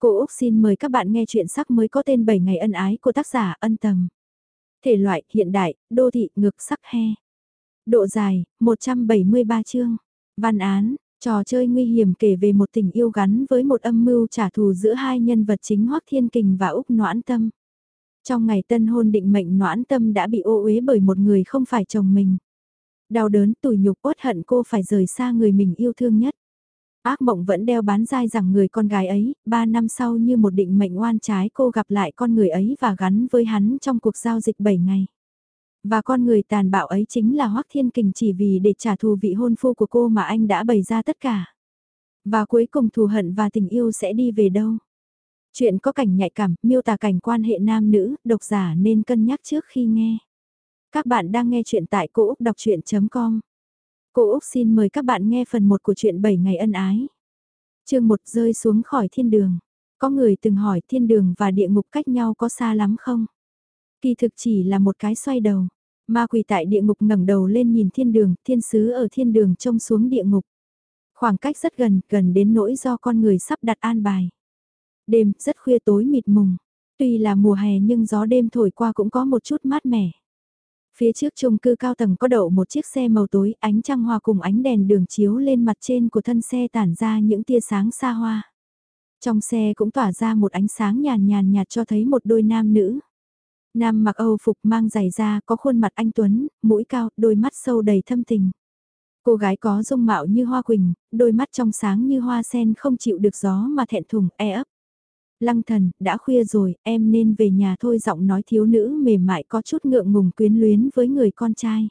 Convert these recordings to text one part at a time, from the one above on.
Cô Úc xin mời các bạn nghe chuyện sắc mới có tên 7 ngày ân ái của tác giả ân tầm. Thể loại, hiện đại, đô thị, ngược sắc he. Độ dài, 173 chương. Văn án, trò chơi nguy hiểm kể về một tình yêu gắn với một âm mưu trả thù giữa hai nhân vật chính Hoắc Thiên Kình và Úc Noãn Tâm. Trong ngày tân hôn định mệnh Noãn Tâm đã bị ô uế bởi một người không phải chồng mình. Đau đớn tủi nhục uất hận cô phải rời xa người mình yêu thương nhất. Ác mộng vẫn đeo bán dai rằng người con gái ấy, ba năm sau như một định mệnh oan trái cô gặp lại con người ấy và gắn với hắn trong cuộc giao dịch 7 ngày. Và con người tàn bạo ấy chính là Hoắc Thiên Kình chỉ vì để trả thù vị hôn phu của cô mà anh đã bày ra tất cả. Và cuối cùng thù hận và tình yêu sẽ đi về đâu? Chuyện có cảnh nhạy cảm, miêu tả cảnh quan hệ nam nữ, độc giả nên cân nhắc trước khi nghe. Các bạn đang nghe chuyện tại cỗ Úc Đọc Chuyện.com Cô Úc xin mời các bạn nghe phần 1 của chuyện 7 ngày ân ái. chương 1 rơi xuống khỏi thiên đường. Có người từng hỏi thiên đường và địa ngục cách nhau có xa lắm không? Kỳ thực chỉ là một cái xoay đầu. Ma quỷ tại địa ngục ngẩng đầu lên nhìn thiên đường, thiên sứ ở thiên đường trông xuống địa ngục. Khoảng cách rất gần, gần đến nỗi do con người sắp đặt an bài. Đêm, rất khuya tối mịt mùng. Tuy là mùa hè nhưng gió đêm thổi qua cũng có một chút mát mẻ. Phía trước chung cư cao tầng có đậu một chiếc xe màu tối, ánh trăng hoa cùng ánh đèn đường chiếu lên mặt trên của thân xe tản ra những tia sáng xa hoa. Trong xe cũng tỏa ra một ánh sáng nhàn nhàn nhạt cho thấy một đôi nam nữ. Nam mặc Âu phục mang giày da có khuôn mặt anh Tuấn, mũi cao, đôi mắt sâu đầy thâm tình. Cô gái có dung mạo như hoa quỳnh, đôi mắt trong sáng như hoa sen không chịu được gió mà thẹn thùng, e ấp. Lăng thần, đã khuya rồi, em nên về nhà thôi giọng nói thiếu nữ mềm mại có chút ngượng ngùng quyến luyến với người con trai.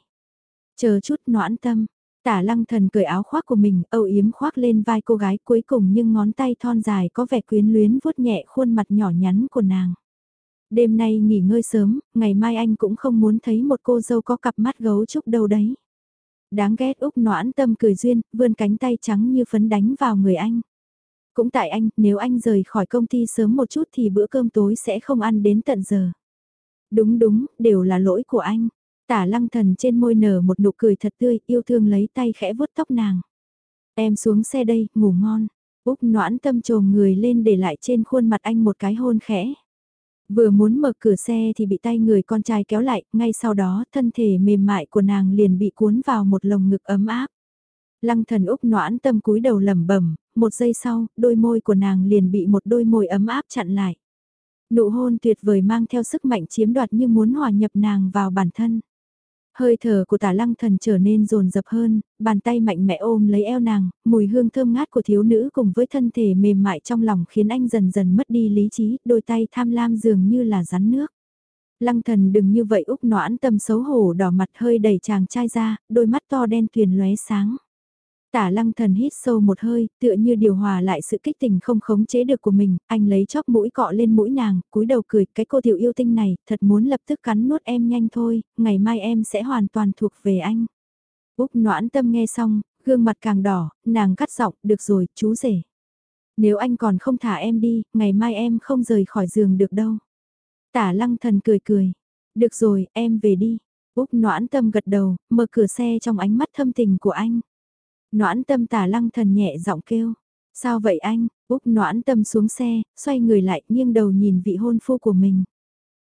Chờ chút noãn tâm, tả lăng thần cởi áo khoác của mình, âu yếm khoác lên vai cô gái cuối cùng nhưng ngón tay thon dài có vẻ quyến luyến vuốt nhẹ khuôn mặt nhỏ nhắn của nàng. Đêm nay nghỉ ngơi sớm, ngày mai anh cũng không muốn thấy một cô dâu có cặp mắt gấu trúc đâu đấy. Đáng ghét Úc noãn tâm cười duyên, vươn cánh tay trắng như phấn đánh vào người anh. Cũng tại anh, nếu anh rời khỏi công ty sớm một chút thì bữa cơm tối sẽ không ăn đến tận giờ. Đúng đúng, đều là lỗi của anh. Tả lăng thần trên môi nở một nụ cười thật tươi, yêu thương lấy tay khẽ vuốt tóc nàng. Em xuống xe đây, ngủ ngon. Úc noãn tâm trồm người lên để lại trên khuôn mặt anh một cái hôn khẽ. Vừa muốn mở cửa xe thì bị tay người con trai kéo lại, ngay sau đó thân thể mềm mại của nàng liền bị cuốn vào một lồng ngực ấm áp. Lăng thần Úc noãn tâm cúi đầu lẩm bẩm, một giây sau, đôi môi của nàng liền bị một đôi môi ấm áp chặn lại. Nụ hôn tuyệt vời mang theo sức mạnh chiếm đoạt như muốn hòa nhập nàng vào bản thân. Hơi thở của tả lăng thần trở nên rồn rập hơn, bàn tay mạnh mẽ ôm lấy eo nàng, mùi hương thơm ngát của thiếu nữ cùng với thân thể mềm mại trong lòng khiến anh dần dần mất đi lý trí, đôi tay tham lam dường như là rắn nước. Lăng thần đừng như vậy úc noãn tâm xấu hổ đỏ mặt hơi đẩy chàng trai ra, đôi mắt to đen tuyền lóe sáng. Tả lăng thần hít sâu một hơi, tựa như điều hòa lại sự kích tình không khống chế được của mình, anh lấy chóp mũi cọ lên mũi nàng, cúi đầu cười, cái cô tiểu yêu tinh này, thật muốn lập tức cắn nuốt em nhanh thôi, ngày mai em sẽ hoàn toàn thuộc về anh. Úc noãn tâm nghe xong, gương mặt càng đỏ, nàng cắt giọng, được rồi, chú rể. Nếu anh còn không thả em đi, ngày mai em không rời khỏi giường được đâu. Tả lăng thần cười cười, được rồi, em về đi. Úc noãn tâm gật đầu, mở cửa xe trong ánh mắt thâm tình của anh. Noãn tâm tả lăng thần nhẹ giọng kêu. Sao vậy anh? Úc noãn tâm xuống xe, xoay người lại nghiêng đầu nhìn vị hôn phu của mình.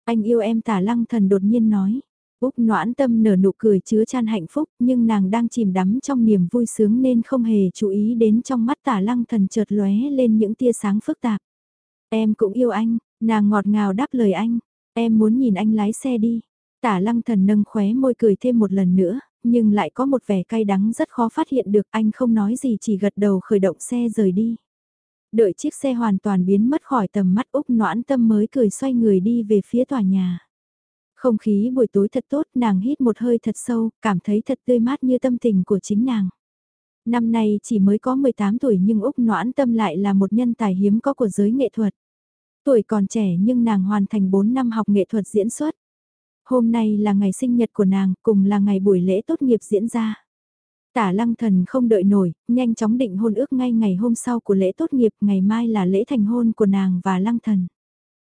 Anh yêu em tả lăng thần đột nhiên nói. Úc noãn tâm nở nụ cười chứa chan hạnh phúc nhưng nàng đang chìm đắm trong niềm vui sướng nên không hề chú ý đến trong mắt tả lăng thần chợt lóe lên những tia sáng phức tạp. Em cũng yêu anh, nàng ngọt ngào đáp lời anh. Em muốn nhìn anh lái xe đi. Tả lăng thần nâng khóe môi cười thêm một lần nữa, nhưng lại có một vẻ cay đắng rất khó phát hiện được anh không nói gì chỉ gật đầu khởi động xe rời đi. Đợi chiếc xe hoàn toàn biến mất khỏi tầm mắt Úc noãn tâm mới cười xoay người đi về phía tòa nhà. Không khí buổi tối thật tốt nàng hít một hơi thật sâu, cảm thấy thật tươi mát như tâm tình của chính nàng. Năm nay chỉ mới có 18 tuổi nhưng Úc noãn tâm lại là một nhân tài hiếm có của giới nghệ thuật. Tuổi còn trẻ nhưng nàng hoàn thành 4 năm học nghệ thuật diễn xuất. Hôm nay là ngày sinh nhật của nàng, cùng là ngày buổi lễ tốt nghiệp diễn ra. Tả lăng thần không đợi nổi, nhanh chóng định hôn ước ngay ngày hôm sau của lễ tốt nghiệp, ngày mai là lễ thành hôn của nàng và lăng thần.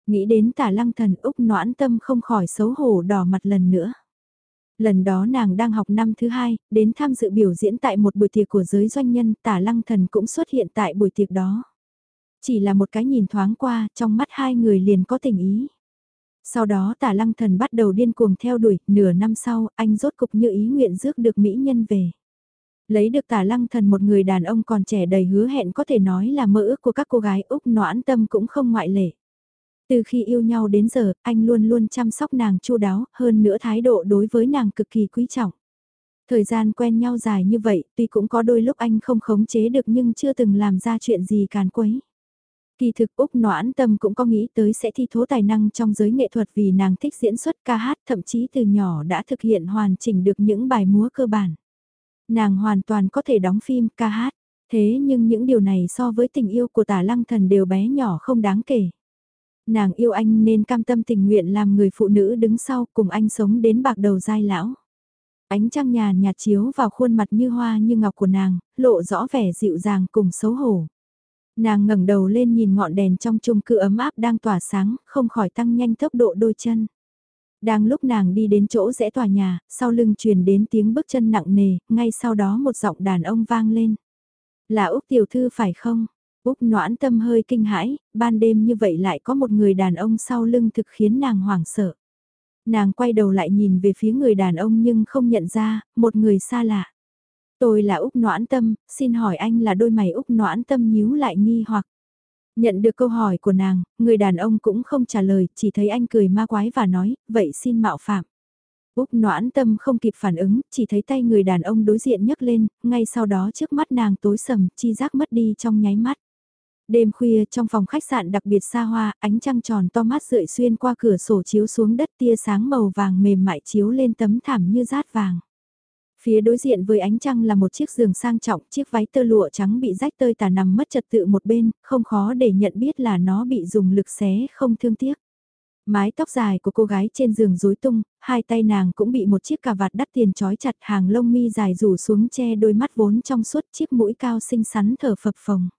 Nghĩ đến tả lăng thần Úc noãn tâm không khỏi xấu hổ đỏ mặt lần nữa. Lần đó nàng đang học năm thứ hai, đến tham dự biểu diễn tại một buổi tiệc của giới doanh nhân, tả lăng thần cũng xuất hiện tại buổi tiệc đó. Chỉ là một cái nhìn thoáng qua, trong mắt hai người liền có tình ý. Sau đó tả lăng thần bắt đầu điên cuồng theo đuổi, nửa năm sau, anh rốt cục như ý nguyện rước được mỹ nhân về. Lấy được tả lăng thần một người đàn ông còn trẻ đầy hứa hẹn có thể nói là mơ ước của các cô gái Úc noãn tâm cũng không ngoại lệ. Từ khi yêu nhau đến giờ, anh luôn luôn chăm sóc nàng chu đáo, hơn nữa thái độ đối với nàng cực kỳ quý trọng. Thời gian quen nhau dài như vậy, tuy cũng có đôi lúc anh không khống chế được nhưng chưa từng làm ra chuyện gì càn quấy. Kỳ thực Úc Noãn Tâm cũng có nghĩ tới sẽ thi thố tài năng trong giới nghệ thuật vì nàng thích diễn xuất ca hát thậm chí từ nhỏ đã thực hiện hoàn chỉnh được những bài múa cơ bản. Nàng hoàn toàn có thể đóng phim ca hát, thế nhưng những điều này so với tình yêu của tả lăng thần đều bé nhỏ không đáng kể. Nàng yêu anh nên cam tâm tình nguyện làm người phụ nữ đứng sau cùng anh sống đến bạc đầu dai lão. Ánh trăng nhàn nhạt chiếu vào khuôn mặt như hoa như ngọc của nàng, lộ rõ vẻ dịu dàng cùng xấu hổ. Nàng ngẩng đầu lên nhìn ngọn đèn trong chung cư ấm áp đang tỏa sáng, không khỏi tăng nhanh tốc độ đôi chân. Đang lúc nàng đi đến chỗ rẽ tòa nhà, sau lưng truyền đến tiếng bước chân nặng nề, ngay sau đó một giọng đàn ông vang lên. Là Úc tiểu thư phải không? Úc noãn tâm hơi kinh hãi, ban đêm như vậy lại có một người đàn ông sau lưng thực khiến nàng hoảng sợ. Nàng quay đầu lại nhìn về phía người đàn ông nhưng không nhận ra, một người xa lạ. Tôi là Úc Noãn Tâm, xin hỏi anh là đôi mày Úc Noãn Tâm nhíu lại nghi hoặc. Nhận được câu hỏi của nàng, người đàn ông cũng không trả lời, chỉ thấy anh cười ma quái và nói, vậy xin mạo phạm. Úc noãn tâm không kịp phản ứng, chỉ thấy tay người đàn ông đối diện nhấc lên, ngay sau đó trước mắt nàng tối sầm, chi giác mất đi trong nháy mắt. Đêm khuya trong phòng khách sạn đặc biệt xa hoa, ánh trăng tròn to mát rượi xuyên qua cửa sổ chiếu xuống đất tia sáng màu vàng mềm mại chiếu lên tấm thảm như rát vàng. Phía đối diện với ánh trăng là một chiếc giường sang trọng, chiếc váy tơ lụa trắng bị rách tơi tả nằm mất trật tự một bên, không khó để nhận biết là nó bị dùng lực xé không thương tiếc. Mái tóc dài của cô gái trên giường rối tung, hai tay nàng cũng bị một chiếc cà vạt đắt tiền trói chặt hàng lông mi dài rủ xuống che đôi mắt vốn trong suốt chiếc mũi cao xinh xắn thở phập phồng.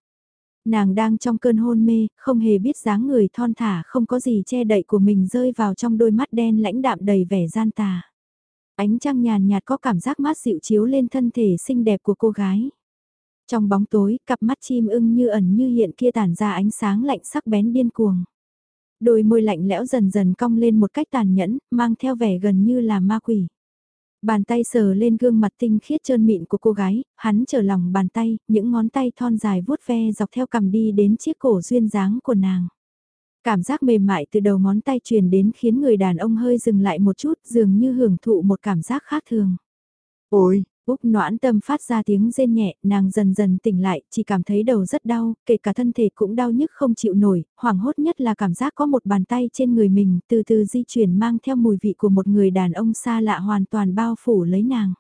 Nàng đang trong cơn hôn mê, không hề biết dáng người thon thả không có gì che đậy của mình rơi vào trong đôi mắt đen lãnh đạm đầy vẻ gian tà. Ánh trăng nhàn nhạt có cảm giác mát dịu chiếu lên thân thể xinh đẹp của cô gái. Trong bóng tối, cặp mắt chim ưng như ẩn như hiện kia tản ra ánh sáng lạnh sắc bén điên cuồng. Đôi môi lạnh lẽo dần dần cong lên một cách tàn nhẫn, mang theo vẻ gần như là ma quỷ. Bàn tay sờ lên gương mặt tinh khiết trơn mịn của cô gái, hắn trở lòng bàn tay, những ngón tay thon dài vuốt ve dọc theo cằm đi đến chiếc cổ duyên dáng của nàng. Cảm giác mềm mại từ đầu ngón tay truyền đến khiến người đàn ông hơi dừng lại một chút dường như hưởng thụ một cảm giác khác thường. Ôi, Úc noãn tâm phát ra tiếng rên nhẹ, nàng dần dần tỉnh lại, chỉ cảm thấy đầu rất đau, kể cả thân thể cũng đau nhức không chịu nổi, hoảng hốt nhất là cảm giác có một bàn tay trên người mình từ từ di chuyển mang theo mùi vị của một người đàn ông xa lạ hoàn toàn bao phủ lấy nàng.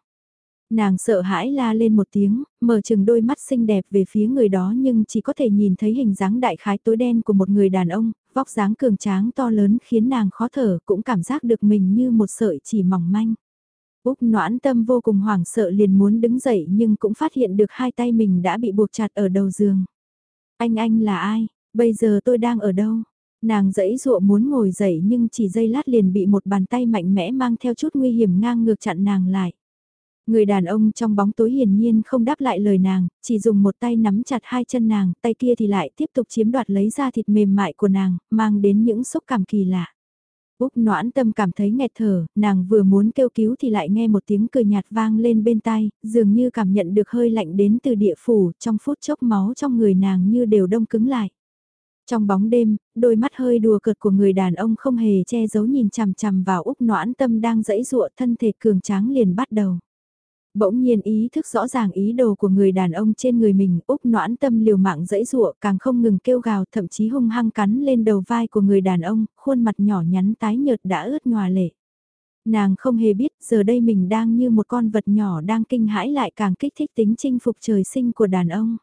Nàng sợ hãi la lên một tiếng, mở chừng đôi mắt xinh đẹp về phía người đó nhưng chỉ có thể nhìn thấy hình dáng đại khái tối đen của một người đàn ông, vóc dáng cường tráng to lớn khiến nàng khó thở, cũng cảm giác được mình như một sợi chỉ mỏng manh. Úc noãn tâm vô cùng hoảng sợ liền muốn đứng dậy nhưng cũng phát hiện được hai tay mình đã bị buộc chặt ở đầu giường. Anh anh là ai? Bây giờ tôi đang ở đâu? Nàng dẫy dụa muốn ngồi dậy nhưng chỉ giây lát liền bị một bàn tay mạnh mẽ mang theo chút nguy hiểm ngang ngược chặn nàng lại. Người đàn ông trong bóng tối hiển nhiên không đáp lại lời nàng, chỉ dùng một tay nắm chặt hai chân nàng, tay kia thì lại tiếp tục chiếm đoạt lấy ra thịt mềm mại của nàng, mang đến những xúc cảm kỳ lạ. Úc noãn tâm cảm thấy nghẹt thở, nàng vừa muốn kêu cứu thì lại nghe một tiếng cười nhạt vang lên bên tai, dường như cảm nhận được hơi lạnh đến từ địa phủ, trong phút chốc máu trong người nàng như đều đông cứng lại. Trong bóng đêm, đôi mắt hơi đùa cợt của người đàn ông không hề che giấu nhìn chằm chằm vào Úc noãn tâm đang dẫy dụa thân thể cường tráng liền bắt đầu. Bỗng nhiên ý thức rõ ràng ý đồ của người đàn ông trên người mình, Úc noãn tâm liều mạng dẫy dụa càng không ngừng kêu gào thậm chí hung hăng cắn lên đầu vai của người đàn ông, khuôn mặt nhỏ nhắn tái nhợt đã ướt nhòa lệ. Nàng không hề biết giờ đây mình đang như một con vật nhỏ đang kinh hãi lại càng kích thích tính chinh phục trời sinh của đàn ông.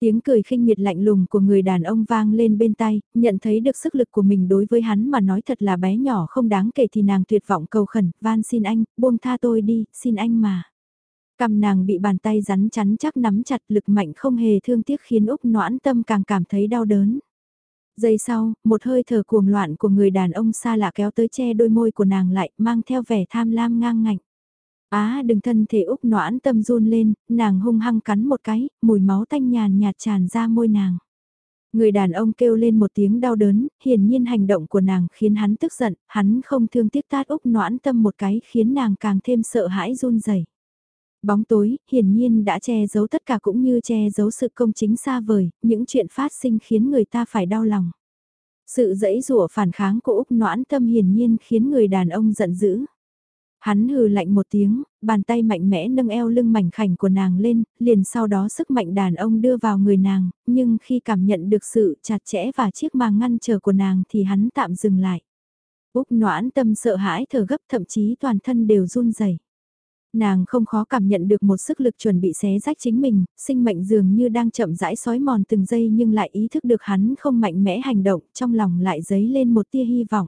Tiếng cười khinh miệt lạnh lùng của người đàn ông vang lên bên tay, nhận thấy được sức lực của mình đối với hắn mà nói thật là bé nhỏ không đáng kể thì nàng tuyệt vọng cầu khẩn, van xin anh, buông tha tôi đi, xin anh mà. Cầm nàng bị bàn tay rắn chắn chắc nắm chặt lực mạnh không hề thương tiếc khiến Úc noãn tâm càng cảm thấy đau đớn. Giây sau, một hơi thở cuồng loạn của người đàn ông xa lạ kéo tới che đôi môi của nàng lại, mang theo vẻ tham lam ngang ngạnh. Á đừng thân thể Úc noãn tâm run lên, nàng hung hăng cắn một cái, mùi máu tanh nhàn nhạt tràn ra môi nàng. Người đàn ông kêu lên một tiếng đau đớn, hiển nhiên hành động của nàng khiến hắn tức giận, hắn không thương tiếc tát Úc noãn tâm một cái khiến nàng càng thêm sợ hãi run rẩy. Bóng tối, hiển nhiên đã che giấu tất cả cũng như che giấu sự công chính xa vời, những chuyện phát sinh khiến người ta phải đau lòng. Sự dẫy rủa phản kháng của Úc noãn tâm hiển nhiên khiến người đàn ông giận dữ. Hắn hừ lạnh một tiếng, bàn tay mạnh mẽ nâng eo lưng mảnh khảnh của nàng lên, liền sau đó sức mạnh đàn ông đưa vào người nàng, nhưng khi cảm nhận được sự chặt chẽ và chiếc màng ngăn trở của nàng thì hắn tạm dừng lại. Úc noãn tâm sợ hãi thở gấp thậm chí toàn thân đều run rẩy. Nàng không khó cảm nhận được một sức lực chuẩn bị xé rách chính mình, sinh mệnh dường như đang chậm rãi sói mòn từng giây nhưng lại ý thức được hắn không mạnh mẽ hành động, trong lòng lại dấy lên một tia hy vọng.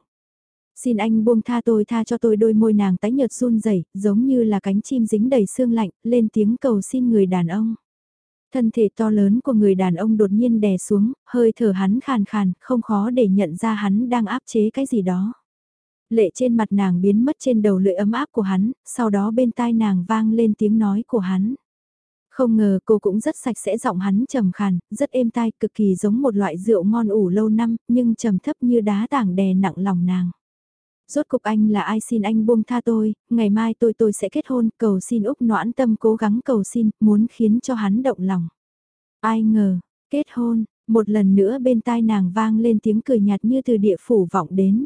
Xin anh buông tha tôi tha cho tôi đôi môi nàng tái nhợt run rẩy giống như là cánh chim dính đầy sương lạnh, lên tiếng cầu xin người đàn ông. Thân thể to lớn của người đàn ông đột nhiên đè xuống, hơi thở hắn khàn khàn, không khó để nhận ra hắn đang áp chế cái gì đó. Lệ trên mặt nàng biến mất trên đầu lưỡi ấm áp của hắn, sau đó bên tai nàng vang lên tiếng nói của hắn. Không ngờ cô cũng rất sạch sẽ giọng hắn trầm khàn, rất êm tai, cực kỳ giống một loại rượu ngon ủ lâu năm, nhưng trầm thấp như đá tảng đè nặng lòng nàng. Rốt cục anh là ai xin anh buông tha tôi, ngày mai tôi tôi sẽ kết hôn, cầu xin Úc noãn tâm cố gắng cầu xin, muốn khiến cho hắn động lòng. Ai ngờ, kết hôn, một lần nữa bên tai nàng vang lên tiếng cười nhạt như từ địa phủ vọng đến.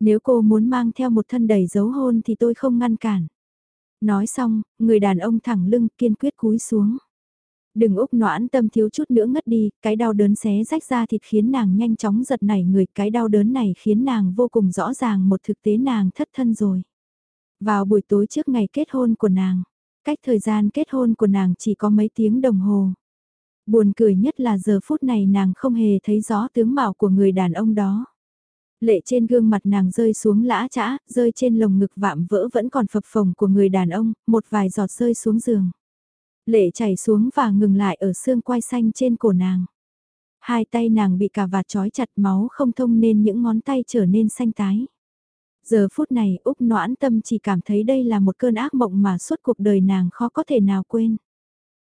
Nếu cô muốn mang theo một thân đầy dấu hôn thì tôi không ngăn cản. Nói xong, người đàn ông thẳng lưng kiên quyết cúi xuống. Đừng Úc noãn tâm thiếu chút nữa ngất đi, cái đau đớn xé rách ra thịt khiến nàng nhanh chóng giật nảy người, cái đau đớn này khiến nàng vô cùng rõ ràng một thực tế nàng thất thân rồi. Vào buổi tối trước ngày kết hôn của nàng, cách thời gian kết hôn của nàng chỉ có mấy tiếng đồng hồ. Buồn cười nhất là giờ phút này nàng không hề thấy rõ tướng mạo của người đàn ông đó. Lệ trên gương mặt nàng rơi xuống lã chã, rơi trên lồng ngực vạm vỡ vẫn còn phập phồng của người đàn ông, một vài giọt rơi xuống giường. Lệ chảy xuống và ngừng lại ở xương quai xanh trên cổ nàng. Hai tay nàng bị cà vạt trói chặt máu không thông nên những ngón tay trở nên xanh tái. Giờ phút này Úc noãn tâm chỉ cảm thấy đây là một cơn ác mộng mà suốt cuộc đời nàng khó có thể nào quên.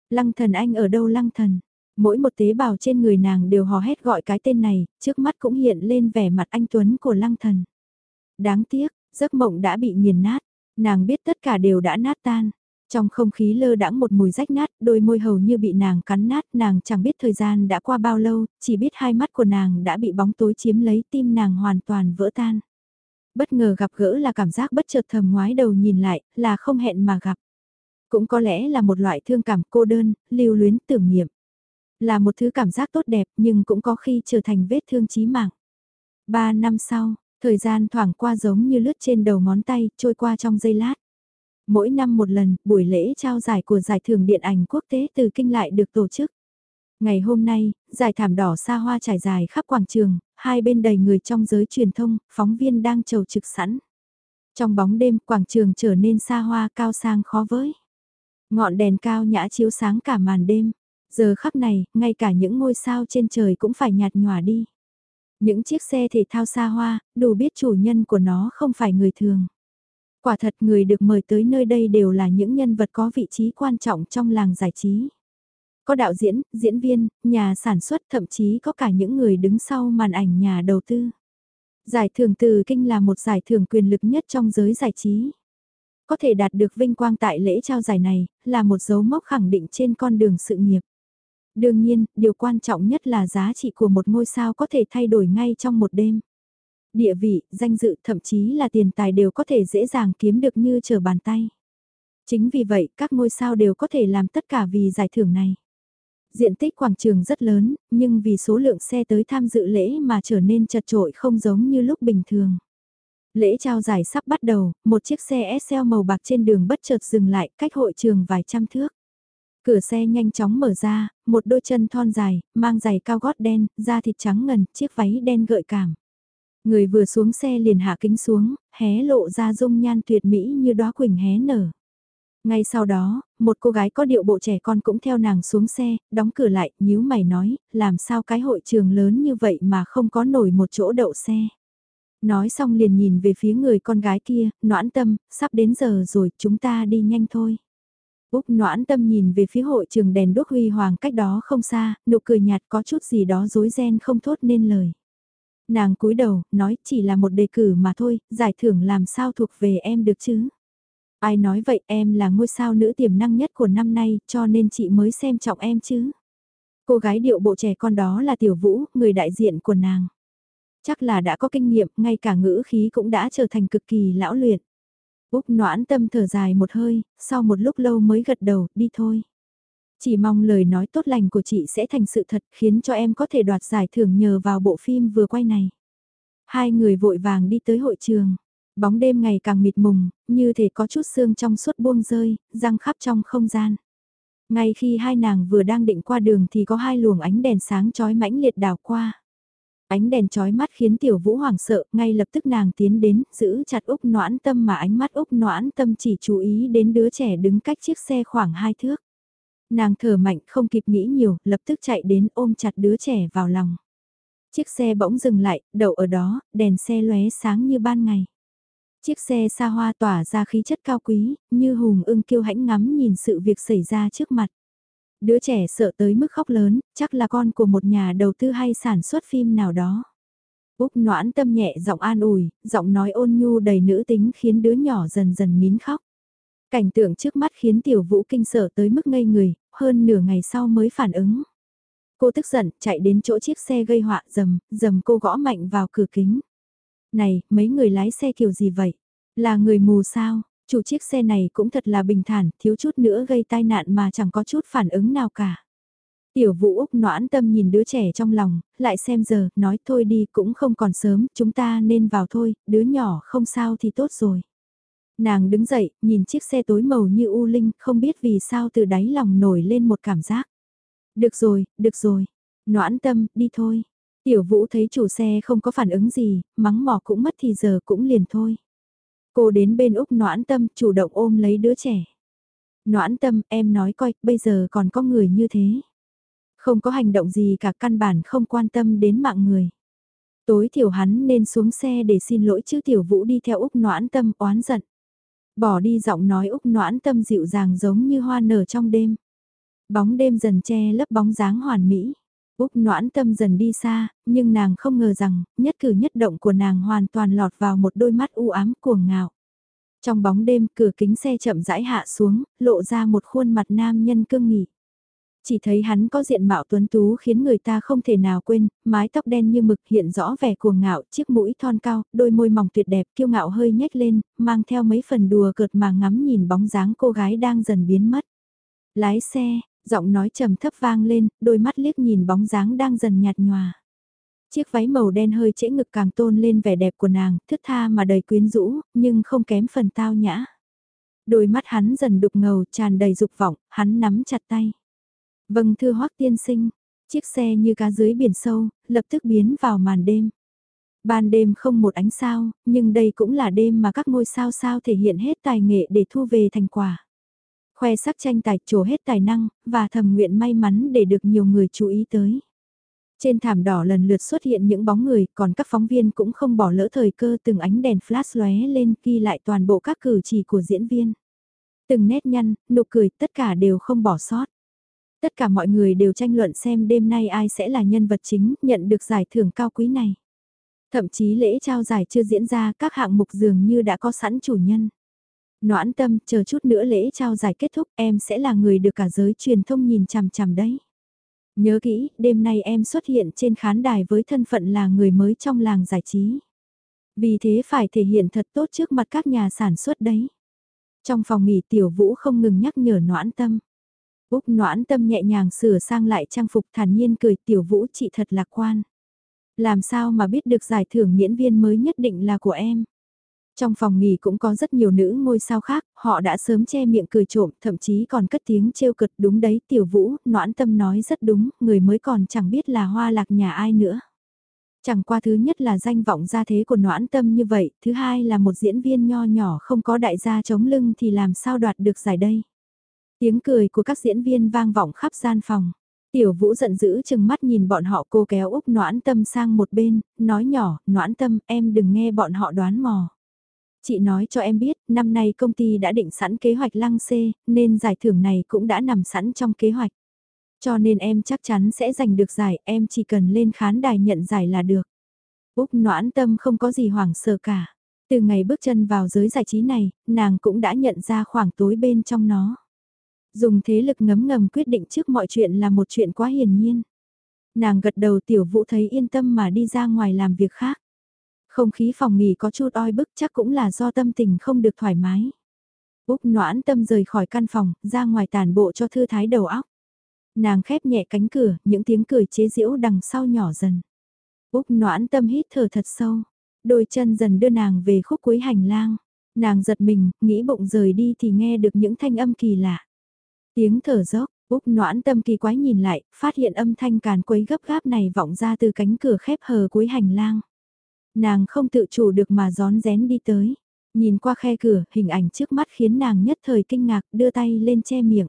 Lăng thần anh ở đâu lăng thần? Mỗi một tế bào trên người nàng đều hò hét gọi cái tên này, trước mắt cũng hiện lên vẻ mặt anh Tuấn của lăng thần. Đáng tiếc, giấc mộng đã bị nghiền nát, nàng biết tất cả đều đã nát tan. Trong không khí lơ đãng một mùi rách nát, đôi môi hầu như bị nàng cắn nát, nàng chẳng biết thời gian đã qua bao lâu, chỉ biết hai mắt của nàng đã bị bóng tối chiếm lấy tim nàng hoàn toàn vỡ tan. Bất ngờ gặp gỡ là cảm giác bất chợt thầm ngoái đầu nhìn lại, là không hẹn mà gặp. Cũng có lẽ là một loại thương cảm cô đơn, lưu luyến tưởng niệm. Là một thứ cảm giác tốt đẹp nhưng cũng có khi trở thành vết thương chí mạng. Ba năm sau, thời gian thoảng qua giống như lướt trên đầu ngón tay, trôi qua trong giây lát. Mỗi năm một lần, buổi lễ trao giải của giải thưởng điện ảnh quốc tế từ kinh lại được tổ chức. Ngày hôm nay, giải thảm đỏ xa hoa trải dài khắp quảng trường, hai bên đầy người trong giới truyền thông, phóng viên đang chầu trực sẵn. Trong bóng đêm, quảng trường trở nên xa hoa cao sang khó với. Ngọn đèn cao nhã chiếu sáng cả màn đêm. Giờ khắc này, ngay cả những ngôi sao trên trời cũng phải nhạt nhòa đi. Những chiếc xe thể thao xa hoa, đủ biết chủ nhân của nó không phải người thường. Quả thật người được mời tới nơi đây đều là những nhân vật có vị trí quan trọng trong làng giải trí. Có đạo diễn, diễn viên, nhà sản xuất thậm chí có cả những người đứng sau màn ảnh nhà đầu tư. Giải thưởng từ kinh là một giải thưởng quyền lực nhất trong giới giải trí. Có thể đạt được vinh quang tại lễ trao giải này, là một dấu mốc khẳng định trên con đường sự nghiệp. Đương nhiên, điều quan trọng nhất là giá trị của một ngôi sao có thể thay đổi ngay trong một đêm. Địa vị, danh dự, thậm chí là tiền tài đều có thể dễ dàng kiếm được như trở bàn tay. Chính vì vậy, các ngôi sao đều có thể làm tất cả vì giải thưởng này. Diện tích quảng trường rất lớn, nhưng vì số lượng xe tới tham dự lễ mà trở nên chật trội không giống như lúc bình thường. Lễ trao giải sắp bắt đầu, một chiếc xe SL màu bạc trên đường bất chợt dừng lại cách hội trường vài trăm thước. Cửa xe nhanh chóng mở ra, một đôi chân thon dài, mang giày cao gót đen, da thịt trắng ngần, chiếc váy đen gợi cảm. Người vừa xuống xe liền hạ kính xuống, hé lộ ra dung nhan tuyệt mỹ như đóa quỳnh hé nở. Ngay sau đó, một cô gái có điệu bộ trẻ con cũng theo nàng xuống xe, đóng cửa lại, nhíu mày nói, làm sao cái hội trường lớn như vậy mà không có nổi một chỗ đậu xe. Nói xong liền nhìn về phía người con gái kia, noãn tâm, sắp đến giờ rồi, chúng ta đi nhanh thôi. Úc noãn tâm nhìn về phía hội trường đèn đốt huy hoàng cách đó không xa, nụ cười nhạt có chút gì đó dối ren không thốt nên lời. Nàng cúi đầu, nói chỉ là một đề cử mà thôi, giải thưởng làm sao thuộc về em được chứ. Ai nói vậy em là ngôi sao nữ tiềm năng nhất của năm nay cho nên chị mới xem trọng em chứ. Cô gái điệu bộ trẻ con đó là Tiểu Vũ, người đại diện của nàng. Chắc là đã có kinh nghiệm, ngay cả ngữ khí cũng đã trở thành cực kỳ lão luyện. Úc noãn tâm thở dài một hơi, sau một lúc lâu mới gật đầu, đi thôi. Chỉ mong lời nói tốt lành của chị sẽ thành sự thật khiến cho em có thể đoạt giải thưởng nhờ vào bộ phim vừa quay này. Hai người vội vàng đi tới hội trường. Bóng đêm ngày càng mịt mùng, như thể có chút sương trong suốt buông rơi, răng khắp trong không gian. Ngay khi hai nàng vừa đang định qua đường thì có hai luồng ánh đèn sáng chói mãnh liệt đảo qua. Ánh đèn chói mắt khiến tiểu vũ hoảng sợ, ngay lập tức nàng tiến đến, giữ chặt Úc noãn tâm mà ánh mắt Úc noãn tâm chỉ chú ý đến đứa trẻ đứng cách chiếc xe khoảng hai thước. Nàng thở mạnh không kịp nghĩ nhiều, lập tức chạy đến ôm chặt đứa trẻ vào lòng. Chiếc xe bỗng dừng lại, đậu ở đó, đèn xe lóe sáng như ban ngày. Chiếc xe xa hoa tỏa ra khí chất cao quý, như hùng ưng kiêu hãnh ngắm nhìn sự việc xảy ra trước mặt. Đứa trẻ sợ tới mức khóc lớn, chắc là con của một nhà đầu tư hay sản xuất phim nào đó. Úc noãn tâm nhẹ giọng an ủi, giọng nói ôn nhu đầy nữ tính khiến đứa nhỏ dần dần nín khóc. Cảnh tượng trước mắt khiến tiểu vũ kinh sợ tới mức ngây người, hơn nửa ngày sau mới phản ứng. Cô tức giận, chạy đến chỗ chiếc xe gây họa dầm, dầm cô gõ mạnh vào cửa kính. Này, mấy người lái xe kiểu gì vậy? Là người mù sao? Chủ chiếc xe này cũng thật là bình thản, thiếu chút nữa gây tai nạn mà chẳng có chút phản ứng nào cả. Tiểu vũ Úc noãn tâm nhìn đứa trẻ trong lòng, lại xem giờ, nói thôi đi cũng không còn sớm, chúng ta nên vào thôi, đứa nhỏ không sao thì tốt rồi. Nàng đứng dậy, nhìn chiếc xe tối màu như u linh, không biết vì sao từ đáy lòng nổi lên một cảm giác. Được rồi, được rồi. Noãn tâm, đi thôi. Tiểu vũ thấy chủ xe không có phản ứng gì, mắng mỏ cũng mất thì giờ cũng liền thôi. Cô đến bên Úc noãn tâm, chủ động ôm lấy đứa trẻ. Noãn tâm, em nói coi, bây giờ còn có người như thế. Không có hành động gì cả căn bản không quan tâm đến mạng người. Tối thiểu hắn nên xuống xe để xin lỗi chứ tiểu vũ đi theo Úc noãn tâm oán giận. Bỏ đi giọng nói Úc noãn tâm dịu dàng giống như hoa nở trong đêm. Bóng đêm dần che lấp bóng dáng hoàn mỹ. Úc noãn tâm dần đi xa, nhưng nàng không ngờ rằng, nhất cử nhất động của nàng hoàn toàn lọt vào một đôi mắt u ám cuồng ngạo. Trong bóng đêm, cửa kính xe chậm rãi hạ xuống, lộ ra một khuôn mặt nam nhân cương nghị. Chỉ thấy hắn có diện mạo tuấn tú khiến người ta không thể nào quên, mái tóc đen như mực hiện rõ vẻ cuồng ngạo, chiếc mũi thon cao, đôi môi mỏng tuyệt đẹp, kiêu ngạo hơi nhếch lên, mang theo mấy phần đùa cợt mà ngắm nhìn bóng dáng cô gái đang dần biến mất. Lái xe, giọng nói trầm thấp vang lên, đôi mắt liếc nhìn bóng dáng đang dần nhạt nhòa. Chiếc váy màu đen hơi trễ ngực càng tôn lên vẻ đẹp của nàng, thức tha mà đầy quyến rũ, nhưng không kém phần tao nhã. Đôi mắt hắn dần đục ngầu tràn đầy dục vọng, hắn nắm chặt tay. Vâng thưa hoắc tiên sinh, chiếc xe như cá dưới biển sâu, lập tức biến vào màn đêm. Ban đêm không một ánh sao, nhưng đây cũng là đêm mà các ngôi sao sao thể hiện hết tài nghệ để thu về thành quả. Khoe sắc tranh tài trổ hết tài năng, và thầm nguyện may mắn để được nhiều người chú ý tới. Trên thảm đỏ lần lượt xuất hiện những bóng người, còn các phóng viên cũng không bỏ lỡ thời cơ từng ánh đèn flash lóe lên ghi lại toàn bộ các cử chỉ của diễn viên. Từng nét nhăn, nụ cười, tất cả đều không bỏ sót. Tất cả mọi người đều tranh luận xem đêm nay ai sẽ là nhân vật chính nhận được giải thưởng cao quý này. Thậm chí lễ trao giải chưa diễn ra các hạng mục dường như đã có sẵn chủ nhân. Noãn tâm, chờ chút nữa lễ trao giải kết thúc em sẽ là người được cả giới truyền thông nhìn chằm chằm đấy. Nhớ kỹ, đêm nay em xuất hiện trên khán đài với thân phận là người mới trong làng giải trí. Vì thế phải thể hiện thật tốt trước mặt các nhà sản xuất đấy. Trong phòng nghỉ tiểu vũ không ngừng nhắc nhở noãn tâm. Úc noãn tâm nhẹ nhàng sửa sang lại trang phục thản nhiên cười tiểu vũ chị thật lạc quan. Làm sao mà biết được giải thưởng diễn viên mới nhất định là của em. Trong phòng nghỉ cũng có rất nhiều nữ ngôi sao khác, họ đã sớm che miệng cười trộm, thậm chí còn cất tiếng trêu cực đúng đấy tiểu vũ, noãn tâm nói rất đúng, người mới còn chẳng biết là hoa lạc nhà ai nữa. Chẳng qua thứ nhất là danh vọng gia thế của noãn tâm như vậy, thứ hai là một diễn viên nho nhỏ không có đại gia chống lưng thì làm sao đoạt được giải đây. Tiếng cười của các diễn viên vang vọng khắp gian phòng. Tiểu vũ giận dữ chừng mắt nhìn bọn họ cô kéo Úc noãn tâm sang một bên, nói nhỏ, noãn tâm em đừng nghe bọn họ đoán mò. Chị nói cho em biết, năm nay công ty đã định sẵn kế hoạch lăng xê, nên giải thưởng này cũng đã nằm sẵn trong kế hoạch. Cho nên em chắc chắn sẽ giành được giải, em chỉ cần lên khán đài nhận giải là được. Úc noãn tâm không có gì hoảng sợ cả. Từ ngày bước chân vào giới giải trí này, nàng cũng đã nhận ra khoảng tối bên trong nó. Dùng thế lực ngấm ngầm quyết định trước mọi chuyện là một chuyện quá hiển nhiên. Nàng gật đầu tiểu vũ thấy yên tâm mà đi ra ngoài làm việc khác. Không khí phòng nghỉ có chút oi bức chắc cũng là do tâm tình không được thoải mái. Úc noãn tâm rời khỏi căn phòng, ra ngoài tàn bộ cho thư thái đầu óc. Nàng khép nhẹ cánh cửa, những tiếng cười chế giễu đằng sau nhỏ dần. Úc noãn tâm hít thở thật sâu, đôi chân dần đưa nàng về khúc cuối hành lang. Nàng giật mình, nghĩ bụng rời đi thì nghe được những thanh âm kỳ lạ. Tiếng thở dốc, Úc noãn tâm kỳ quái nhìn lại, phát hiện âm thanh càn quấy gấp gáp này vọng ra từ cánh cửa khép hờ cuối hành lang. Nàng không tự chủ được mà gión rén đi tới. Nhìn qua khe cửa, hình ảnh trước mắt khiến nàng nhất thời kinh ngạc đưa tay lên che miệng.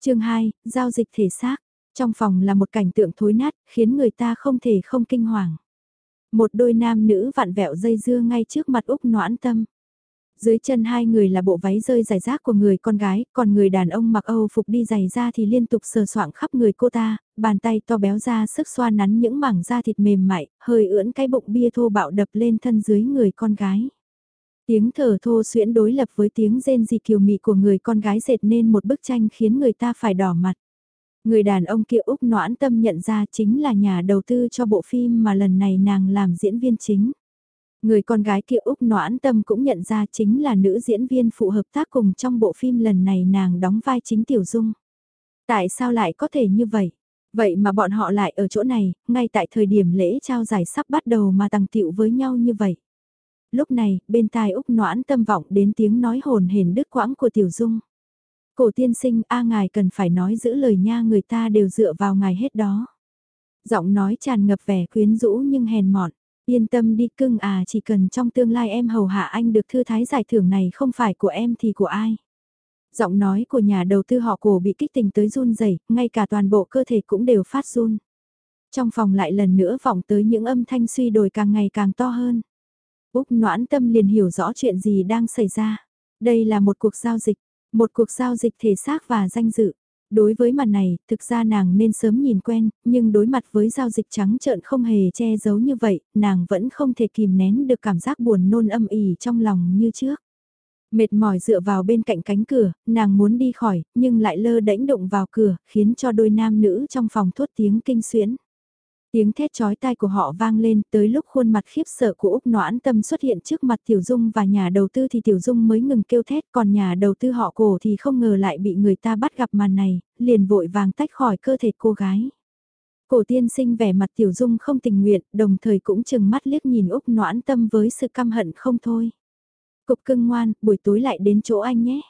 chương 2, giao dịch thể xác. Trong phòng là một cảnh tượng thối nát, khiến người ta không thể không kinh hoàng. Một đôi nam nữ vặn vẹo dây dưa ngay trước mặt Úc noãn tâm. Dưới chân hai người là bộ váy rơi dài rác của người con gái, còn người đàn ông mặc Âu phục đi giày ra thì liên tục sờ soạng khắp người cô ta, bàn tay to béo ra sức xoa nắn những mảng da thịt mềm mại, hơi ưỡn cái bụng bia thô bạo đập lên thân dưới người con gái. Tiếng thở thô xuyễn đối lập với tiếng rên rỉ kiều mị của người con gái dệt nên một bức tranh khiến người ta phải đỏ mặt. Người đàn ông kia Úc noãn tâm nhận ra chính là nhà đầu tư cho bộ phim mà lần này nàng làm diễn viên chính. Người con gái kia Úc noãn tâm cũng nhận ra chính là nữ diễn viên phụ hợp tác cùng trong bộ phim lần này nàng đóng vai chính Tiểu Dung. Tại sao lại có thể như vậy? Vậy mà bọn họ lại ở chỗ này, ngay tại thời điểm lễ trao giải sắp bắt đầu mà tăng tiệu với nhau như vậy. Lúc này, bên tai Úc noãn tâm vọng đến tiếng nói hồn hển đứt quãng của Tiểu Dung. Cổ tiên sinh a ngài cần phải nói giữ lời nha người ta đều dựa vào ngài hết đó. Giọng nói tràn ngập vẻ quyến rũ nhưng hèn mọn. Yên tâm đi cưng à chỉ cần trong tương lai em hầu hạ anh được thư thái giải thưởng này không phải của em thì của ai. Giọng nói của nhà đầu tư họ cổ bị kích tình tới run rẩy, ngay cả toàn bộ cơ thể cũng đều phát run. Trong phòng lại lần nữa vọng tới những âm thanh suy đồi càng ngày càng to hơn. Úc noãn tâm liền hiểu rõ chuyện gì đang xảy ra. Đây là một cuộc giao dịch, một cuộc giao dịch thể xác và danh dự. Đối với mặt này, thực ra nàng nên sớm nhìn quen, nhưng đối mặt với giao dịch trắng trợn không hề che giấu như vậy, nàng vẫn không thể kìm nén được cảm giác buồn nôn âm ỉ trong lòng như trước. Mệt mỏi dựa vào bên cạnh cánh cửa, nàng muốn đi khỏi, nhưng lại lơ đễnh đụng vào cửa, khiến cho đôi nam nữ trong phòng thốt tiếng kinh xuyễn. Tiếng thét chói tai của họ vang lên tới lúc khuôn mặt khiếp sợ của Úc Noãn Tâm xuất hiện trước mặt Tiểu Dung và nhà đầu tư thì Tiểu Dung mới ngừng kêu thét còn nhà đầu tư họ cổ thì không ngờ lại bị người ta bắt gặp màn này, liền vội vàng tách khỏi cơ thể cô gái. Cổ tiên sinh vẻ mặt Tiểu Dung không tình nguyện, đồng thời cũng chừng mắt liếc nhìn Úc Noãn Tâm với sự căm hận không thôi. Cục cưng ngoan, buổi tối lại đến chỗ anh nhé.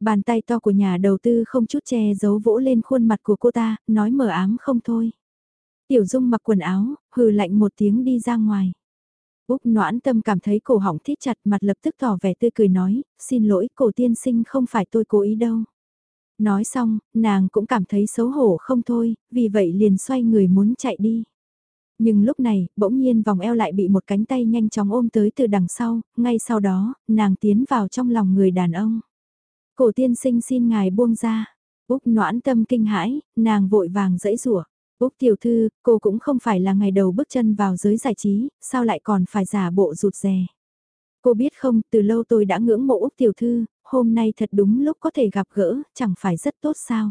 Bàn tay to của nhà đầu tư không chút che giấu vỗ lên khuôn mặt của cô ta, nói mở ám không thôi. Tiểu Dung mặc quần áo, hừ lạnh một tiếng đi ra ngoài. Úc noãn tâm cảm thấy cổ họng thít chặt mặt lập tức tỏ vẻ tươi cười nói, xin lỗi cổ tiên sinh không phải tôi cố ý đâu. Nói xong, nàng cũng cảm thấy xấu hổ không thôi, vì vậy liền xoay người muốn chạy đi. Nhưng lúc này, bỗng nhiên vòng eo lại bị một cánh tay nhanh chóng ôm tới từ đằng sau, ngay sau đó, nàng tiến vào trong lòng người đàn ông. Cổ tiên sinh xin ngài buông ra. Úc noãn tâm kinh hãi, nàng vội vàng dẫy rủa Úc tiểu thư, cô cũng không phải là ngày đầu bước chân vào giới giải trí, sao lại còn phải giả bộ rụt rè. Cô biết không, từ lâu tôi đã ngưỡng mộ Úc tiểu thư, hôm nay thật đúng lúc có thể gặp gỡ, chẳng phải rất tốt sao.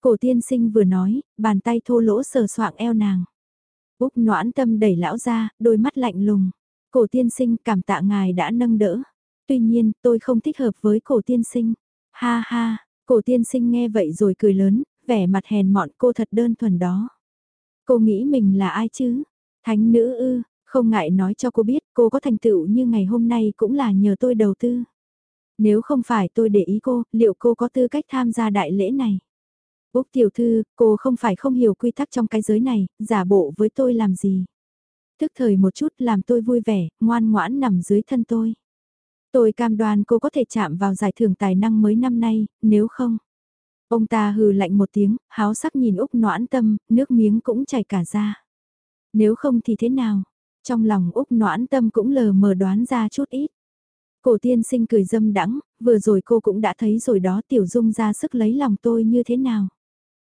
Cổ tiên sinh vừa nói, bàn tay thô lỗ sờ soạng eo nàng. Úc noãn tâm đẩy lão ra, đôi mắt lạnh lùng. Cổ tiên sinh cảm tạ ngài đã nâng đỡ. Tuy nhiên, tôi không thích hợp với cổ tiên sinh. Ha ha, cổ tiên sinh nghe vậy rồi cười lớn, vẻ mặt hèn mọn cô thật đơn thuần đó. Cô nghĩ mình là ai chứ? Thánh nữ ư, không ngại nói cho cô biết cô có thành tựu như ngày hôm nay cũng là nhờ tôi đầu tư. Nếu không phải tôi để ý cô, liệu cô có tư cách tham gia đại lễ này? Úc tiểu thư, cô không phải không hiểu quy tắc trong cái giới này, giả bộ với tôi làm gì? Tức thời một chút làm tôi vui vẻ, ngoan ngoãn nằm dưới thân tôi. Tôi cam đoan cô có thể chạm vào giải thưởng tài năng mới năm nay, nếu không. Ông ta hừ lạnh một tiếng, háo sắc nhìn Úc noãn tâm, nước miếng cũng chảy cả ra. Nếu không thì thế nào? Trong lòng Úc noãn tâm cũng lờ mờ đoán ra chút ít. Cổ tiên sinh cười dâm đắng, vừa rồi cô cũng đã thấy rồi đó Tiểu Dung ra sức lấy lòng tôi như thế nào.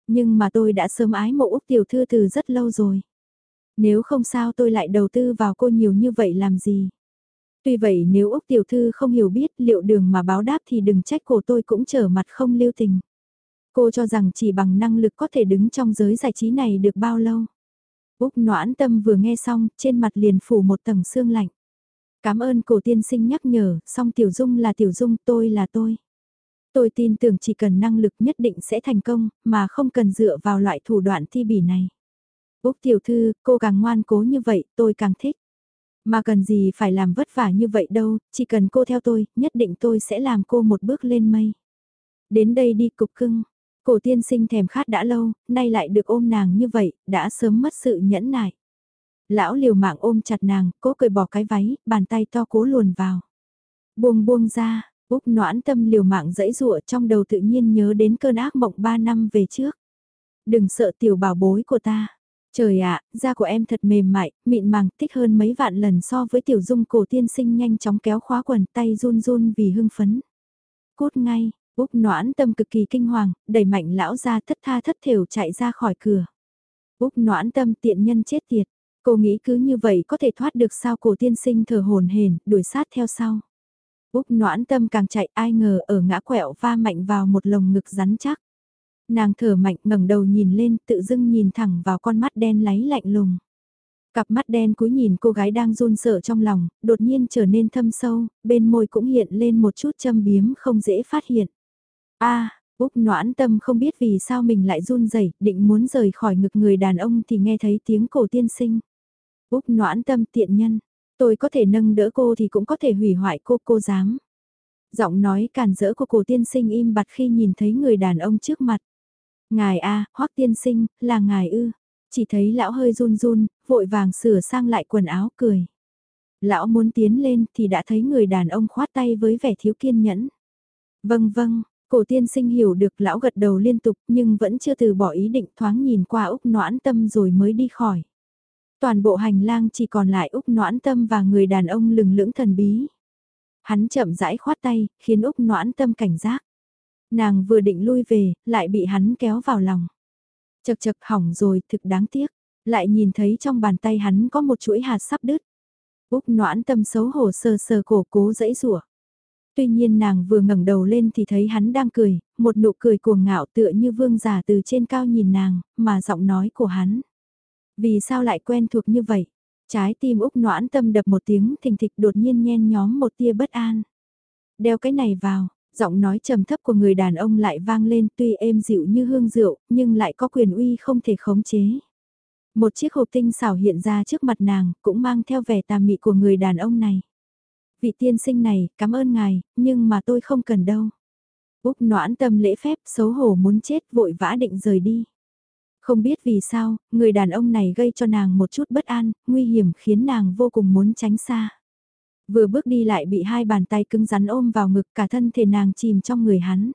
Nhưng mà tôi đã sớm ái mộ Úc Tiểu Thư từ rất lâu rồi. Nếu không sao tôi lại đầu tư vào cô nhiều như vậy làm gì. Tuy vậy nếu Úc Tiểu Thư không hiểu biết liệu đường mà báo đáp thì đừng trách cổ tôi cũng trở mặt không lưu tình. Cô cho rằng chỉ bằng năng lực có thể đứng trong giới giải trí này được bao lâu. Úc noãn tâm vừa nghe xong, trên mặt liền phủ một tầng xương lạnh. Cảm ơn cổ tiên sinh nhắc nhở, song Tiểu Dung là Tiểu Dung, tôi là tôi. Tôi tin tưởng chỉ cần năng lực nhất định sẽ thành công, mà không cần dựa vào loại thủ đoạn thi bỉ này. Úc Tiểu Thư, cô càng ngoan cố như vậy, tôi càng thích. Mà cần gì phải làm vất vả như vậy đâu, chỉ cần cô theo tôi, nhất định tôi sẽ làm cô một bước lên mây. Đến đây đi cục cưng. Cổ tiên sinh thèm khát đã lâu, nay lại được ôm nàng như vậy, đã sớm mất sự nhẫn nại. Lão liều mạng ôm chặt nàng, cố cười bỏ cái váy, bàn tay to cố luồn vào. Buông buông ra, Úc noãn tâm liều mạng dẫy dụa trong đầu tự nhiên nhớ đến cơn ác mộng 3 năm về trước. Đừng sợ tiểu bảo bối của ta. Trời ạ, da của em thật mềm mại, mịn màng, thích hơn mấy vạn lần so với tiểu dung cổ tiên sinh nhanh chóng kéo khóa quần tay run run vì hưng phấn. Cút ngay, Úc noãn tâm cực kỳ kinh hoàng, đẩy mạnh lão ra thất tha thất thểu chạy ra khỏi cửa. Úc noãn tâm tiện nhân chết tiệt, cô nghĩ cứ như vậy có thể thoát được sao cổ tiên sinh thở hồn hển đuổi sát theo sau. Úc noãn tâm càng chạy ai ngờ ở ngã quẹo va mạnh vào một lồng ngực rắn chắc. Nàng thở mạnh ngẩng đầu nhìn lên tự dưng nhìn thẳng vào con mắt đen láy lạnh lùng. Cặp mắt đen cúi nhìn cô gái đang run sợ trong lòng, đột nhiên trở nên thâm sâu, bên môi cũng hiện lên một chút châm biếm không dễ phát hiện a Úc noãn tâm không biết vì sao mình lại run rẩy định muốn rời khỏi ngực người đàn ông thì nghe thấy tiếng cổ tiên sinh. Úc noãn tâm tiện nhân, tôi có thể nâng đỡ cô thì cũng có thể hủy hoại cô, cô dám. Giọng nói càn rỡ của cổ tiên sinh im bặt khi nhìn thấy người đàn ông trước mặt. Ngài a, hoắc tiên sinh, là ngài ư. Chỉ thấy lão hơi run run, vội vàng sửa sang lại quần áo cười. Lão muốn tiến lên thì đã thấy người đàn ông khoát tay với vẻ thiếu kiên nhẫn. Vâng vâng, cổ tiên sinh hiểu được lão gật đầu liên tục nhưng vẫn chưa từ bỏ ý định thoáng nhìn qua Úc noãn tâm rồi mới đi khỏi. Toàn bộ hành lang chỉ còn lại Úc noãn tâm và người đàn ông lừng lững thần bí. Hắn chậm rãi khoát tay, khiến Úc noãn tâm cảnh giác. Nàng vừa định lui về, lại bị hắn kéo vào lòng. Chật chật hỏng rồi, thực đáng tiếc. Lại nhìn thấy trong bàn tay hắn có một chuỗi hạt sắp đứt. Úc noãn tâm xấu hổ sờ sờ cổ cố dãy rủa Tuy nhiên nàng vừa ngẩng đầu lên thì thấy hắn đang cười, một nụ cười cuồng ngạo tựa như vương giả từ trên cao nhìn nàng, mà giọng nói của hắn. Vì sao lại quen thuộc như vậy? Trái tim Úc noãn tâm đập một tiếng thình thịch đột nhiên nhen nhóm một tia bất an. Đeo cái này vào, giọng nói trầm thấp của người đàn ông lại vang lên tuy êm dịu như hương rượu, nhưng lại có quyền uy không thể khống chế. Một chiếc hộp tinh xảo hiện ra trước mặt nàng, cũng mang theo vẻ tà mị của người đàn ông này. Vị tiên sinh này, cảm ơn ngài, nhưng mà tôi không cần đâu. Úc noãn tâm lễ phép, xấu hổ muốn chết, vội vã định rời đi. Không biết vì sao, người đàn ông này gây cho nàng một chút bất an, nguy hiểm khiến nàng vô cùng muốn tránh xa. Vừa bước đi lại bị hai bàn tay cứng rắn ôm vào ngực cả thân thể nàng chìm trong người hắn.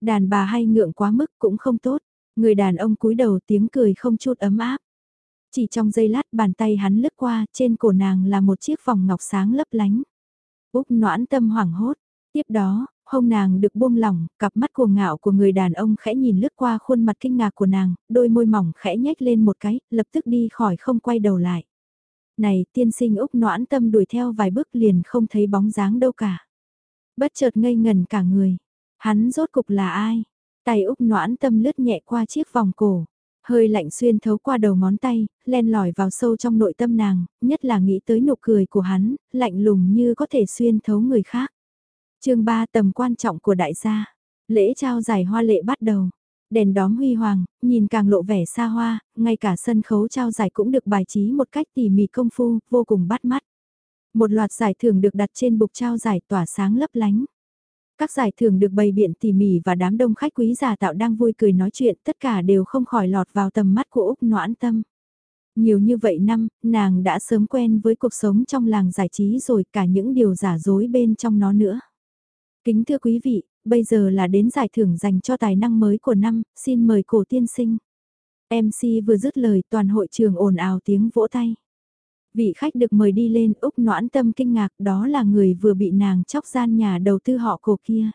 Đàn bà hay ngượng quá mức cũng không tốt, người đàn ông cúi đầu tiếng cười không chút ấm áp. Chỉ trong giây lát bàn tay hắn lướt qua, trên cổ nàng là một chiếc vòng ngọc sáng lấp lánh. Úc noãn tâm hoảng hốt, tiếp đó, hông nàng được buông lỏng, cặp mắt cuồng ngạo của người đàn ông khẽ nhìn lướt qua khuôn mặt kinh ngạc của nàng, đôi môi mỏng khẽ nhếch lên một cái, lập tức đi khỏi không quay đầu lại này tiên sinh Úc noãn tâm đuổi theo vài bước liền không thấy bóng dáng đâu cả. Bất chợt ngây ngần cả người. Hắn rốt cục là ai? Tay Úc noãn tâm lướt nhẹ qua chiếc vòng cổ. Hơi lạnh xuyên thấu qua đầu ngón tay, len lỏi vào sâu trong nội tâm nàng, nhất là nghĩ tới nụ cười của hắn, lạnh lùng như có thể xuyên thấu người khác. chương 3 tầm quan trọng của đại gia. Lễ trao giải hoa lệ bắt đầu. Đèn đóm huy hoàng, nhìn càng lộ vẻ xa hoa, ngay cả sân khấu trao giải cũng được bài trí một cách tỉ mỉ công phu, vô cùng bắt mắt. Một loạt giải thưởng được đặt trên bục trao giải tỏa sáng lấp lánh. Các giải thưởng được bày biện tỉ mỉ và đám đông khách quý giả tạo đang vui cười nói chuyện tất cả đều không khỏi lọt vào tầm mắt của Úc Noãn Tâm. Nhiều như vậy năm, nàng đã sớm quen với cuộc sống trong làng giải trí rồi cả những điều giả dối bên trong nó nữa. Kính thưa quý vị, bây giờ là đến giải thưởng dành cho tài năng mới của năm, xin mời cổ tiên sinh. MC vừa dứt lời toàn hội trường ồn ào tiếng vỗ tay. Vị khách được mời đi lên Úc noãn tâm kinh ngạc đó là người vừa bị nàng chóc gian nhà đầu tư họ cổ kia.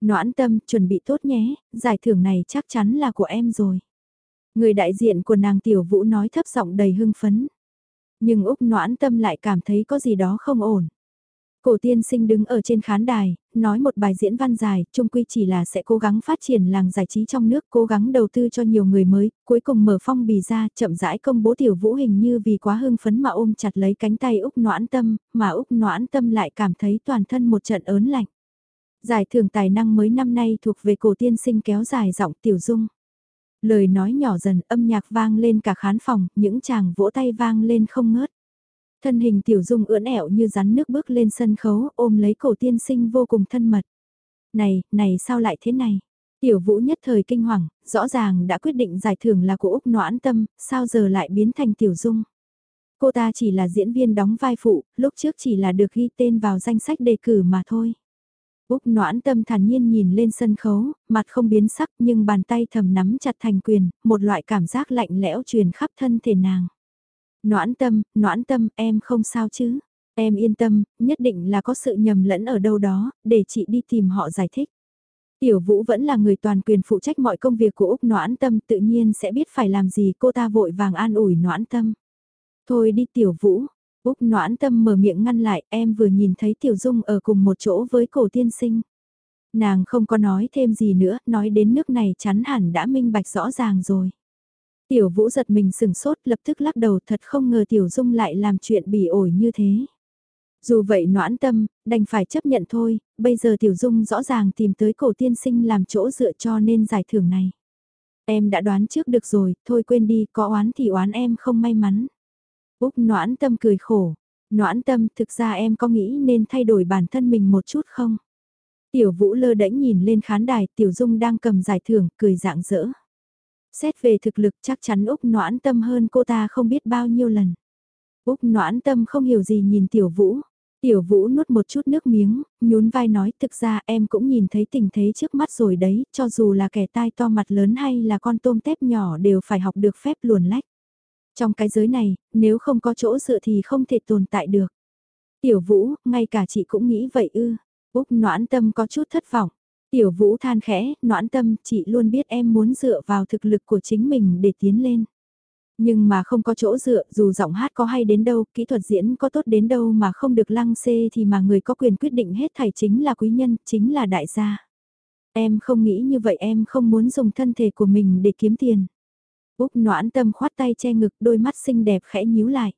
Noãn tâm chuẩn bị tốt nhé, giải thưởng này chắc chắn là của em rồi. Người đại diện của nàng tiểu vũ nói thấp giọng đầy hưng phấn. Nhưng Úc noãn tâm lại cảm thấy có gì đó không ổn. Cổ tiên sinh đứng ở trên khán đài, nói một bài diễn văn dài, chung quy chỉ là sẽ cố gắng phát triển làng giải trí trong nước, cố gắng đầu tư cho nhiều người mới, cuối cùng mở phong bì ra, chậm rãi công bố tiểu vũ hình như vì quá hưng phấn mà ôm chặt lấy cánh tay Úc noãn tâm, mà Úc noãn tâm lại cảm thấy toàn thân một trận ớn lạnh. Giải thưởng tài năng mới năm nay thuộc về cổ tiên sinh kéo dài giọng tiểu dung. Lời nói nhỏ dần âm nhạc vang lên cả khán phòng, những chàng vỗ tay vang lên không ngớt. Thân hình tiểu dung ưỡn ẹo như rắn nước bước lên sân khấu ôm lấy cổ tiên sinh vô cùng thân mật. Này, này sao lại thế này? Tiểu vũ nhất thời kinh hoàng, rõ ràng đã quyết định giải thưởng là của Úc Noãn Tâm, sao giờ lại biến thành tiểu dung? Cô ta chỉ là diễn viên đóng vai phụ, lúc trước chỉ là được ghi tên vào danh sách đề cử mà thôi. Úc noãn tâm thản nhiên nhìn lên sân khấu, mặt không biến sắc nhưng bàn tay thầm nắm chặt thành quyền, một loại cảm giác lạnh lẽo truyền khắp thân thể nàng. Noãn tâm, noãn tâm, em không sao chứ? Em yên tâm, nhất định là có sự nhầm lẫn ở đâu đó, để chị đi tìm họ giải thích. Tiểu Vũ vẫn là người toàn quyền phụ trách mọi công việc của Úc Noãn Tâm tự nhiên sẽ biết phải làm gì cô ta vội vàng an ủi Noãn Tâm. Thôi đi Tiểu Vũ, Úc Noãn Tâm mở miệng ngăn lại em vừa nhìn thấy Tiểu Dung ở cùng một chỗ với cổ tiên sinh. Nàng không có nói thêm gì nữa, nói đến nước này chắn hẳn đã minh bạch rõ ràng rồi. Tiểu Vũ giật mình sừng sốt lập tức lắc đầu thật không ngờ Tiểu Dung lại làm chuyện bỉ ổi như thế. Dù vậy noãn tâm, đành phải chấp nhận thôi, bây giờ Tiểu Dung rõ ràng tìm tới cổ tiên sinh làm chỗ dựa cho nên giải thưởng này. Em đã đoán trước được rồi, thôi quên đi, có oán thì oán em không may mắn. Úc noãn tâm cười khổ, noãn tâm thực ra em có nghĩ nên thay đổi bản thân mình một chút không? Tiểu Vũ lơ đễnh nhìn lên khán đài, Tiểu Dung đang cầm giải thưởng, cười dạng dỡ. Xét về thực lực chắc chắn Úc noãn tâm hơn cô ta không biết bao nhiêu lần. Úc noãn tâm không hiểu gì nhìn Tiểu Vũ. Tiểu Vũ nuốt một chút nước miếng, nhún vai nói thực ra em cũng nhìn thấy tình thế trước mắt rồi đấy, cho dù là kẻ tai to mặt lớn hay là con tôm tép nhỏ đều phải học được phép luồn lách. Trong cái giới này, nếu không có chỗ dựa thì không thể tồn tại được. Tiểu Vũ, ngay cả chị cũng nghĩ vậy ư. Úc noãn tâm có chút thất vọng. Tiểu Vũ than khẽ, noãn tâm, chị luôn biết em muốn dựa vào thực lực của chính mình để tiến lên. Nhưng mà không có chỗ dựa, dù giọng hát có hay đến đâu, kỹ thuật diễn có tốt đến đâu mà không được lăng xê thì mà người có quyền quyết định hết thảy chính là quý nhân, chính là đại gia. Em không nghĩ như vậy em không muốn dùng thân thể của mình để kiếm tiền. Úc noãn tâm khoát tay che ngực đôi mắt xinh đẹp khẽ nhíu lại.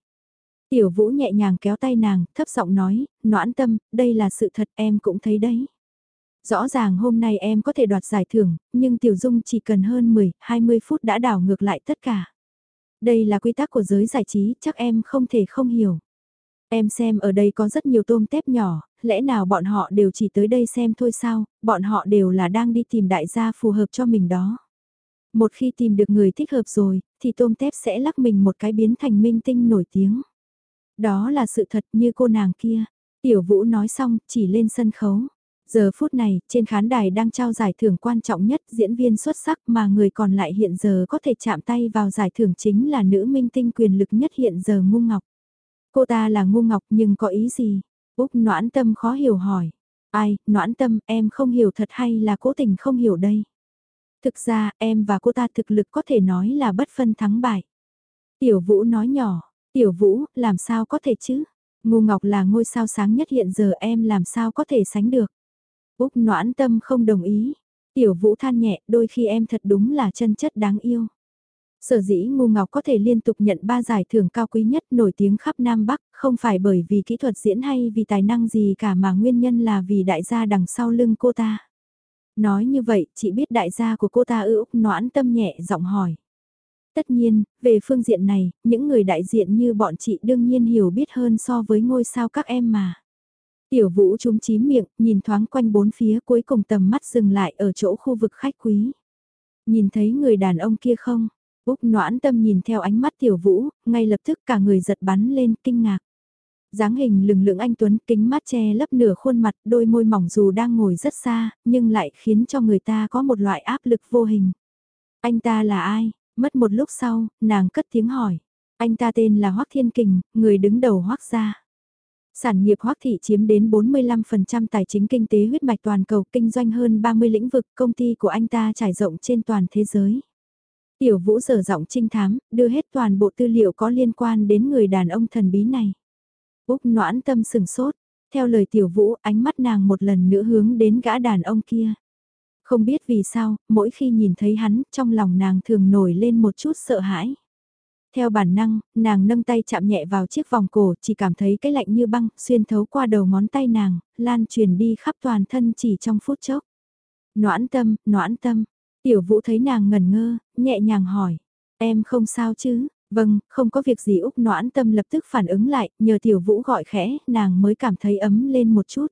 Tiểu vũ nhẹ nhàng kéo tay nàng, thấp giọng nói, noãn tâm, đây là sự thật em cũng thấy đấy. Rõ ràng hôm nay em có thể đoạt giải thưởng, nhưng Tiểu Dung chỉ cần hơn 10, 20 phút đã đảo ngược lại tất cả. Đây là quy tắc của giới giải trí, chắc em không thể không hiểu. Em xem ở đây có rất nhiều tôm tép nhỏ, lẽ nào bọn họ đều chỉ tới đây xem thôi sao, bọn họ đều là đang đi tìm đại gia phù hợp cho mình đó. Một khi tìm được người thích hợp rồi, thì tôm tép sẽ lắc mình một cái biến thành minh tinh nổi tiếng. Đó là sự thật như cô nàng kia. Tiểu Vũ nói xong, chỉ lên sân khấu. Giờ phút này, trên khán đài đang trao giải thưởng quan trọng nhất diễn viên xuất sắc mà người còn lại hiện giờ có thể chạm tay vào giải thưởng chính là nữ minh tinh quyền lực nhất hiện giờ Ngu Ngọc. Cô ta là Ngu Ngọc nhưng có ý gì? Úc noãn tâm khó hiểu hỏi. Ai, noãn tâm, em không hiểu thật hay là cố tình không hiểu đây? Thực ra, em và cô ta thực lực có thể nói là bất phân thắng bại. Tiểu Vũ nói nhỏ, Tiểu Vũ, làm sao có thể chứ? Ngô Ngọc là ngôi sao sáng nhất hiện giờ em làm sao có thể sánh được? Úc noãn tâm không đồng ý. Tiểu Vũ than nhẹ, đôi khi em thật đúng là chân chất đáng yêu. Sở dĩ ngu Ngọc có thể liên tục nhận ba giải thưởng cao quý nhất nổi tiếng khắp Nam Bắc, không phải bởi vì kỹ thuật diễn hay vì tài năng gì cả mà nguyên nhân là vì đại gia đằng sau lưng cô ta. Nói như vậy, chị biết đại gia của cô ta ư noãn tâm nhẹ giọng hỏi. Tất nhiên, về phương diện này, những người đại diện như bọn chị đương nhiên hiểu biết hơn so với ngôi sao các em mà. Tiểu vũ chúng chím miệng, nhìn thoáng quanh bốn phía cuối cùng tầm mắt dừng lại ở chỗ khu vực khách quý. Nhìn thấy người đàn ông kia không? Úc noãn tâm nhìn theo ánh mắt tiểu vũ, ngay lập tức cả người giật bắn lên kinh ngạc dáng hình lừng lưỡng anh Tuấn kính mắt che lấp nửa khuôn mặt đôi môi mỏng dù đang ngồi rất xa, nhưng lại khiến cho người ta có một loại áp lực vô hình. Anh ta là ai? Mất một lúc sau, nàng cất tiếng hỏi. Anh ta tên là Hoắc Thiên Kình, người đứng đầu Hoắc gia. Sản nghiệp Hoắc thị chiếm đến 45% tài chính kinh tế huyết mạch toàn cầu, kinh doanh hơn 30 lĩnh vực, công ty của anh ta trải rộng trên toàn thế giới. Tiểu Vũ giờ giọng trinh thám, đưa hết toàn bộ tư liệu có liên quan đến người đàn ông thần bí này. Úc noãn tâm sừng sốt, theo lời Tiểu Vũ, ánh mắt nàng một lần nữa hướng đến gã đàn ông kia. Không biết vì sao, mỗi khi nhìn thấy hắn, trong lòng nàng thường nổi lên một chút sợ hãi. Theo bản năng, nàng nâng tay chạm nhẹ vào chiếc vòng cổ, chỉ cảm thấy cái lạnh như băng, xuyên thấu qua đầu ngón tay nàng, lan truyền đi khắp toàn thân chỉ trong phút chốc. Noãn tâm, noãn tâm, tiểu vũ thấy nàng ngẩn ngơ, nhẹ nhàng hỏi, em không sao chứ, vâng, không có việc gì Úc noãn tâm lập tức phản ứng lại, nhờ tiểu vũ gọi khẽ, nàng mới cảm thấy ấm lên một chút.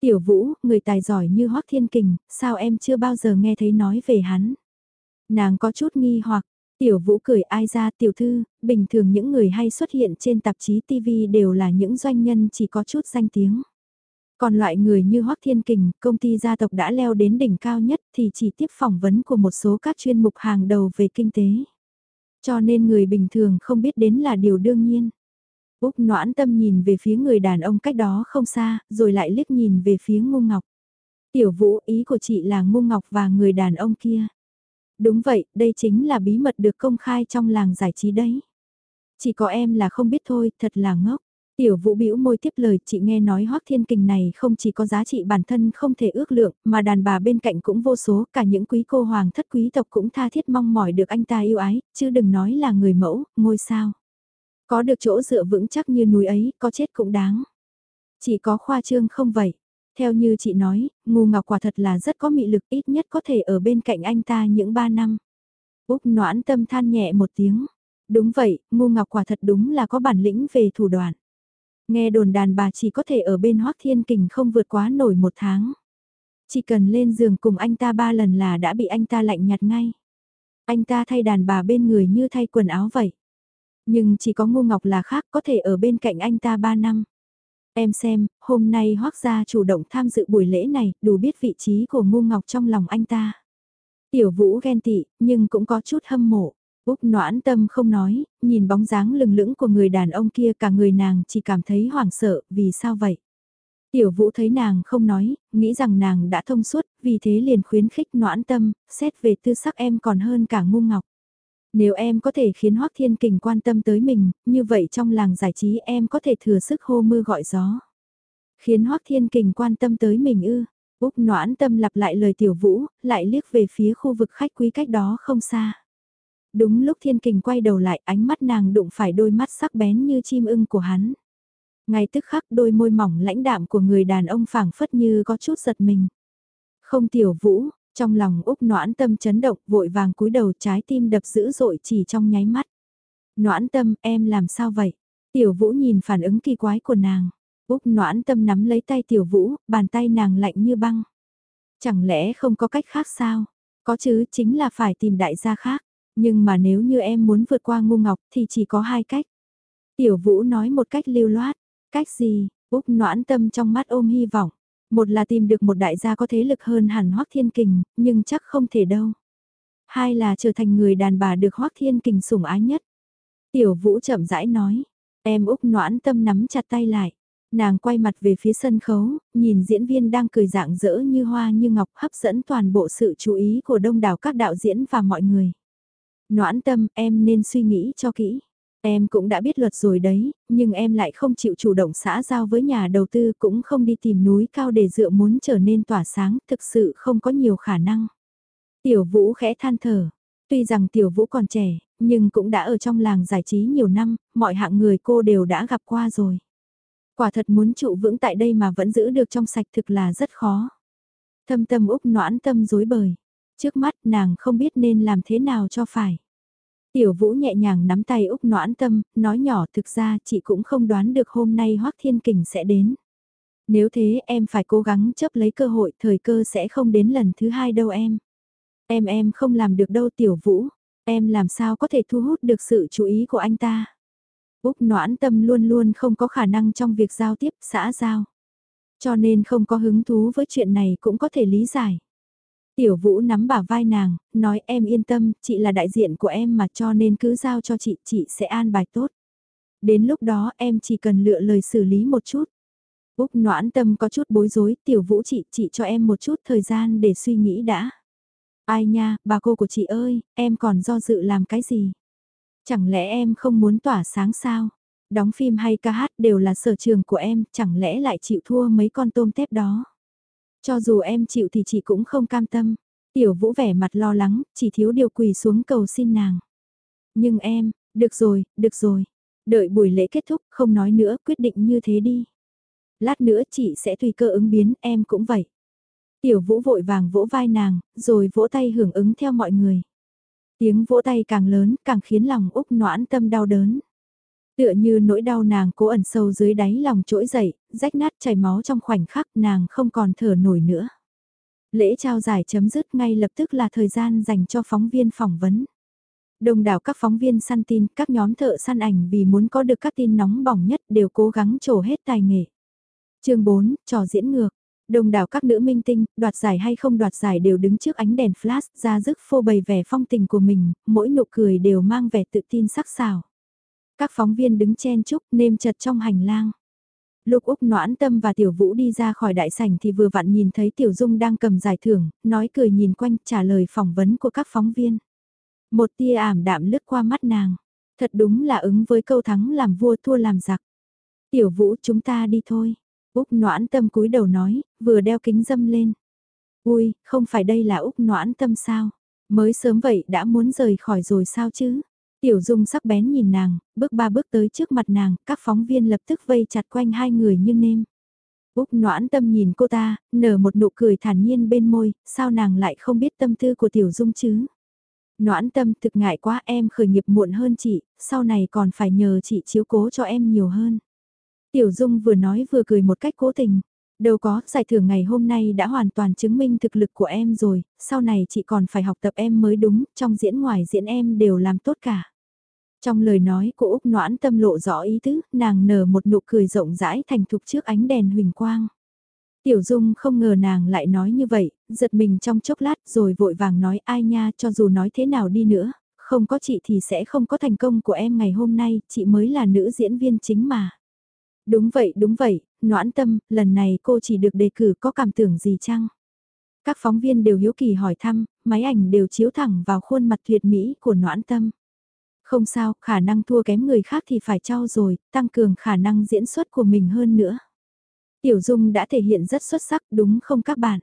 Tiểu vũ, người tài giỏi như Hoắc Thiên Kình, sao em chưa bao giờ nghe thấy nói về hắn? Nàng có chút nghi hoặc, Tiểu vũ cười ai ra tiểu thư, bình thường những người hay xuất hiện trên tạp chí TV đều là những doanh nhân chỉ có chút danh tiếng. Còn loại người như Hoắc Thiên Kình, công ty gia tộc đã leo đến đỉnh cao nhất thì chỉ tiếp phỏng vấn của một số các chuyên mục hàng đầu về kinh tế. Cho nên người bình thường không biết đến là điều đương nhiên. Úc noãn tâm nhìn về phía người đàn ông cách đó không xa, rồi lại liếc nhìn về phía Ngô ngọc. Tiểu vũ ý của chị là Ngô ngọc và người đàn ông kia. Đúng vậy, đây chính là bí mật được công khai trong làng giải trí đấy. Chỉ có em là không biết thôi, thật là ngốc. Tiểu vũ bĩu môi tiếp lời, chị nghe nói hoác thiên kình này không chỉ có giá trị bản thân không thể ước lượng, mà đàn bà bên cạnh cũng vô số, cả những quý cô hoàng thất quý tộc cũng tha thiết mong mỏi được anh ta yêu ái, chứ đừng nói là người mẫu, ngôi sao. Có được chỗ dựa vững chắc như núi ấy, có chết cũng đáng. Chỉ có khoa trương không vậy. Theo như chị nói, ngu ngọc quả thật là rất có mị lực ít nhất có thể ở bên cạnh anh ta những ba năm. Úc noãn tâm than nhẹ một tiếng. Đúng vậy, ngu ngọc quả thật đúng là có bản lĩnh về thủ đoạn. Nghe đồn đàn bà chỉ có thể ở bên Hoác Thiên Kình không vượt quá nổi một tháng. Chỉ cần lên giường cùng anh ta ba lần là đã bị anh ta lạnh nhạt ngay. Anh ta thay đàn bà bên người như thay quần áo vậy. Nhưng chỉ có ngu ngọc là khác có thể ở bên cạnh anh ta ba năm. Em xem, hôm nay hoác gia chủ động tham dự buổi lễ này, đủ biết vị trí của ngu ngọc trong lòng anh ta. Tiểu vũ ghen tị, nhưng cũng có chút hâm mộ. Úc noãn tâm không nói, nhìn bóng dáng lừng lững của người đàn ông kia cả người nàng chỉ cảm thấy hoảng sợ, vì sao vậy? Tiểu vũ thấy nàng không nói, nghĩ rằng nàng đã thông suốt, vì thế liền khuyến khích noãn tâm, xét về tư sắc em còn hơn cả ngu ngọc. Nếu em có thể khiến Hoác Thiên Kình quan tâm tới mình, như vậy trong làng giải trí em có thể thừa sức hô mưa gọi gió. Khiến Hoác Thiên Kình quan tâm tới mình ư. Úc noãn tâm lặp lại lời tiểu vũ, lại liếc về phía khu vực khách quý cách đó không xa. Đúng lúc Thiên Kình quay đầu lại ánh mắt nàng đụng phải đôi mắt sắc bén như chim ưng của hắn. Ngay tức khắc đôi môi mỏng lãnh đạm của người đàn ông phảng phất như có chút giật mình. Không tiểu vũ, trong lòng Úc noãn tâm chấn động vội vàng cúi đầu trái tim đập dữ dội chỉ trong nháy mắt. Noãn tâm em làm sao vậy? Tiểu vũ nhìn phản ứng kỳ quái của nàng. Úc noãn tâm nắm lấy tay tiểu vũ, bàn tay nàng lạnh như băng. Chẳng lẽ không có cách khác sao? Có chứ chính là phải tìm đại gia khác. Nhưng mà nếu như em muốn vượt qua ngu ngọc thì chỉ có hai cách. Tiểu vũ nói một cách lưu loát. Cách gì? Úc noãn tâm trong mắt ôm hy vọng. Một là tìm được một đại gia có thế lực hơn hẳn Hoắc Thiên Kình, nhưng chắc không thể đâu. Hai là trở thành người đàn bà được Hoắc Thiên Kình sủng ái nhất. Tiểu Vũ chậm rãi nói, em Úc noãn tâm nắm chặt tay lại. Nàng quay mặt về phía sân khấu, nhìn diễn viên đang cười dạng dỡ như hoa như ngọc hấp dẫn toàn bộ sự chú ý của đông đảo các đạo diễn và mọi người. Noãn tâm, em nên suy nghĩ cho kỹ. Em cũng đã biết luật rồi đấy, nhưng em lại không chịu chủ động xã giao với nhà đầu tư cũng không đi tìm núi cao để dựa muốn trở nên tỏa sáng, thực sự không có nhiều khả năng. Tiểu Vũ khẽ than thở. Tuy rằng Tiểu Vũ còn trẻ, nhưng cũng đã ở trong làng giải trí nhiều năm, mọi hạng người cô đều đã gặp qua rồi. Quả thật muốn trụ vững tại đây mà vẫn giữ được trong sạch thực là rất khó. Thâm tâm Úc noãn tâm dối bời. Trước mắt nàng không biết nên làm thế nào cho phải. Tiểu Vũ nhẹ nhàng nắm tay Úc noãn tâm, nói nhỏ thực ra chị cũng không đoán được hôm nay Hoác Thiên Kình sẽ đến. Nếu thế em phải cố gắng chấp lấy cơ hội thời cơ sẽ không đến lần thứ hai đâu em. Em em không làm được đâu Tiểu Vũ, em làm sao có thể thu hút được sự chú ý của anh ta. Úc noãn tâm luôn luôn không có khả năng trong việc giao tiếp, xã giao. Cho nên không có hứng thú với chuyện này cũng có thể lý giải. Tiểu Vũ nắm bả vai nàng, nói em yên tâm, chị là đại diện của em mà cho nên cứ giao cho chị, chị sẽ an bài tốt. Đến lúc đó em chỉ cần lựa lời xử lý một chút. Úc noãn tâm có chút bối rối, tiểu vũ chị, chị cho em một chút thời gian để suy nghĩ đã. Ai nha, bà cô của chị ơi, em còn do dự làm cái gì? Chẳng lẽ em không muốn tỏa sáng sao? Đóng phim hay ca hát đều là sở trường của em, chẳng lẽ lại chịu thua mấy con tôm tép đó? Cho dù em chịu thì chị cũng không cam tâm. Tiểu vũ vẻ mặt lo lắng, chỉ thiếu điều quỳ xuống cầu xin nàng. Nhưng em, được rồi, được rồi. Đợi buổi lễ kết thúc, không nói nữa, quyết định như thế đi. Lát nữa chị sẽ tùy cơ ứng biến, em cũng vậy. Tiểu vũ vội vàng vỗ vai nàng, rồi vỗ tay hưởng ứng theo mọi người. Tiếng vỗ tay càng lớn, càng khiến lòng Úc noãn tâm đau đớn. Tựa như nỗi đau nàng cố ẩn sâu dưới đáy lòng trỗi dậy, rách nát chảy máu trong khoảnh khắc nàng không còn thở nổi nữa. Lễ trao giải chấm dứt ngay lập tức là thời gian dành cho phóng viên phỏng vấn. đồng đảo các phóng viên săn tin, các nhóm thợ săn ảnh vì muốn có được các tin nóng bỏng nhất đều cố gắng trổ hết tài nghệ. chương 4, trò diễn ngược. đồng đảo các nữ minh tinh, đoạt giải hay không đoạt giải đều đứng trước ánh đèn flash ra dứt phô bày vẻ phong tình của mình, mỗi nụ cười đều mang vẻ tự tin sắc sảo. Các phóng viên đứng chen chúc nêm chật trong hành lang. Lúc Úc Noãn Tâm và Tiểu Vũ đi ra khỏi đại sảnh thì vừa vặn nhìn thấy Tiểu Dung đang cầm giải thưởng, nói cười nhìn quanh trả lời phỏng vấn của các phóng viên. Một tia ảm đạm lướt qua mắt nàng. Thật đúng là ứng với câu thắng làm vua thua làm giặc. Tiểu Vũ chúng ta đi thôi. Úc Noãn Tâm cúi đầu nói, vừa đeo kính dâm lên. Ui, không phải đây là Úc Noãn Tâm sao? Mới sớm vậy đã muốn rời khỏi rồi sao chứ? Tiểu Dung sắc bén nhìn nàng, bước ba bước tới trước mặt nàng, các phóng viên lập tức vây chặt quanh hai người như nêm. Úc noãn tâm nhìn cô ta, nở một nụ cười thản nhiên bên môi, sao nàng lại không biết tâm tư của Tiểu Dung chứ? Noãn tâm thực ngại quá em khởi nghiệp muộn hơn chị, sau này còn phải nhờ chị chiếu cố cho em nhiều hơn. Tiểu Dung vừa nói vừa cười một cách cố tình. Đâu có, giải thưởng ngày hôm nay đã hoàn toàn chứng minh thực lực của em rồi, sau này chị còn phải học tập em mới đúng, trong diễn ngoài diễn em đều làm tốt cả. Trong lời nói của Úc Noãn tâm lộ rõ ý tứ, nàng nở một nụ cười rộng rãi thành thục trước ánh đèn huỳnh quang. Tiểu Dung không ngờ nàng lại nói như vậy, giật mình trong chốc lát rồi vội vàng nói ai nha cho dù nói thế nào đi nữa, không có chị thì sẽ không có thành công của em ngày hôm nay, chị mới là nữ diễn viên chính mà. Đúng vậy, đúng vậy, noãn tâm, lần này cô chỉ được đề cử có cảm tưởng gì chăng? Các phóng viên đều hiếu kỳ hỏi thăm, máy ảnh đều chiếu thẳng vào khuôn mặt tuyệt mỹ của noãn tâm. Không sao, khả năng thua kém người khác thì phải trao rồi, tăng cường khả năng diễn xuất của mình hơn nữa. Tiểu Dung đã thể hiện rất xuất sắc đúng không các bạn?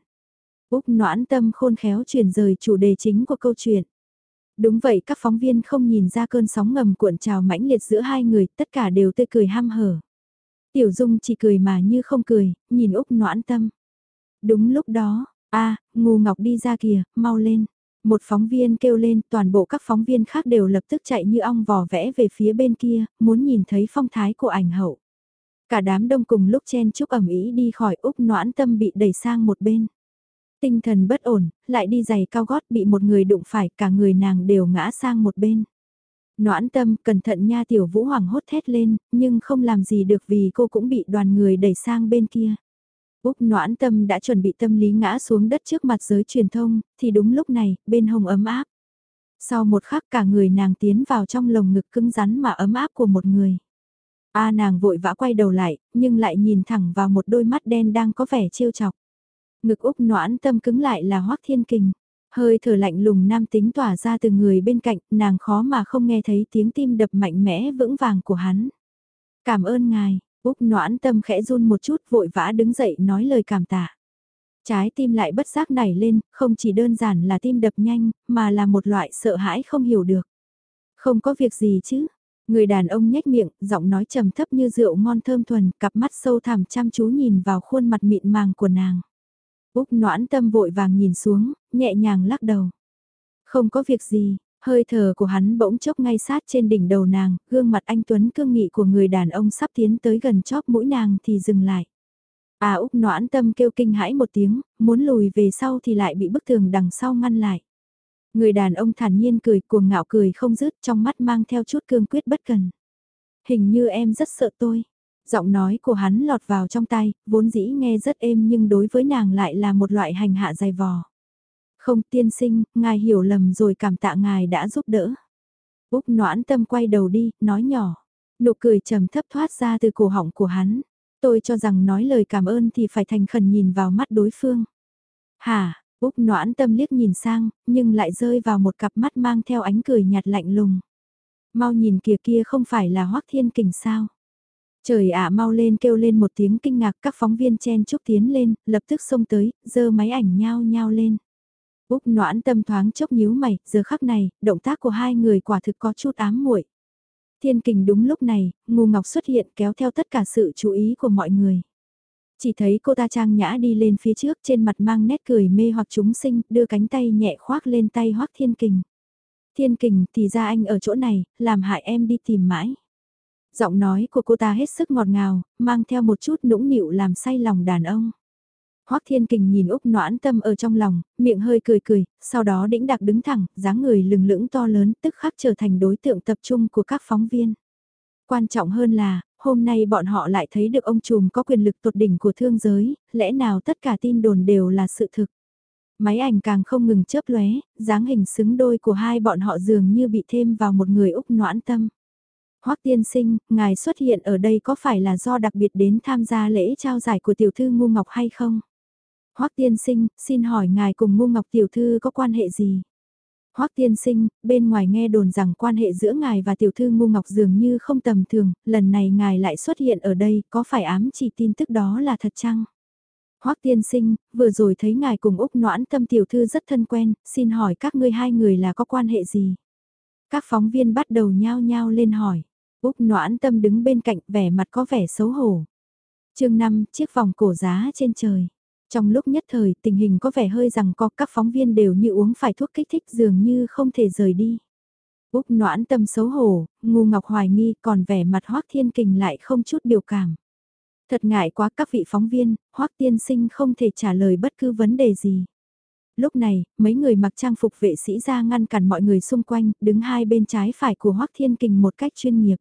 Úc noãn tâm khôn khéo chuyển rời chủ đề chính của câu chuyện. Đúng vậy các phóng viên không nhìn ra cơn sóng ngầm cuộn trào mãnh liệt giữa hai người, tất cả đều tươi cười ham hở. Tiểu Dung chỉ cười mà như không cười, nhìn Úc noãn tâm. Đúng lúc đó, a ngu ngọc đi ra kìa, mau lên. Một phóng viên kêu lên, toàn bộ các phóng viên khác đều lập tức chạy như ong vò vẽ về phía bên kia, muốn nhìn thấy phong thái của ảnh hậu. Cả đám đông cùng lúc chen chúc ẩm ý đi khỏi Úc noãn tâm bị đẩy sang một bên. Tinh thần bất ổn, lại đi giày cao gót bị một người đụng phải, cả người nàng đều ngã sang một bên. Noãn tâm, cẩn thận nha tiểu vũ hoàng hốt thét lên, nhưng không làm gì được vì cô cũng bị đoàn người đẩy sang bên kia. Úc noãn tâm đã chuẩn bị tâm lý ngã xuống đất trước mặt giới truyền thông, thì đúng lúc này, bên hồng ấm áp. Sau một khắc cả người nàng tiến vào trong lồng ngực cứng rắn mà ấm áp của một người. A nàng vội vã quay đầu lại, nhưng lại nhìn thẳng vào một đôi mắt đen đang có vẻ trêu chọc. Ngực Úc noãn tâm cứng lại là hoắc thiên kình. Hơi thở lạnh lùng nam tính tỏa ra từ người bên cạnh, nàng khó mà không nghe thấy tiếng tim đập mạnh mẽ vững vàng của hắn. Cảm ơn ngài, Úc noãn tâm khẽ run một chút vội vã đứng dậy nói lời cảm tạ. Trái tim lại bất giác nảy lên, không chỉ đơn giản là tim đập nhanh, mà là một loại sợ hãi không hiểu được. Không có việc gì chứ. Người đàn ông nhếch miệng, giọng nói trầm thấp như rượu ngon thơm thuần, cặp mắt sâu thẳm chăm chú nhìn vào khuôn mặt mịn màng của nàng. Úc noãn tâm vội vàng nhìn xuống, nhẹ nhàng lắc đầu. Không có việc gì, hơi thở của hắn bỗng chốc ngay sát trên đỉnh đầu nàng, gương mặt anh Tuấn cương nghị của người đàn ông sắp tiến tới gần chóp mũi nàng thì dừng lại. À Úc noãn tâm kêu kinh hãi một tiếng, muốn lùi về sau thì lại bị bức tường đằng sau ngăn lại. Người đàn ông thản nhiên cười cuồng ngạo cười không dứt trong mắt mang theo chút cương quyết bất cần. Hình như em rất sợ tôi. Giọng nói của hắn lọt vào trong tay, vốn dĩ nghe rất êm nhưng đối với nàng lại là một loại hành hạ dày vò. Không tiên sinh, ngài hiểu lầm rồi cảm tạ ngài đã giúp đỡ. Úc noãn tâm quay đầu đi, nói nhỏ. Nụ cười trầm thấp thoát ra từ cổ họng của hắn. Tôi cho rằng nói lời cảm ơn thì phải thành khẩn nhìn vào mắt đối phương. Hả, Úc noãn tâm liếc nhìn sang, nhưng lại rơi vào một cặp mắt mang theo ánh cười nhạt lạnh lùng. Mau nhìn kìa kia không phải là hoắc thiên kình sao. Trời ạ mau lên kêu lên một tiếng kinh ngạc các phóng viên chen chúc tiến lên, lập tức xông tới, dơ máy ảnh nhao nhao lên. Úc noãn tâm thoáng chốc nhíu mày, giờ khắc này, động tác của hai người quả thực có chút ám muội. Thiên kình đúng lúc này, ngu ngọc xuất hiện kéo theo tất cả sự chú ý của mọi người. Chỉ thấy cô ta trang nhã đi lên phía trước trên mặt mang nét cười mê hoặc chúng sinh, đưa cánh tay nhẹ khoác lên tay hoắc thiên kình. Thiên kình thì ra anh ở chỗ này, làm hại em đi tìm mãi. Giọng nói của cô ta hết sức ngọt ngào, mang theo một chút nũng nịu làm say lòng đàn ông. Hoắc Thiên Kình nhìn Úc Noãn Tâm ở trong lòng, miệng hơi cười cười, sau đó đĩnh đặc đứng thẳng, dáng người lừng lững to lớn, tức khắc trở thành đối tượng tập trung của các phóng viên. Quan trọng hơn là, hôm nay bọn họ lại thấy được ông trùm có quyền lực tột đỉnh của thương giới, lẽ nào tất cả tin đồn đều là sự thực. Máy ảnh càng không ngừng chớp lóe, dáng hình xứng đôi của hai bọn họ dường như bị thêm vào một người Úc Noãn Tâm. Hoắc tiên sinh, ngài xuất hiện ở đây có phải là do đặc biệt đến tham gia lễ trao giải của tiểu thư Ngu Ngọc hay không? Hoắc tiên sinh, xin hỏi ngài cùng Ngu Ngọc tiểu thư có quan hệ gì? Hoắc tiên sinh, bên ngoài nghe đồn rằng quan hệ giữa ngài và tiểu thư Ngu Ngọc dường như không tầm thường, lần này ngài lại xuất hiện ở đây, có phải ám chỉ tin tức đó là thật chăng? Hoắc tiên sinh, vừa rồi thấy ngài cùng Úc Noãn Tâm tiểu thư rất thân quen, xin hỏi các ngươi hai người là có quan hệ gì? Các phóng viên bắt đầu nhao nhao lên hỏi. Úc Noãn Tâm đứng bên cạnh vẻ mặt có vẻ xấu hổ. chương 5, chiếc vòng cổ giá trên trời. Trong lúc nhất thời tình hình có vẻ hơi rằng có các phóng viên đều như uống phải thuốc kích thích dường như không thể rời đi. Úc noãn tâm xấu hổ, ngu ngọc hoài nghi còn vẻ mặt hoác thiên kình lại không chút biểu cảm. Thật ngại quá các vị phóng viên, hoác tiên sinh không thể trả lời bất cứ vấn đề gì. Lúc này, mấy người mặc trang phục vệ sĩ ra ngăn cản mọi người xung quanh, đứng hai bên trái phải của hoác thiên kình một cách chuyên nghiệp.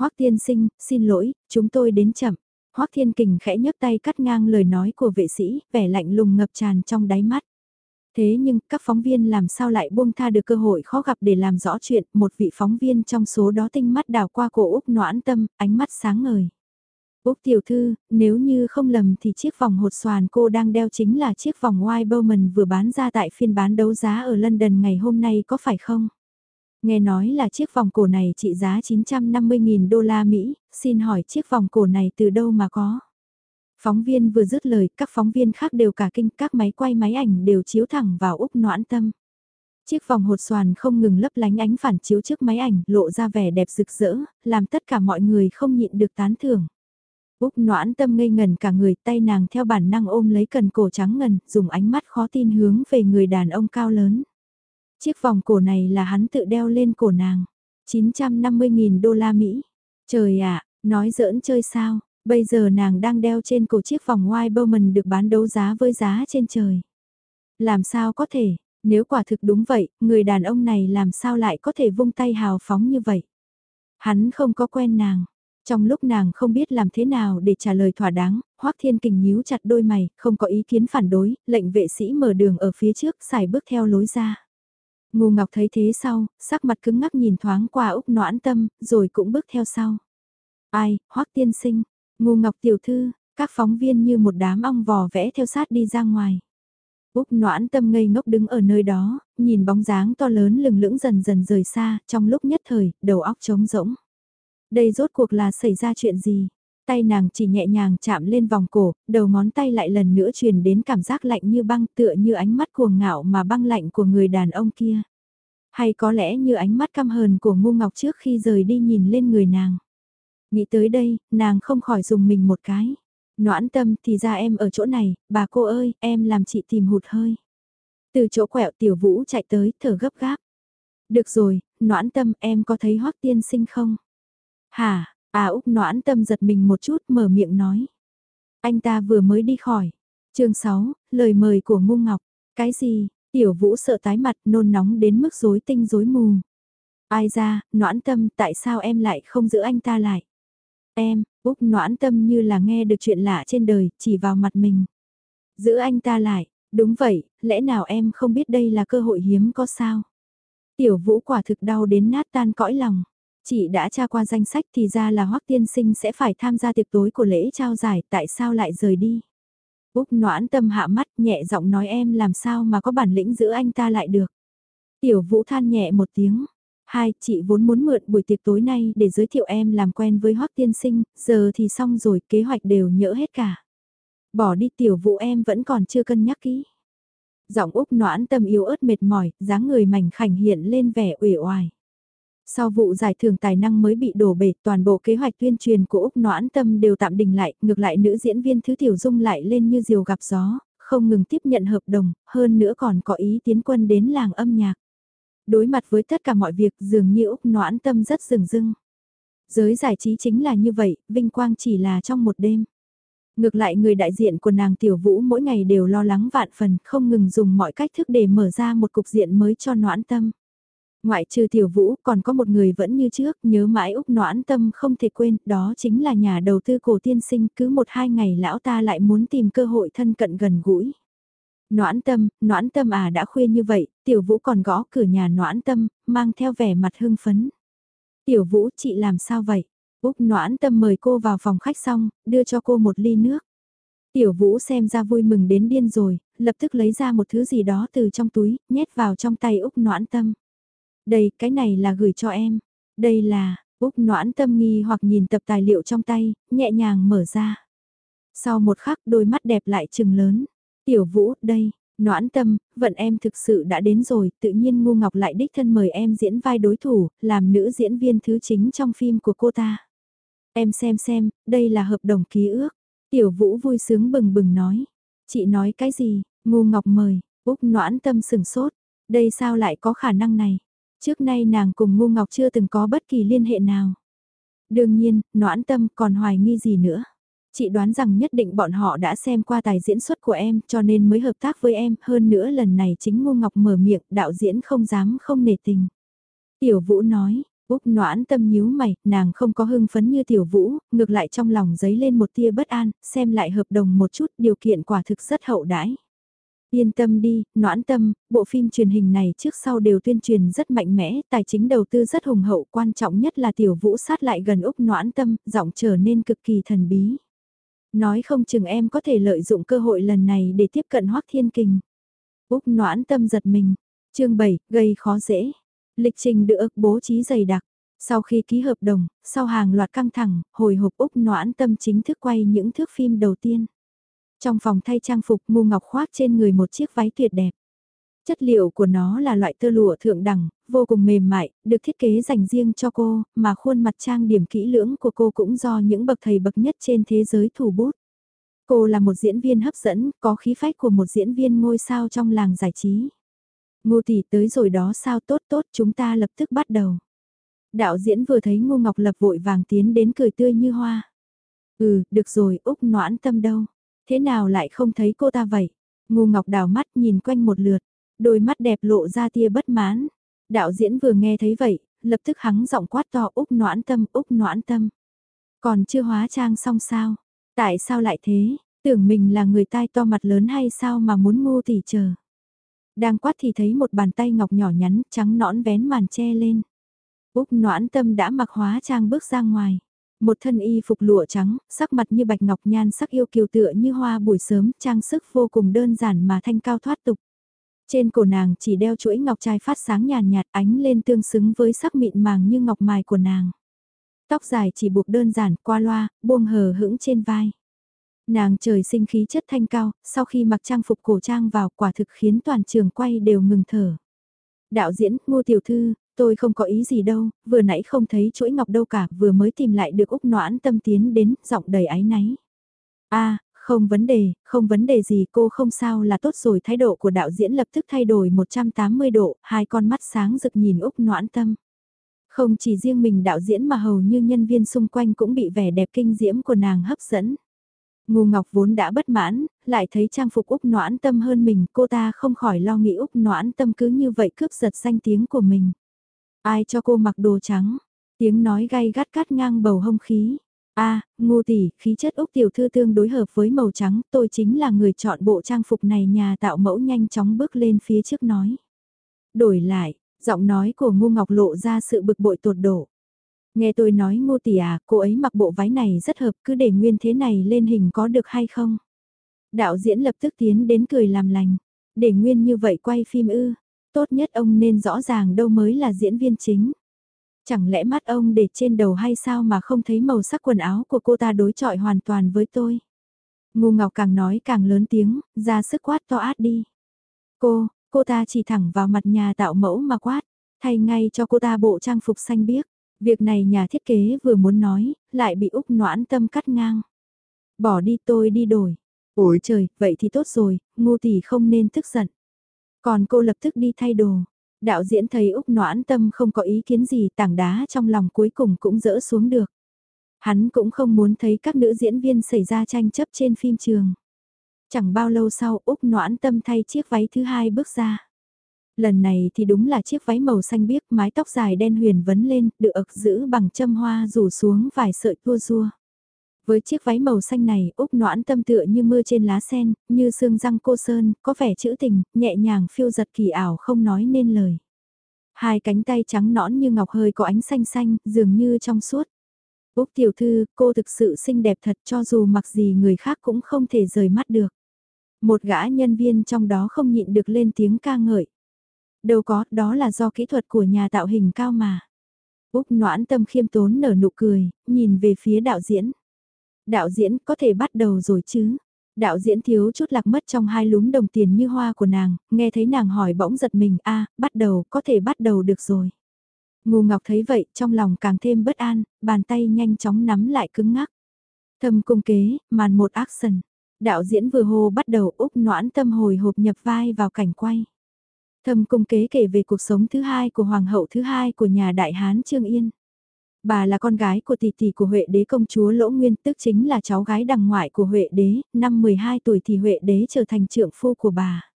Hoắc tiên sinh, xin lỗi, chúng tôi đến chậm. Hoắc Thiên Kình khẽ nhấc tay cắt ngang lời nói của vệ sĩ, vẻ lạnh lùng ngập tràn trong đáy mắt. Thế nhưng, các phóng viên làm sao lại buông tha được cơ hội khó gặp để làm rõ chuyện, một vị phóng viên trong số đó tinh mắt đào qua cổ Úc noãn tâm, ánh mắt sáng ngời. Úc tiểu thư, nếu như không lầm thì chiếc vòng hột xoàn cô đang đeo chính là chiếc vòng White Bowman vừa bán ra tại phiên bán đấu giá ở London ngày hôm nay có phải không? Nghe nói là chiếc vòng cổ này trị giá 950.000 đô la Mỹ, xin hỏi chiếc vòng cổ này từ đâu mà có? Phóng viên vừa dứt lời, các phóng viên khác đều cả kinh, các máy quay máy ảnh đều chiếu thẳng vào Úc Noãn Tâm. Chiếc vòng hột xoàn không ngừng lấp lánh ánh phản chiếu trước máy ảnh, lộ ra vẻ đẹp rực rỡ, làm tất cả mọi người không nhịn được tán thưởng. Úc noãn tâm ngây ngần cả người tay nàng theo bản năng ôm lấy cần cổ trắng ngần, dùng ánh mắt khó tin hướng về người đàn ông cao lớn. Chiếc vòng cổ này là hắn tự đeo lên cổ nàng. 950.000 đô la Mỹ. Trời ạ, nói giỡn chơi sao, bây giờ nàng đang đeo trên cổ chiếc vòng White Bowman được bán đấu giá với giá trên trời. Làm sao có thể, nếu quả thực đúng vậy, người đàn ông này làm sao lại có thể vung tay hào phóng như vậy? Hắn không có quen nàng. Trong lúc nàng không biết làm thế nào để trả lời thỏa đáng, Hoắc Thiên Kình nhíu chặt đôi mày, không có ý kiến phản đối, lệnh vệ sĩ mở đường ở phía trước, xài bước theo lối ra. Ngô Ngọc thấy thế sau, sắc mặt cứng ngắc nhìn thoáng qua Úc noãn tâm, rồi cũng bước theo sau. Ai, hoắc tiên sinh, Ngô Ngọc tiểu thư, các phóng viên như một đám ong vò vẽ theo sát đi ra ngoài. Úc noãn tâm ngây ngốc đứng ở nơi đó, nhìn bóng dáng to lớn lừng lững dần dần rời xa, trong lúc nhất thời, đầu óc trống rỗng. Đây rốt cuộc là xảy ra chuyện gì? Tay nàng chỉ nhẹ nhàng chạm lên vòng cổ, đầu ngón tay lại lần nữa truyền đến cảm giác lạnh như băng tựa như ánh mắt cuồng ngạo mà băng lạnh của người đàn ông kia. Hay có lẽ như ánh mắt căm hờn của ngu ngọc trước khi rời đi nhìn lên người nàng. Nghĩ tới đây, nàng không khỏi dùng mình một cái. Noãn tâm thì ra em ở chỗ này, bà cô ơi, em làm chị tìm hụt hơi. Từ chỗ quẹo tiểu vũ chạy tới, thở gấp gáp. Được rồi, noãn tâm em có thấy hoắc tiên sinh không? Hả, À Úc noãn tâm giật mình một chút mở miệng nói. Anh ta vừa mới đi khỏi. chương 6, lời mời của ngu ngọc. Cái gì, tiểu vũ sợ tái mặt nôn nóng đến mức rối tinh rối mù. Ai ra, noãn tâm tại sao em lại không giữ anh ta lại? Em, Úc noãn tâm như là nghe được chuyện lạ trên đời, chỉ vào mặt mình. Giữ anh ta lại, Đúng vậy, lẽ nào em không biết đây là cơ hội hiếm có sao? Tiểu vũ quả thực đau đến nát tan cõi lòng. Chị đã tra qua danh sách thì ra là Hoắc Tiên Sinh sẽ phải tham gia tiệc tối của lễ trao giải, tại sao lại rời đi? Úc noãn tâm hạ mắt nhẹ giọng nói em làm sao mà có bản lĩnh giữ anh ta lại được. Tiểu vũ than nhẹ một tiếng. Hai, chị vốn muốn mượn buổi tiệc tối nay để giới thiệu em làm quen với Hoắc Tiên Sinh, giờ thì xong rồi, kế hoạch đều nhỡ hết cả. Bỏ đi tiểu vũ em vẫn còn chưa cân nhắc kỹ. Giọng Úc noãn tâm yếu ớt mệt mỏi, dáng người mảnh khảnh hiện lên vẻ uể oải. Sau vụ giải thưởng tài năng mới bị đổ bể, toàn bộ kế hoạch tuyên truyền của Úc Noãn Tâm đều tạm đình lại, ngược lại nữ diễn viên Thứ Tiểu Dung lại lên như diều gặp gió, không ngừng tiếp nhận hợp đồng, hơn nữa còn có ý tiến quân đến làng âm nhạc. Đối mặt với tất cả mọi việc dường như Úc Noãn Tâm rất rừng rưng. Giới giải trí chính là như vậy, vinh quang chỉ là trong một đêm. Ngược lại người đại diện của nàng Tiểu Vũ mỗi ngày đều lo lắng vạn phần, không ngừng dùng mọi cách thức để mở ra một cục diện mới cho Noãn Tâm. Ngoại trừ tiểu vũ còn có một người vẫn như trước, nhớ mãi Úc noãn tâm không thể quên, đó chính là nhà đầu tư cổ tiên sinh, cứ một hai ngày lão ta lại muốn tìm cơ hội thân cận gần gũi. Noãn tâm, noãn tâm à đã khuya như vậy, tiểu vũ còn gõ cửa nhà noãn tâm, mang theo vẻ mặt hưng phấn. Tiểu vũ chị làm sao vậy? Úc noãn tâm mời cô vào phòng khách xong, đưa cho cô một ly nước. Tiểu vũ xem ra vui mừng đến điên rồi, lập tức lấy ra một thứ gì đó từ trong túi, nhét vào trong tay Úc noãn tâm. Đây, cái này là gửi cho em. Đây là, Úc noãn tâm nghi hoặc nhìn tập tài liệu trong tay, nhẹ nhàng mở ra. Sau một khắc đôi mắt đẹp lại trừng lớn. Tiểu vũ, đây, noãn tâm, vận em thực sự đã đến rồi, tự nhiên ngu ngọc lại đích thân mời em diễn vai đối thủ, làm nữ diễn viên thứ chính trong phim của cô ta. Em xem xem, đây là hợp đồng ký ước. Tiểu vũ vui sướng bừng bừng nói. Chị nói cái gì, ngu ngọc mời, Úc noãn tâm sừng sốt. Đây sao lại có khả năng này? Trước nay nàng cùng Ngu Ngọc chưa từng có bất kỳ liên hệ nào. Đương nhiên, noãn tâm còn hoài nghi gì nữa. Chị đoán rằng nhất định bọn họ đã xem qua tài diễn xuất của em cho nên mới hợp tác với em. Hơn nữa lần này chính Ngu Ngọc mở miệng đạo diễn không dám không nể tình. Tiểu Vũ nói, Úc noãn tâm nhíu mày, nàng không có hưng phấn như tiểu vũ, ngược lại trong lòng giấy lên một tia bất an, xem lại hợp đồng một chút, điều kiện quả thực rất hậu đãi. Yên tâm đi, noãn tâm, bộ phim truyền hình này trước sau đều tuyên truyền rất mạnh mẽ, tài chính đầu tư rất hùng hậu, quan trọng nhất là tiểu vũ sát lại gần Úc noãn tâm, giọng trở nên cực kỳ thần bí. Nói không chừng em có thể lợi dụng cơ hội lần này để tiếp cận Hoác Thiên Kình. Úc noãn tâm giật mình. chương 7, gây khó dễ. Lịch trình được bố trí dày đặc. Sau khi ký hợp đồng, sau hàng loạt căng thẳng, hồi hộp Úc noãn tâm chính thức quay những thước phim đầu tiên. Trong phòng thay trang phục ngu ngọc khoác trên người một chiếc váy tuyệt đẹp. Chất liệu của nó là loại tơ lụa thượng đẳng, vô cùng mềm mại, được thiết kế dành riêng cho cô, mà khuôn mặt trang điểm kỹ lưỡng của cô cũng do những bậc thầy bậc nhất trên thế giới thủ bút. Cô là một diễn viên hấp dẫn, có khí phách của một diễn viên ngôi sao trong làng giải trí. Ngô tỷ tới rồi đó sao tốt tốt chúng ta lập tức bắt đầu. Đạo diễn vừa thấy Ngô Ngọc Lập vội vàng tiến đến cười tươi như hoa. Ừ, được rồi, Úc noãn tâm đâu. Thế nào lại không thấy cô ta vậy? Ngu Ngọc đào mắt nhìn quanh một lượt, đôi mắt đẹp lộ ra tia bất mãn. Đạo diễn vừa nghe thấy vậy, lập tức hắng giọng quát to Úc noãn tâm, Úc noãn tâm. Còn chưa hóa trang xong sao? Tại sao lại thế? Tưởng mình là người tai to mặt lớn hay sao mà muốn ngu thì chờ? Đang quát thì thấy một bàn tay ngọc nhỏ nhắn trắng nõn vén màn che lên. Úc noãn tâm đã mặc hóa trang bước ra ngoài. Một thân y phục lụa trắng, sắc mặt như bạch ngọc nhan sắc yêu kiều tựa như hoa buổi sớm, trang sức vô cùng đơn giản mà thanh cao thoát tục. Trên cổ nàng chỉ đeo chuỗi ngọc trai phát sáng nhàn nhạt ánh lên tương xứng với sắc mịn màng như ngọc mài của nàng. Tóc dài chỉ buộc đơn giản qua loa, buông hờ hững trên vai. Nàng trời sinh khí chất thanh cao, sau khi mặc trang phục cổ trang vào quả thực khiến toàn trường quay đều ngừng thở. Đạo diễn, ngô tiểu thư, Tôi không có ý gì đâu, vừa nãy không thấy chuỗi ngọc đâu cả, vừa mới tìm lại được Úc Noãn tâm tiến đến, giọng đầy áy náy. a không vấn đề, không vấn đề gì cô không sao là tốt rồi thái độ của đạo diễn lập tức thay đổi 180 độ, hai con mắt sáng rực nhìn Úc Noãn tâm. Không chỉ riêng mình đạo diễn mà hầu như nhân viên xung quanh cũng bị vẻ đẹp kinh diễm của nàng hấp dẫn. Ngô Ngọc vốn đã bất mãn, lại thấy trang phục Úc noãn tâm hơn mình, cô ta không khỏi lo nghĩ Úc noãn tâm cứ như vậy cướp giật danh tiếng của mình. Ai cho cô mặc đồ trắng? Tiếng nói gay gắt cắt ngang bầu hông khí. a ngu tỷ, khí chất Úc tiểu thư tương đối hợp với màu trắng, tôi chính là người chọn bộ trang phục này nhà tạo mẫu nhanh chóng bước lên phía trước nói. Đổi lại, giọng nói của ngu ngọc lộ ra sự bực bội tột độ. Nghe tôi nói Ngô tỷ à, cô ấy mặc bộ váy này rất hợp, cứ để nguyên thế này lên hình có được hay không? Đạo diễn lập tức tiến đến cười làm lành, để nguyên như vậy quay phim ư, tốt nhất ông nên rõ ràng đâu mới là diễn viên chính. Chẳng lẽ mắt ông để trên đầu hay sao mà không thấy màu sắc quần áo của cô ta đối chọi hoàn toàn với tôi? Ngu Ngọc càng nói càng lớn tiếng, ra sức quát to át đi. Cô, cô ta chỉ thẳng vào mặt nhà tạo mẫu mà quát, thay ngay cho cô ta bộ trang phục xanh biếc. Việc này nhà thiết kế vừa muốn nói, lại bị Úc noãn tâm cắt ngang. Bỏ đi tôi đi đổi. Ôi trời, vậy thì tốt rồi, ngu tỷ không nên tức giận. Còn cô lập tức đi thay đồ. Đạo diễn thấy Úc noãn tâm không có ý kiến gì tảng đá trong lòng cuối cùng cũng dỡ xuống được. Hắn cũng không muốn thấy các nữ diễn viên xảy ra tranh chấp trên phim trường. Chẳng bao lâu sau Úc noãn tâm thay chiếc váy thứ hai bước ra. Lần này thì đúng là chiếc váy màu xanh biếc mái tóc dài đen huyền vấn lên, được ực giữ bằng châm hoa rủ xuống vài sợi tua rua. Với chiếc váy màu xanh này, Úc noãn tâm tựa như mưa trên lá sen, như xương răng cô sơn, có vẻ trữ tình, nhẹ nhàng phiêu giật kỳ ảo không nói nên lời. Hai cánh tay trắng nõn như ngọc hơi có ánh xanh xanh, dường như trong suốt. Úc tiểu thư, cô thực sự xinh đẹp thật cho dù mặc gì người khác cũng không thể rời mắt được. Một gã nhân viên trong đó không nhịn được lên tiếng ca ngợi. Đâu có, đó là do kỹ thuật của nhà tạo hình cao mà. Úc noãn tâm khiêm tốn nở nụ cười, nhìn về phía đạo diễn. Đạo diễn có thể bắt đầu rồi chứ? Đạo diễn thiếu chút lạc mất trong hai lúm đồng tiền như hoa của nàng, nghe thấy nàng hỏi bỗng giật mình, a bắt đầu, có thể bắt đầu được rồi. Ngô Ngọc thấy vậy, trong lòng càng thêm bất an, bàn tay nhanh chóng nắm lại cứng ngắc. Thâm cung kế, màn một action. Đạo diễn vừa hô bắt đầu úp noãn tâm hồi hộp nhập vai vào cảnh quay. Thâm cung kế kể về cuộc sống thứ hai của hoàng hậu thứ hai của nhà đại hán Trương Yên. Bà là con gái của tỷ tỷ của Huệ đế công chúa Lỗ Nguyên tức chính là cháu gái đằng ngoại của Huệ đế, năm 12 tuổi thì Huệ đế trở thành trượng phu của bà.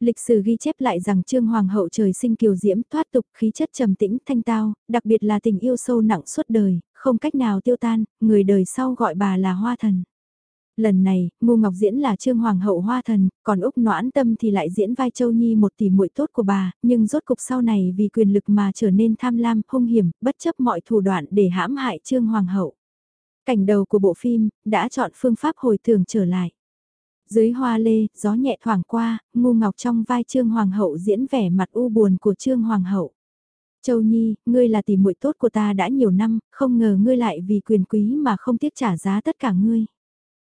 Lịch sử ghi chép lại rằng Trương Hoàng hậu trời sinh kiều diễm thoát tục khí chất trầm tĩnh thanh tao, đặc biệt là tình yêu sâu nặng suốt đời, không cách nào tiêu tan, người đời sau gọi bà là hoa thần. Lần này, Ngô Ngọc diễn là Trương Hoàng hậu Hoa Thần, còn Úc Noãn Tâm thì lại diễn vai Châu Nhi một tỷ muội tốt của bà, nhưng rốt cục sau này vì quyền lực mà trở nên tham lam, hung hiểm, bất chấp mọi thủ đoạn để hãm hại Trương Hoàng hậu. Cảnh đầu của bộ phim, đã chọn phương pháp hồi tưởng trở lại. Dưới hoa lê, gió nhẹ thoảng qua, Ngô Ngọc trong vai Trương Hoàng hậu diễn vẻ mặt u buồn của Trương Hoàng hậu. Châu Nhi, ngươi là tỷ muội tốt của ta đã nhiều năm, không ngờ ngươi lại vì quyền quý mà không tiếc trả giá tất cả ngươi.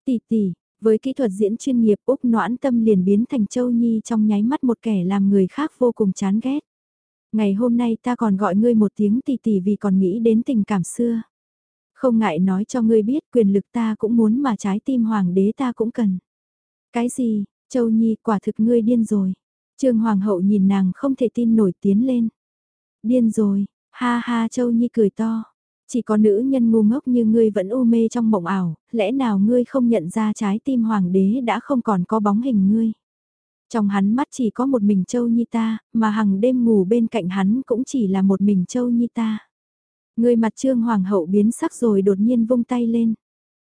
Tỷ tỷ, với kỹ thuật diễn chuyên nghiệp Úc noãn tâm liền biến thành Châu Nhi trong nháy mắt một kẻ làm người khác vô cùng chán ghét. Ngày hôm nay ta còn gọi ngươi một tiếng tỷ tỷ vì còn nghĩ đến tình cảm xưa. Không ngại nói cho ngươi biết quyền lực ta cũng muốn mà trái tim hoàng đế ta cũng cần. Cái gì, Châu Nhi quả thực ngươi điên rồi. Trương Hoàng hậu nhìn nàng không thể tin nổi tiến lên. Điên rồi, ha ha Châu Nhi cười to. Chỉ có nữ nhân ngu ngốc như ngươi vẫn u mê trong mộng ảo, lẽ nào ngươi không nhận ra trái tim hoàng đế đã không còn có bóng hình ngươi. Trong hắn mắt chỉ có một mình Châu Nhi ta, mà hằng đêm ngủ bên cạnh hắn cũng chỉ là một mình Châu Nhi ta. Ngươi mặt trương hoàng hậu biến sắc rồi đột nhiên vung tay lên.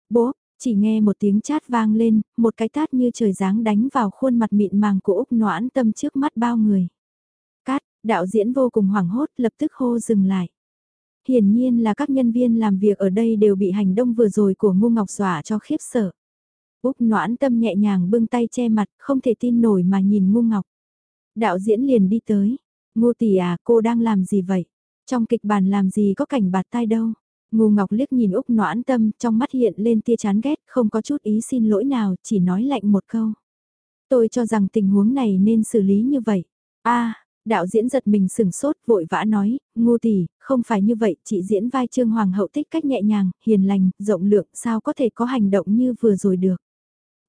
Bố, chỉ nghe một tiếng chát vang lên, một cái tát như trời giáng đánh vào khuôn mặt mịn màng của Úc noãn tâm trước mắt bao người. Cát, đạo diễn vô cùng hoảng hốt lập tức hô dừng lại. Hiển nhiên là các nhân viên làm việc ở đây đều bị hành động vừa rồi của Ngô ngọc dọa cho khiếp sợ. Úc noãn tâm nhẹ nhàng bưng tay che mặt, không thể tin nổi mà nhìn Ngô ngọc. Đạo diễn liền đi tới. Ngô tỷ à, cô đang làm gì vậy? Trong kịch bản làm gì có cảnh bạt tai đâu? Ngô ngọc liếc nhìn Úc noãn tâm, trong mắt hiện lên tia chán ghét, không có chút ý xin lỗi nào, chỉ nói lạnh một câu. Tôi cho rằng tình huống này nên xử lý như vậy. a Đạo diễn giật mình sừng sốt vội vã nói, ngu tỷ, không phải như vậy, chị diễn vai trương hoàng hậu tích cách nhẹ nhàng, hiền lành, rộng lượng, sao có thể có hành động như vừa rồi được.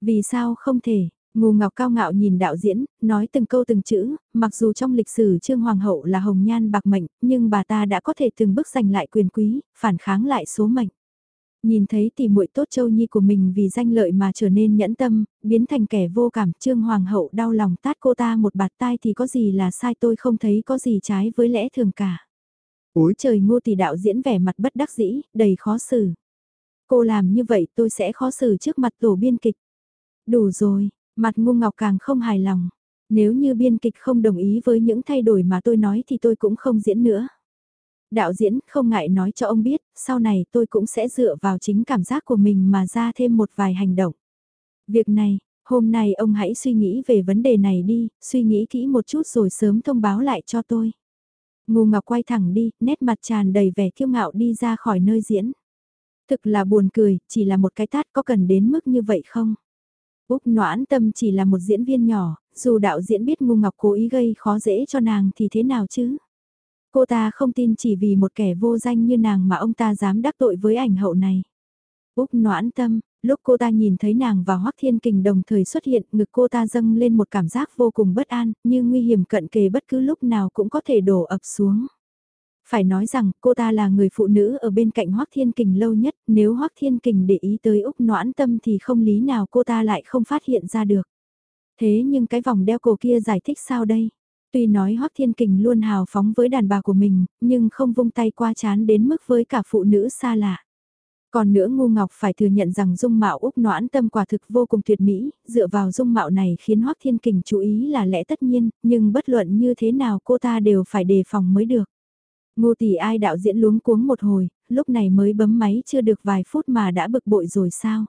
Vì sao không thể, ngu ngọc cao ngạo nhìn đạo diễn, nói từng câu từng chữ, mặc dù trong lịch sử trương hoàng hậu là hồng nhan bạc mệnh, nhưng bà ta đã có thể từng bước giành lại quyền quý, phản kháng lại số mệnh. Nhìn thấy tỷ muội tốt châu nhi của mình vì danh lợi mà trở nên nhẫn tâm, biến thành kẻ vô cảm trương hoàng hậu đau lòng tát cô ta một bạt tai thì có gì là sai tôi không thấy có gì trái với lẽ thường cả. Úi trời ngô tỷ đạo diễn vẻ mặt bất đắc dĩ, đầy khó xử. Cô làm như vậy tôi sẽ khó xử trước mặt tổ biên kịch. Đủ rồi, mặt ngu ngọc càng không hài lòng. Nếu như biên kịch không đồng ý với những thay đổi mà tôi nói thì tôi cũng không diễn nữa. Đạo diễn không ngại nói cho ông biết, sau này tôi cũng sẽ dựa vào chính cảm giác của mình mà ra thêm một vài hành động. Việc này, hôm nay ông hãy suy nghĩ về vấn đề này đi, suy nghĩ kỹ một chút rồi sớm thông báo lại cho tôi. Ngô Ngọc quay thẳng đi, nét mặt tràn đầy vẻ kiêu ngạo đi ra khỏi nơi diễn. Thực là buồn cười, chỉ là một cái tát có cần đến mức như vậy không? Úc Noãn Tâm chỉ là một diễn viên nhỏ, dù đạo diễn biết Ngô Ngọc cố ý gây khó dễ cho nàng thì thế nào chứ? Cô ta không tin chỉ vì một kẻ vô danh như nàng mà ông ta dám đắc tội với ảnh hậu này. Úc Noãn Tâm, lúc cô ta nhìn thấy nàng và Hoắc Thiên Kình đồng thời xuất hiện, ngực cô ta dâng lên một cảm giác vô cùng bất an, như nguy hiểm cận kề bất cứ lúc nào cũng có thể đổ ập xuống. Phải nói rằng cô ta là người phụ nữ ở bên cạnh Hoắc Thiên Kình lâu nhất, nếu Hoắc Thiên Kình để ý tới Úc Noãn Tâm thì không lý nào cô ta lại không phát hiện ra được. Thế nhưng cái vòng đeo cổ kia giải thích sao đây? Tuy nói Hoắc Thiên Kình luôn hào phóng với đàn bà của mình, nhưng không vung tay qua chán đến mức với cả phụ nữ xa lạ. Còn nữa Ngu Ngọc phải thừa nhận rằng dung mạo Úc Noãn Tâm quả thực vô cùng tuyệt mỹ, dựa vào dung mạo này khiến Hoắc Thiên Kình chú ý là lẽ tất nhiên, nhưng bất luận như thế nào cô ta đều phải đề phòng mới được. Ngô tỷ ai đạo diễn luống cuống một hồi, lúc này mới bấm máy chưa được vài phút mà đã bực bội rồi sao?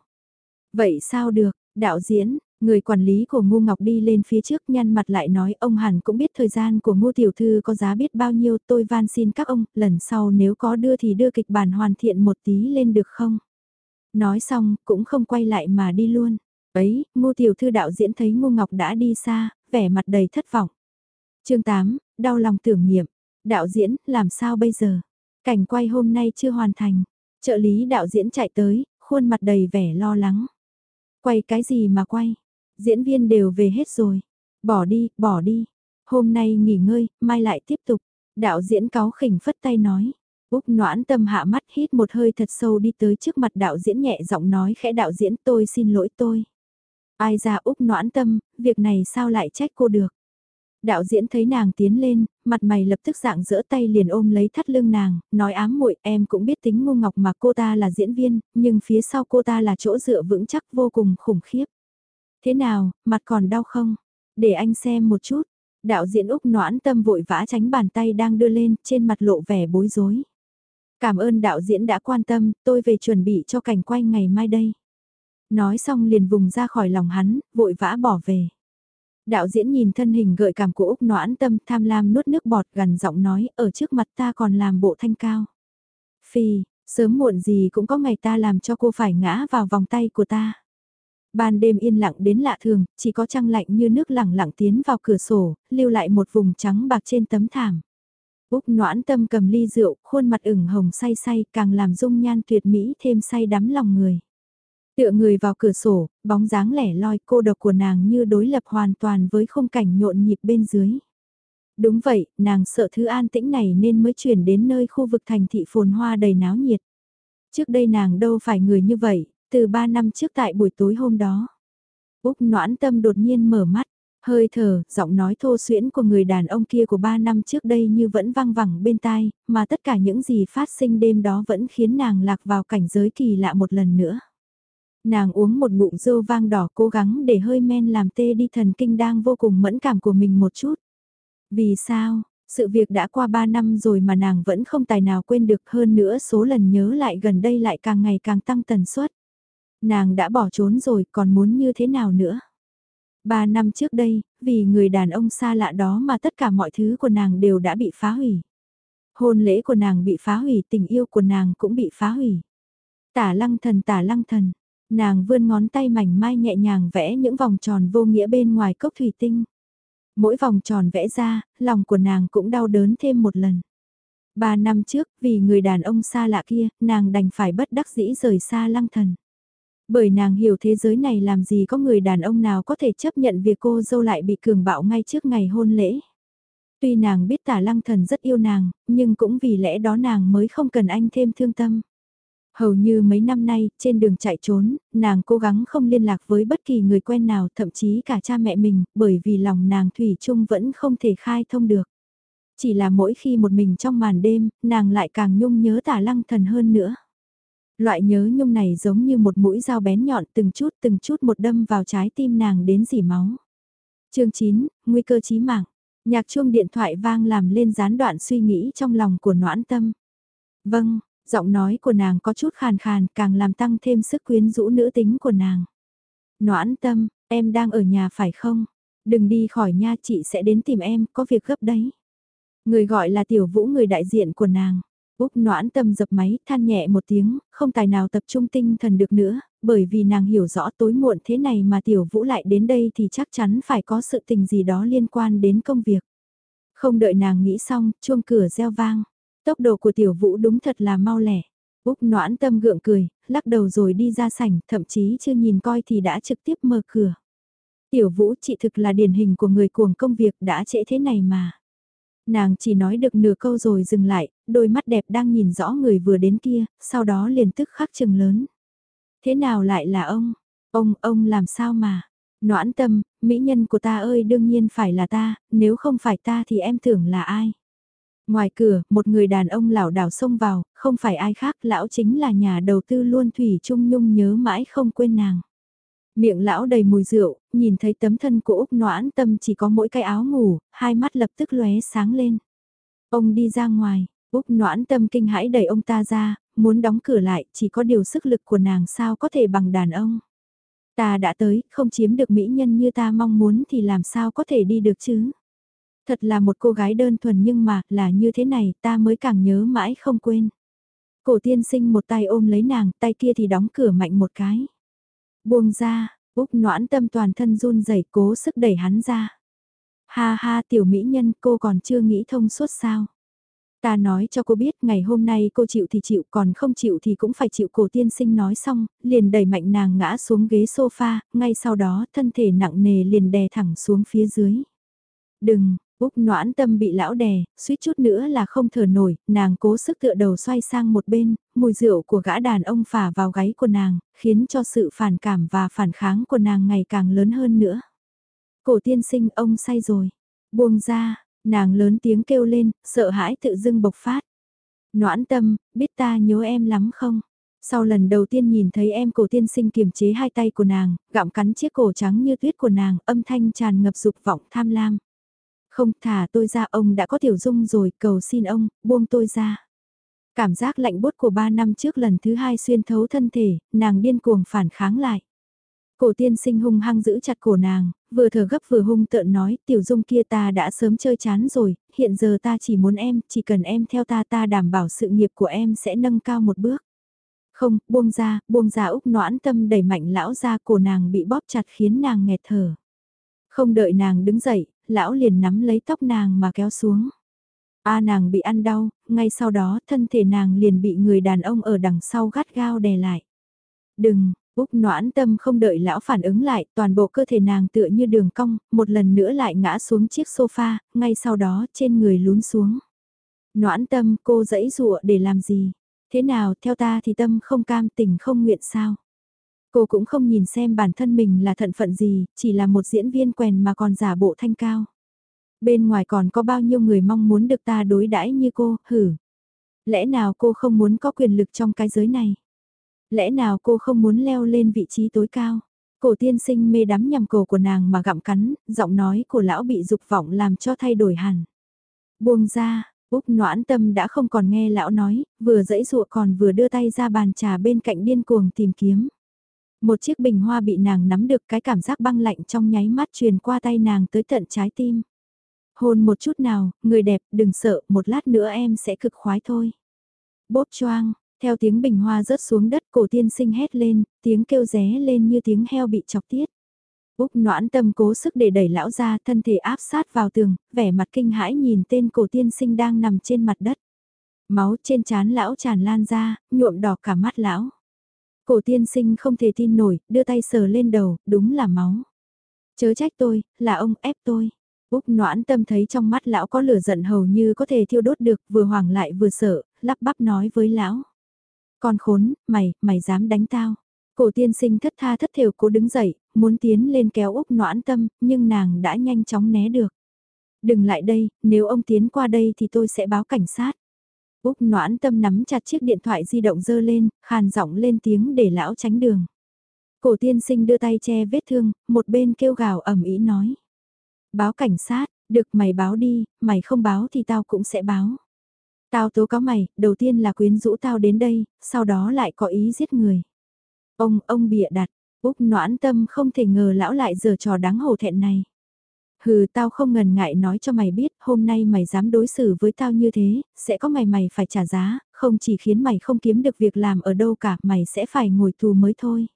Vậy sao được, đạo diễn, người quản lý của Ngô Ngọc đi lên phía trước nhăn mặt lại nói ông hẳn cũng biết thời gian của Ngô Tiểu Thư có giá biết bao nhiêu tôi van xin các ông, lần sau nếu có đưa thì đưa kịch bản hoàn thiện một tí lên được không? Nói xong, cũng không quay lại mà đi luôn. Ấy, Ngô Tiểu Thư đạo diễn thấy Ngô Ngọc đã đi xa, vẻ mặt đầy thất vọng. chương 8, đau lòng tưởng niệm. Đạo diễn, làm sao bây giờ? Cảnh quay hôm nay chưa hoàn thành. Trợ lý đạo diễn chạy tới, khuôn mặt đầy vẻ lo lắng. Quay cái gì mà quay? Diễn viên đều về hết rồi. Bỏ đi, bỏ đi. Hôm nay nghỉ ngơi, mai lại tiếp tục. Đạo diễn cáo khỉnh phất tay nói. Úc noãn tâm hạ mắt hít một hơi thật sâu đi tới trước mặt đạo diễn nhẹ giọng nói khẽ đạo diễn tôi xin lỗi tôi. Ai ra Úc noãn tâm, việc này sao lại trách cô được. Đạo diễn thấy nàng tiến lên, mặt mày lập tức dạng dỡ tay liền ôm lấy thắt lưng nàng, nói ám muội em cũng biết tính ngu ngọc mà cô ta là diễn viên, nhưng phía sau cô ta là chỗ dựa vững chắc vô cùng khủng khiếp. Thế nào, mặt còn đau không? Để anh xem một chút. Đạo diễn Úc noãn tâm vội vã tránh bàn tay đang đưa lên, trên mặt lộ vẻ bối rối. Cảm ơn đạo diễn đã quan tâm, tôi về chuẩn bị cho cảnh quay ngày mai đây. Nói xong liền vùng ra khỏi lòng hắn, vội vã bỏ về. Đạo diễn nhìn thân hình gợi cảm của Úc noãn tâm tham lam nuốt nước bọt gần giọng nói ở trước mặt ta còn làm bộ thanh cao. Phi, sớm muộn gì cũng có ngày ta làm cho cô phải ngã vào vòng tay của ta. Ban đêm yên lặng đến lạ thường, chỉ có trăng lạnh như nước lẳng lặng tiến vào cửa sổ, lưu lại một vùng trắng bạc trên tấm thảm. Úc noãn tâm cầm ly rượu, khuôn mặt ửng hồng say say càng làm dung nhan tuyệt mỹ thêm say đắm lòng người. Tựa người vào cửa sổ, bóng dáng lẻ loi cô độc của nàng như đối lập hoàn toàn với khung cảnh nhộn nhịp bên dưới. Đúng vậy, nàng sợ thứ an tĩnh này nên mới chuyển đến nơi khu vực thành thị phồn hoa đầy náo nhiệt. Trước đây nàng đâu phải người như vậy, từ ba năm trước tại buổi tối hôm đó. Úc noãn tâm đột nhiên mở mắt, hơi thở, giọng nói thô xuyễn của người đàn ông kia của ba năm trước đây như vẫn vang vẳng bên tai, mà tất cả những gì phát sinh đêm đó vẫn khiến nàng lạc vào cảnh giới kỳ lạ một lần nữa. Nàng uống một ngụm râu vang đỏ cố gắng để hơi men làm tê đi thần kinh đang vô cùng mẫn cảm của mình một chút. Vì sao, sự việc đã qua 3 năm rồi mà nàng vẫn không tài nào quên được hơn nữa số lần nhớ lại gần đây lại càng ngày càng tăng tần suất. Nàng đã bỏ trốn rồi còn muốn như thế nào nữa? Ba năm trước đây, vì người đàn ông xa lạ đó mà tất cả mọi thứ của nàng đều đã bị phá hủy. Hôn lễ của nàng bị phá hủy, tình yêu của nàng cũng bị phá hủy. Tả lăng thần tả lăng thần, nàng vươn ngón tay mảnh mai nhẹ nhàng vẽ những vòng tròn vô nghĩa bên ngoài cốc thủy tinh. Mỗi vòng tròn vẽ ra, lòng của nàng cũng đau đớn thêm một lần. Ba năm trước, vì người đàn ông xa lạ kia, nàng đành phải bất đắc dĩ rời xa lăng thần. Bởi nàng hiểu thế giới này làm gì có người đàn ông nào có thể chấp nhận việc cô dâu lại bị cường bạo ngay trước ngày hôn lễ. Tuy nàng biết tả lăng thần rất yêu nàng, nhưng cũng vì lẽ đó nàng mới không cần anh thêm thương tâm. Hầu như mấy năm nay, trên đường chạy trốn, nàng cố gắng không liên lạc với bất kỳ người quen nào, thậm chí cả cha mẹ mình, bởi vì lòng nàng thủy chung vẫn không thể khai thông được. Chỉ là mỗi khi một mình trong màn đêm, nàng lại càng nhung nhớ tả lăng thần hơn nữa. Loại nhớ nhung này giống như một mũi dao bén nhọn từng chút từng chút một đâm vào trái tim nàng đến dỉ máu. chương 9, nguy cơ chí mạng. Nhạc chuông điện thoại vang làm lên gián đoạn suy nghĩ trong lòng của noãn tâm. Vâng, giọng nói của nàng có chút khàn khàn càng làm tăng thêm sức quyến rũ nữ tính của nàng. Noãn tâm, em đang ở nhà phải không? Đừng đi khỏi nha chị sẽ đến tìm em, có việc gấp đấy. Người gọi là tiểu vũ người đại diện của nàng. Úc noãn tâm dập máy, than nhẹ một tiếng, không tài nào tập trung tinh thần được nữa, bởi vì nàng hiểu rõ tối muộn thế này mà tiểu vũ lại đến đây thì chắc chắn phải có sự tình gì đó liên quan đến công việc. Không đợi nàng nghĩ xong, chuông cửa reo vang. Tốc độ của tiểu vũ đúng thật là mau lẻ. Úc noãn tâm gượng cười, lắc đầu rồi đi ra sảnh, thậm chí chưa nhìn coi thì đã trực tiếp mở cửa. Tiểu vũ chị thực là điển hình của người cuồng công việc đã trễ thế này mà. Nàng chỉ nói được nửa câu rồi dừng lại, đôi mắt đẹp đang nhìn rõ người vừa đến kia, sau đó liền tức khắc chừng lớn. Thế nào lại là ông? Ông, ông làm sao mà? Noãn tâm, mỹ nhân của ta ơi đương nhiên phải là ta, nếu không phải ta thì em tưởng là ai? Ngoài cửa, một người đàn ông lảo đảo xông vào, không phải ai khác, lão chính là nhà đầu tư luôn Thủy Trung Nhung nhớ mãi không quên nàng. Miệng lão đầy mùi rượu, nhìn thấy tấm thân của Úc Noãn Tâm chỉ có mỗi cái áo ngủ, hai mắt lập tức lóe sáng lên. Ông đi ra ngoài, Úc Noãn Tâm kinh hãi đẩy ông ta ra, muốn đóng cửa lại, chỉ có điều sức lực của nàng sao có thể bằng đàn ông. Ta đã tới, không chiếm được mỹ nhân như ta mong muốn thì làm sao có thể đi được chứ. Thật là một cô gái đơn thuần nhưng mà, là như thế này, ta mới càng nhớ mãi không quên. Cổ tiên sinh một tay ôm lấy nàng, tay kia thì đóng cửa mạnh một cái. Buông ra, Úc noãn tâm toàn thân run rẩy cố sức đẩy hắn ra. Ha ha tiểu mỹ nhân cô còn chưa nghĩ thông suốt sao. Ta nói cho cô biết ngày hôm nay cô chịu thì chịu còn không chịu thì cũng phải chịu cổ tiên sinh nói xong, liền đẩy mạnh nàng ngã xuống ghế sofa, ngay sau đó thân thể nặng nề liền đè thẳng xuống phía dưới. Đừng, Úc noãn tâm bị lão đè, suýt chút nữa là không thở nổi, nàng cố sức tựa đầu xoay sang một bên, mùi rượu của gã đàn ông phả vào gáy của nàng, khiến cho sự phản cảm và phản kháng của nàng ngày càng lớn hơn nữa. Cổ tiên sinh ông say rồi, buông ra, nàng lớn tiếng kêu lên, sợ hãi tự dưng bộc phát. Noãn tâm, biết ta nhớ em lắm không? Sau lần đầu tiên nhìn thấy em cổ tiên sinh kiềm chế hai tay của nàng, gặm cắn chiếc cổ trắng như tuyết của nàng, âm thanh tràn ngập dục vọng tham lam. Không thả tôi ra ông đã có tiểu dung rồi, cầu xin ông, buông tôi ra. Cảm giác lạnh bút của ba năm trước lần thứ hai xuyên thấu thân thể, nàng điên cuồng phản kháng lại. Cổ tiên sinh hung hăng giữ chặt cổ nàng, vừa thở gấp vừa hung tợn nói, tiểu dung kia ta đã sớm chơi chán rồi, hiện giờ ta chỉ muốn em, chỉ cần em theo ta ta đảm bảo sự nghiệp của em sẽ nâng cao một bước. Không, buông ra, buông ra Úc noãn tâm đẩy mạnh lão ra cổ nàng bị bóp chặt khiến nàng nghẹt thở. Không đợi nàng đứng dậy, lão liền nắm lấy tóc nàng mà kéo xuống. A nàng bị ăn đau, ngay sau đó thân thể nàng liền bị người đàn ông ở đằng sau gắt gao đè lại. Đừng, Úc noãn tâm không đợi lão phản ứng lại, toàn bộ cơ thể nàng tựa như đường cong, một lần nữa lại ngã xuống chiếc sofa, ngay sau đó trên người lún xuống. Noãn tâm cô dãy dụa để làm gì? Thế nào theo ta thì tâm không cam tình không nguyện sao? Cô cũng không nhìn xem bản thân mình là thận phận gì, chỉ là một diễn viên quèn mà còn giả bộ thanh cao. Bên ngoài còn có bao nhiêu người mong muốn được ta đối đãi như cô, hử. Lẽ nào cô không muốn có quyền lực trong cái giới này? Lẽ nào cô không muốn leo lên vị trí tối cao? Cổ tiên sinh mê đắm nhằm cổ của nàng mà gặm cắn, giọng nói của lão bị dục vọng làm cho thay đổi hẳn. Buông ra, Úc noãn tâm đã không còn nghe lão nói, vừa dẫy dụa còn vừa đưa tay ra bàn trà bên cạnh điên cuồng tìm kiếm. Một chiếc bình hoa bị nàng nắm được cái cảm giác băng lạnh trong nháy mắt truyền qua tay nàng tới tận trái tim. Hôn một chút nào, người đẹp, đừng sợ, một lát nữa em sẽ cực khoái thôi. Bốp choang, theo tiếng bình hoa rớt xuống đất cổ tiên sinh hét lên, tiếng kêu ré lên như tiếng heo bị chọc tiết. Úc noãn tâm cố sức để đẩy lão ra thân thể áp sát vào tường, vẻ mặt kinh hãi nhìn tên cổ tiên sinh đang nằm trên mặt đất. Máu trên trán lão tràn lan ra, nhuộm đỏ cả mắt lão. Cổ tiên sinh không thể tin nổi, đưa tay sờ lên đầu, đúng là máu. Chớ trách tôi, là ông ép tôi. Úc noãn tâm thấy trong mắt lão có lửa giận hầu như có thể thiêu đốt được, vừa hoảng lại vừa sợ, lắp bắp nói với lão. Con khốn, mày, mày dám đánh tao. Cổ tiên sinh thất tha thất thiểu cố đứng dậy, muốn tiến lên kéo Úc noãn tâm, nhưng nàng đã nhanh chóng né được. Đừng lại đây, nếu ông tiến qua đây thì tôi sẽ báo cảnh sát. Úc noãn tâm nắm chặt chiếc điện thoại di động dơ lên, khàn giọng lên tiếng để lão tránh đường. Cổ tiên sinh đưa tay che vết thương, một bên kêu gào ẩm ý nói. Báo cảnh sát, được mày báo đi, mày không báo thì tao cũng sẽ báo. Tao tố cáo mày, đầu tiên là quyến rũ tao đến đây, sau đó lại có ý giết người. Ông, ông bịa đặt, Úc noãn tâm không thể ngờ lão lại giờ trò đáng hổ thẹn này. Hừ tao không ngần ngại nói cho mày biết, hôm nay mày dám đối xử với tao như thế, sẽ có ngày mày phải trả giá, không chỉ khiến mày không kiếm được việc làm ở đâu cả, mày sẽ phải ngồi tù mới thôi.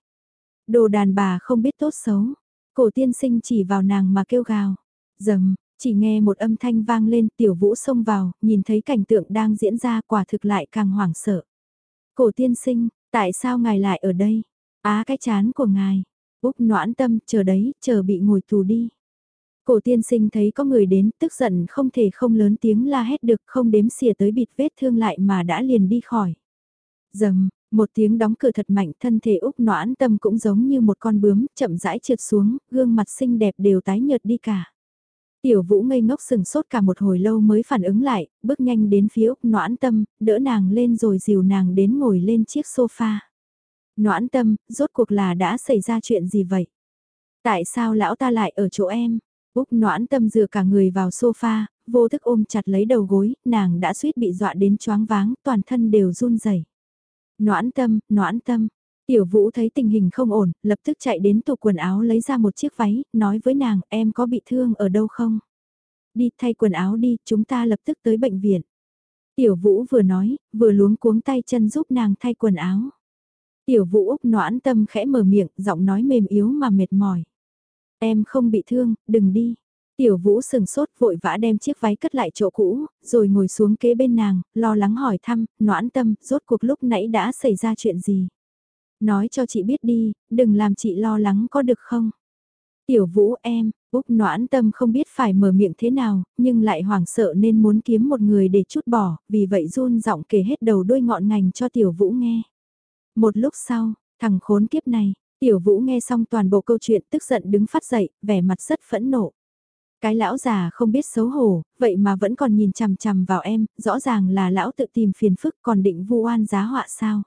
Đồ đàn bà không biết tốt xấu, cổ tiên sinh chỉ vào nàng mà kêu gào, dầm, chỉ nghe một âm thanh vang lên tiểu vũ xông vào, nhìn thấy cảnh tượng đang diễn ra quả thực lại càng hoảng sợ. Cổ tiên sinh, tại sao ngài lại ở đây? Á cái chán của ngài. Úc noãn tâm, chờ đấy, chờ bị ngồi tù đi. Cổ tiên sinh thấy có người đến, tức giận không thể không lớn tiếng la hét được, không đếm xỉa tới bịt vết thương lại mà đã liền đi khỏi. Dầm, một tiếng đóng cửa thật mạnh, thân thể Úc noãn tâm cũng giống như một con bướm, chậm rãi trượt xuống, gương mặt xinh đẹp đều tái nhợt đi cả. Tiểu vũ ngây ngốc sừng sốt cả một hồi lâu mới phản ứng lại, bước nhanh đến phía Úc noãn tâm, đỡ nàng lên rồi dìu nàng đến ngồi lên chiếc sofa. Noãn tâm, rốt cuộc là đã xảy ra chuyện gì vậy? Tại sao lão ta lại ở chỗ em? Úc noãn tâm dựa cả người vào sofa, vô thức ôm chặt lấy đầu gối, nàng đã suýt bị dọa đến choáng váng, toàn thân đều run rẩy. Noãn tâm, noãn tâm. Tiểu vũ thấy tình hình không ổn, lập tức chạy đến tủ quần áo lấy ra một chiếc váy, nói với nàng, em có bị thương ở đâu không? Đi thay quần áo đi, chúng ta lập tức tới bệnh viện. Tiểu vũ vừa nói, vừa luống cuống tay chân giúp nàng thay quần áo. Tiểu vũ Úc noãn tâm khẽ mở miệng, giọng nói mềm yếu mà mệt mỏi. Em không bị thương, đừng đi. Tiểu vũ sừng sốt vội vã đem chiếc váy cất lại chỗ cũ, rồi ngồi xuống kế bên nàng, lo lắng hỏi thăm, noãn tâm, rốt cuộc lúc nãy đã xảy ra chuyện gì. Nói cho chị biết đi, đừng làm chị lo lắng có được không. Tiểu vũ em, Úc noãn tâm không biết phải mở miệng thế nào, nhưng lại hoảng sợ nên muốn kiếm một người để chút bỏ, vì vậy run giọng kể hết đầu đôi ngọn ngành cho tiểu vũ nghe. Một lúc sau, thằng khốn kiếp này, tiểu vũ nghe xong toàn bộ câu chuyện tức giận đứng phát dậy, vẻ mặt rất phẫn nộ. Cái lão già không biết xấu hổ, vậy mà vẫn còn nhìn chằm chằm vào em, rõ ràng là lão tự tìm phiền phức còn định vu oan giá họa sao.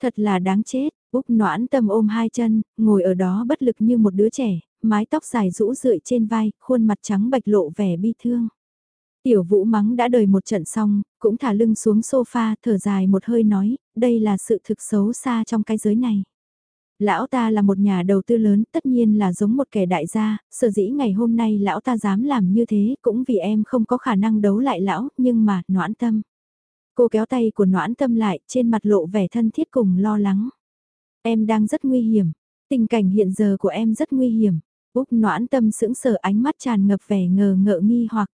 Thật là đáng chết, Úc noãn tâm ôm hai chân, ngồi ở đó bất lực như một đứa trẻ, mái tóc dài rũ rượi trên vai, khuôn mặt trắng bạch lộ vẻ bi thương. Tiểu vũ mắng đã đời một trận xong, cũng thả lưng xuống sofa, thở dài một hơi nói, đây là sự thực xấu xa trong cái giới này. Lão ta là một nhà đầu tư lớn, tất nhiên là giống một kẻ đại gia, sở dĩ ngày hôm nay lão ta dám làm như thế cũng vì em không có khả năng đấu lại lão, nhưng mà, noãn tâm. Cô kéo tay của noãn tâm lại, trên mặt lộ vẻ thân thiết cùng lo lắng. Em đang rất nguy hiểm, tình cảnh hiện giờ của em rất nguy hiểm. Úc noãn tâm sững sờ ánh mắt tràn ngập vẻ ngờ ngợ nghi hoặc.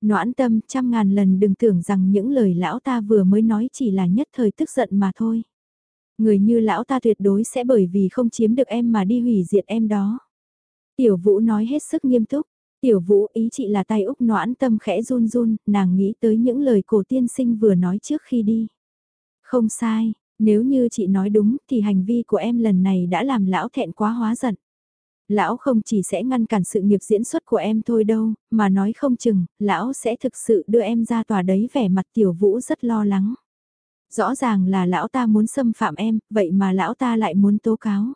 Noãn tâm trăm ngàn lần đừng tưởng rằng những lời lão ta vừa mới nói chỉ là nhất thời tức giận mà thôi. Người như lão ta tuyệt đối sẽ bởi vì không chiếm được em mà đi hủy diệt em đó. Tiểu vũ nói hết sức nghiêm túc. Tiểu vũ ý chị là tay Úc noãn tâm khẽ run run, nàng nghĩ tới những lời cổ tiên sinh vừa nói trước khi đi. Không sai, nếu như chị nói đúng thì hành vi của em lần này đã làm lão thẹn quá hóa giận. Lão không chỉ sẽ ngăn cản sự nghiệp diễn xuất của em thôi đâu, mà nói không chừng, lão sẽ thực sự đưa em ra tòa đấy vẻ mặt tiểu vũ rất lo lắng. Rõ ràng là lão ta muốn xâm phạm em, vậy mà lão ta lại muốn tố cáo.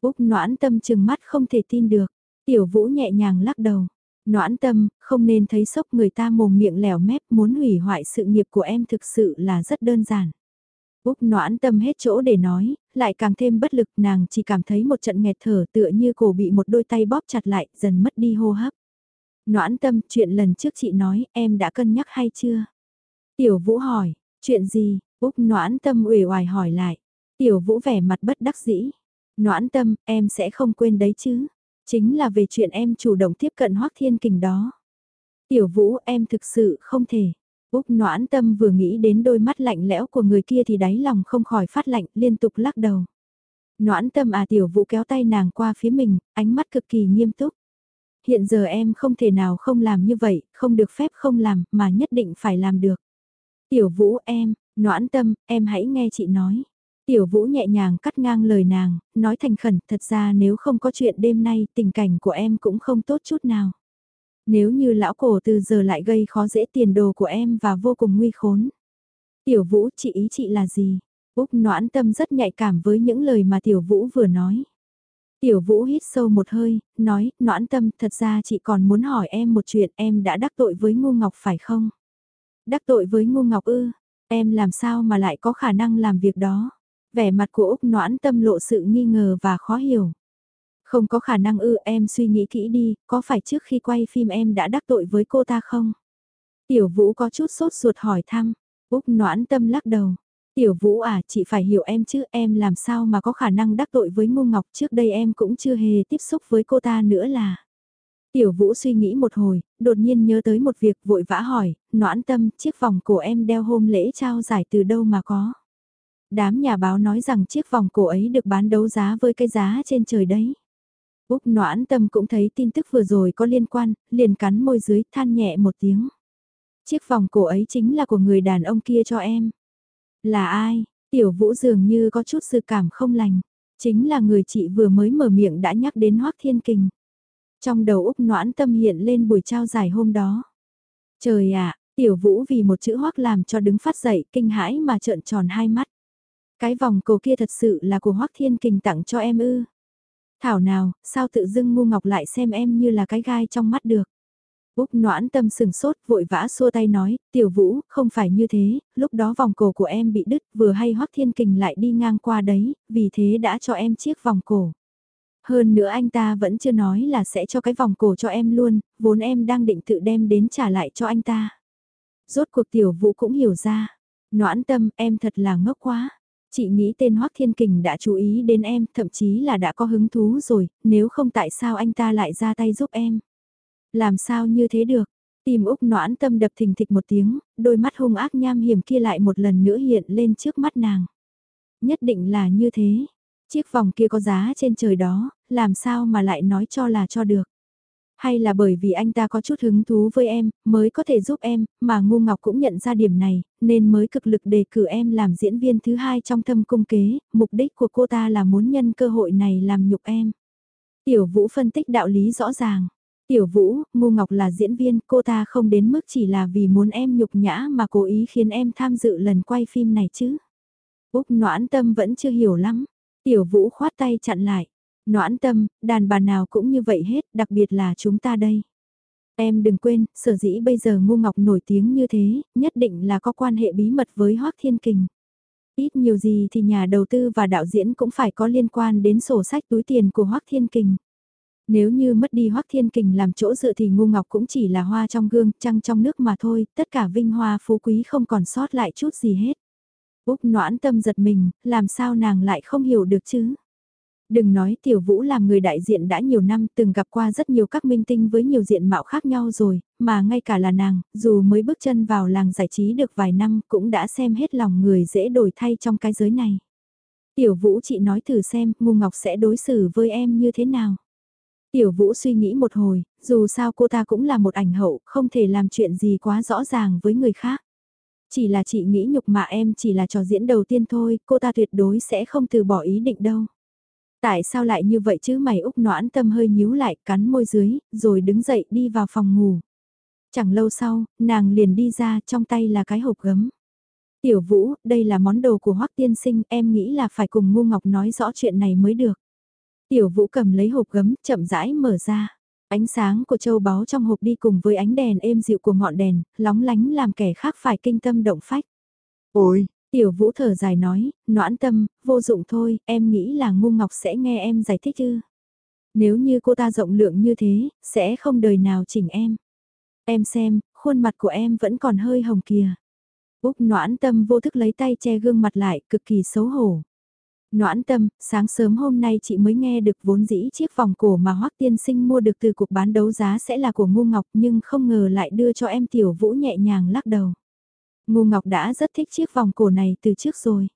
Úc noãn tâm chừng mắt không thể tin được, tiểu vũ nhẹ nhàng lắc đầu. Noãn tâm, không nên thấy sốc người ta mồm miệng lèo mép muốn hủy hoại sự nghiệp của em thực sự là rất đơn giản. Úc noãn tâm hết chỗ để nói, lại càng thêm bất lực nàng chỉ cảm thấy một trận nghẹt thở tựa như cổ bị một đôi tay bóp chặt lại, dần mất đi hô hấp. Noãn tâm, chuyện lần trước chị nói, em đã cân nhắc hay chưa? Tiểu vũ hỏi, chuyện gì? Úc noãn tâm uể oải hỏi lại. Tiểu vũ vẻ mặt bất đắc dĩ. Noãn tâm, em sẽ không quên đấy chứ. Chính là về chuyện em chủ động tiếp cận Hoác Thiên Kình đó. Tiểu vũ em thực sự không thể. Úc noãn tâm vừa nghĩ đến đôi mắt lạnh lẽo của người kia thì đáy lòng không khỏi phát lạnh liên tục lắc đầu. Noãn tâm à tiểu vũ kéo tay nàng qua phía mình, ánh mắt cực kỳ nghiêm túc. Hiện giờ em không thể nào không làm như vậy, không được phép không làm, mà nhất định phải làm được. Tiểu vũ em, noãn tâm, em hãy nghe chị nói. Tiểu vũ nhẹ nhàng cắt ngang lời nàng, nói thành khẩn, thật ra nếu không có chuyện đêm nay, tình cảnh của em cũng không tốt chút nào. Nếu như lão cổ từ giờ lại gây khó dễ tiền đồ của em và vô cùng nguy khốn. Tiểu Vũ, chị ý chị là gì? Úc noãn tâm rất nhạy cảm với những lời mà Tiểu Vũ vừa nói. Tiểu Vũ hít sâu một hơi, nói, noãn tâm, thật ra chị còn muốn hỏi em một chuyện, em đã đắc tội với Ngô Ngọc phải không? Đắc tội với Ngô Ngọc ư, em làm sao mà lại có khả năng làm việc đó? Vẻ mặt của Úc noãn tâm lộ sự nghi ngờ và khó hiểu. Không có khả năng ư em suy nghĩ kỹ đi, có phải trước khi quay phim em đã đắc tội với cô ta không? Tiểu Vũ có chút sốt ruột hỏi thăm, Úc noãn tâm lắc đầu. Tiểu Vũ à, chị phải hiểu em chứ, em làm sao mà có khả năng đắc tội với Ngô Ngọc trước đây em cũng chưa hề tiếp xúc với cô ta nữa là. Tiểu Vũ suy nghĩ một hồi, đột nhiên nhớ tới một việc vội vã hỏi, noãn tâm, chiếc vòng cổ em đeo hôm lễ trao giải từ đâu mà có. Đám nhà báo nói rằng chiếc vòng cổ ấy được bán đấu giá với cái giá trên trời đấy. Úc noãn tâm cũng thấy tin tức vừa rồi có liên quan, liền cắn môi dưới than nhẹ một tiếng. Chiếc vòng cổ ấy chính là của người đàn ông kia cho em. Là ai? Tiểu vũ dường như có chút sự cảm không lành. Chính là người chị vừa mới mở miệng đã nhắc đến Hoác Thiên Kình. Trong đầu Úc noãn tâm hiện lên buổi trao giải hôm đó. Trời ạ, tiểu vũ vì một chữ Hoác làm cho đứng phát dậy kinh hãi mà trợn tròn hai mắt. Cái vòng cổ kia thật sự là của Hoác Thiên Kình tặng cho em ư. Thảo nào, sao tự dưng ngu ngọc lại xem em như là cái gai trong mắt được. Úc noãn tâm sừng sốt vội vã xua tay nói, tiểu vũ, không phải như thế, lúc đó vòng cổ của em bị đứt vừa hay hoắc thiên kình lại đi ngang qua đấy, vì thế đã cho em chiếc vòng cổ. Hơn nữa anh ta vẫn chưa nói là sẽ cho cái vòng cổ cho em luôn, vốn em đang định tự đem đến trả lại cho anh ta. Rốt cuộc tiểu vũ cũng hiểu ra, noãn tâm em thật là ngốc quá. Chị nghĩ tên Hoắc Thiên Kình đã chú ý đến em, thậm chí là đã có hứng thú rồi, nếu không tại sao anh ta lại ra tay giúp em. Làm sao như thế được? Tìm Úc noãn tâm đập thình thịch một tiếng, đôi mắt hung ác nham hiểm kia lại một lần nữa hiện lên trước mắt nàng. Nhất định là như thế. Chiếc vòng kia có giá trên trời đó, làm sao mà lại nói cho là cho được. Hay là bởi vì anh ta có chút hứng thú với em, mới có thể giúp em, mà Ngu Ngọc cũng nhận ra điểm này, nên mới cực lực đề cử em làm diễn viên thứ hai trong thâm cung kế, mục đích của cô ta là muốn nhân cơ hội này làm nhục em. Tiểu Vũ phân tích đạo lý rõ ràng. Tiểu Vũ, Ngu Ngọc là diễn viên, cô ta không đến mức chỉ là vì muốn em nhục nhã mà cố ý khiến em tham dự lần quay phim này chứ. Úc noãn tâm vẫn chưa hiểu lắm. Tiểu Vũ khoát tay chặn lại. Noãn tâm, đàn bà nào cũng như vậy hết, đặc biệt là chúng ta đây. Em đừng quên, sở dĩ bây giờ Ngu Ngọc nổi tiếng như thế, nhất định là có quan hệ bí mật với Hoác Thiên Kình. Ít nhiều gì thì nhà đầu tư và đạo diễn cũng phải có liên quan đến sổ sách túi tiền của Hoác Thiên Kình. Nếu như mất đi Hoắc Thiên Kình làm chỗ dựa thì ngu ngọc cũng chỉ là hoa trong gương, trăng trong nước mà thôi, tất cả vinh hoa phú quý không còn sót lại chút gì hết. Úc noãn tâm giật mình, làm sao nàng lại không hiểu được chứ? Đừng nói Tiểu Vũ làm người đại diện đã nhiều năm từng gặp qua rất nhiều các minh tinh với nhiều diện mạo khác nhau rồi, mà ngay cả là nàng, dù mới bước chân vào làng giải trí được vài năm cũng đã xem hết lòng người dễ đổi thay trong cái giới này. Tiểu Vũ chị nói thử xem, Ngu Ngọc sẽ đối xử với em như thế nào? Tiểu Vũ suy nghĩ một hồi, dù sao cô ta cũng là một ảnh hậu, không thể làm chuyện gì quá rõ ràng với người khác. Chỉ là chị nghĩ nhục mà em chỉ là trò diễn đầu tiên thôi, cô ta tuyệt đối sẽ không từ bỏ ý định đâu. Tại sao lại như vậy chứ mày úc noãn tâm hơi nhíu lại, cắn môi dưới, rồi đứng dậy đi vào phòng ngủ. Chẳng lâu sau, nàng liền đi ra trong tay là cái hộp gấm. Tiểu Vũ, đây là món đồ của Hoắc Tiên Sinh, em nghĩ là phải cùng Ngu Ngọc nói rõ chuyện này mới được. Tiểu vũ cầm lấy hộp gấm, chậm rãi mở ra. Ánh sáng của châu báu trong hộp đi cùng với ánh đèn êm dịu của ngọn đèn, lóng lánh làm kẻ khác phải kinh tâm động phách. Ôi, tiểu vũ thở dài nói, noãn tâm, vô dụng thôi, em nghĩ là ngu ngọc sẽ nghe em giải thích ư. Nếu như cô ta rộng lượng như thế, sẽ không đời nào chỉnh em. Em xem, khuôn mặt của em vẫn còn hơi hồng kìa. Úc noãn tâm vô thức lấy tay che gương mặt lại, cực kỳ xấu hổ. Noãn tâm, sáng sớm hôm nay chị mới nghe được vốn dĩ chiếc vòng cổ mà Hoắc Tiên Sinh mua được từ cuộc bán đấu giá sẽ là của Ngu Ngọc nhưng không ngờ lại đưa cho em Tiểu Vũ nhẹ nhàng lắc đầu. Ngu Ngọc đã rất thích chiếc vòng cổ này từ trước rồi.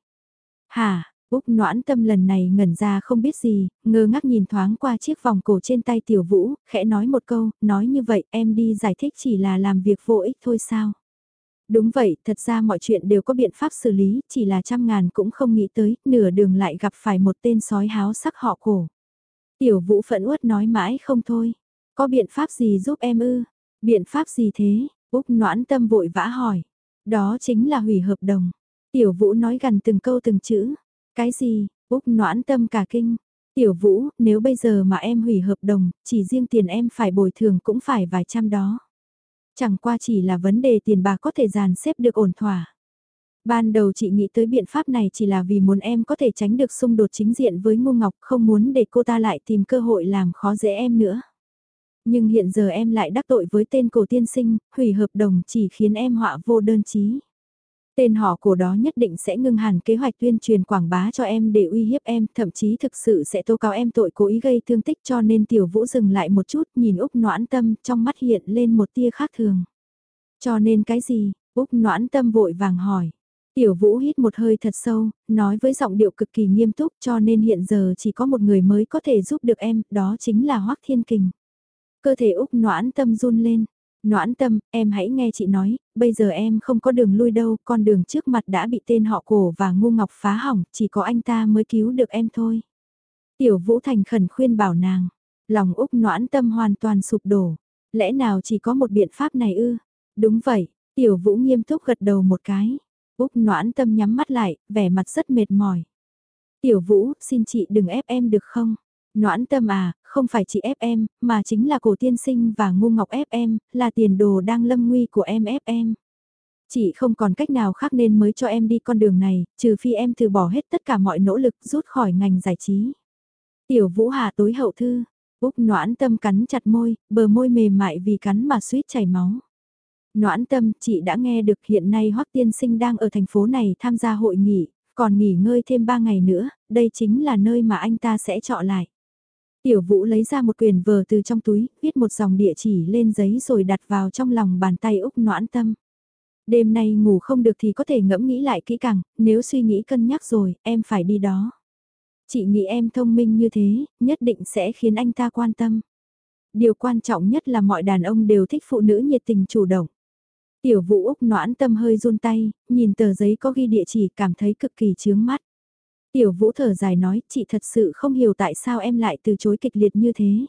Hả, Úc noãn tâm lần này ngẩn ra không biết gì, ngơ ngác nhìn thoáng qua chiếc vòng cổ trên tay Tiểu Vũ, khẽ nói một câu, nói như vậy em đi giải thích chỉ là làm việc vô ích thôi sao. Đúng vậy, thật ra mọi chuyện đều có biện pháp xử lý, chỉ là trăm ngàn cũng không nghĩ tới, nửa đường lại gặp phải một tên sói háo sắc họ cổ. Tiểu vũ phẫn uất nói mãi không thôi. Có biện pháp gì giúp em ư? Biện pháp gì thế? Úc noãn tâm vội vã hỏi. Đó chính là hủy hợp đồng. Tiểu Vũ nói gần từng câu từng chữ. Cái gì, Úc noãn tâm cả kinh. Tiểu Vũ, nếu bây giờ mà em hủy hợp đồng, chỉ riêng tiền em phải bồi thường cũng phải vài trăm đó. Chẳng qua chỉ là vấn đề tiền bạc có thể dàn xếp được ổn thỏa. Ban đầu chị nghĩ tới biện pháp này chỉ là vì muốn em có thể tránh được xung đột chính diện với Ngô Ngọc, không muốn để cô ta lại tìm cơ hội làm khó dễ em nữa. Nhưng hiện giờ em lại đắc tội với tên cổ tiên sinh, hủy hợp đồng chỉ khiến em họa vô đơn chí. Tên họ của đó nhất định sẽ ngưng hẳn kế hoạch tuyên truyền quảng bá cho em để uy hiếp em, thậm chí thực sự sẽ tố cáo em tội cố ý gây thương tích cho nên tiểu vũ dừng lại một chút nhìn Úc noãn tâm trong mắt hiện lên một tia khác thường. Cho nên cái gì? Úc noãn tâm vội vàng hỏi. Tiểu vũ hít một hơi thật sâu, nói với giọng điệu cực kỳ nghiêm túc cho nên hiện giờ chỉ có một người mới có thể giúp được em, đó chính là Hoác Thiên Kình. Cơ thể Úc noãn tâm run lên. Noãn tâm, em hãy nghe chị nói, bây giờ em không có đường lui đâu, con đường trước mặt đã bị tên họ cổ và ngu ngọc phá hỏng, chỉ có anh ta mới cứu được em thôi. Tiểu Vũ Thành khẩn khuyên bảo nàng, lòng Úc noãn tâm hoàn toàn sụp đổ, lẽ nào chỉ có một biện pháp này ư? Đúng vậy, Tiểu Vũ nghiêm túc gật đầu một cái, Úc noãn tâm nhắm mắt lại, vẻ mặt rất mệt mỏi. Tiểu Vũ, xin chị đừng ép em được không? Noãn tâm à, không phải chị ép em, mà chính là cổ tiên sinh và ngu ngọc ép em, là tiền đồ đang lâm nguy của em ép em. Chị không còn cách nào khác nên mới cho em đi con đường này, trừ phi em từ bỏ hết tất cả mọi nỗ lực rút khỏi ngành giải trí. Tiểu Vũ Hà tối hậu thư, Úc noãn tâm cắn chặt môi, bờ môi mềm mại vì cắn mà suýt chảy máu. Noãn tâm, chị đã nghe được hiện nay Hoắc Tiên Sinh đang ở thành phố này tham gia hội nghị, còn nghỉ ngơi thêm 3 ngày nữa, đây chính là nơi mà anh ta sẽ chọn lại. Tiểu Vũ lấy ra một quyển vở từ trong túi, viết một dòng địa chỉ lên giấy rồi đặt vào trong lòng bàn tay Úc noãn tâm. Đêm nay ngủ không được thì có thể ngẫm nghĩ lại kỹ càng, nếu suy nghĩ cân nhắc rồi, em phải đi đó. Chị nghĩ em thông minh như thế, nhất định sẽ khiến anh ta quan tâm. Điều quan trọng nhất là mọi đàn ông đều thích phụ nữ nhiệt tình chủ động. Tiểu vũ Úc noãn tâm hơi run tay, nhìn tờ giấy có ghi địa chỉ cảm thấy cực kỳ chướng mắt. Tiểu vũ thở dài nói, chị thật sự không hiểu tại sao em lại từ chối kịch liệt như thế.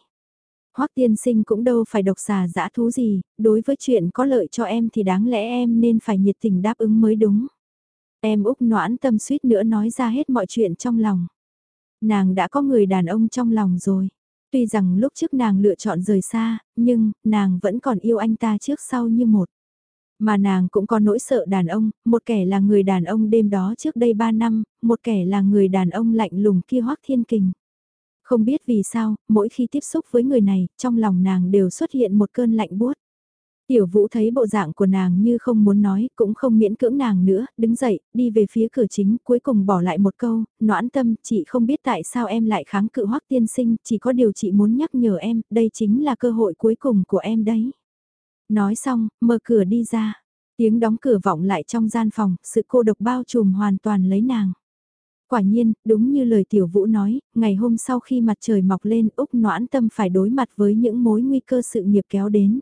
Hoắc tiên sinh cũng đâu phải độc xà dã thú gì, đối với chuyện có lợi cho em thì đáng lẽ em nên phải nhiệt tình đáp ứng mới đúng. Em Úc noãn tâm suýt nữa nói ra hết mọi chuyện trong lòng. Nàng đã có người đàn ông trong lòng rồi. Tuy rằng lúc trước nàng lựa chọn rời xa, nhưng nàng vẫn còn yêu anh ta trước sau như một. Mà nàng cũng có nỗi sợ đàn ông, một kẻ là người đàn ông đêm đó trước đây 3 năm, một kẻ là người đàn ông lạnh lùng kia hoắc thiên kình. Không biết vì sao, mỗi khi tiếp xúc với người này, trong lòng nàng đều xuất hiện một cơn lạnh buốt. Tiểu vũ thấy bộ dạng của nàng như không muốn nói, cũng không miễn cưỡng nàng nữa, đứng dậy, đi về phía cửa chính, cuối cùng bỏ lại một câu, noãn tâm, chị không biết tại sao em lại kháng cự hoắc tiên sinh, chỉ có điều chị muốn nhắc nhở em, đây chính là cơ hội cuối cùng của em đấy. Nói xong, mở cửa đi ra. Tiếng đóng cửa vọng lại trong gian phòng, sự cô độc bao trùm hoàn toàn lấy nàng. Quả nhiên, đúng như lời tiểu vũ nói, ngày hôm sau khi mặt trời mọc lên Úc noãn tâm phải đối mặt với những mối nguy cơ sự nghiệp kéo đến.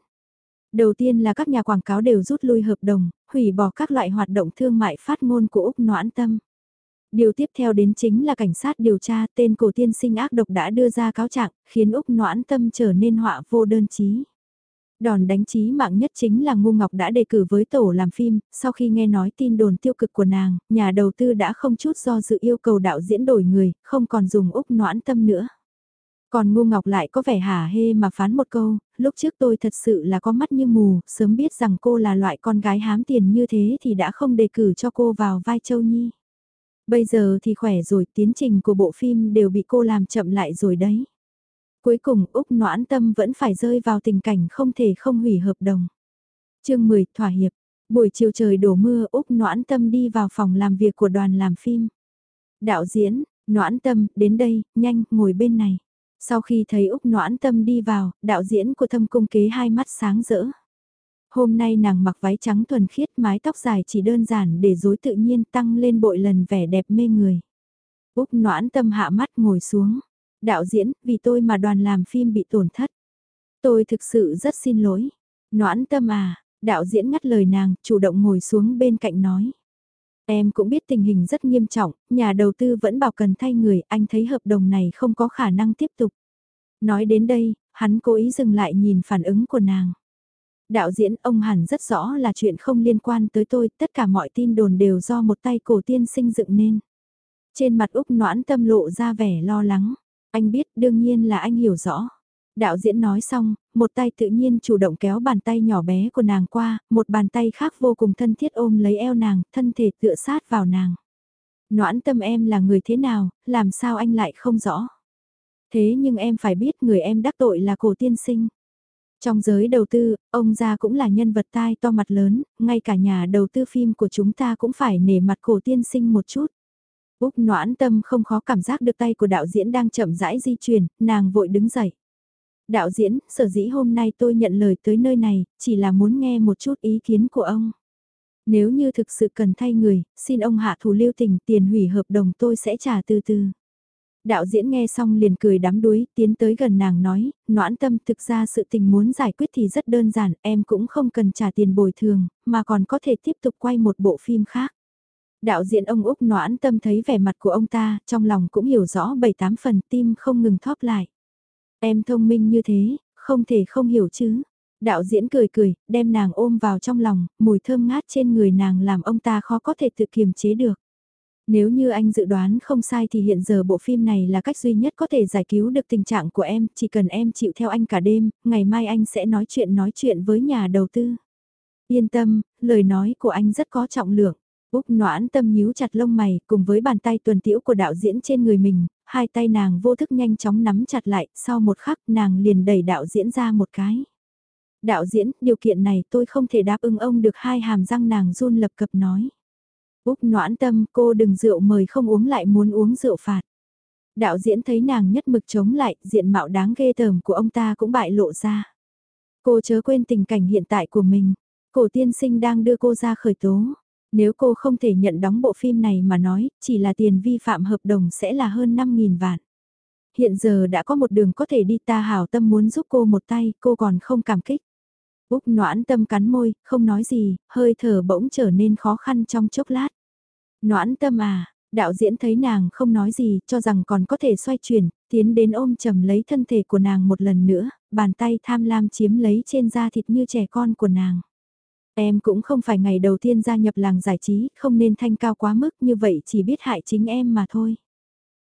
Đầu tiên là các nhà quảng cáo đều rút lui hợp đồng, hủy bỏ các loại hoạt động thương mại phát ngôn của Úc noãn tâm. Điều tiếp theo đến chính là cảnh sát điều tra tên cổ tiên sinh ác độc đã đưa ra cáo trạng, khiến Úc noãn tâm trở nên họa vô đơn chí. Đòn đánh trí mạng nhất chính là Ngu Ngọc đã đề cử với tổ làm phim, sau khi nghe nói tin đồn tiêu cực của nàng, nhà đầu tư đã không chút do dự yêu cầu đạo diễn đổi người, không còn dùng Úc noãn tâm nữa. Còn Ngu Ngọc lại có vẻ hả hê mà phán một câu, lúc trước tôi thật sự là có mắt như mù, sớm biết rằng cô là loại con gái hám tiền như thế thì đã không đề cử cho cô vào vai Châu Nhi. Bây giờ thì khỏe rồi, tiến trình của bộ phim đều bị cô làm chậm lại rồi đấy. Cuối cùng Úc noãn tâm vẫn phải rơi vào tình cảnh không thể không hủy hợp đồng. chương 10 thỏa hiệp. Buổi chiều trời đổ mưa Úc noãn tâm đi vào phòng làm việc của đoàn làm phim. Đạo diễn, noãn tâm, đến đây, nhanh, ngồi bên này. Sau khi thấy Úc noãn tâm đi vào, đạo diễn của thâm cung kế hai mắt sáng rỡ. Hôm nay nàng mặc váy trắng thuần khiết mái tóc dài chỉ đơn giản để dối tự nhiên tăng lên bội lần vẻ đẹp mê người. Úc noãn tâm hạ mắt ngồi xuống. Đạo diễn, vì tôi mà đoàn làm phim bị tổn thất. Tôi thực sự rất xin lỗi. Noãn tâm à, đạo diễn ngắt lời nàng, chủ động ngồi xuống bên cạnh nói. Em cũng biết tình hình rất nghiêm trọng, nhà đầu tư vẫn bảo cần thay người, anh thấy hợp đồng này không có khả năng tiếp tục. Nói đến đây, hắn cố ý dừng lại nhìn phản ứng của nàng. Đạo diễn ông hẳn rất rõ là chuyện không liên quan tới tôi, tất cả mọi tin đồn đều do một tay cổ tiên sinh dựng nên. Trên mặt Úc noãn tâm lộ ra vẻ lo lắng. Anh biết đương nhiên là anh hiểu rõ. Đạo diễn nói xong, một tay tự nhiên chủ động kéo bàn tay nhỏ bé của nàng qua, một bàn tay khác vô cùng thân thiết ôm lấy eo nàng, thân thể tựa sát vào nàng. Noãn tâm em là người thế nào, làm sao anh lại không rõ. Thế nhưng em phải biết người em đắc tội là cổ tiên sinh. Trong giới đầu tư, ông gia cũng là nhân vật tai to mặt lớn, ngay cả nhà đầu tư phim của chúng ta cũng phải nể mặt cổ tiên sinh một chút. Úc noãn tâm không khó cảm giác được tay của đạo diễn đang chậm rãi di chuyển, nàng vội đứng dậy. Đạo diễn, sở dĩ hôm nay tôi nhận lời tới nơi này, chỉ là muốn nghe một chút ý kiến của ông. Nếu như thực sự cần thay người, xin ông hạ thủ lưu tình tiền hủy hợp đồng tôi sẽ trả từ từ. Đạo diễn nghe xong liền cười đắm đuối, tiến tới gần nàng nói, noãn tâm thực ra sự tình muốn giải quyết thì rất đơn giản, em cũng không cần trả tiền bồi thường, mà còn có thể tiếp tục quay một bộ phim khác. Đạo diễn ông Úc noãn tâm thấy vẻ mặt của ông ta, trong lòng cũng hiểu rõ bảy tám phần tim không ngừng thóp lại. Em thông minh như thế, không thể không hiểu chứ. Đạo diễn cười cười, đem nàng ôm vào trong lòng, mùi thơm ngát trên người nàng làm ông ta khó có thể tự kiềm chế được. Nếu như anh dự đoán không sai thì hiện giờ bộ phim này là cách duy nhất có thể giải cứu được tình trạng của em, chỉ cần em chịu theo anh cả đêm, ngày mai anh sẽ nói chuyện nói chuyện với nhà đầu tư. Yên tâm, lời nói của anh rất có trọng lượng. Úc noãn tâm nhíu chặt lông mày cùng với bàn tay tuần tiễu của đạo diễn trên người mình, hai tay nàng vô thức nhanh chóng nắm chặt lại, sau một khắc nàng liền đẩy đạo diễn ra một cái. Đạo diễn, điều kiện này tôi không thể đáp ứng ông được hai hàm răng nàng run lập cập nói. Úc noãn tâm cô đừng rượu mời không uống lại muốn uống rượu phạt. Đạo diễn thấy nàng nhất mực chống lại, diện mạo đáng ghê tởm của ông ta cũng bại lộ ra. Cô chớ quên tình cảnh hiện tại của mình. Cổ tiên sinh đang đưa cô ra khởi tố. Nếu cô không thể nhận đóng bộ phim này mà nói, chỉ là tiền vi phạm hợp đồng sẽ là hơn 5.000 vạn. Hiện giờ đã có một đường có thể đi ta hảo tâm muốn giúp cô một tay, cô còn không cảm kích. Úc noãn tâm cắn môi, không nói gì, hơi thở bỗng trở nên khó khăn trong chốc lát. Noãn tâm à, đạo diễn thấy nàng không nói gì, cho rằng còn có thể xoay chuyển, tiến đến ôm chầm lấy thân thể của nàng một lần nữa, bàn tay tham lam chiếm lấy trên da thịt như trẻ con của nàng. Em cũng không phải ngày đầu tiên gia nhập làng giải trí, không nên thanh cao quá mức như vậy chỉ biết hại chính em mà thôi.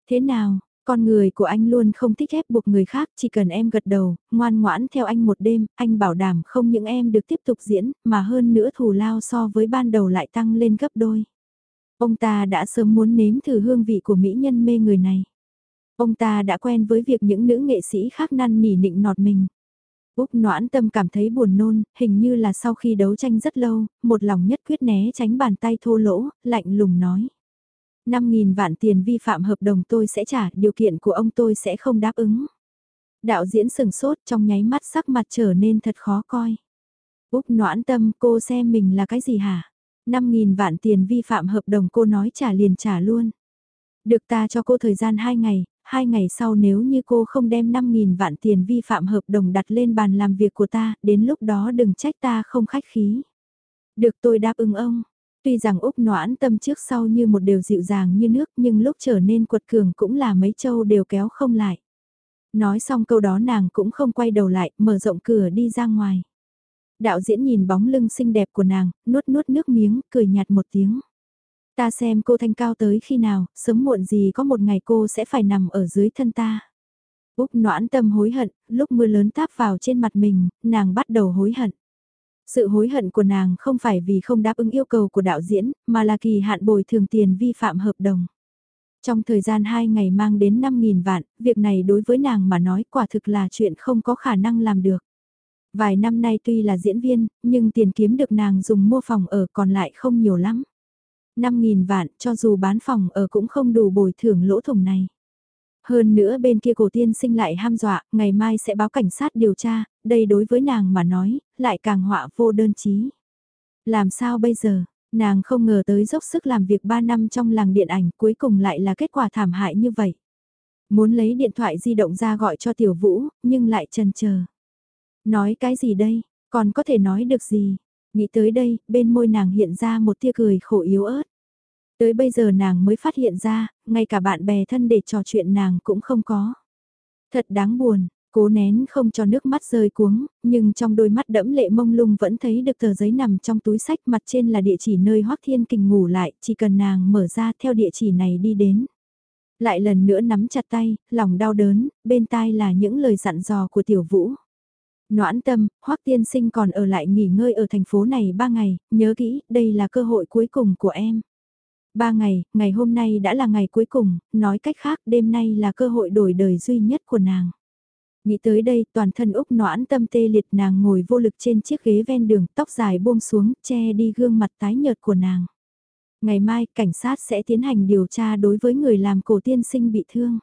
Thế nào, con người của anh luôn không thích ép buộc người khác, chỉ cần em gật đầu, ngoan ngoãn theo anh một đêm, anh bảo đảm không những em được tiếp tục diễn, mà hơn nữa thù lao so với ban đầu lại tăng lên gấp đôi. Ông ta đã sớm muốn nếm thử hương vị của mỹ nhân mê người này. Ông ta đã quen với việc những nữ nghệ sĩ khác năn nỉ nịnh nọt mình. Úc noãn tâm cảm thấy buồn nôn, hình như là sau khi đấu tranh rất lâu, một lòng nhất quyết né tránh bàn tay thô lỗ, lạnh lùng nói. 5.000 vạn tiền vi phạm hợp đồng tôi sẽ trả, điều kiện của ông tôi sẽ không đáp ứng. Đạo diễn sừng sốt trong nháy mắt sắc mặt trở nên thật khó coi. Úc noãn tâm cô xem mình là cái gì hả? 5.000 vạn tiền vi phạm hợp đồng cô nói trả liền trả luôn. Được ta cho cô thời gian 2 ngày, hai ngày sau nếu như cô không đem 5.000 vạn tiền vi phạm hợp đồng đặt lên bàn làm việc của ta, đến lúc đó đừng trách ta không khách khí. Được tôi đáp ứng ông. Tuy rằng Úc noãn tâm trước sau như một điều dịu dàng như nước nhưng lúc trở nên quật cường cũng là mấy châu đều kéo không lại. Nói xong câu đó nàng cũng không quay đầu lại, mở rộng cửa đi ra ngoài. Đạo diễn nhìn bóng lưng xinh đẹp của nàng, nuốt nuốt nước miếng, cười nhạt một tiếng. Ta xem cô thanh cao tới khi nào, sớm muộn gì có một ngày cô sẽ phải nằm ở dưới thân ta. Úc noãn tâm hối hận, lúc mưa lớn táp vào trên mặt mình, nàng bắt đầu hối hận. Sự hối hận của nàng không phải vì không đáp ứng yêu cầu của đạo diễn, mà là kỳ hạn bồi thường tiền vi phạm hợp đồng. Trong thời gian 2 ngày mang đến 5.000 vạn, việc này đối với nàng mà nói quả thực là chuyện không có khả năng làm được. Vài năm nay tuy là diễn viên, nhưng tiền kiếm được nàng dùng mua phòng ở còn lại không nhiều lắm. 5.000 vạn cho dù bán phòng ở cũng không đủ bồi thường lỗ thủng này. Hơn nữa bên kia cổ tiên sinh lại ham dọa, ngày mai sẽ báo cảnh sát điều tra, đây đối với nàng mà nói, lại càng họa vô đơn chí. Làm sao bây giờ, nàng không ngờ tới dốc sức làm việc 3 năm trong làng điện ảnh cuối cùng lại là kết quả thảm hại như vậy. Muốn lấy điện thoại di động ra gọi cho tiểu vũ, nhưng lại chần chờ. Nói cái gì đây, còn có thể nói được gì? Nghĩ tới đây, bên môi nàng hiện ra một tia cười khổ yếu ớt. Tới bây giờ nàng mới phát hiện ra, ngay cả bạn bè thân để trò chuyện nàng cũng không có. Thật đáng buồn, Cố nén không cho nước mắt rơi cuống, nhưng trong đôi mắt đẫm lệ mông lung vẫn thấy được tờ giấy nằm trong túi sách mặt trên là địa chỉ nơi Hoác Thiên Kình ngủ lại, chỉ cần nàng mở ra theo địa chỉ này đi đến. Lại lần nữa nắm chặt tay, lòng đau đớn, bên tai là những lời dặn dò của tiểu vũ. Noãn tâm, Hoắc Tiên Sinh còn ở lại nghỉ ngơi ở thành phố này ba ngày, nhớ kỹ, đây là cơ hội cuối cùng của em. Ba ngày, ngày hôm nay đã là ngày cuối cùng, nói cách khác đêm nay là cơ hội đổi đời duy nhất của nàng. Nghĩ tới đây toàn thân Úc noãn tâm tê liệt nàng ngồi vô lực trên chiếc ghế ven đường tóc dài buông xuống che đi gương mặt tái nhợt của nàng. Ngày mai cảnh sát sẽ tiến hành điều tra đối với người làm cổ tiên sinh bị thương.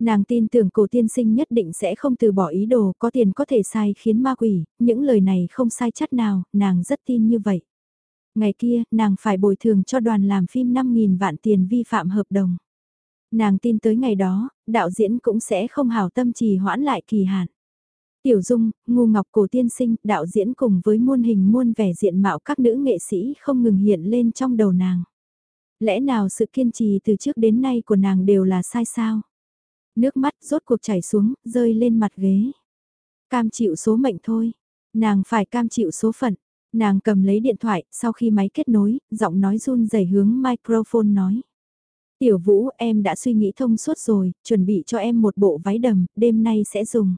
Nàng tin tưởng cổ tiên sinh nhất định sẽ không từ bỏ ý đồ có tiền có thể sai khiến ma quỷ, những lời này không sai chắc nào, nàng rất tin như vậy. Ngày kia, nàng phải bồi thường cho đoàn làm phim 5.000 vạn tiền vi phạm hợp đồng. Nàng tin tới ngày đó, đạo diễn cũng sẽ không hào tâm trì hoãn lại kỳ hạn. Tiểu Dung, Ngu Ngọc Cổ Tiên Sinh, đạo diễn cùng với muôn hình muôn vẻ diện mạo các nữ nghệ sĩ không ngừng hiện lên trong đầu nàng. Lẽ nào sự kiên trì từ trước đến nay của nàng đều là sai sao? Nước mắt rốt cuộc chảy xuống, rơi lên mặt ghế. Cam chịu số mệnh thôi. Nàng phải cam chịu số phận. Nàng cầm lấy điện thoại, sau khi máy kết nối, giọng nói run rẩy hướng microphone nói. Tiểu Vũ, em đã suy nghĩ thông suốt rồi, chuẩn bị cho em một bộ váy đầm, đêm nay sẽ dùng.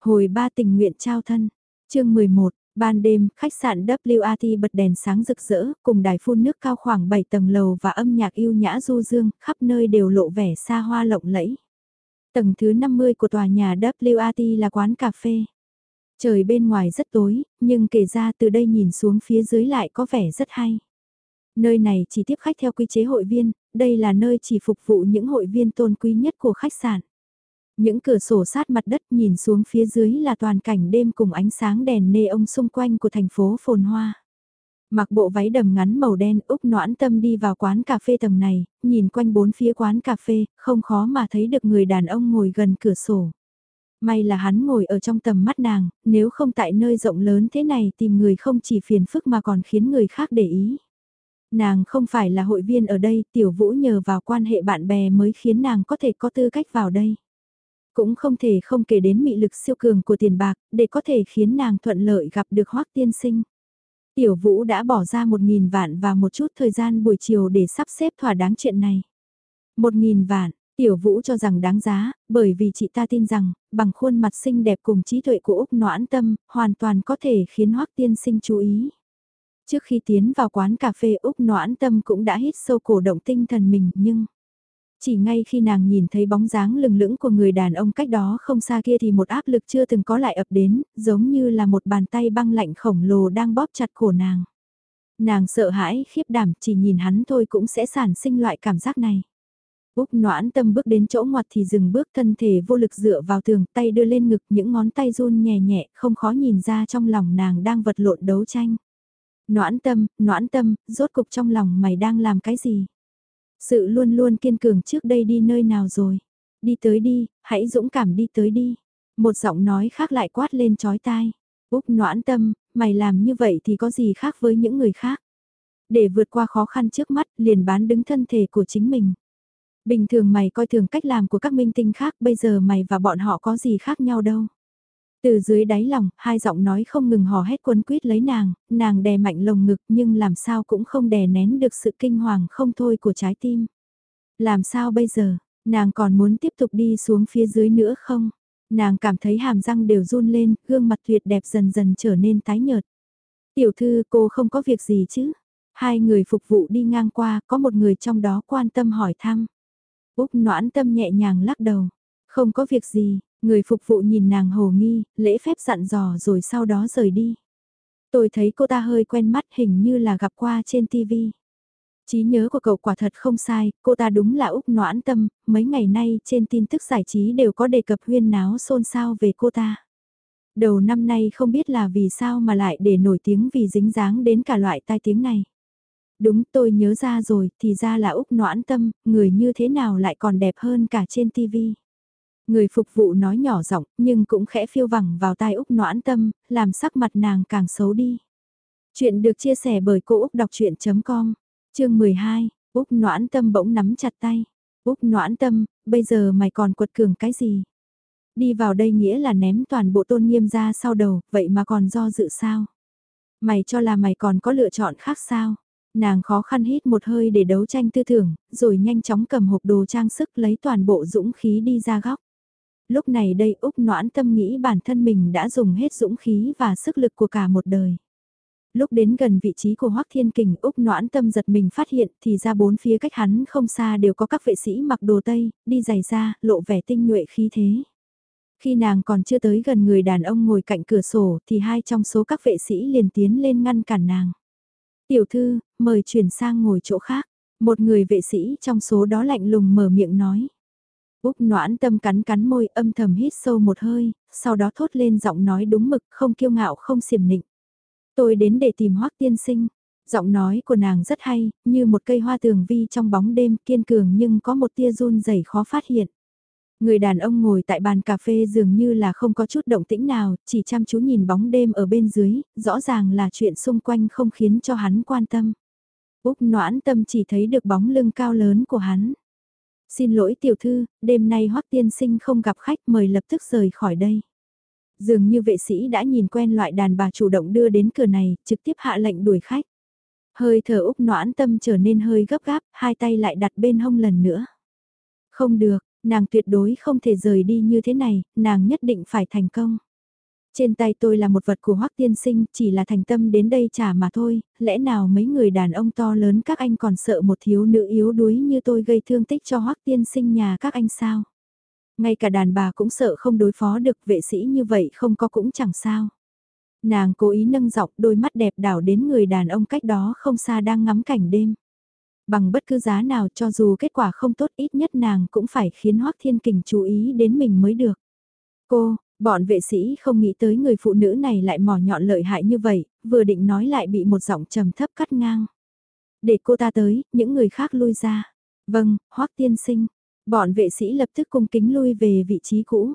Hồi ba tình nguyện trao thân. chương 11, ban đêm, khách sạn WAT bật đèn sáng rực rỡ, cùng đài phun nước cao khoảng 7 tầng lầu và âm nhạc yêu nhã du dương, khắp nơi đều lộ vẻ xa hoa lộng lẫy. Tầng thứ 50 của tòa nhà WAT là quán cà phê. Trời bên ngoài rất tối, nhưng kể ra từ đây nhìn xuống phía dưới lại có vẻ rất hay. Nơi này chỉ tiếp khách theo quy chế hội viên, đây là nơi chỉ phục vụ những hội viên tôn quý nhất của khách sạn. Những cửa sổ sát mặt đất nhìn xuống phía dưới là toàn cảnh đêm cùng ánh sáng đèn nê ông xung quanh của thành phố phồn hoa. Mặc bộ váy đầm ngắn màu đen Úc noãn tâm đi vào quán cà phê tầng này, nhìn quanh bốn phía quán cà phê, không khó mà thấy được người đàn ông ngồi gần cửa sổ. May là hắn ngồi ở trong tầm mắt nàng, nếu không tại nơi rộng lớn thế này tìm người không chỉ phiền phức mà còn khiến người khác để ý. Nàng không phải là hội viên ở đây, tiểu vũ nhờ vào quan hệ bạn bè mới khiến nàng có thể có tư cách vào đây. Cũng không thể không kể đến mị lực siêu cường của tiền bạc, để có thể khiến nàng thuận lợi gặp được hoác tiên sinh. Tiểu vũ đã bỏ ra một nghìn vạn và một chút thời gian buổi chiều để sắp xếp thỏa đáng chuyện này. Một nghìn vạn, Tiểu Vũ cho rằng đáng giá, bởi vì chị ta tin rằng, bằng khuôn mặt xinh đẹp cùng trí tuệ của Úc Noãn Tâm, hoàn toàn có thể khiến Hoắc Tiên Sinh chú ý. Trước khi tiến vào quán cà phê Úc Noãn Tâm cũng đã hít sâu cổ động tinh thần mình nhưng... Chỉ ngay khi nàng nhìn thấy bóng dáng lừng lững của người đàn ông cách đó không xa kia thì một áp lực chưa từng có lại ập đến, giống như là một bàn tay băng lạnh khổng lồ đang bóp chặt cổ nàng. Nàng sợ hãi, khiếp đảm, chỉ nhìn hắn thôi cũng sẽ sản sinh loại cảm giác này. Úc noãn tâm bước đến chỗ ngoặt thì dừng bước thân thể vô lực dựa vào tường, tay đưa lên ngực những ngón tay run nhẹ nhẹ, không khó nhìn ra trong lòng nàng đang vật lộn đấu tranh. Noãn tâm, noãn tâm, rốt cục trong lòng mày đang làm cái gì? Sự luôn luôn kiên cường trước đây đi nơi nào rồi? Đi tới đi, hãy dũng cảm đi tới đi. Một giọng nói khác lại quát lên chói tai. Úc noãn tâm, mày làm như vậy thì có gì khác với những người khác? Để vượt qua khó khăn trước mắt, liền bán đứng thân thể của chính mình. Bình thường mày coi thường cách làm của các minh tinh khác, bây giờ mày và bọn họ có gì khác nhau đâu. Từ dưới đáy lòng, hai giọng nói không ngừng hò hét quấn quýt lấy nàng, nàng đè mạnh lồng ngực nhưng làm sao cũng không đè nén được sự kinh hoàng không thôi của trái tim. Làm sao bây giờ, nàng còn muốn tiếp tục đi xuống phía dưới nữa không? Nàng cảm thấy hàm răng đều run lên, gương mặt tuyệt đẹp dần dần trở nên tái nhợt. Tiểu thư cô không có việc gì chứ? Hai người phục vụ đi ngang qua, có một người trong đó quan tâm hỏi thăm. Úc noãn tâm nhẹ nhàng lắc đầu. Không có việc gì, người phục vụ nhìn nàng hồ nghi, lễ phép dặn dò rồi sau đó rời đi. Tôi thấy cô ta hơi quen mắt hình như là gặp qua trên TV. Trí nhớ của cậu quả thật không sai, cô ta đúng là Úc Noãn Tâm, mấy ngày nay trên tin tức giải trí đều có đề cập huyên náo xôn xao về cô ta. Đầu năm nay không biết là vì sao mà lại để nổi tiếng vì dính dáng đến cả loại tai tiếng này. Đúng tôi nhớ ra rồi, thì ra là Úc noãn tâm, người như thế nào lại còn đẹp hơn cả trên tivi Người phục vụ nói nhỏ giọng nhưng cũng khẽ phiêu vẳng vào tai Úc noãn tâm, làm sắc mặt nàng càng xấu đi. Chuyện được chia sẻ bởi Cô Úc Đọc Chuyện.com, chương 12, Úc noãn tâm bỗng nắm chặt tay. Úc noãn tâm, bây giờ mày còn quật cường cái gì? Đi vào đây nghĩa là ném toàn bộ tôn nghiêm ra sau đầu, vậy mà còn do dự sao? Mày cho là mày còn có lựa chọn khác sao? Nàng khó khăn hít một hơi để đấu tranh tư tưởng, rồi nhanh chóng cầm hộp đồ trang sức lấy toàn bộ dũng khí đi ra góc. Lúc này đây Úc noãn tâm nghĩ bản thân mình đã dùng hết dũng khí và sức lực của cả một đời. Lúc đến gần vị trí của Hoắc Thiên Kình Úc noãn tâm giật mình phát hiện thì ra bốn phía cách hắn không xa đều có các vệ sĩ mặc đồ Tây, đi giày ra, lộ vẻ tinh nhuệ khí thế. Khi nàng còn chưa tới gần người đàn ông ngồi cạnh cửa sổ thì hai trong số các vệ sĩ liền tiến lên ngăn cản nàng. Tiểu thư, mời chuyển sang ngồi chỗ khác. Một người vệ sĩ trong số đó lạnh lùng mở miệng nói. Úc noãn tâm cắn cắn môi âm thầm hít sâu một hơi, sau đó thốt lên giọng nói đúng mực không kiêu ngạo không xiểm nịnh. Tôi đến để tìm hoắc tiên sinh. Giọng nói của nàng rất hay, như một cây hoa tường vi trong bóng đêm kiên cường nhưng có một tia run rẩy khó phát hiện. Người đàn ông ngồi tại bàn cà phê dường như là không có chút động tĩnh nào, chỉ chăm chú nhìn bóng đêm ở bên dưới, rõ ràng là chuyện xung quanh không khiến cho hắn quan tâm. Úc noãn tâm chỉ thấy được bóng lưng cao lớn của hắn. Xin lỗi tiểu thư, đêm nay hoắc tiên sinh không gặp khách mời lập tức rời khỏi đây. Dường như vệ sĩ đã nhìn quen loại đàn bà chủ động đưa đến cửa này, trực tiếp hạ lệnh đuổi khách. Hơi thở Úc noãn tâm trở nên hơi gấp gáp, hai tay lại đặt bên hông lần nữa. Không được, nàng tuyệt đối không thể rời đi như thế này, nàng nhất định phải thành công. Trên tay tôi là một vật của Hoắc tiên sinh, chỉ là thành tâm đến đây trả mà thôi, lẽ nào mấy người đàn ông to lớn các anh còn sợ một thiếu nữ yếu đuối như tôi gây thương tích cho Hoắc tiên sinh nhà các anh sao? Ngay cả đàn bà cũng sợ không đối phó được vệ sĩ như vậy không có cũng chẳng sao. Nàng cố ý nâng giọng đôi mắt đẹp đảo đến người đàn ông cách đó không xa đang ngắm cảnh đêm. Bằng bất cứ giá nào cho dù kết quả không tốt ít nhất nàng cũng phải khiến Hoác Thiên Kình chú ý đến mình mới được. Cô, bọn vệ sĩ không nghĩ tới người phụ nữ này lại mỏ nhọn lợi hại như vậy, vừa định nói lại bị một giọng trầm thấp cắt ngang. Để cô ta tới, những người khác lui ra. Vâng, hoắc Tiên Sinh. Bọn vệ sĩ lập tức cung kính lui về vị trí cũ.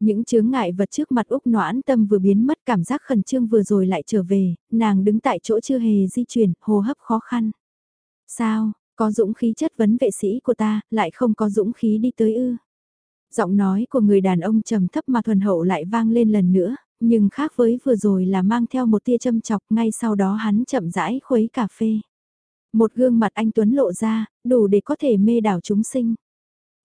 Những chướng ngại vật trước mặt Úc noãn tâm vừa biến mất cảm giác khẩn trương vừa rồi lại trở về, nàng đứng tại chỗ chưa hề di chuyển, hô hấp khó khăn. Sao, có dũng khí chất vấn vệ sĩ của ta, lại không có dũng khí đi tới ư. Giọng nói của người đàn ông trầm thấp mà thuần hậu lại vang lên lần nữa, nhưng khác với vừa rồi là mang theo một tia châm chọc ngay sau đó hắn chậm rãi khuấy cà phê. Một gương mặt anh Tuấn lộ ra, đủ để có thể mê đảo chúng sinh.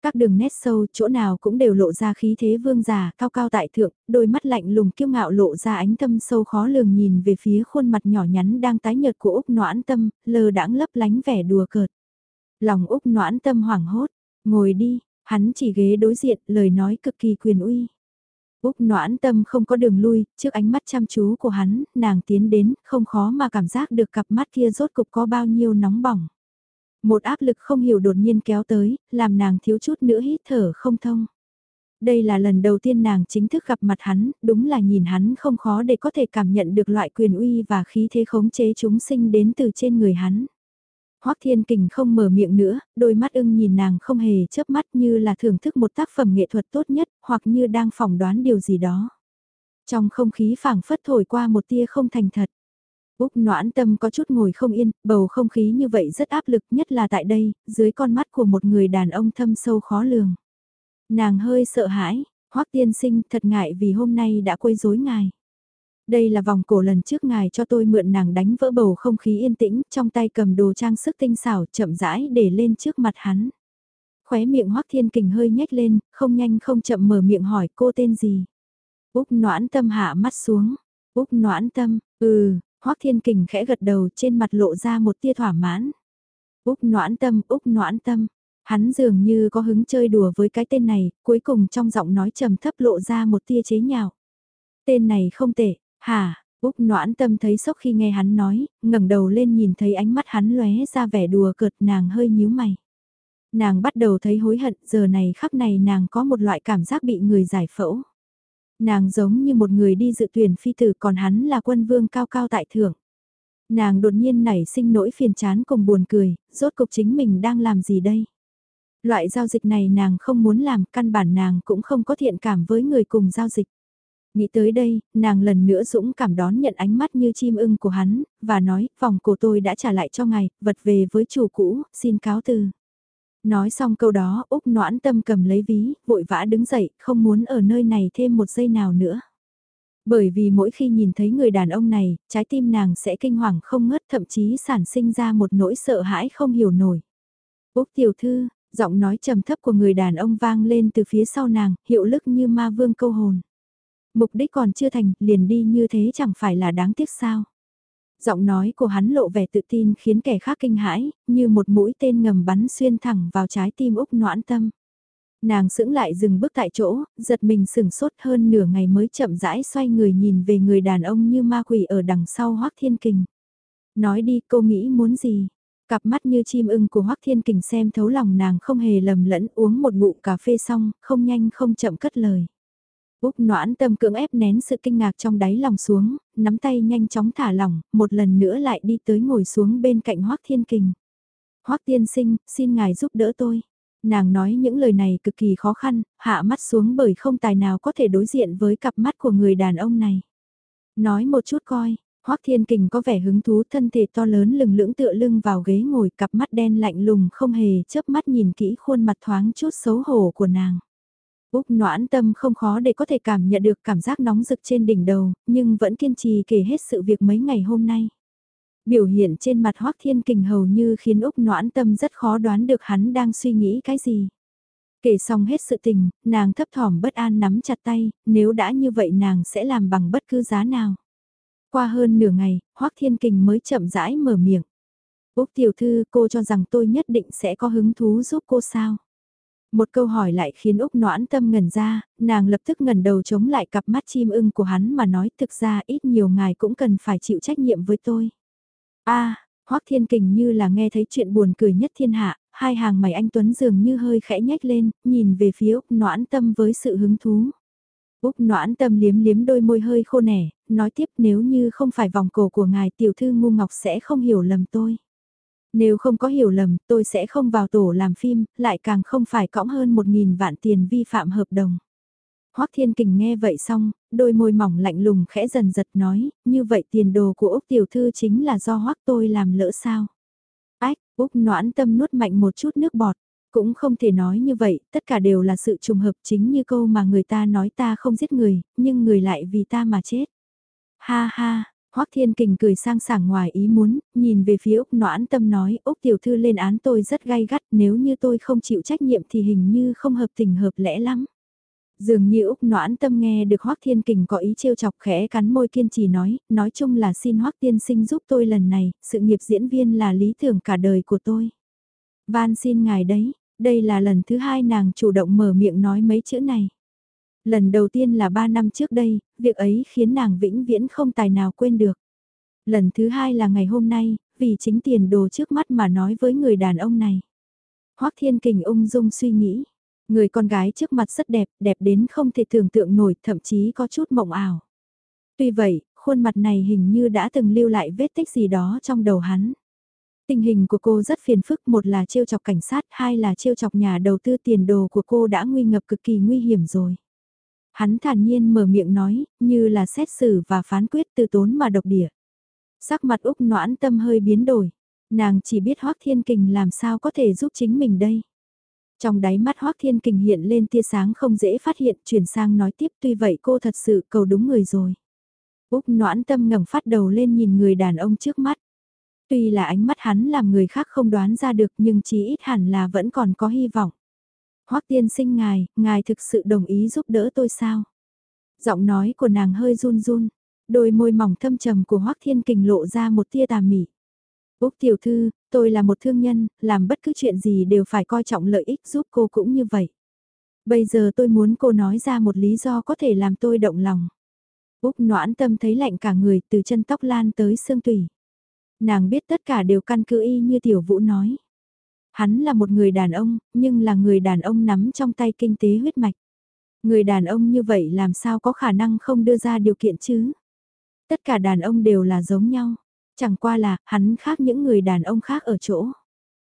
Các đường nét sâu chỗ nào cũng đều lộ ra khí thế vương giả cao cao tại thượng, đôi mắt lạnh lùng kiêu ngạo lộ ra ánh tâm sâu khó lường nhìn về phía khuôn mặt nhỏ nhắn đang tái nhợt của Úc noãn tâm, lờ đãng lấp lánh vẻ đùa cợt. Lòng Úc noãn tâm hoảng hốt, ngồi đi, hắn chỉ ghế đối diện, lời nói cực kỳ quyền uy. Úc noãn tâm không có đường lui, trước ánh mắt chăm chú của hắn, nàng tiến đến, không khó mà cảm giác được cặp mắt kia rốt cục có bao nhiêu nóng bỏng. Một áp lực không hiểu đột nhiên kéo tới, làm nàng thiếu chút nữa hít thở không thông. Đây là lần đầu tiên nàng chính thức gặp mặt hắn, đúng là nhìn hắn không khó để có thể cảm nhận được loại quyền uy và khí thế khống chế chúng sinh đến từ trên người hắn. Hoắc Thiên Kình không mở miệng nữa, đôi mắt ưng nhìn nàng không hề chớp mắt như là thưởng thức một tác phẩm nghệ thuật tốt nhất, hoặc như đang phỏng đoán điều gì đó. Trong không khí phảng phất thổi qua một tia không thành thật. Úc noãn tâm có chút ngồi không yên, bầu không khí như vậy rất áp lực nhất là tại đây, dưới con mắt của một người đàn ông thâm sâu khó lường. Nàng hơi sợ hãi, hoắc tiên sinh thật ngại vì hôm nay đã quấy rối ngài. Đây là vòng cổ lần trước ngài cho tôi mượn nàng đánh vỡ bầu không khí yên tĩnh, trong tay cầm đồ trang sức tinh xảo chậm rãi để lên trước mặt hắn. Khóe miệng hoắc thiên kình hơi nhếch lên, không nhanh không chậm mở miệng hỏi cô tên gì. Úc noãn tâm hạ mắt xuống. Úc noãn tâm, ừ, Hoắc Thiên Kình khẽ gật đầu trên mặt lộ ra một tia thỏa mãn. Úc noãn tâm, Úc noãn tâm. Hắn dường như có hứng chơi đùa với cái tên này, cuối cùng trong giọng nói trầm thấp lộ ra một tia chế nhạo. Tên này không tệ, hả? Úc noãn tâm thấy sốc khi nghe hắn nói, ngẩng đầu lên nhìn thấy ánh mắt hắn lóe ra vẻ đùa cợt nàng hơi nhíu mày. Nàng bắt đầu thấy hối hận, giờ này khắc này nàng có một loại cảm giác bị người giải phẫu. Nàng giống như một người đi dự tuyển phi tử còn hắn là quân vương cao cao tại thượng. Nàng đột nhiên nảy sinh nỗi phiền chán cùng buồn cười, rốt cục chính mình đang làm gì đây? Loại giao dịch này nàng không muốn làm, căn bản nàng cũng không có thiện cảm với người cùng giao dịch. Nghĩ tới đây, nàng lần nữa dũng cảm đón nhận ánh mắt như chim ưng của hắn, và nói, vòng cổ tôi đã trả lại cho ngài, vật về với chủ cũ, xin cáo từ. Nói xong câu đó, Úc noãn tâm cầm lấy ví, vội vã đứng dậy, không muốn ở nơi này thêm một giây nào nữa. Bởi vì mỗi khi nhìn thấy người đàn ông này, trái tim nàng sẽ kinh hoàng không ngớt thậm chí sản sinh ra một nỗi sợ hãi không hiểu nổi. Úc tiểu thư, giọng nói trầm thấp của người đàn ông vang lên từ phía sau nàng, hiệu lực như ma vương câu hồn. Mục đích còn chưa thành, liền đi như thế chẳng phải là đáng tiếc sao. Giọng nói của hắn lộ vẻ tự tin khiến kẻ khác kinh hãi, như một mũi tên ngầm bắn xuyên thẳng vào trái tim Úc noãn tâm. Nàng sững lại dừng bước tại chỗ, giật mình sừng sốt hơn nửa ngày mới chậm rãi xoay người nhìn về người đàn ông như ma quỷ ở đằng sau Hoác Thiên Kình. Nói đi cô nghĩ muốn gì? Cặp mắt như chim ưng của Hoác Thiên Kình xem thấu lòng nàng không hề lầm lẫn uống một ngụm cà phê xong, không nhanh không chậm cất lời. Úc noãn tâm cưỡng ép nén sự kinh ngạc trong đáy lòng xuống, nắm tay nhanh chóng thả lỏng, một lần nữa lại đi tới ngồi xuống bên cạnh Hoác Thiên Kình. Hoác Tiên Sinh, xin ngài giúp đỡ tôi. Nàng nói những lời này cực kỳ khó khăn, hạ mắt xuống bởi không tài nào có thể đối diện với cặp mắt của người đàn ông này. Nói một chút coi, Hoắc Thiên Kình có vẻ hứng thú thân thể to lớn lừng lưỡng tựa lưng vào ghế ngồi cặp mắt đen lạnh lùng không hề chớp mắt nhìn kỹ khuôn mặt thoáng chút xấu hổ của nàng. Úc noãn tâm không khó để có thể cảm nhận được cảm giác nóng rực trên đỉnh đầu, nhưng vẫn kiên trì kể hết sự việc mấy ngày hôm nay. Biểu hiện trên mặt Hoác Thiên Kình hầu như khiến Úc noãn tâm rất khó đoán được hắn đang suy nghĩ cái gì. Kể xong hết sự tình, nàng thấp thỏm bất an nắm chặt tay, nếu đã như vậy nàng sẽ làm bằng bất cứ giá nào. Qua hơn nửa ngày, Hoác Thiên Kình mới chậm rãi mở miệng. Úc tiểu thư cô cho rằng tôi nhất định sẽ có hứng thú giúp cô sao? Một câu hỏi lại khiến Úc noãn tâm ngẩn ra, nàng lập tức ngẩn đầu chống lại cặp mắt chim ưng của hắn mà nói thực ra ít nhiều ngài cũng cần phải chịu trách nhiệm với tôi. a à, Hoác Thiên Kình như là nghe thấy chuyện buồn cười nhất thiên hạ, hai hàng mày anh Tuấn dường như hơi khẽ nhếch lên, nhìn về phía Úc noãn tâm với sự hứng thú. Úc noãn tâm liếm liếm đôi môi hơi khô nẻ, nói tiếp nếu như không phải vòng cổ của ngài tiểu thư ngu ngọc sẽ không hiểu lầm tôi. Nếu không có hiểu lầm, tôi sẽ không vào tổ làm phim, lại càng không phải cõng hơn một nghìn vạn tiền vi phạm hợp đồng. Hoắc Thiên Kình nghe vậy xong, đôi môi mỏng lạnh lùng khẽ dần giật nói, như vậy tiền đồ của Úc Tiểu Thư chính là do Hoắc tôi làm lỡ sao. Ách, Úc noãn tâm nuốt mạnh một chút nước bọt, cũng không thể nói như vậy, tất cả đều là sự trùng hợp chính như câu mà người ta nói ta không giết người, nhưng người lại vì ta mà chết. Ha ha, Hoắc Thiên Kình cười sang sảng ngoài ý muốn, nhìn về phía Úc Noãn Tâm nói, Úc Tiểu Thư lên án tôi rất gay gắt, nếu như tôi không chịu trách nhiệm thì hình như không hợp tình hợp lẽ lắm. Dường như Úc Noãn Tâm nghe được Hoắc Thiên Kình có ý trêu chọc khẽ cắn môi kiên trì nói, nói chung là xin Hoắc Tiên Sinh giúp tôi lần này, sự nghiệp diễn viên là lý tưởng cả đời của tôi. Van xin ngài đấy, đây là lần thứ hai nàng chủ động mở miệng nói mấy chữ này. Lần đầu tiên là ba năm trước đây, việc ấy khiến nàng vĩnh viễn không tài nào quên được. Lần thứ hai là ngày hôm nay, vì chính tiền đồ trước mắt mà nói với người đàn ông này. Hoác Thiên Kình ung dung suy nghĩ, người con gái trước mặt rất đẹp, đẹp đến không thể tưởng tượng nổi, thậm chí có chút mộng ảo. Tuy vậy, khuôn mặt này hình như đã từng lưu lại vết tích gì đó trong đầu hắn. Tình hình của cô rất phiền phức, một là trêu chọc cảnh sát, hai là trêu chọc nhà đầu tư tiền đồ của cô đã nguy ngập cực kỳ nguy hiểm rồi. Hắn thản nhiên mở miệng nói, như là xét xử và phán quyết từ tốn mà độc địa. Sắc mặt Úc noãn tâm hơi biến đổi. Nàng chỉ biết Hoác Thiên Kình làm sao có thể giúp chính mình đây. Trong đáy mắt Hoác Thiên Kình hiện lên tia sáng không dễ phát hiện, chuyển sang nói tiếp tuy vậy cô thật sự cầu đúng người rồi. Úc noãn tâm ngẩng phát đầu lên nhìn người đàn ông trước mắt. Tuy là ánh mắt hắn làm người khác không đoán ra được nhưng chí ít hẳn là vẫn còn có hy vọng. Hoắc tiên sinh ngài, ngài thực sự đồng ý giúp đỡ tôi sao? Giọng nói của nàng hơi run run, đôi môi mỏng thâm trầm của Hoắc Thiên Kình lộ ra một tia tà mị. Úc tiểu thư, tôi là một thương nhân, làm bất cứ chuyện gì đều phải coi trọng lợi ích giúp cô cũng như vậy. Bây giờ tôi muốn cô nói ra một lý do có thể làm tôi động lòng. Úc noãn tâm thấy lạnh cả người từ chân tóc lan tới xương tủy. Nàng biết tất cả đều căn cứ y như tiểu vũ nói. Hắn là một người đàn ông, nhưng là người đàn ông nắm trong tay kinh tế huyết mạch. Người đàn ông như vậy làm sao có khả năng không đưa ra điều kiện chứ? Tất cả đàn ông đều là giống nhau. Chẳng qua là, hắn khác những người đàn ông khác ở chỗ.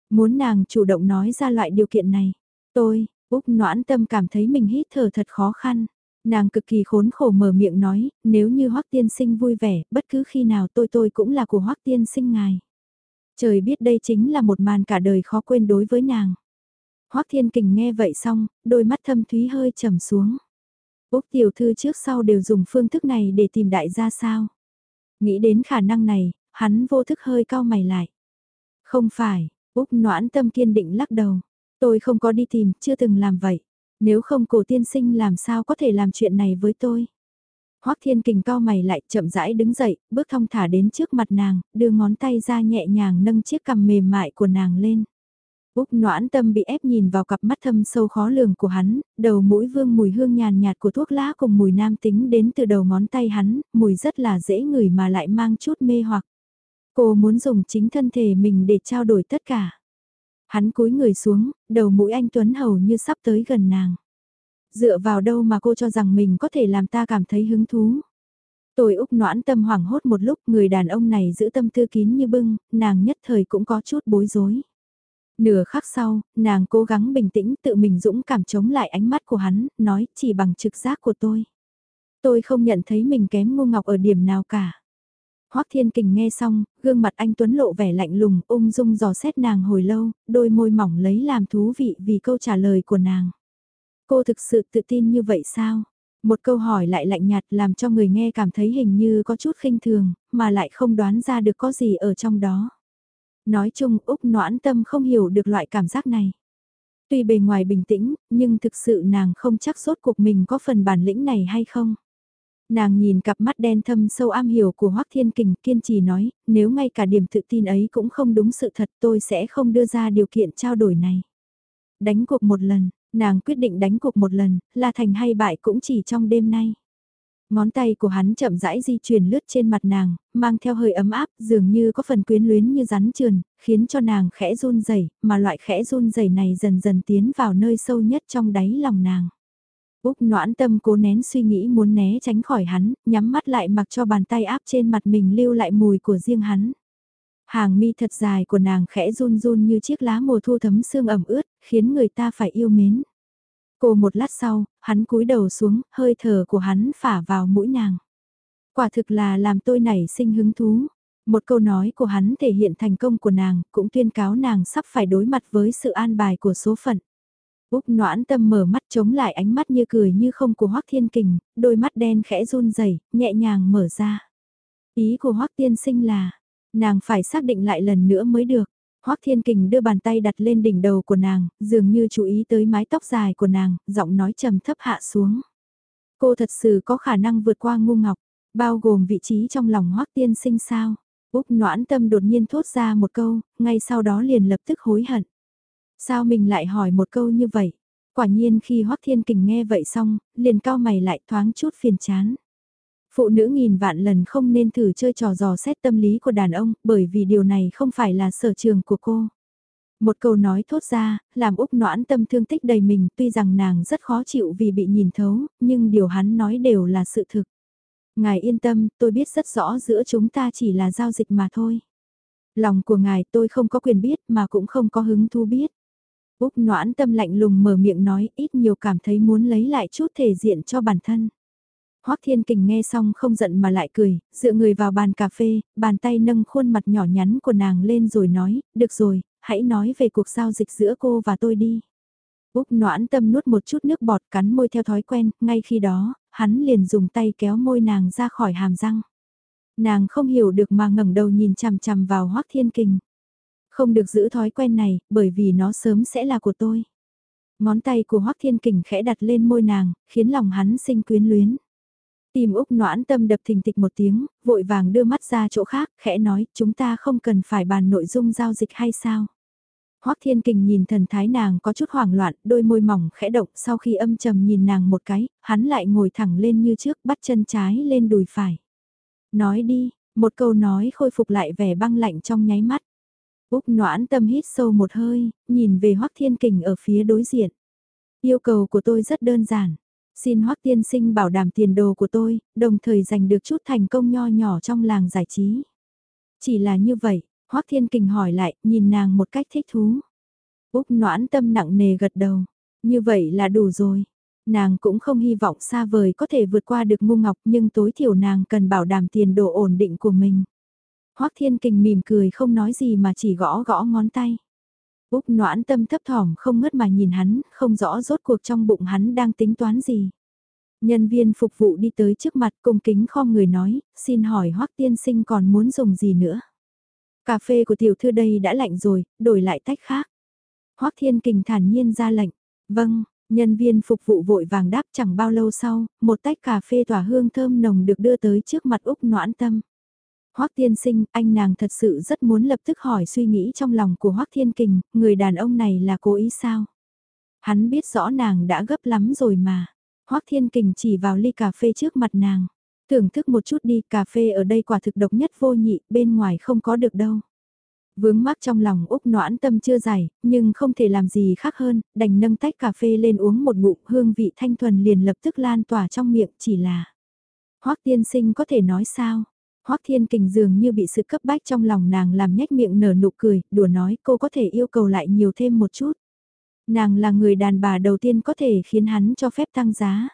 Muốn nàng chủ động nói ra loại điều kiện này. Tôi, Úc noãn tâm cảm thấy mình hít thở thật khó khăn. Nàng cực kỳ khốn khổ mở miệng nói, nếu như Hoắc tiên sinh vui vẻ, bất cứ khi nào tôi tôi cũng là của Hoắc tiên sinh ngài. Trời biết đây chính là một màn cả đời khó quên đối với nàng. Hoắc Thiên Kình nghe vậy xong, đôi mắt thâm thúy hơi trầm xuống. Úc tiểu thư trước sau đều dùng phương thức này để tìm đại gia sao. Nghĩ đến khả năng này, hắn vô thức hơi cao mày lại. Không phải, Úc noãn tâm kiên định lắc đầu. Tôi không có đi tìm, chưa từng làm vậy. Nếu không cổ tiên sinh làm sao có thể làm chuyện này với tôi. Hoắc Thiên Kình cao mày lại chậm rãi đứng dậy, bước thong thả đến trước mặt nàng, đưa ngón tay ra nhẹ nhàng nâng chiếc cằm mềm mại của nàng lên. Úc noãn tâm bị ép nhìn vào cặp mắt thâm sâu khó lường của hắn, đầu mũi vương mùi hương nhàn nhạt của thuốc lá cùng mùi nam tính đến từ đầu ngón tay hắn, mùi rất là dễ ngửi mà lại mang chút mê hoặc. Cô muốn dùng chính thân thể mình để trao đổi tất cả. Hắn cúi người xuống, đầu mũi anh Tuấn hầu như sắp tới gần nàng. Dựa vào đâu mà cô cho rằng mình có thể làm ta cảm thấy hứng thú. Tôi Úc noãn tâm hoảng hốt một lúc người đàn ông này giữ tâm tư kín như bưng, nàng nhất thời cũng có chút bối rối. Nửa khắc sau, nàng cố gắng bình tĩnh tự mình dũng cảm chống lại ánh mắt của hắn, nói chỉ bằng trực giác của tôi. Tôi không nhận thấy mình kém ngu ngọc ở điểm nào cả. Hoắc Thiên Kình nghe xong, gương mặt anh Tuấn lộ vẻ lạnh lùng, ung dung dò xét nàng hồi lâu, đôi môi mỏng lấy làm thú vị vì câu trả lời của nàng. Cô thực sự tự tin như vậy sao? Một câu hỏi lại lạnh nhạt làm cho người nghe cảm thấy hình như có chút khinh thường, mà lại không đoán ra được có gì ở trong đó. Nói chung Úc noãn tâm không hiểu được loại cảm giác này. Tuy bề ngoài bình tĩnh, nhưng thực sự nàng không chắc sốt cuộc mình có phần bản lĩnh này hay không. Nàng nhìn cặp mắt đen thâm sâu am hiểu của Hoắc Thiên Kình kiên trì nói, nếu ngay cả điểm tự tin ấy cũng không đúng sự thật tôi sẽ không đưa ra điều kiện trao đổi này. Đánh cuộc một lần, nàng quyết định đánh cuộc một lần, là thành hay bại cũng chỉ trong đêm nay. Ngón tay của hắn chậm rãi di chuyển lướt trên mặt nàng, mang theo hơi ấm áp, dường như có phần quyến luyến như rắn trườn, khiến cho nàng khẽ run rẩy, mà loại khẽ run rẩy này dần dần tiến vào nơi sâu nhất trong đáy lòng nàng. Úc noãn tâm cố nén suy nghĩ muốn né tránh khỏi hắn, nhắm mắt lại mặc cho bàn tay áp trên mặt mình lưu lại mùi của riêng hắn. Hàng mi thật dài của nàng khẽ run run như chiếc lá mùa thu thấm sương ẩm ướt, khiến người ta phải yêu mến. Cô một lát sau, hắn cúi đầu xuống, hơi thở của hắn phả vào mũi nàng. Quả thực là làm tôi nảy sinh hứng thú. Một câu nói của hắn thể hiện thành công của nàng, cũng tuyên cáo nàng sắp phải đối mặt với sự an bài của số phận. Úc noãn tâm mở mắt chống lại ánh mắt như cười như không của Hoác Thiên Kình, đôi mắt đen khẽ run rẩy nhẹ nhàng mở ra. Ý của Hoác Tiên Sinh là, nàng phải xác định lại lần nữa mới được. Hoắc Thiên Kình đưa bàn tay đặt lên đỉnh đầu của nàng, dường như chú ý tới mái tóc dài của nàng, giọng nói trầm thấp hạ xuống. Cô thật sự có khả năng vượt qua ngu ngọc, bao gồm vị trí trong lòng Hoắc Tiên sinh sao? Úc noãn tâm đột nhiên thốt ra một câu, ngay sau đó liền lập tức hối hận. Sao mình lại hỏi một câu như vậy? Quả nhiên khi Hoắc Thiên Kình nghe vậy xong, liền cao mày lại thoáng chút phiền chán. Phụ nữ nghìn vạn lần không nên thử chơi trò dò xét tâm lý của đàn ông, bởi vì điều này không phải là sở trường của cô. Một câu nói thốt ra, làm Úc noãn tâm thương tích đầy mình, tuy rằng nàng rất khó chịu vì bị nhìn thấu, nhưng điều hắn nói đều là sự thực. Ngài yên tâm, tôi biết rất rõ giữa chúng ta chỉ là giao dịch mà thôi. Lòng của ngài tôi không có quyền biết mà cũng không có hứng thú biết. Úc noãn tâm lạnh lùng mở miệng nói ít nhiều cảm thấy muốn lấy lại chút thể diện cho bản thân. Hoắc Thiên Kình nghe xong không giận mà lại cười, dựa người vào bàn cà phê, bàn tay nâng khuôn mặt nhỏ nhắn của nàng lên rồi nói, được rồi, hãy nói về cuộc giao dịch giữa cô và tôi đi. Úc noãn tâm nuốt một chút nước bọt cắn môi theo thói quen, ngay khi đó, hắn liền dùng tay kéo môi nàng ra khỏi hàm răng. Nàng không hiểu được mà ngẩng đầu nhìn chằm chằm vào Hoắc Thiên Kình. Không được giữ thói quen này, bởi vì nó sớm sẽ là của tôi. Ngón tay của Hoắc Thiên Kình khẽ đặt lên môi nàng, khiến lòng hắn sinh quyến luyến. Tim Úc noãn tâm đập thình thịch một tiếng, vội vàng đưa mắt ra chỗ khác, khẽ nói, chúng ta không cần phải bàn nội dung giao dịch hay sao? Hoắc Thiên Kình nhìn thần thái nàng có chút hoảng loạn, đôi môi mỏng khẽ động, sau khi âm trầm nhìn nàng một cái, hắn lại ngồi thẳng lên như trước, bắt chân trái lên đùi phải. Nói đi, một câu nói khôi phục lại vẻ băng lạnh trong nháy mắt. Úc noãn tâm hít sâu một hơi, nhìn về Hoắc Thiên Kình ở phía đối diện. Yêu cầu của tôi rất đơn giản. Xin Hoắc tiên sinh bảo đảm tiền đồ của tôi, đồng thời giành được chút thành công nho nhỏ trong làng giải trí. Chỉ là như vậy, Hoắc Thiên Kình hỏi lại, nhìn nàng một cách thích thú. Úc noãn tâm nặng nề gật đầu. Như vậy là đủ rồi. Nàng cũng không hy vọng xa vời có thể vượt qua được ngu ngọc nhưng tối thiểu nàng cần bảo đảm tiền đồ ổn định của mình. Hoắc Thiên Kình mỉm cười không nói gì mà chỉ gõ gõ ngón tay. Úc noãn tâm thấp thỏm không ngớt mà nhìn hắn, không rõ rốt cuộc trong bụng hắn đang tính toán gì. Nhân viên phục vụ đi tới trước mặt cung kính kho người nói, xin hỏi hoắc tiên sinh còn muốn dùng gì nữa. Cà phê của tiểu thư đây đã lạnh rồi, đổi lại tách khác. hoắc thiên kình thản nhiên ra lệnh, vâng, nhân viên phục vụ vội vàng đáp chẳng bao lâu sau, một tách cà phê tỏa hương thơm nồng được đưa tới trước mặt Úc noãn tâm. Hoắc tiên sinh, anh nàng thật sự rất muốn lập tức hỏi suy nghĩ trong lòng của Hoắc thiên kình, người đàn ông này là cố ý sao? Hắn biết rõ nàng đã gấp lắm rồi mà. Hoắc Thiên Kình chỉ vào ly cà phê trước mặt nàng. Thưởng thức một chút đi, cà phê ở đây quả thực độc nhất vô nhị, bên ngoài không có được đâu. Vướng mắc trong lòng Úc noãn tâm chưa giải, nhưng không thể làm gì khác hơn, đành nâng tách cà phê lên uống một ngụm hương vị thanh thuần liền lập tức lan tỏa trong miệng chỉ là. Hoắc tiên sinh có thể nói sao? Hoắc Thiên Kình dường như bị sự cấp bách trong lòng nàng làm nhếch miệng nở nụ cười, đùa nói cô có thể yêu cầu lại nhiều thêm một chút. Nàng là người đàn bà đầu tiên có thể khiến hắn cho phép tăng giá.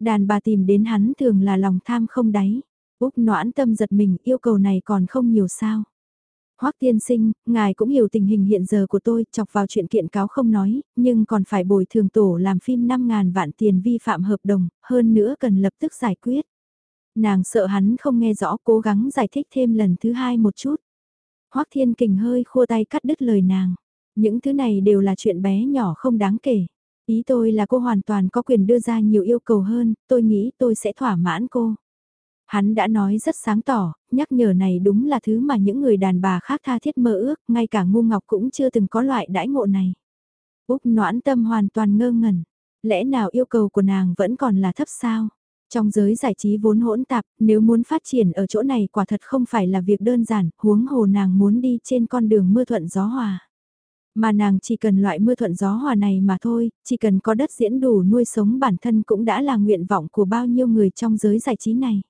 Đàn bà tìm đến hắn thường là lòng tham không đáy. Úc noãn tâm giật mình yêu cầu này còn không nhiều sao. Hoắc tiên sinh, ngài cũng hiểu tình hình hiện giờ của tôi, chọc vào chuyện kiện cáo không nói, nhưng còn phải bồi thường tổ làm phim 5.000 vạn tiền vi phạm hợp đồng, hơn nữa cần lập tức giải quyết. Nàng sợ hắn không nghe rõ cố gắng giải thích thêm lần thứ hai một chút. Hoắc thiên kình hơi khua tay cắt đứt lời nàng. Những thứ này đều là chuyện bé nhỏ không đáng kể. Ý tôi là cô hoàn toàn có quyền đưa ra nhiều yêu cầu hơn, tôi nghĩ tôi sẽ thỏa mãn cô. Hắn đã nói rất sáng tỏ, nhắc nhở này đúng là thứ mà những người đàn bà khác tha thiết mơ ước, ngay cả ngu ngọc cũng chưa từng có loại đãi ngộ này. Úc noãn tâm hoàn toàn ngơ ngẩn, lẽ nào yêu cầu của nàng vẫn còn là thấp sao? Trong giới giải trí vốn hỗn tạp, nếu muốn phát triển ở chỗ này quả thật không phải là việc đơn giản, huống hồ nàng muốn đi trên con đường mưa thuận gió hòa. Mà nàng chỉ cần loại mưa thuận gió hòa này mà thôi, chỉ cần có đất diễn đủ nuôi sống bản thân cũng đã là nguyện vọng của bao nhiêu người trong giới giải trí này.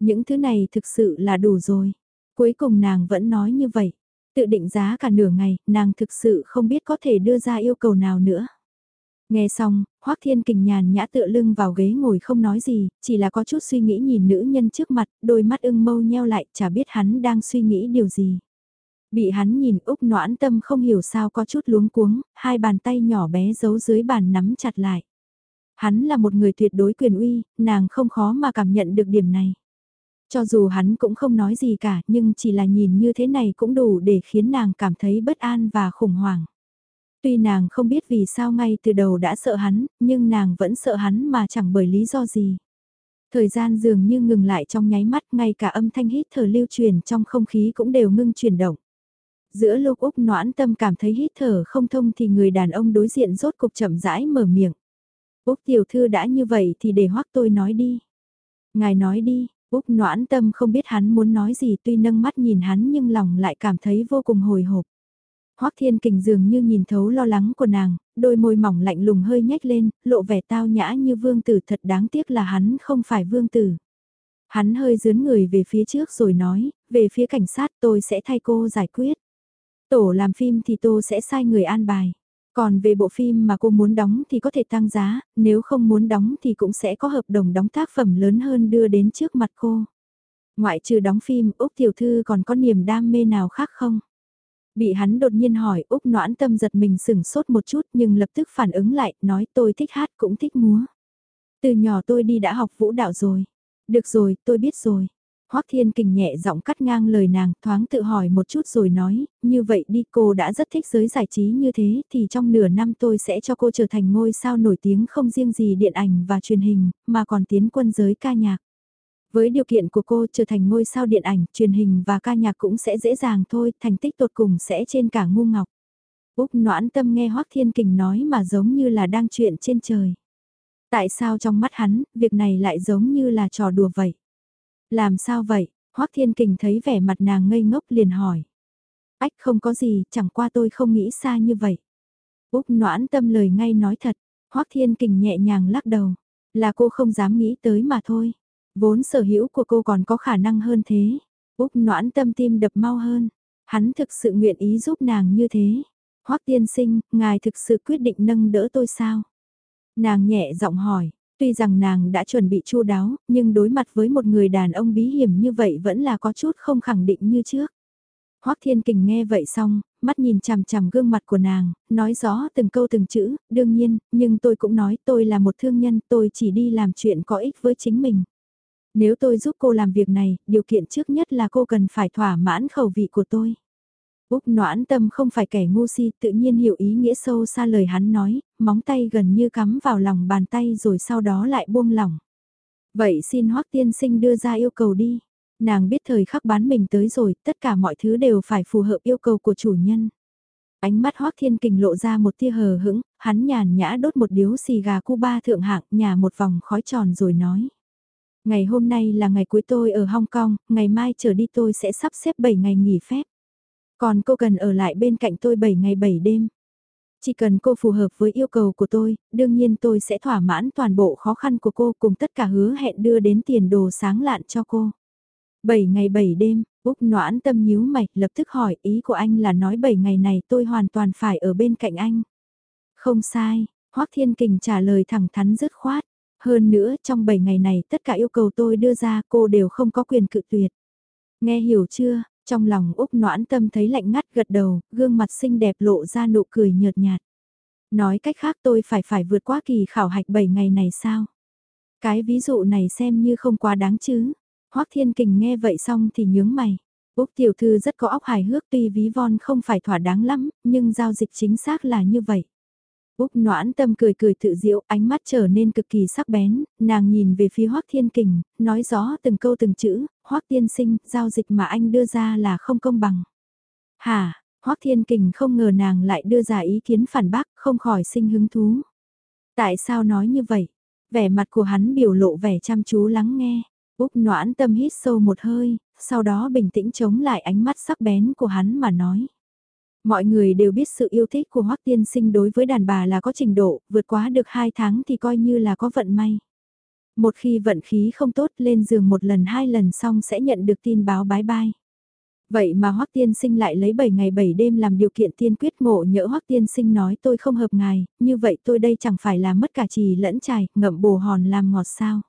Những thứ này thực sự là đủ rồi. Cuối cùng nàng vẫn nói như vậy. Tự định giá cả nửa ngày, nàng thực sự không biết có thể đưa ra yêu cầu nào nữa. Nghe xong, Hoác Thiên Kình nhàn nhã tựa lưng vào ghế ngồi không nói gì, chỉ là có chút suy nghĩ nhìn nữ nhân trước mặt, đôi mắt ưng mâu nheo lại, chả biết hắn đang suy nghĩ điều gì. Bị hắn nhìn Úc noãn tâm không hiểu sao có chút luống cuống, hai bàn tay nhỏ bé giấu dưới bàn nắm chặt lại. Hắn là một người tuyệt đối quyền uy, nàng không khó mà cảm nhận được điểm này. Cho dù hắn cũng không nói gì cả, nhưng chỉ là nhìn như thế này cũng đủ để khiến nàng cảm thấy bất an và khủng hoảng. Tuy nàng không biết vì sao ngay từ đầu đã sợ hắn, nhưng nàng vẫn sợ hắn mà chẳng bởi lý do gì. Thời gian dường như ngừng lại trong nháy mắt, ngay cả âm thanh hít thở lưu truyền trong không khí cũng đều ngưng chuyển động. Giữa lúc Úc noãn tâm cảm thấy hít thở không thông thì người đàn ông đối diện rốt cục chậm rãi mở miệng. Úc tiểu thư đã như vậy thì để hoắc tôi nói đi. Ngài nói đi, Úc noãn tâm không biết hắn muốn nói gì tuy nâng mắt nhìn hắn nhưng lòng lại cảm thấy vô cùng hồi hộp. Hoắc Thiên Kình dường như nhìn thấu lo lắng của nàng, đôi môi mỏng lạnh lùng hơi nhếch lên, lộ vẻ tao nhã như vương tử thật đáng tiếc là hắn không phải vương tử. Hắn hơi dướn người về phía trước rồi nói, về phía cảnh sát tôi sẽ thay cô giải quyết. Tổ làm phim thì tôi sẽ sai người an bài. Còn về bộ phim mà cô muốn đóng thì có thể tăng giá, nếu không muốn đóng thì cũng sẽ có hợp đồng đóng tác phẩm lớn hơn đưa đến trước mặt cô. Ngoại trừ đóng phim, Úc Tiểu Thư còn có niềm đam mê nào khác không? Bị hắn đột nhiên hỏi, Úc noãn tâm giật mình sửng sốt một chút nhưng lập tức phản ứng lại, nói tôi thích hát cũng thích múa. Từ nhỏ tôi đi đã học vũ đạo rồi. Được rồi, tôi biết rồi. Hoắc Thiên Kình nhẹ giọng cắt ngang lời nàng, thoáng tự hỏi một chút rồi nói, như vậy đi cô đã rất thích giới giải trí như thế thì trong nửa năm tôi sẽ cho cô trở thành ngôi sao nổi tiếng không riêng gì điện ảnh và truyền hình, mà còn tiến quân giới ca nhạc. Với điều kiện của cô trở thành ngôi sao điện ảnh, truyền hình và ca nhạc cũng sẽ dễ dàng thôi, thành tích tột cùng sẽ trên cả ngu ngọc. Úc noãn tâm nghe Hoắc Thiên Kình nói mà giống như là đang chuyện trên trời. Tại sao trong mắt hắn, việc này lại giống như là trò đùa vậy? Làm sao vậy? Hoắc Thiên Kình thấy vẻ mặt nàng ngây ngốc liền hỏi. Ách không có gì, chẳng qua tôi không nghĩ xa như vậy. Úc noãn tâm lời ngay nói thật, Hoắc Thiên Kình nhẹ nhàng lắc đầu, là cô không dám nghĩ tới mà thôi. Vốn sở hữu của cô còn có khả năng hơn thế. Úc noãn tâm tim đập mau hơn. Hắn thực sự nguyện ý giúp nàng như thế. Hoắc tiên sinh, ngài thực sự quyết định nâng đỡ tôi sao? Nàng nhẹ giọng hỏi, tuy rằng nàng đã chuẩn bị chu đáo, nhưng đối mặt với một người đàn ông bí hiểm như vậy vẫn là có chút không khẳng định như trước. Hoắc Thiên Kình nghe vậy xong, mắt nhìn chằm chằm gương mặt của nàng, nói rõ từng câu từng chữ, đương nhiên, nhưng tôi cũng nói tôi là một thương nhân, tôi chỉ đi làm chuyện có ích với chính mình. Nếu tôi giúp cô làm việc này, điều kiện trước nhất là cô cần phải thỏa mãn khẩu vị của tôi. Úc noãn tâm không phải kẻ ngu si, tự nhiên hiểu ý nghĩa sâu xa lời hắn nói, móng tay gần như cắm vào lòng bàn tay rồi sau đó lại buông lỏng. Vậy xin Hoắc tiên sinh đưa ra yêu cầu đi. Nàng biết thời khắc bán mình tới rồi, tất cả mọi thứ đều phải phù hợp yêu cầu của chủ nhân. Ánh mắt Hoắc Thiên Kình lộ ra một tia hờ hững, hắn nhàn nhã đốt một điếu xì gà Cuba thượng hạng, nhà một vòng khói tròn rồi nói. Ngày hôm nay là ngày cuối tôi ở Hong Kong, ngày mai trở đi tôi sẽ sắp xếp 7 ngày nghỉ phép. Còn cô cần ở lại bên cạnh tôi 7 ngày 7 đêm. Chỉ cần cô phù hợp với yêu cầu của tôi, đương nhiên tôi sẽ thỏa mãn toàn bộ khó khăn của cô cùng tất cả hứa hẹn đưa đến tiền đồ sáng lạn cho cô. 7 ngày 7 đêm, Úc noãn tâm nhíu mày, lập tức hỏi ý của anh là nói 7 ngày này tôi hoàn toàn phải ở bên cạnh anh. Không sai, Hoác Thiên Kình trả lời thẳng thắn dứt khoát. Hơn nữa, trong 7 ngày này tất cả yêu cầu tôi đưa ra cô đều không có quyền cự tuyệt. Nghe hiểu chưa, trong lòng Úc noãn tâm thấy lạnh ngắt gật đầu, gương mặt xinh đẹp lộ ra nụ cười nhợt nhạt. Nói cách khác tôi phải phải vượt qua kỳ khảo hạch 7 ngày này sao? Cái ví dụ này xem như không quá đáng chứ. Hoắc Thiên Kình nghe vậy xong thì nhướng mày. Úc tiểu thư rất có óc hài hước tuy ví von không phải thỏa đáng lắm, nhưng giao dịch chính xác là như vậy. Úc noãn tâm cười cười tự diệu, ánh mắt trở nên cực kỳ sắc bén, nàng nhìn về phía Hoắc Thiên Kình, nói rõ từng câu từng chữ, Hoắc tiên sinh, giao dịch mà anh đưa ra là không công bằng. hà Hoắc Thiên Kình không ngờ nàng lại đưa ra ý kiến phản bác, không khỏi sinh hứng thú. Tại sao nói như vậy? Vẻ mặt của hắn biểu lộ vẻ chăm chú lắng nghe. Úc noãn tâm hít sâu một hơi, sau đó bình tĩnh chống lại ánh mắt sắc bén của hắn mà nói. Mọi người đều biết sự yêu thích của Hoắc Tiên Sinh đối với đàn bà là có trình độ, vượt quá được 2 tháng thì coi như là có vận may. Một khi vận khí không tốt lên giường một lần hai lần xong sẽ nhận được tin báo bái bai. Vậy mà Hoắc Tiên Sinh lại lấy 7 ngày 7 đêm làm điều kiện tiên quyết ngộ nhỡ Hoắc Tiên Sinh nói tôi không hợp ngài, như vậy tôi đây chẳng phải là mất cả trì lẫn trài, ngậm bồ hòn làm ngọt sao.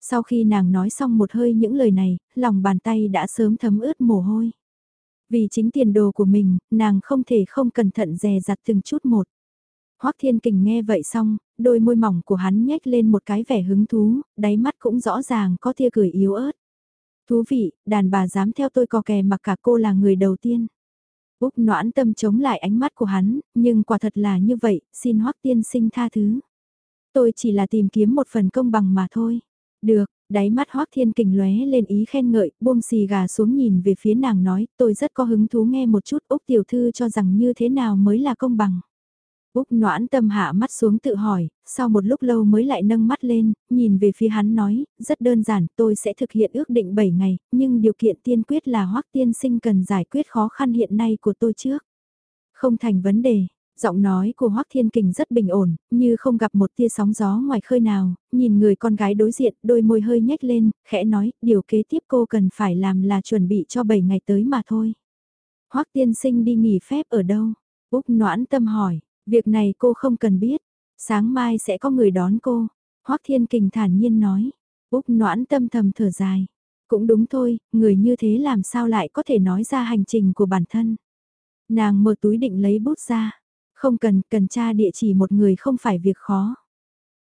Sau khi nàng nói xong một hơi những lời này, lòng bàn tay đã sớm thấm ướt mồ hôi. Vì chính tiền đồ của mình, nàng không thể không cẩn thận dè dặt từng chút một. Hoắc Thiên Kình nghe vậy xong, đôi môi mỏng của hắn nhếch lên một cái vẻ hứng thú, đáy mắt cũng rõ ràng có tia cười yếu ớt. Thú vị, đàn bà dám theo tôi co kè mặc cả cô là người đầu tiên. Úc noãn tâm chống lại ánh mắt của hắn, nhưng quả thật là như vậy, xin Hoắc tiên sinh tha thứ. Tôi chỉ là tìm kiếm một phần công bằng mà thôi. Được, đáy mắt Hoác Thiên Kình lóe lên ý khen ngợi, buông xì gà xuống nhìn về phía nàng nói, tôi rất có hứng thú nghe một chút Úc Tiểu Thư cho rằng như thế nào mới là công bằng. Úc noãn tâm hạ mắt xuống tự hỏi, sau một lúc lâu mới lại nâng mắt lên, nhìn về phía hắn nói, rất đơn giản, tôi sẽ thực hiện ước định 7 ngày, nhưng điều kiện tiên quyết là Hoác Tiên Sinh cần giải quyết khó khăn hiện nay của tôi trước. Không thành vấn đề, Giọng nói của Hoắc Thiên Kình rất bình ổn, như không gặp một tia sóng gió ngoài khơi nào, nhìn người con gái đối diện, đôi môi hơi nhếch lên, khẽ nói, điều kế tiếp cô cần phải làm là chuẩn bị cho 7 ngày tới mà thôi. Hoắc Tiên Sinh đi nghỉ phép ở đâu? Úc Noãn Tâm hỏi, việc này cô không cần biết, sáng mai sẽ có người đón cô. Hoắc Thiên Kình thản nhiên nói, Úc Noãn Tâm thầm thở dài. Cũng đúng thôi, người như thế làm sao lại có thể nói ra hành trình của bản thân. Nàng mở túi định lấy bút ra. Không cần, cần tra địa chỉ một người không phải việc khó.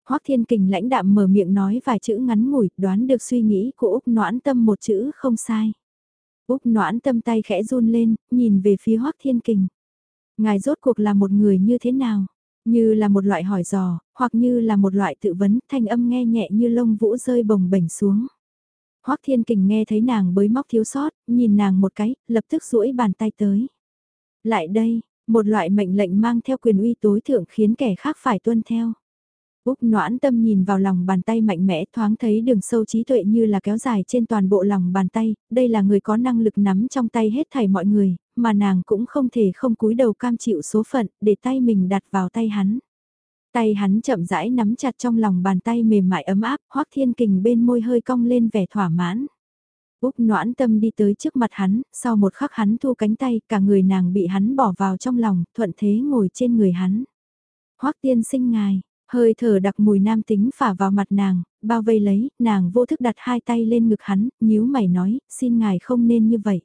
Hoắc Thiên Kình lãnh đạm mở miệng nói vài chữ ngắn ngủi, đoán được suy nghĩ của Úc Noãn Tâm một chữ không sai. Úc Noãn Tâm tay khẽ run lên, nhìn về phía Hoắc Thiên Kình. Ngài rốt cuộc là một người như thế nào? Như là một loại hỏi dò, hoặc như là một loại tự vấn, thanh âm nghe nhẹ như lông vũ rơi bồng bềnh xuống. Hoắc Thiên Kình nghe thấy nàng bới móc thiếu sót, nhìn nàng một cái, lập tức duỗi bàn tay tới. Lại đây, một loại mệnh lệnh mang theo quyền uy tối thượng khiến kẻ khác phải tuân theo. Úc noãn tâm nhìn vào lòng bàn tay mạnh mẽ thoáng thấy đường sâu trí tuệ như là kéo dài trên toàn bộ lòng bàn tay, đây là người có năng lực nắm trong tay hết thảy mọi người, mà nàng cũng không thể không cúi đầu cam chịu số phận để tay mình đặt vào tay hắn. Tay hắn chậm rãi nắm chặt trong lòng bàn tay mềm mại ấm áp, hoác thiên kình bên môi hơi cong lên vẻ thỏa mãn. Úc noãn tâm đi tới trước mặt hắn, sau một khắc hắn thu cánh tay, cả người nàng bị hắn bỏ vào trong lòng, thuận thế ngồi trên người hắn. Hoắc tiên sinh ngài, hơi thở đặc mùi nam tính phả vào mặt nàng, bao vây lấy, nàng vô thức đặt hai tay lên ngực hắn, nhíu mày nói, xin ngài không nên như vậy.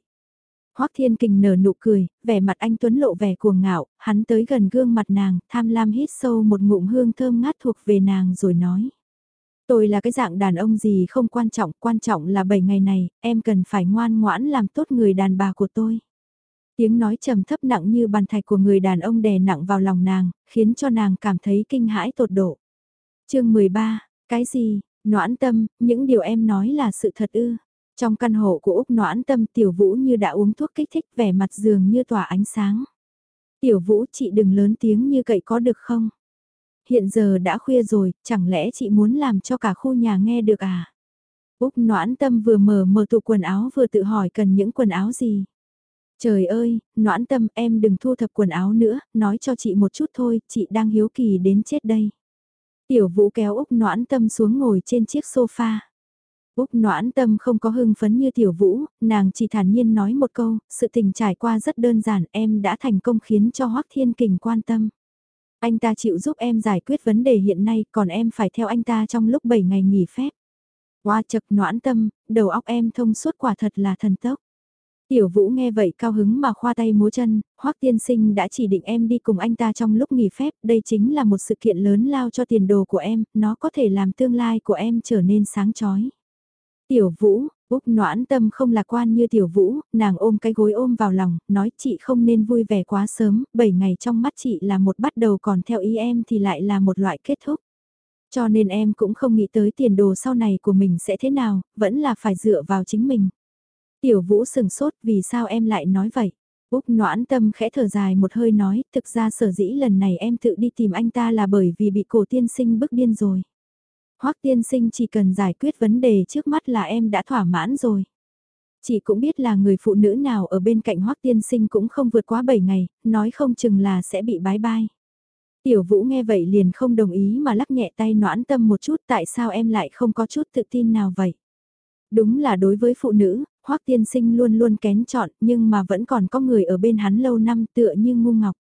Hoắc Thiên Kình nở nụ cười, vẻ mặt anh Tuấn lộ vẻ cuồng ngạo, hắn tới gần gương mặt nàng, tham lam hít sâu một ngụm hương thơm ngát thuộc về nàng rồi nói. Tôi là cái dạng đàn ông gì không quan trọng, quan trọng là 7 ngày này, em cần phải ngoan ngoãn làm tốt người đàn bà của tôi. Tiếng nói trầm thấp nặng như bàn thạch của người đàn ông đè nặng vào lòng nàng, khiến cho nàng cảm thấy kinh hãi tột độ. chương 13, cái gì, noãn tâm, những điều em nói là sự thật ư. Trong căn hộ của Úc noãn tâm tiểu vũ như đã uống thuốc kích thích vẻ mặt giường như tỏa ánh sáng. Tiểu vũ chị đừng lớn tiếng như cậy có được không? Hiện giờ đã khuya rồi, chẳng lẽ chị muốn làm cho cả khu nhà nghe được à? Úc noãn tâm vừa mở mở tủ quần áo vừa tự hỏi cần những quần áo gì. Trời ơi, noãn tâm em đừng thu thập quần áo nữa, nói cho chị một chút thôi, chị đang hiếu kỳ đến chết đây. Tiểu vũ kéo Úc noãn tâm xuống ngồi trên chiếc sofa. Úc noãn tâm không có hưng phấn như tiểu vũ, nàng chỉ thản nhiên nói một câu, sự tình trải qua rất đơn giản, em đã thành công khiến cho Hoác Thiên Kình quan tâm. Anh ta chịu giúp em giải quyết vấn đề hiện nay, còn em phải theo anh ta trong lúc 7 ngày nghỉ phép. Qua chật noãn tâm, đầu óc em thông suốt quả thật là thần tốc. Tiểu Vũ nghe vậy cao hứng mà khoa tay múa chân, Hoắc tiên sinh đã chỉ định em đi cùng anh ta trong lúc nghỉ phép, đây chính là một sự kiện lớn lao cho tiền đồ của em, nó có thể làm tương lai của em trở nên sáng chói. Tiểu Vũ, Úc noãn tâm không lạc quan như Tiểu Vũ, nàng ôm cái gối ôm vào lòng, nói chị không nên vui vẻ quá sớm, 7 ngày trong mắt chị là một bắt đầu còn theo ý em thì lại là một loại kết thúc. Cho nên em cũng không nghĩ tới tiền đồ sau này của mình sẽ thế nào, vẫn là phải dựa vào chính mình. Tiểu Vũ sừng sốt vì sao em lại nói vậy? Úc noãn tâm khẽ thở dài một hơi nói, thực ra sở dĩ lần này em tự đi tìm anh ta là bởi vì bị cổ tiên sinh bức điên rồi. Hoắc tiên sinh chỉ cần giải quyết vấn đề trước mắt là em đã thỏa mãn rồi. Chị cũng biết là người phụ nữ nào ở bên cạnh Hoắc tiên sinh cũng không vượt quá 7 ngày, nói không chừng là sẽ bị bái bai. Tiểu Vũ nghe vậy liền không đồng ý mà lắc nhẹ tay noãn tâm một chút tại sao em lại không có chút tự tin nào vậy. Đúng là đối với phụ nữ, Hoắc tiên sinh luôn luôn kén chọn nhưng mà vẫn còn có người ở bên hắn lâu năm tựa như ngu ngọc.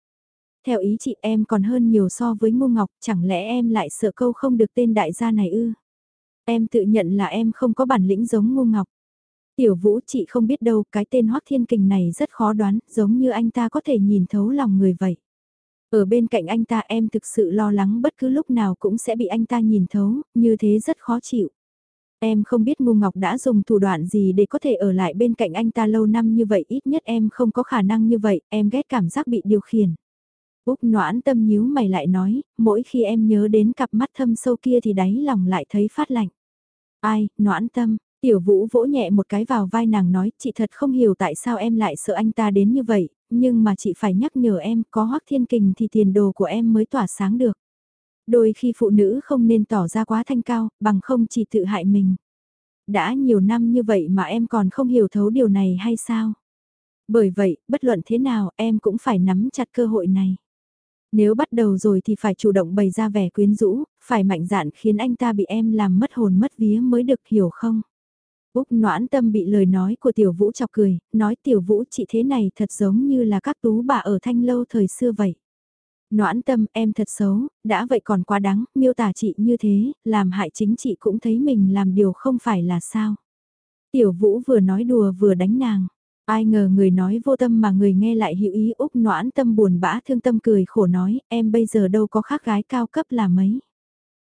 Theo ý chị em còn hơn nhiều so với ngu ngọc, chẳng lẽ em lại sợ câu không được tên đại gia này ư? Em tự nhận là em không có bản lĩnh giống ngu ngọc. Tiểu vũ chị không biết đâu, cái tên Hoắc Thiên Kình này rất khó đoán, giống như anh ta có thể nhìn thấu lòng người vậy. Ở bên cạnh anh ta em thực sự lo lắng bất cứ lúc nào cũng sẽ bị anh ta nhìn thấu, như thế rất khó chịu. Em không biết Ngu Ngọc đã dùng thủ đoạn gì để có thể ở lại bên cạnh anh ta lâu năm như vậy, ít nhất em không có khả năng như vậy, em ghét cảm giác bị điều khiển. Úc noãn tâm nhíu mày lại nói, mỗi khi em nhớ đến cặp mắt thâm sâu kia thì đáy lòng lại thấy phát lạnh. Ai, noãn tâm, tiểu vũ vỗ nhẹ một cái vào vai nàng nói, chị thật không hiểu tại sao em lại sợ anh ta đến như vậy, nhưng mà chị phải nhắc nhở em, có hoắc thiên kình thì tiền đồ của em mới tỏa sáng được. Đôi khi phụ nữ không nên tỏ ra quá thanh cao, bằng không chỉ tự hại mình. Đã nhiều năm như vậy mà em còn không hiểu thấu điều này hay sao? Bởi vậy, bất luận thế nào em cũng phải nắm chặt cơ hội này. Nếu bắt đầu rồi thì phải chủ động bày ra vẻ quyến rũ, phải mạnh dạn khiến anh ta bị em làm mất hồn mất vía mới được hiểu không? Úc noãn tâm bị lời nói của tiểu vũ chọc cười, nói tiểu vũ chị thế này thật giống như là các tú bà ở thanh lâu thời xưa vậy. Noãn tâm em thật xấu, đã vậy còn quá đáng, miêu tả chị như thế, làm hại chính chị cũng thấy mình làm điều không phải là sao. Tiểu vũ vừa nói đùa vừa đánh nàng. Ai ngờ người nói vô tâm mà người nghe lại hữu ý Úc noãn tâm buồn bã thương tâm cười khổ nói, em bây giờ đâu có khác gái cao cấp là mấy.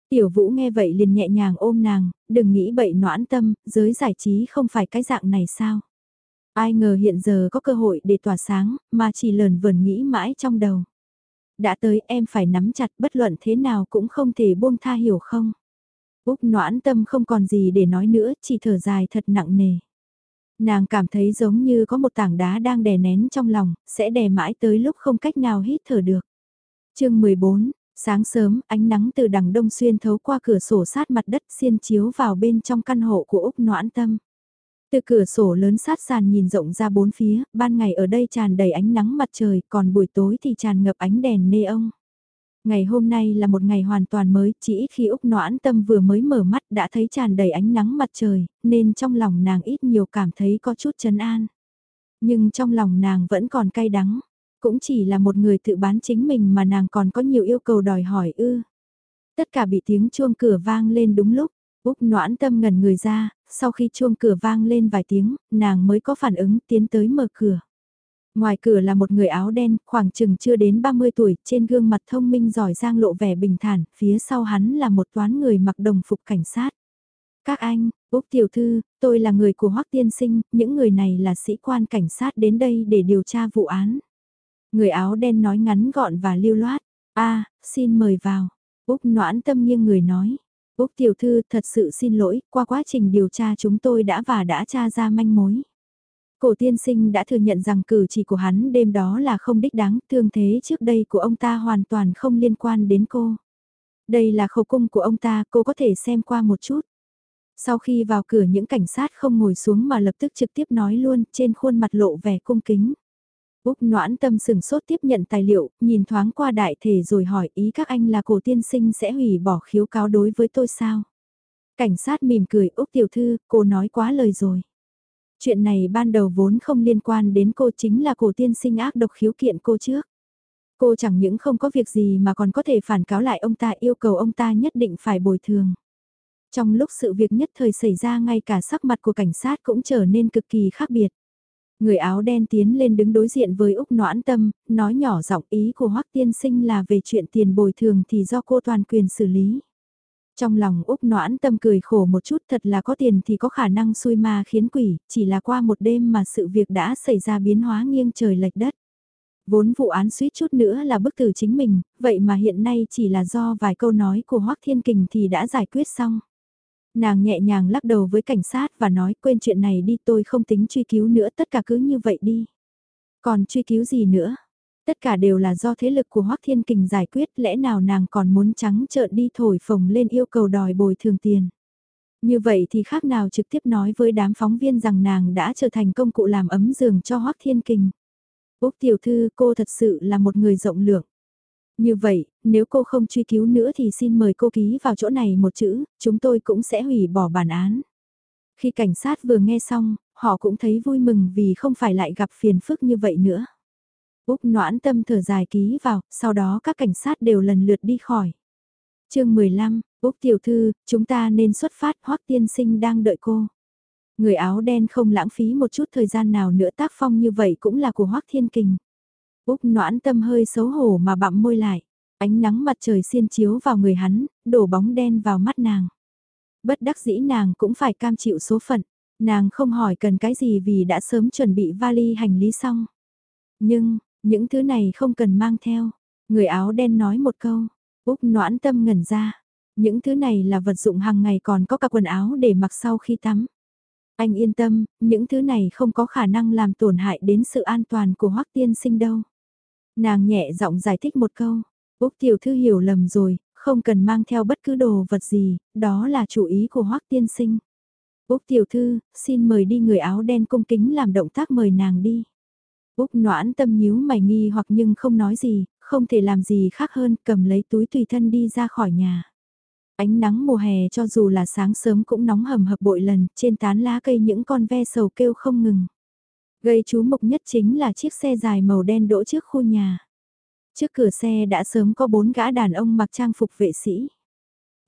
Tiểu vũ nghe vậy liền nhẹ nhàng ôm nàng, đừng nghĩ bậy noãn tâm, giới giải trí không phải cái dạng này sao. Ai ngờ hiện giờ có cơ hội để tỏa sáng, mà chỉ lờn vờn nghĩ mãi trong đầu. Đã tới em phải nắm chặt bất luận thế nào cũng không thể buông tha hiểu không. Úc noãn tâm không còn gì để nói nữa, chỉ thở dài thật nặng nề. Nàng cảm thấy giống như có một tảng đá đang đè nén trong lòng, sẽ đè mãi tới lúc không cách nào hít thở được. chương 14, sáng sớm, ánh nắng từ đằng đông xuyên thấu qua cửa sổ sát mặt đất xiên chiếu vào bên trong căn hộ của Úc Noãn Tâm. Từ cửa sổ lớn sát sàn nhìn rộng ra bốn phía, ban ngày ở đây tràn đầy ánh nắng mặt trời, còn buổi tối thì tràn ngập ánh đèn nê ông. Ngày hôm nay là một ngày hoàn toàn mới, chỉ ít khi Úc Noãn Tâm vừa mới mở mắt đã thấy tràn đầy ánh nắng mặt trời, nên trong lòng nàng ít nhiều cảm thấy có chút chấn an. Nhưng trong lòng nàng vẫn còn cay đắng, cũng chỉ là một người tự bán chính mình mà nàng còn có nhiều yêu cầu đòi hỏi ư. Tất cả bị tiếng chuông cửa vang lên đúng lúc, Úc Noãn Tâm ngẩn người ra, sau khi chuông cửa vang lên vài tiếng, nàng mới có phản ứng tiến tới mở cửa. Ngoài cửa là một người áo đen, khoảng chừng chưa đến 30 tuổi, trên gương mặt thông minh giỏi giang lộ vẻ bình thản, phía sau hắn là một toán người mặc đồng phục cảnh sát. Các anh, Úc Tiểu Thư, tôi là người của Hoắc Tiên Sinh, những người này là sĩ quan cảnh sát đến đây để điều tra vụ án. Người áo đen nói ngắn gọn và lưu loát, a xin mời vào. Úc noãn tâm nghiêng người nói, Úc Tiểu Thư thật sự xin lỗi, qua quá trình điều tra chúng tôi đã và đã tra ra manh mối. Cổ tiên sinh đã thừa nhận rằng cử chỉ của hắn đêm đó là không đích đáng, thương thế trước đây của ông ta hoàn toàn không liên quan đến cô. Đây là khẩu cung của ông ta, cô có thể xem qua một chút. Sau khi vào cửa những cảnh sát không ngồi xuống mà lập tức trực tiếp nói luôn, trên khuôn mặt lộ vẻ cung kính. Úc noãn tâm sừng sốt tiếp nhận tài liệu, nhìn thoáng qua đại thể rồi hỏi ý các anh là cổ tiên sinh sẽ hủy bỏ khiếu cáo đối với tôi sao? Cảnh sát mỉm cười Úc tiểu thư, cô nói quá lời rồi. Chuyện này ban đầu vốn không liên quan đến cô chính là cổ tiên sinh ác độc khiếu kiện cô trước. Cô chẳng những không có việc gì mà còn có thể phản cáo lại ông ta yêu cầu ông ta nhất định phải bồi thường. Trong lúc sự việc nhất thời xảy ra ngay cả sắc mặt của cảnh sát cũng trở nên cực kỳ khác biệt. Người áo đen tiến lên đứng đối diện với Úc Noãn Tâm, nói nhỏ giọng ý của Hoắc Tiên Sinh là về chuyện tiền bồi thường thì do cô toàn quyền xử lý. Trong lòng Úc Noãn Tâm cười khổ một chút thật là có tiền thì có khả năng xui ma khiến quỷ, chỉ là qua một đêm mà sự việc đã xảy ra biến hóa nghiêng trời lệch đất. Vốn vụ án suýt chút nữa là bức tử chính mình, vậy mà hiện nay chỉ là do vài câu nói của Hoắc Thiên Kình thì đã giải quyết xong. Nàng nhẹ nhàng lắc đầu với cảnh sát và nói quên chuyện này đi tôi không tính truy cứu nữa tất cả cứ như vậy đi. Còn truy cứu gì nữa? Tất cả đều là do thế lực của Hoắc Thiên Kình giải quyết lẽ nào nàng còn muốn trắng trợn đi thổi phồng lên yêu cầu đòi bồi thường tiền. Như vậy thì khác nào trực tiếp nói với đám phóng viên rằng nàng đã trở thành công cụ làm ấm giường cho Hoắc Thiên Kình. Úc tiểu thư cô thật sự là một người rộng lượng. Như vậy, nếu cô không truy cứu nữa thì xin mời cô ký vào chỗ này một chữ, chúng tôi cũng sẽ hủy bỏ bản án. Khi cảnh sát vừa nghe xong, họ cũng thấy vui mừng vì không phải lại gặp phiền phức như vậy nữa. Úc noãn tâm thở dài ký vào, sau đó các cảnh sát đều lần lượt đi khỏi. chương 15, Úc tiểu thư, chúng ta nên xuất phát, Hoắc tiên sinh đang đợi cô. Người áo đen không lãng phí một chút thời gian nào nữa tác phong như vậy cũng là của Hoắc Thiên Kình. Úc noãn tâm hơi xấu hổ mà bặm môi lại. Ánh nắng mặt trời xiên chiếu vào người hắn, đổ bóng đen vào mắt nàng. Bất đắc dĩ nàng cũng phải cam chịu số phận. Nàng không hỏi cần cái gì vì đã sớm chuẩn bị vali hành lý xong. Nhưng, những thứ này không cần mang theo. Người áo đen nói một câu. Úc noãn tâm ngẩn ra. Những thứ này là vật dụng hàng ngày còn có cả quần áo để mặc sau khi tắm. Anh yên tâm, những thứ này không có khả năng làm tổn hại đến sự an toàn của Hoắc tiên sinh đâu. Nàng nhẹ giọng giải thích một câu, Úc tiểu thư hiểu lầm rồi, không cần mang theo bất cứ đồ vật gì, đó là chủ ý của Hoắc tiên sinh. Úc tiểu thư, xin mời đi người áo đen cung kính làm động tác mời nàng đi. Úc noãn tâm nhíu mày nghi hoặc nhưng không nói gì, không thể làm gì khác hơn cầm lấy túi tùy thân đi ra khỏi nhà. Ánh nắng mùa hè cho dù là sáng sớm cũng nóng hầm hập bội lần, trên tán lá cây những con ve sầu kêu không ngừng. Gây chú mục nhất chính là chiếc xe dài màu đen đỗ trước khu nhà. Trước cửa xe đã sớm có bốn gã đàn ông mặc trang phục vệ sĩ.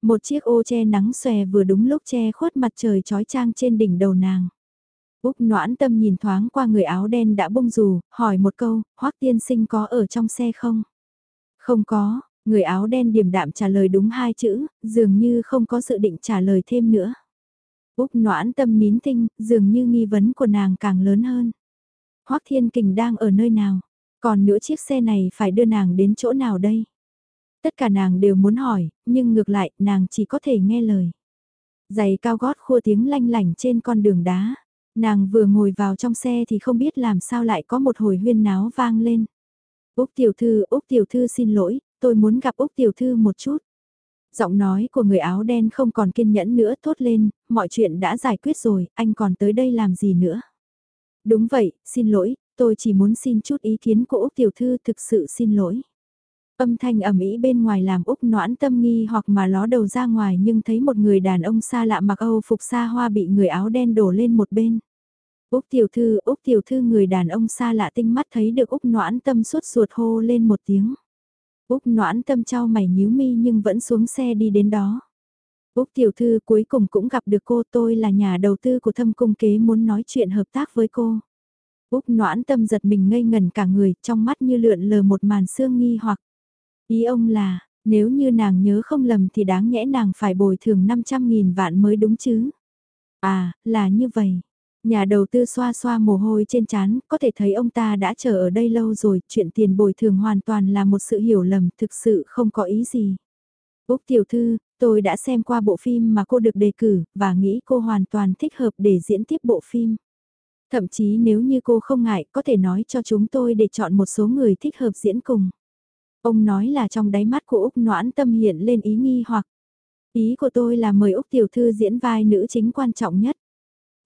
Một chiếc ô che nắng xòe vừa đúng lúc che khuất mặt trời trói trang trên đỉnh đầu nàng. Úc noãn tâm nhìn thoáng qua người áo đen đã bông dù, hỏi một câu, hoắc tiên sinh có ở trong xe không? Không có, người áo đen điềm đạm trả lời đúng hai chữ, dường như không có dự định trả lời thêm nữa. Úc noãn tâm nín tinh, dường như nghi vấn của nàng càng lớn hơn. Hoắc Thiên Kình đang ở nơi nào? Còn nữa chiếc xe này phải đưa nàng đến chỗ nào đây? Tất cả nàng đều muốn hỏi, nhưng ngược lại, nàng chỉ có thể nghe lời. Giày cao gót khua tiếng lanh lảnh trên con đường đá. Nàng vừa ngồi vào trong xe thì không biết làm sao lại có một hồi huyên náo vang lên. Úc tiểu thư, Úc tiểu thư xin lỗi, tôi muốn gặp Úc tiểu thư một chút. Giọng nói của người áo đen không còn kiên nhẫn nữa thốt lên, mọi chuyện đã giải quyết rồi, anh còn tới đây làm gì nữa. Đúng vậy, xin lỗi, tôi chỉ muốn xin chút ý kiến của Úc Tiểu Thư thực sự xin lỗi. Âm thanh ẩm ý bên ngoài làm Úc noãn tâm nghi hoặc mà ló đầu ra ngoài nhưng thấy một người đàn ông xa lạ mặc Âu phục xa hoa bị người áo đen đổ lên một bên. Úc Tiểu Thư, Úc Tiểu Thư người đàn ông xa lạ tinh mắt thấy được Úc noãn tâm suốt ruột hô lên một tiếng. Úc noãn tâm trao mày nhíu mi nhưng vẫn xuống xe đi đến đó. Úc tiểu thư cuối cùng cũng gặp được cô tôi là nhà đầu tư của thâm cung kế muốn nói chuyện hợp tác với cô. Úc noãn tâm giật mình ngây ngần cả người, trong mắt như lượn lờ một màn sương nghi hoặc. Ý ông là, nếu như nàng nhớ không lầm thì đáng nhẽ nàng phải bồi thường 500.000 vạn mới đúng chứ. À, là như vậy. Nhà đầu tư xoa xoa mồ hôi trên chán, có thể thấy ông ta đã chờ ở đây lâu rồi, chuyện tiền bồi thường hoàn toàn là một sự hiểu lầm, thực sự không có ý gì. Úc tiểu thư, tôi đã xem qua bộ phim mà cô được đề cử, và nghĩ cô hoàn toàn thích hợp để diễn tiếp bộ phim. Thậm chí nếu như cô không ngại, có thể nói cho chúng tôi để chọn một số người thích hợp diễn cùng. Ông nói là trong đáy mắt của Úc noãn tâm hiện lên ý nghi hoặc. Ý của tôi là mời Úc tiểu thư diễn vai nữ chính quan trọng nhất.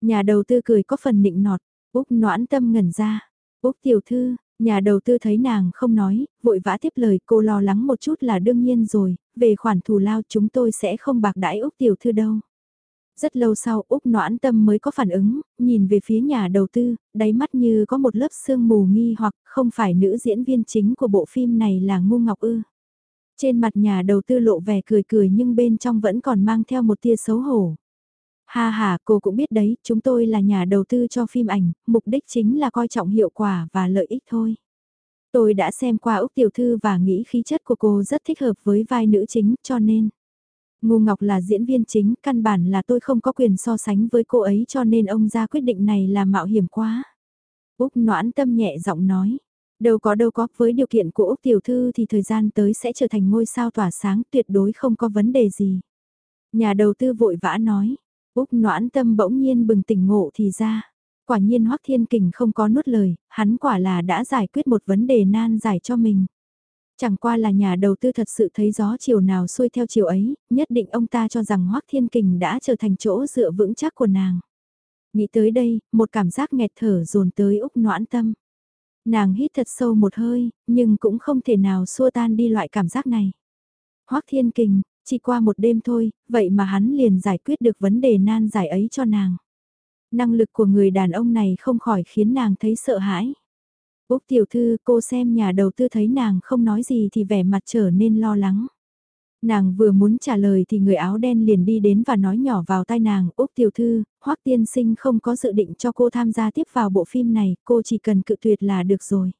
Nhà đầu tư cười có phần nịnh nọt, Úc noãn tâm ngẩn ra. Úc tiểu thư, nhà đầu tư thấy nàng không nói, vội vã tiếp lời cô lo lắng một chút là đương nhiên rồi, về khoản thù lao chúng tôi sẽ không bạc đãi Úc tiểu thư đâu. Rất lâu sau Úc noãn tâm mới có phản ứng, nhìn về phía nhà đầu tư, đáy mắt như có một lớp sương mù nghi hoặc không phải nữ diễn viên chính của bộ phim này là Ngu Ngọc Ư. Trên mặt nhà đầu tư lộ vẻ cười cười nhưng bên trong vẫn còn mang theo một tia xấu hổ. Ha ha, cô cũng biết đấy, chúng tôi là nhà đầu tư cho phim ảnh, mục đích chính là coi trọng hiệu quả và lợi ích thôi. Tôi đã xem qua Úc Tiểu Thư và nghĩ khí chất của cô rất thích hợp với vai nữ chính cho nên. Ngô Ngọc là diễn viên chính, căn bản là tôi không có quyền so sánh với cô ấy cho nên ông ra quyết định này là mạo hiểm quá. Úc noãn tâm nhẹ giọng nói. Đâu có đâu có, với điều kiện của Úc Tiểu Thư thì thời gian tới sẽ trở thành ngôi sao tỏa sáng tuyệt đối không có vấn đề gì. Nhà đầu tư vội vã nói, Úc noãn tâm bỗng nhiên bừng tỉnh ngộ thì ra. Quả nhiên Hoắc Thiên Kình không có nuốt lời, hắn quả là đã giải quyết một vấn đề nan giải cho mình. Chẳng qua là nhà đầu tư thật sự thấy gió chiều nào xuôi theo chiều ấy, nhất định ông ta cho rằng Hoắc Thiên Kình đã trở thành chỗ dựa vững chắc của nàng. Nghĩ tới đây, một cảm giác nghẹt thở dồn tới Úc noãn tâm. Nàng hít thật sâu một hơi, nhưng cũng không thể nào xua tan đi loại cảm giác này. Hoắc Thiên Kình, chỉ qua một đêm thôi, vậy mà hắn liền giải quyết được vấn đề nan giải ấy cho nàng. Năng lực của người đàn ông này không khỏi khiến nàng thấy sợ hãi. Úc tiểu thư cô xem nhà đầu tư thấy nàng không nói gì thì vẻ mặt trở nên lo lắng. Nàng vừa muốn trả lời thì người áo đen liền đi đến và nói nhỏ vào tai nàng, Úc tiểu thư, Hoắc tiên sinh không có dự định cho cô tham gia tiếp vào bộ phim này, cô chỉ cần cự tuyệt là được rồi.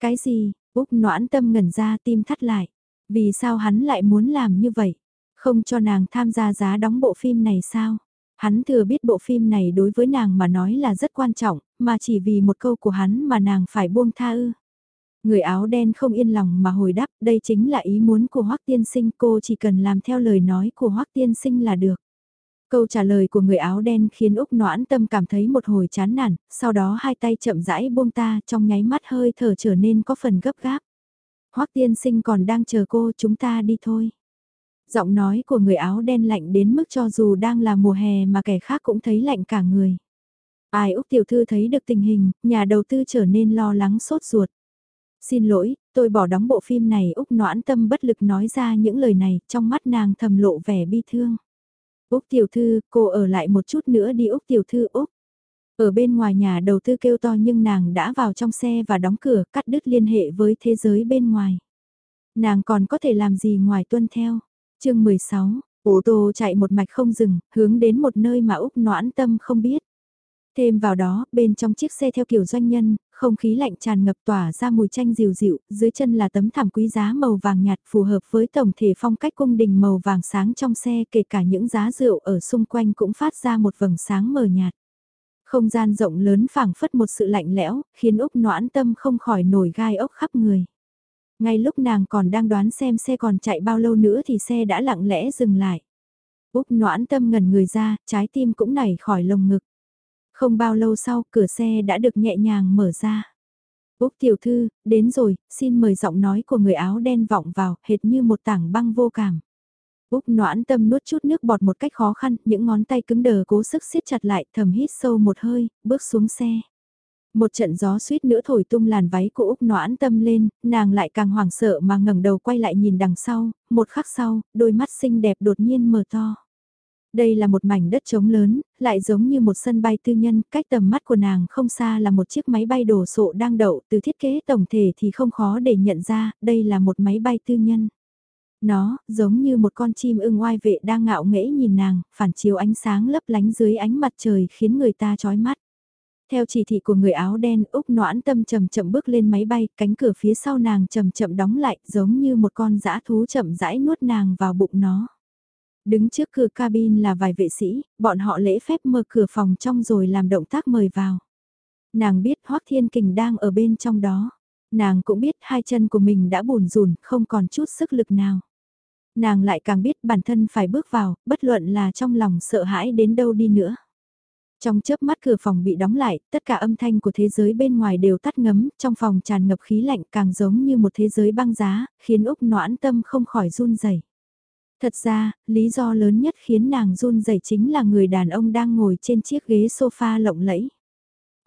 Cái gì, Úc noãn tâm ngẩn ra tim thắt lại. Vì sao hắn lại muốn làm như vậy? Không cho nàng tham gia giá đóng bộ phim này sao? Hắn thừa biết bộ phim này đối với nàng mà nói là rất quan trọng, mà chỉ vì một câu của hắn mà nàng phải buông tha ư. Người áo đen không yên lòng mà hồi đáp, đây chính là ý muốn của Hoắc Tiên Sinh, cô chỉ cần làm theo lời nói của Hoắc Tiên Sinh là được. Câu trả lời của người áo đen khiến Úc Noãn Tâm cảm thấy một hồi chán nản, sau đó hai tay chậm rãi buông ta trong nháy mắt hơi thở trở nên có phần gấp gáp. Hoắc tiên sinh còn đang chờ cô chúng ta đi thôi. Giọng nói của người áo đen lạnh đến mức cho dù đang là mùa hè mà kẻ khác cũng thấy lạnh cả người. Ai Úc tiểu thư thấy được tình hình, nhà đầu tư trở nên lo lắng sốt ruột. Xin lỗi, tôi bỏ đóng bộ phim này Úc noãn tâm bất lực nói ra những lời này, trong mắt nàng thầm lộ vẻ bi thương. Úc tiểu thư, cô ở lại một chút nữa đi Úc tiểu thư Úc. Ở bên ngoài nhà đầu tư kêu to nhưng nàng đã vào trong xe và đóng cửa cắt đứt liên hệ với thế giới bên ngoài. Nàng còn có thể làm gì ngoài tuân theo. chương 16, ô tô chạy một mạch không dừng, hướng đến một nơi mà Úc noãn tâm không biết. Thêm vào đó, bên trong chiếc xe theo kiểu doanh nhân, không khí lạnh tràn ngập tỏa ra mùi chanh dịu dịu, dưới chân là tấm thảm quý giá màu vàng nhạt phù hợp với tổng thể phong cách cung đình màu vàng sáng trong xe kể cả những giá rượu ở xung quanh cũng phát ra một vầng sáng mờ nhạt. Không gian rộng lớn phảng phất một sự lạnh lẽo, khiến Úc noãn tâm không khỏi nổi gai ốc khắp người. Ngay lúc nàng còn đang đoán xem xe còn chạy bao lâu nữa thì xe đã lặng lẽ dừng lại. Úc noãn tâm ngần người ra, trái tim cũng nảy khỏi lồng ngực. Không bao lâu sau, cửa xe đã được nhẹ nhàng mở ra. Úc tiểu thư, đến rồi, xin mời giọng nói của người áo đen vọng vào, hệt như một tảng băng vô cảm. Úc noãn tâm nuốt chút nước bọt một cách khó khăn, những ngón tay cứng đờ cố sức siết chặt lại, thầm hít sâu một hơi, bước xuống xe. Một trận gió suýt nữa thổi tung làn váy của Úc noãn tâm lên, nàng lại càng hoảng sợ mà ngẩng đầu quay lại nhìn đằng sau, một khắc sau, đôi mắt xinh đẹp đột nhiên mở to. Đây là một mảnh đất trống lớn, lại giống như một sân bay tư nhân, cách tầm mắt của nàng không xa là một chiếc máy bay đổ sộ đang đậu, từ thiết kế tổng thể thì không khó để nhận ra, đây là một máy bay tư nhân. Nó, giống như một con chim ưng oai vệ đang ngạo nghễ nhìn nàng, phản chiếu ánh sáng lấp lánh dưới ánh mặt trời khiến người ta chói mắt. Theo chỉ thị của người áo đen, Úc noãn tâm chậm chậm bước lên máy bay, cánh cửa phía sau nàng chậm chậm đóng lại, giống như một con dã thú chậm rãi nuốt nàng vào bụng nó. Đứng trước cửa cabin là vài vệ sĩ, bọn họ lễ phép mở cửa phòng trong rồi làm động tác mời vào. Nàng biết Hoác Thiên Kình đang ở bên trong đó. Nàng cũng biết hai chân của mình đã bùn rùn, không còn chút sức lực nào. Nàng lại càng biết bản thân phải bước vào, bất luận là trong lòng sợ hãi đến đâu đi nữa. Trong chớp mắt cửa phòng bị đóng lại, tất cả âm thanh của thế giới bên ngoài đều tắt ngấm, trong phòng tràn ngập khí lạnh càng giống như một thế giới băng giá, khiến Úc noãn tâm không khỏi run rẩy. Thật ra, lý do lớn nhất khiến nàng run rẩy chính là người đàn ông đang ngồi trên chiếc ghế sofa lộng lẫy.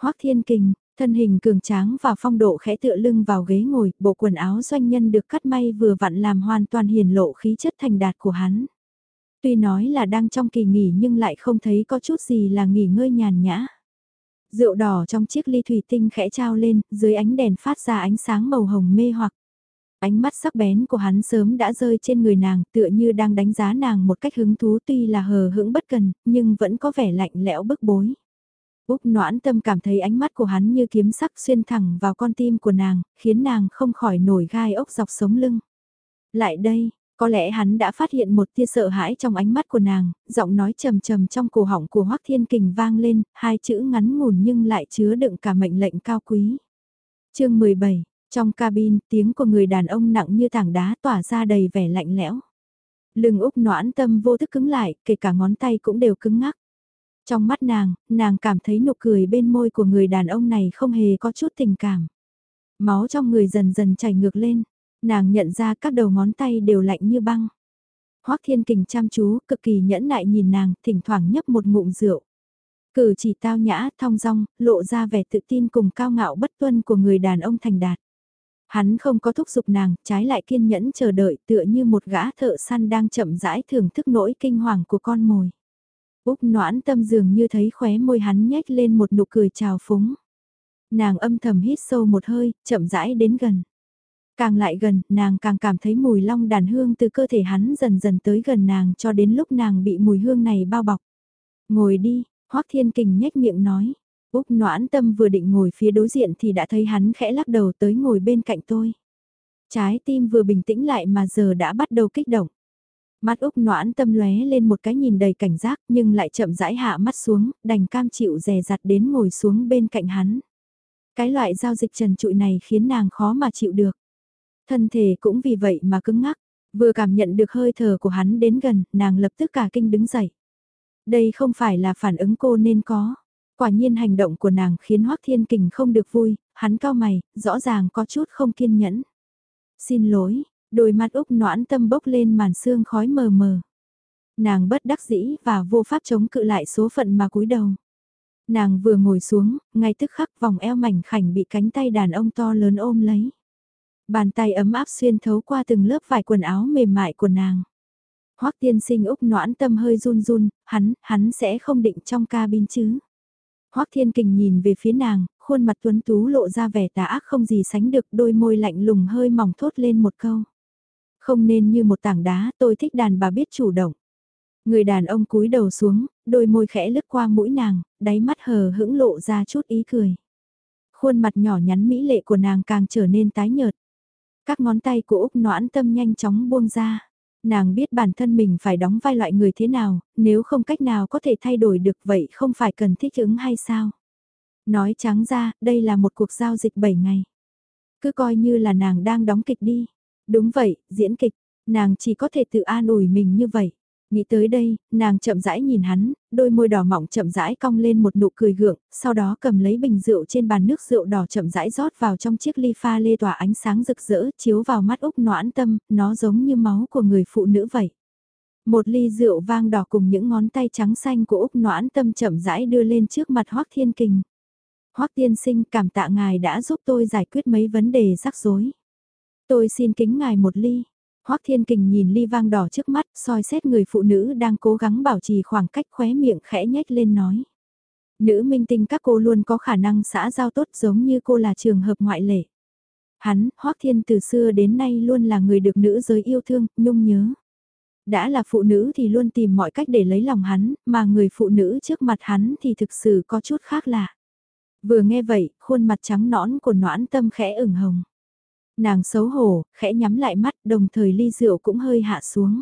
Hoắc Thiên Kình, thân hình cường tráng và phong độ khẽ tựa lưng vào ghế ngồi, bộ quần áo doanh nhân được cắt may vừa vặn làm hoàn toàn hiền lộ khí chất thành đạt của hắn. Tuy nói là đang trong kỳ nghỉ nhưng lại không thấy có chút gì là nghỉ ngơi nhàn nhã. Rượu đỏ trong chiếc ly thủy tinh khẽ trao lên, dưới ánh đèn phát ra ánh sáng màu hồng mê hoặc. Ánh mắt sắc bén của hắn sớm đã rơi trên người nàng tựa như đang đánh giá nàng một cách hứng thú tuy là hờ hững bất cần, nhưng vẫn có vẻ lạnh lẽo bức bối. Úc noãn tâm cảm thấy ánh mắt của hắn như kiếm sắc xuyên thẳng vào con tim của nàng, khiến nàng không khỏi nổi gai ốc dọc sống lưng. Lại đây, có lẽ hắn đã phát hiện một tia sợ hãi trong ánh mắt của nàng, giọng nói trầm trầm trong cổ họng của Hoắc Thiên Kình vang lên, hai chữ ngắn ngủn nhưng lại chứa đựng cả mệnh lệnh cao quý. chương 17, trong cabin, tiếng của người đàn ông nặng như tảng đá tỏa ra đầy vẻ lạnh lẽo. Lưng Úc noãn tâm vô thức cứng lại, kể cả ngón tay cũng đều cứng ngắc. Trong mắt nàng, nàng cảm thấy nụ cười bên môi của người đàn ông này không hề có chút tình cảm. Máu trong người dần dần chảy ngược lên, nàng nhận ra các đầu ngón tay đều lạnh như băng. Hoắc Thiên Kình chăm chú, cực kỳ nhẫn nại nhìn nàng, thỉnh thoảng nhấp một ngụm rượu. Cử chỉ tao nhã, thong dong, lộ ra vẻ tự tin cùng cao ngạo bất tuân của người đàn ông thành đạt. Hắn không có thúc giục nàng, trái lại kiên nhẫn chờ đợi tựa như một gã thợ săn đang chậm rãi thưởng thức nỗi kinh hoàng của con mồi. Úc noãn tâm dường như thấy khóe môi hắn nhếch lên một nụ cười trào phúng. Nàng âm thầm hít sâu một hơi, chậm rãi đến gần. Càng lại gần, nàng càng cảm thấy mùi long đàn hương từ cơ thể hắn dần dần tới gần nàng cho đến lúc nàng bị mùi hương này bao bọc. Ngồi đi, Hoác Thiên Kình nhếch miệng nói. Úc noãn tâm vừa định ngồi phía đối diện thì đã thấy hắn khẽ lắc đầu tới ngồi bên cạnh tôi. Trái tim vừa bình tĩnh lại mà giờ đã bắt đầu kích động. Mắt Úc noãn tâm lóe lên một cái nhìn đầy cảnh giác nhưng lại chậm rãi hạ mắt xuống, đành cam chịu rè rặt đến ngồi xuống bên cạnh hắn. Cái loại giao dịch trần trụi này khiến nàng khó mà chịu được. Thân thể cũng vì vậy mà cứng ngắc, vừa cảm nhận được hơi thở của hắn đến gần, nàng lập tức cả kinh đứng dậy. Đây không phải là phản ứng cô nên có. Quả nhiên hành động của nàng khiến Hoác Thiên Kình không được vui, hắn cao mày, rõ ràng có chút không kiên nhẫn. Xin lỗi, đôi mắt Úc noãn tâm bốc lên màn sương khói mờ mờ. Nàng bất đắc dĩ và vô pháp chống cự lại số phận mà cúi đầu. Nàng vừa ngồi xuống, ngay tức khắc vòng eo mảnh khảnh bị cánh tay đàn ông to lớn ôm lấy. Bàn tay ấm áp xuyên thấu qua từng lớp vải quần áo mềm mại của nàng. Hoắc tiên sinh Úc noãn tâm hơi run run, hắn, hắn sẽ không định trong cabin chứ. Hoắc thiên kình nhìn về phía nàng, khuôn mặt tuấn tú lộ ra vẻ tà ác không gì sánh được đôi môi lạnh lùng hơi mỏng thốt lên một câu. Không nên như một tảng đá, tôi thích đàn bà biết chủ động. Người đàn ông cúi đầu xuống, đôi môi khẽ lướt qua mũi nàng, đáy mắt hờ hững lộ ra chút ý cười. Khuôn mặt nhỏ nhắn mỹ lệ của nàng càng trở nên tái nhợt. Các ngón tay của Úc noãn tâm nhanh chóng buông ra. Nàng biết bản thân mình phải đóng vai loại người thế nào, nếu không cách nào có thể thay đổi được vậy không phải cần thích ứng hay sao. Nói trắng ra, đây là một cuộc giao dịch 7 ngày. Cứ coi như là nàng đang đóng kịch đi. Đúng vậy, diễn kịch, nàng chỉ có thể tự an ủi mình như vậy. Nghĩ tới đây, nàng chậm rãi nhìn hắn, đôi môi đỏ mỏng chậm rãi cong lên một nụ cười gượng, sau đó cầm lấy bình rượu trên bàn nước rượu đỏ chậm rãi rót vào trong chiếc ly pha lê tỏa ánh sáng rực rỡ chiếu vào mắt Úc noãn tâm, nó giống như máu của người phụ nữ vậy. Một ly rượu vang đỏ cùng những ngón tay trắng xanh của Úc noãn tâm chậm rãi đưa lên trước mặt Hoác Thiên Kình. Hoác Tiên Sinh cảm tạ ngài đã giúp tôi giải quyết mấy vấn đề rắc rối. Tôi xin kính ngài một ly. Hoắc Thiên Kình nhìn ly vang đỏ trước mắt, soi xét người phụ nữ đang cố gắng bảo trì khoảng cách khóe miệng khẽ nhếch lên nói. Nữ minh tinh các cô luôn có khả năng xã giao tốt giống như cô là trường hợp ngoại lệ. Hắn, Hoắc Thiên từ xưa đến nay luôn là người được nữ giới yêu thương, nhung nhớ. Đã là phụ nữ thì luôn tìm mọi cách để lấy lòng hắn, mà người phụ nữ trước mặt hắn thì thực sự có chút khác lạ. Vừa nghe vậy, khuôn mặt trắng nõn của noãn tâm khẽ ửng hồng. Nàng xấu hổ, khẽ nhắm lại mắt đồng thời ly rượu cũng hơi hạ xuống.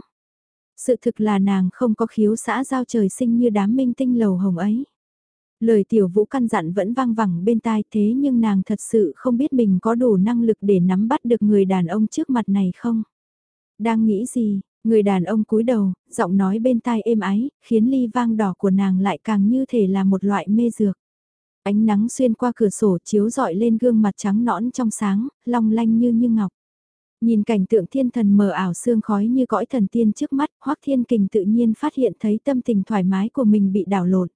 Sự thực là nàng không có khiếu xã giao trời sinh như đám minh tinh lầu hồng ấy. Lời tiểu vũ căn dặn vẫn vang vẳng bên tai thế nhưng nàng thật sự không biết mình có đủ năng lực để nắm bắt được người đàn ông trước mặt này không. Đang nghĩ gì, người đàn ông cúi đầu, giọng nói bên tai êm ái, khiến ly vang đỏ của nàng lại càng như thể là một loại mê dược. Ánh nắng xuyên qua cửa sổ chiếu rọi lên gương mặt trắng nõn trong sáng, long lanh như như ngọc. Nhìn cảnh tượng thiên thần mờ ảo sương khói như cõi thần tiên trước mắt, Hoắc Thiên Kình tự nhiên phát hiện thấy tâm tình thoải mái của mình bị đảo lộn.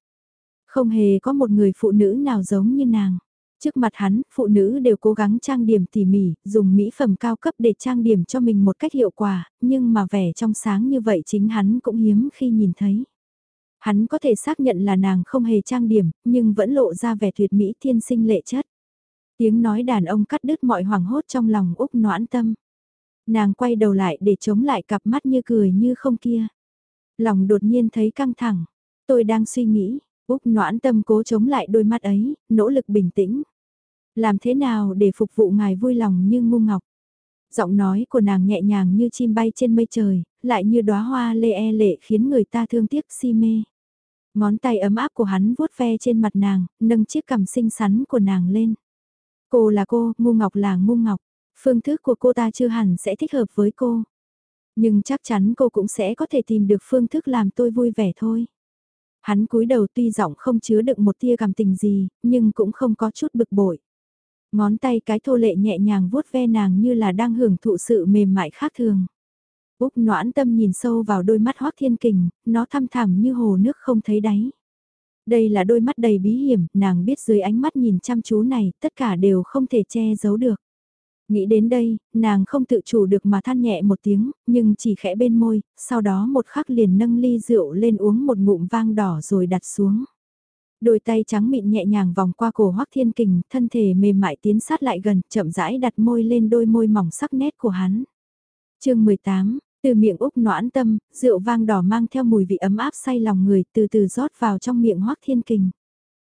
Không hề có một người phụ nữ nào giống như nàng. Trước mặt hắn, phụ nữ đều cố gắng trang điểm tỉ mỉ, dùng mỹ phẩm cao cấp để trang điểm cho mình một cách hiệu quả, nhưng mà vẻ trong sáng như vậy chính hắn cũng hiếm khi nhìn thấy. Hắn có thể xác nhận là nàng không hề trang điểm, nhưng vẫn lộ ra vẻ tuyệt mỹ thiên sinh lệ chất. Tiếng nói đàn ông cắt đứt mọi hoảng hốt trong lòng Úc noãn tâm. Nàng quay đầu lại để chống lại cặp mắt như cười như không kia. Lòng đột nhiên thấy căng thẳng. Tôi đang suy nghĩ, Úc noãn tâm cố chống lại đôi mắt ấy, nỗ lực bình tĩnh. Làm thế nào để phục vụ ngài vui lòng như ngu ngọc? Giọng nói của nàng nhẹ nhàng như chim bay trên mây trời, lại như đóa hoa lê e lệ khiến người ta thương tiếc si mê. Ngón tay ấm áp của hắn vuốt ve trên mặt nàng, nâng chiếc cằm xinh xắn của nàng lên. Cô là cô, ngu ngọc là ngu ngọc. Phương thức của cô ta chưa hẳn sẽ thích hợp với cô. Nhưng chắc chắn cô cũng sẽ có thể tìm được phương thức làm tôi vui vẻ thôi. Hắn cúi đầu tuy giọng không chứa đựng một tia cảm tình gì, nhưng cũng không có chút bực bội. Ngón tay cái thô lệ nhẹ nhàng vuốt ve nàng như là đang hưởng thụ sự mềm mại khác thường. Úc noãn tâm nhìn sâu vào đôi mắt hoác thiên kình, nó thăm thẳm như hồ nước không thấy đáy. Đây là đôi mắt đầy bí hiểm, nàng biết dưới ánh mắt nhìn chăm chú này, tất cả đều không thể che giấu được. Nghĩ đến đây, nàng không tự chủ được mà than nhẹ một tiếng, nhưng chỉ khẽ bên môi, sau đó một khắc liền nâng ly rượu lên uống một ngụm vang đỏ rồi đặt xuống. Đôi tay trắng mịn nhẹ nhàng vòng qua cổ Hoắc Thiên Kình, thân thể mềm mại tiến sát lại gần, chậm rãi đặt môi lên đôi môi mỏng sắc nét của hắn. Chương 18 từ miệng Úc noãn tâm, rượu vang đỏ mang theo mùi vị ấm áp say lòng người từ từ rót vào trong miệng Hoắc Thiên Kình.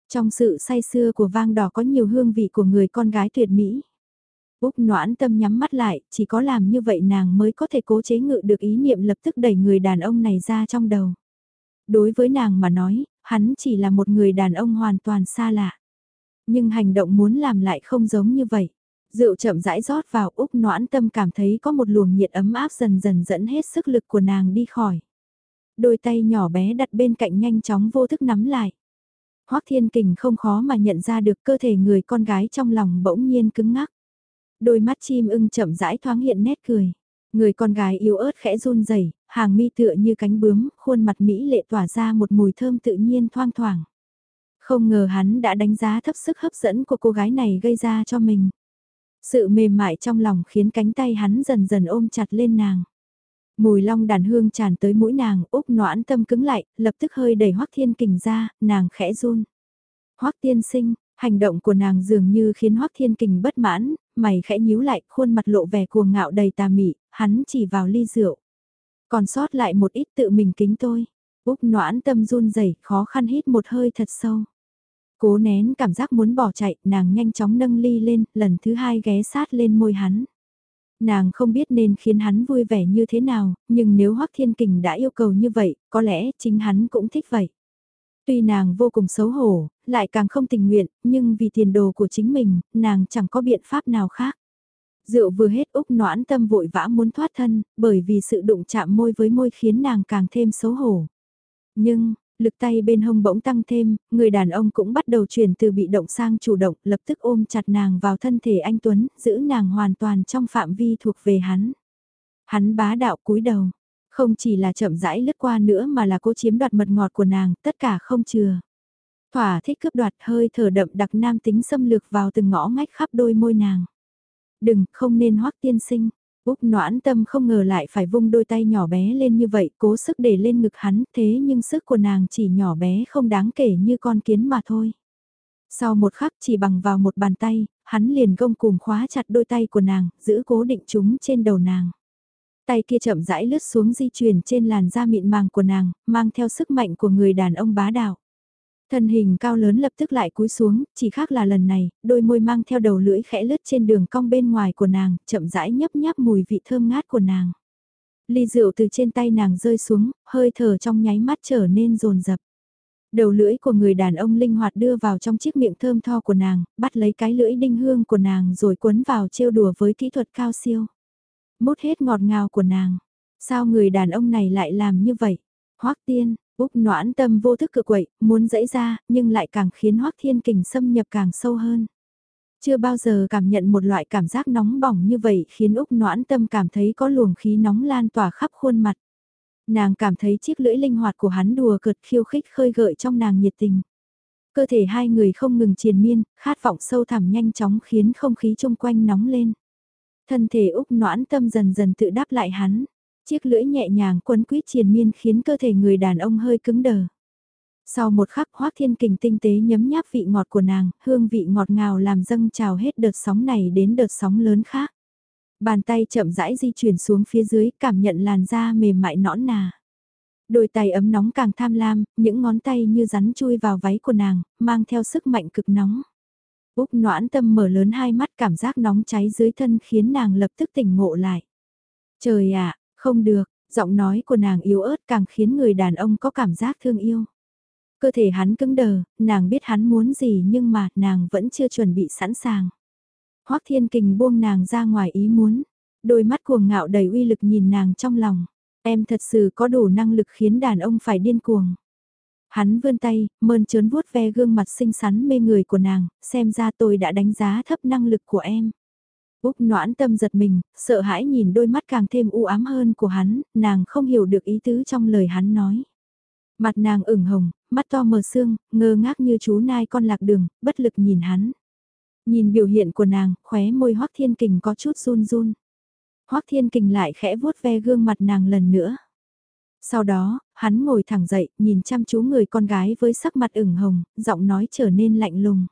Trong sự say xưa của vang đỏ có nhiều hương vị của người con gái tuyệt mỹ. Úc noãn tâm nhắm mắt lại, chỉ có làm như vậy nàng mới có thể cố chế ngự được ý niệm lập tức đẩy người đàn ông này ra trong đầu. Đối với nàng mà nói, hắn chỉ là một người đàn ông hoàn toàn xa lạ. Nhưng hành động muốn làm lại không giống như vậy. Rượu chậm rãi rót vào, Úc noãn tâm cảm thấy có một luồng nhiệt ấm áp dần dần dẫn hết sức lực của nàng đi khỏi. Đôi tay nhỏ bé đặt bên cạnh nhanh chóng vô thức nắm lại. Hoác Thiên Kình không khó mà nhận ra được cơ thể người con gái trong lòng bỗng nhiên cứng ngắc. Đôi mắt chim ưng chậm rãi thoáng hiện nét cười. Người con gái yếu ớt khẽ run rẩy, hàng mi tựa như cánh bướm, khuôn mặt mỹ lệ tỏa ra một mùi thơm tự nhiên thoang thoảng. Không ngờ hắn đã đánh giá thấp sức hấp dẫn của cô gái này gây ra cho mình. Sự mềm mại trong lòng khiến cánh tay hắn dần dần ôm chặt lên nàng. Mùi long đàn hương tràn tới mũi nàng, úp noãn tâm cứng lại, lập tức hơi đẩy hoắc thiên kình ra, nàng khẽ run. hoắc tiên sinh, hành động của nàng dường như khiến hoắc thiên kình bất mãn, mày khẽ nhíu lại, khuôn mặt lộ vẻ cuồng ngạo đầy tà mị, hắn chỉ vào ly rượu. Còn sót lại một ít tự mình kính tôi. Úc noãn tâm run rẩy khó khăn hít một hơi thật sâu. Cố nén cảm giác muốn bỏ chạy, nàng nhanh chóng nâng ly lên, lần thứ hai ghé sát lên môi hắn. Nàng không biết nên khiến hắn vui vẻ như thế nào, nhưng nếu Hoắc Thiên Kình đã yêu cầu như vậy, có lẽ chính hắn cũng thích vậy. Tuy nàng vô cùng xấu hổ, lại càng không tình nguyện, nhưng vì tiền đồ của chính mình, nàng chẳng có biện pháp nào khác. Rượu vừa hết Úc noãn tâm vội vã muốn thoát thân, bởi vì sự đụng chạm môi với môi khiến nàng càng thêm xấu hổ. Nhưng, lực tay bên hông bỗng tăng thêm, người đàn ông cũng bắt đầu chuyển từ bị động sang chủ động, lập tức ôm chặt nàng vào thân thể anh Tuấn, giữ nàng hoàn toàn trong phạm vi thuộc về hắn. Hắn bá đạo cúi đầu, không chỉ là chậm rãi lướt qua nữa mà là cố chiếm đoạt mật ngọt của nàng, tất cả không chừa. Thỏa thích cướp đoạt hơi thở đậm đặc nam tính xâm lược vào từng ngõ ngách khắp đôi môi nàng. Đừng, không nên hoắc tiên sinh. Úc noãn tâm không ngờ lại phải vung đôi tay nhỏ bé lên như vậy, cố sức để lên ngực hắn, thế nhưng sức của nàng chỉ nhỏ bé không đáng kể như con kiến mà thôi. Sau một khắc chỉ bằng vào một bàn tay, hắn liền gông cùm khóa chặt đôi tay của nàng, giữ cố định chúng trên đầu nàng. Tay kia chậm rãi lướt xuống di chuyển trên làn da mịn màng của nàng, mang theo sức mạnh của người đàn ông bá đạo. Thân hình cao lớn lập tức lại cúi xuống, chỉ khác là lần này, đôi môi mang theo đầu lưỡi khẽ lướt trên đường cong bên ngoài của nàng, chậm rãi nhấp nháp mùi vị thơm ngát của nàng. Ly rượu từ trên tay nàng rơi xuống, hơi thở trong nháy mắt trở nên rồn rập. Đầu lưỡi của người đàn ông linh hoạt đưa vào trong chiếc miệng thơm tho của nàng, bắt lấy cái lưỡi đinh hương của nàng rồi quấn vào trêu đùa với kỹ thuật cao siêu. Mút hết ngọt ngào của nàng. Sao người đàn ông này lại làm như vậy? Hoắc tiên, Úc noãn tâm vô thức cự quậy, muốn dẫy ra, nhưng lại càng khiến Hoắc thiên kình xâm nhập càng sâu hơn. Chưa bao giờ cảm nhận một loại cảm giác nóng bỏng như vậy khiến Úc noãn tâm cảm thấy có luồng khí nóng lan tỏa khắp khuôn mặt. Nàng cảm thấy chiếc lưỡi linh hoạt của hắn đùa cợt khiêu khích khơi gợi trong nàng nhiệt tình. Cơ thể hai người không ngừng triền miên, khát vọng sâu thẳm nhanh chóng khiến không khí chung quanh nóng lên. Thân thể Úc noãn tâm dần dần tự đáp lại hắn. Chiếc lưỡi nhẹ nhàng quấn quýt triền miên khiến cơ thể người đàn ông hơi cứng đờ. Sau một khắc hoác thiên kình tinh tế nhấm nháp vị ngọt của nàng, hương vị ngọt ngào làm dâng trào hết đợt sóng này đến đợt sóng lớn khác. Bàn tay chậm rãi di chuyển xuống phía dưới cảm nhận làn da mềm mại nõn nà. Đôi tay ấm nóng càng tham lam, những ngón tay như rắn chui vào váy của nàng, mang theo sức mạnh cực nóng. Úc noãn tâm mở lớn hai mắt cảm giác nóng cháy dưới thân khiến nàng lập tức tỉnh ngộ lại. Trời ạ, không được, giọng nói của nàng yếu ớt càng khiến người đàn ông có cảm giác thương yêu. Cơ thể hắn cứng đờ, nàng biết hắn muốn gì nhưng mà nàng vẫn chưa chuẩn bị sẵn sàng. Hoắc Thiên Kình buông nàng ra ngoài ý muốn, đôi mắt cuồng ngạo đầy uy lực nhìn nàng trong lòng. Em thật sự có đủ năng lực khiến đàn ông phải điên cuồng. Hắn vươn tay, mơn trớn vuốt ve gương mặt xinh xắn mê người của nàng, xem ra tôi đã đánh giá thấp năng lực của em. Úc noãn tâm giật mình, sợ hãi nhìn đôi mắt càng thêm u ám hơn của hắn, nàng không hiểu được ý tứ trong lời hắn nói. Mặt nàng ửng hồng, mắt to mờ sương, ngơ ngác như chú nai con lạc đường, bất lực nhìn hắn. Nhìn biểu hiện của nàng, khóe môi Hoắc Thiên Kình có chút run run. Hoắc Thiên Kình lại khẽ vuốt ve gương mặt nàng lần nữa. Sau đó, hắn ngồi thẳng dậy, nhìn chăm chú người con gái với sắc mặt ửng hồng, giọng nói trở nên lạnh lùng.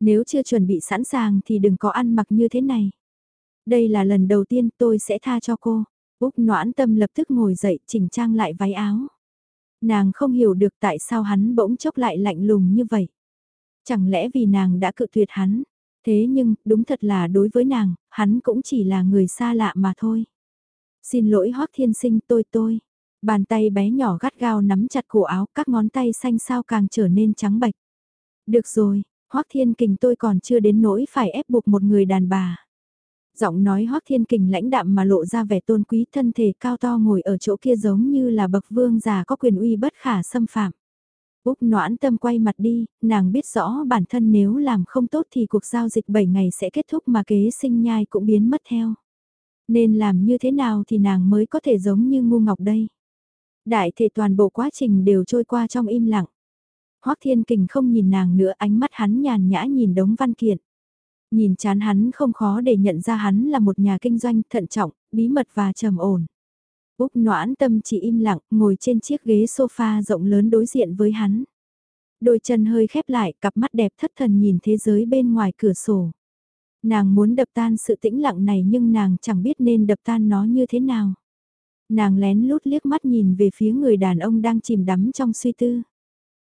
Nếu chưa chuẩn bị sẵn sàng thì đừng có ăn mặc như thế này. Đây là lần đầu tiên tôi sẽ tha cho cô. Úc noãn tâm lập tức ngồi dậy chỉnh trang lại váy áo. Nàng không hiểu được tại sao hắn bỗng chốc lại lạnh lùng như vậy. Chẳng lẽ vì nàng đã cự tuyệt hắn. Thế nhưng, đúng thật là đối với nàng, hắn cũng chỉ là người xa lạ mà thôi. Xin lỗi Hoác Thiên Sinh tôi tôi. Bàn tay bé nhỏ gắt gao nắm chặt cổ áo, các ngón tay xanh sao càng trở nên trắng bạch. Được rồi, Hoác Thiên Kình tôi còn chưa đến nỗi phải ép buộc một người đàn bà. Giọng nói Hoác Thiên Kình lãnh đạm mà lộ ra vẻ tôn quý thân thể cao to ngồi ở chỗ kia giống như là bậc vương già có quyền uy bất khả xâm phạm. Úc noãn tâm quay mặt đi, nàng biết rõ bản thân nếu làm không tốt thì cuộc giao dịch 7 ngày sẽ kết thúc mà kế sinh nhai cũng biến mất theo. Nên làm như thế nào thì nàng mới có thể giống như ngu ngọc đây. Đại thể toàn bộ quá trình đều trôi qua trong im lặng. Hoắc Thiên Kình không nhìn nàng nữa ánh mắt hắn nhàn nhã nhìn đống văn kiện. Nhìn chán hắn không khó để nhận ra hắn là một nhà kinh doanh thận trọng, bí mật và trầm ổn. Úc noãn tâm chỉ im lặng, ngồi trên chiếc ghế sofa rộng lớn đối diện với hắn. Đôi chân hơi khép lại, cặp mắt đẹp thất thần nhìn thế giới bên ngoài cửa sổ. Nàng muốn đập tan sự tĩnh lặng này nhưng nàng chẳng biết nên đập tan nó như thế nào. Nàng lén lút liếc mắt nhìn về phía người đàn ông đang chìm đắm trong suy tư.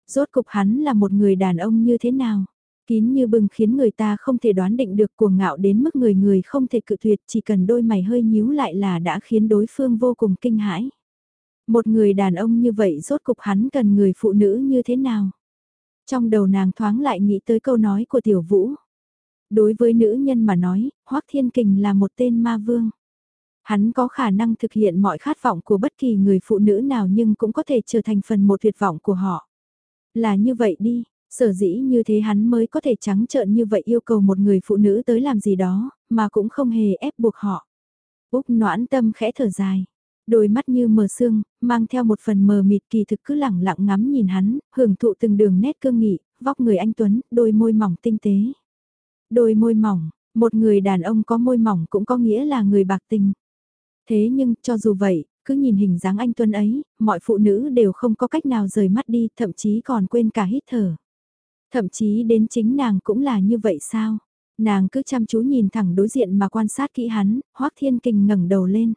Rốt cục hắn là một người đàn ông như thế nào? Kín như bừng khiến người ta không thể đoán định được cuồng ngạo đến mức người người không thể cự tuyệt chỉ cần đôi mày hơi nhíu lại là đã khiến đối phương vô cùng kinh hãi. Một người đàn ông như vậy rốt cục hắn cần người phụ nữ như thế nào? Trong đầu nàng thoáng lại nghĩ tới câu nói của tiểu vũ. Đối với nữ nhân mà nói, Hoác Thiên Kình là một tên ma vương. Hắn có khả năng thực hiện mọi khát vọng của bất kỳ người phụ nữ nào nhưng cũng có thể trở thành phần một tuyệt vọng của họ. Là như vậy đi, sở dĩ như thế hắn mới có thể trắng trợn như vậy yêu cầu một người phụ nữ tới làm gì đó, mà cũng không hề ép buộc họ. Úc noãn tâm khẽ thở dài. Đôi mắt như mờ sương, mang theo một phần mờ mịt kỳ thực cứ lẳng lặng ngắm nhìn hắn, hưởng thụ từng đường nét cương nghị, vóc người anh Tuấn, đôi môi mỏng tinh tế. Đôi môi mỏng, một người đàn ông có môi mỏng cũng có nghĩa là người bạc tình. Thế nhưng, cho dù vậy, cứ nhìn hình dáng anh Tuấn ấy, mọi phụ nữ đều không có cách nào rời mắt đi, thậm chí còn quên cả hít thở. Thậm chí đến chính nàng cũng là như vậy sao? Nàng cứ chăm chú nhìn thẳng đối diện mà quan sát kỹ hắn, Hoác Thiên Kình ngẩng đầu lên.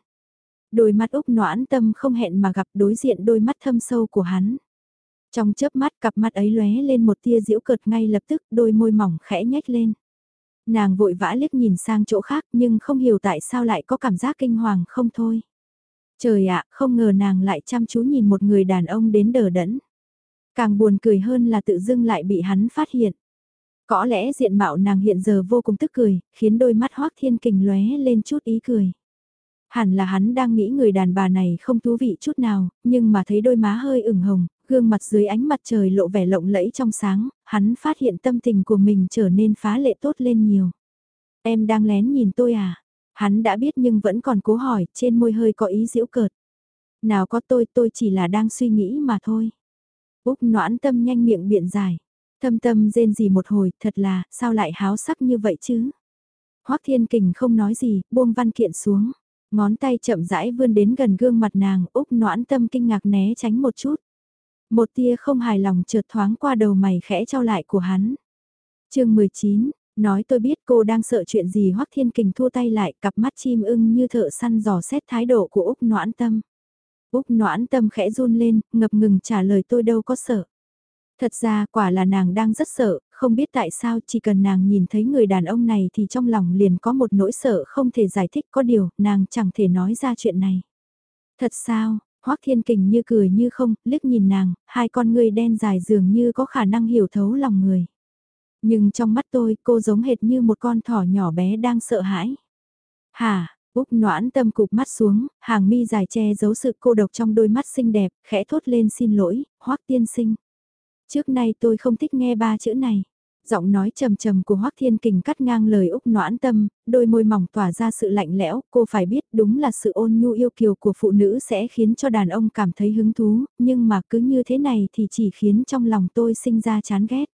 Đôi mắt Úc noãn tâm không hẹn mà gặp đối diện đôi mắt thâm sâu của hắn. Trong chớp mắt cặp mắt ấy lóe lên một tia diễu cợt ngay lập tức đôi môi mỏng khẽ nhếch lên. Nàng vội vã liếc nhìn sang chỗ khác nhưng không hiểu tại sao lại có cảm giác kinh hoàng không thôi. Trời ạ, không ngờ nàng lại chăm chú nhìn một người đàn ông đến đờ đẫn. Càng buồn cười hơn là tự dưng lại bị hắn phát hiện. Có lẽ diện mạo nàng hiện giờ vô cùng tức cười, khiến đôi mắt hoác thiên kình lóe lên chút ý cười. Hẳn là hắn đang nghĩ người đàn bà này không thú vị chút nào, nhưng mà thấy đôi má hơi ửng hồng, gương mặt dưới ánh mặt trời lộ vẻ lộng lẫy trong sáng, hắn phát hiện tâm tình của mình trở nên phá lệ tốt lên nhiều. Em đang lén nhìn tôi à? Hắn đã biết nhưng vẫn còn cố hỏi, trên môi hơi có ý giễu cợt. Nào có tôi, tôi chỉ là đang suy nghĩ mà thôi. Úc noãn tâm nhanh miệng biện giải. Thâm tâm rên gì một hồi, thật là, sao lại háo sắc như vậy chứ? Hoắc Thiên Kình không nói gì, buông văn kiện xuống. Ngón tay chậm rãi vươn đến gần gương mặt nàng, Úc noãn tâm kinh ngạc né tránh một chút. Một tia không hài lòng trượt thoáng qua đầu mày khẽ trao lại của hắn. chương 19, nói tôi biết cô đang sợ chuyện gì Hoắc Thiên Kình thua tay lại cặp mắt chim ưng như thợ săn dò xét thái độ của Úc noãn tâm. Úc noãn tâm khẽ run lên, ngập ngừng trả lời tôi đâu có sợ. Thật ra quả là nàng đang rất sợ, không biết tại sao chỉ cần nàng nhìn thấy người đàn ông này thì trong lòng liền có một nỗi sợ không thể giải thích có điều nàng chẳng thể nói ra chuyện này. Thật sao, Hoắc Thiên Kình như cười như không, liếc nhìn nàng, hai con người đen dài dường như có khả năng hiểu thấu lòng người. Nhưng trong mắt tôi, cô giống hệt như một con thỏ nhỏ bé đang sợ hãi. hà Úc noãn tâm cụp mắt xuống, hàng mi dài che giấu sự cô độc trong đôi mắt xinh đẹp, khẽ thốt lên xin lỗi, Hoắc tiên sinh. Trước nay tôi không thích nghe ba chữ này. Giọng nói trầm trầm của Hoắc Thiên Kình cắt ngang lời Úc noãn tâm, đôi môi mỏng tỏa ra sự lạnh lẽo, cô phải biết đúng là sự ôn nhu yêu kiều của phụ nữ sẽ khiến cho đàn ông cảm thấy hứng thú, nhưng mà cứ như thế này thì chỉ khiến trong lòng tôi sinh ra chán ghét.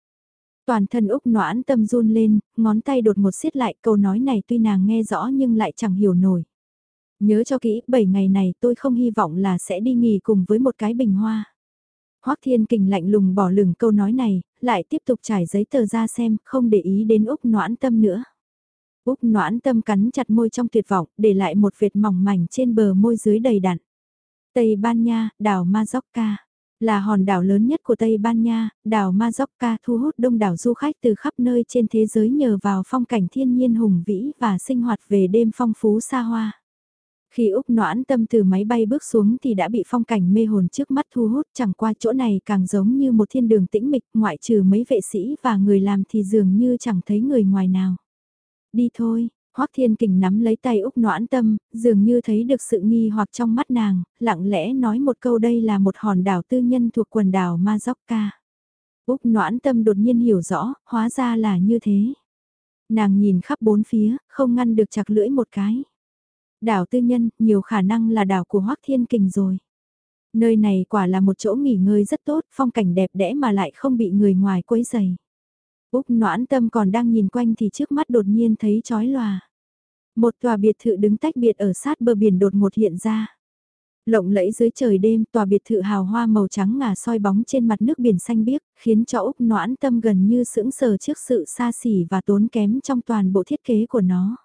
Toàn thân Úc noãn tâm run lên, ngón tay đột một siết lại câu nói này tuy nàng nghe rõ nhưng lại chẳng hiểu nổi. Nhớ cho kỹ, 7 ngày này tôi không hy vọng là sẽ đi nghỉ cùng với một cái bình hoa. Hoắc Thiên Kình lạnh lùng bỏ lửng câu nói này, lại tiếp tục trải giấy tờ ra xem, không để ý đến Úc noãn tâm nữa. Úc noãn tâm cắn chặt môi trong tuyệt vọng, để lại một vệt mỏng mảnh trên bờ môi dưới đầy đặn. Tây Ban Nha, đảo Majorca, là hòn đảo lớn nhất của Tây Ban Nha, đảo Majorca thu hút đông đảo du khách từ khắp nơi trên thế giới nhờ vào phong cảnh thiên nhiên hùng vĩ và sinh hoạt về đêm phong phú xa hoa. Khi Úc noãn tâm từ máy bay bước xuống thì đã bị phong cảnh mê hồn trước mắt thu hút chẳng qua chỗ này càng giống như một thiên đường tĩnh mịch ngoại trừ mấy vệ sĩ và người làm thì dường như chẳng thấy người ngoài nào. Đi thôi, Hoác Thiên Kình nắm lấy tay Úc Noãn Tâm, dường như thấy được sự nghi hoặc trong mắt nàng, lặng lẽ nói một câu đây là một hòn đảo tư nhân thuộc quần đảo Majorca. Úc Noãn Tâm đột nhiên hiểu rõ, hóa ra là như thế. Nàng nhìn khắp bốn phía, không ngăn được chặt lưỡi một cái. Đảo tư nhân, nhiều khả năng là đảo của Hoắc Thiên Kình rồi. Nơi này quả là một chỗ nghỉ ngơi rất tốt, phong cảnh đẹp đẽ mà lại không bị người ngoài quấy rầy. Úc noãn tâm còn đang nhìn quanh thì trước mắt đột nhiên thấy chói lòa. Một tòa biệt thự đứng tách biệt ở sát bờ biển đột ngột hiện ra. Lộng lẫy dưới trời đêm, tòa biệt thự hào hoa màu trắng ngà soi bóng trên mặt nước biển xanh biếc, khiến cho Úc noãn tâm gần như sững sờ trước sự xa xỉ và tốn kém trong toàn bộ thiết kế của nó.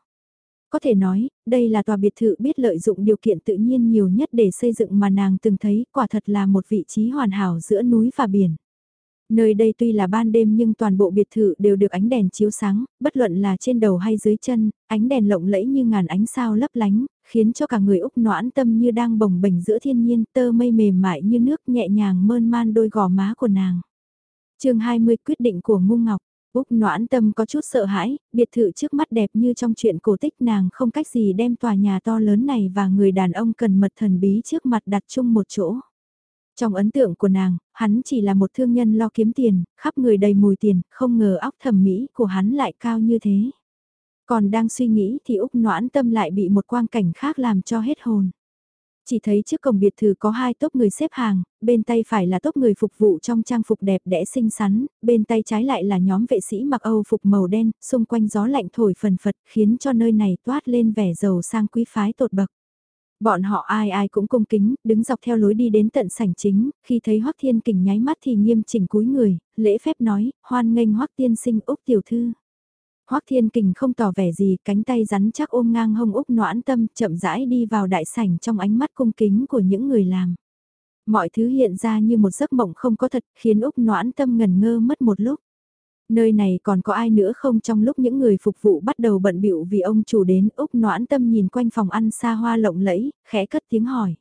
Có thể nói, đây là tòa biệt thự biết lợi dụng điều kiện tự nhiên nhiều nhất để xây dựng mà nàng từng thấy, quả thật là một vị trí hoàn hảo giữa núi và biển. Nơi đây tuy là ban đêm nhưng toàn bộ biệt thự đều được ánh đèn chiếu sáng, bất luận là trên đầu hay dưới chân, ánh đèn lộng lẫy như ngàn ánh sao lấp lánh, khiến cho cả người Úc noãn tâm như đang bồng bềnh giữa thiên nhiên, tơ mây mềm mại như nước nhẹ nhàng mơn man đôi gò má của nàng. chương 20 quyết định của Ngu Ngọc Úc noãn tâm có chút sợ hãi, biệt thự trước mắt đẹp như trong chuyện cổ tích nàng không cách gì đem tòa nhà to lớn này và người đàn ông cần mật thần bí trước mặt đặt chung một chỗ. Trong ấn tượng của nàng, hắn chỉ là một thương nhân lo kiếm tiền, khắp người đầy mùi tiền, không ngờ óc thẩm mỹ của hắn lại cao như thế. Còn đang suy nghĩ thì Úc noãn tâm lại bị một quang cảnh khác làm cho hết hồn. Chỉ thấy trước cổng biệt thự có hai tốp người xếp hàng, bên tay phải là tốp người phục vụ trong trang phục đẹp đẽ xinh xắn, bên tay trái lại là nhóm vệ sĩ mặc Âu phục màu đen, xung quanh gió lạnh thổi phần phật khiến cho nơi này toát lên vẻ giàu sang quý phái tột bậc. Bọn họ ai ai cũng cung kính, đứng dọc theo lối đi đến tận sảnh chính, khi thấy Hoắc Thiên Kình nháy mắt thì nghiêm chỉnh cúi người, lễ phép nói, hoan nghênh Hoắc Tiên sinh Úc tiểu thư. Hoắc Thiên Kình không tỏ vẻ gì, cánh tay rắn chắc ôm ngang hông Úc noãn tâm, chậm rãi đi vào đại sảnh trong ánh mắt cung kính của những người làm. Mọi thứ hiện ra như một giấc mộng không có thật khiến Úc noãn tâm ngần ngơ mất một lúc. Nơi này còn có ai nữa không trong lúc những người phục vụ bắt đầu bận bịu vì ông chủ đến Úc noãn tâm nhìn quanh phòng ăn xa hoa lộng lẫy, khẽ cất tiếng hỏi.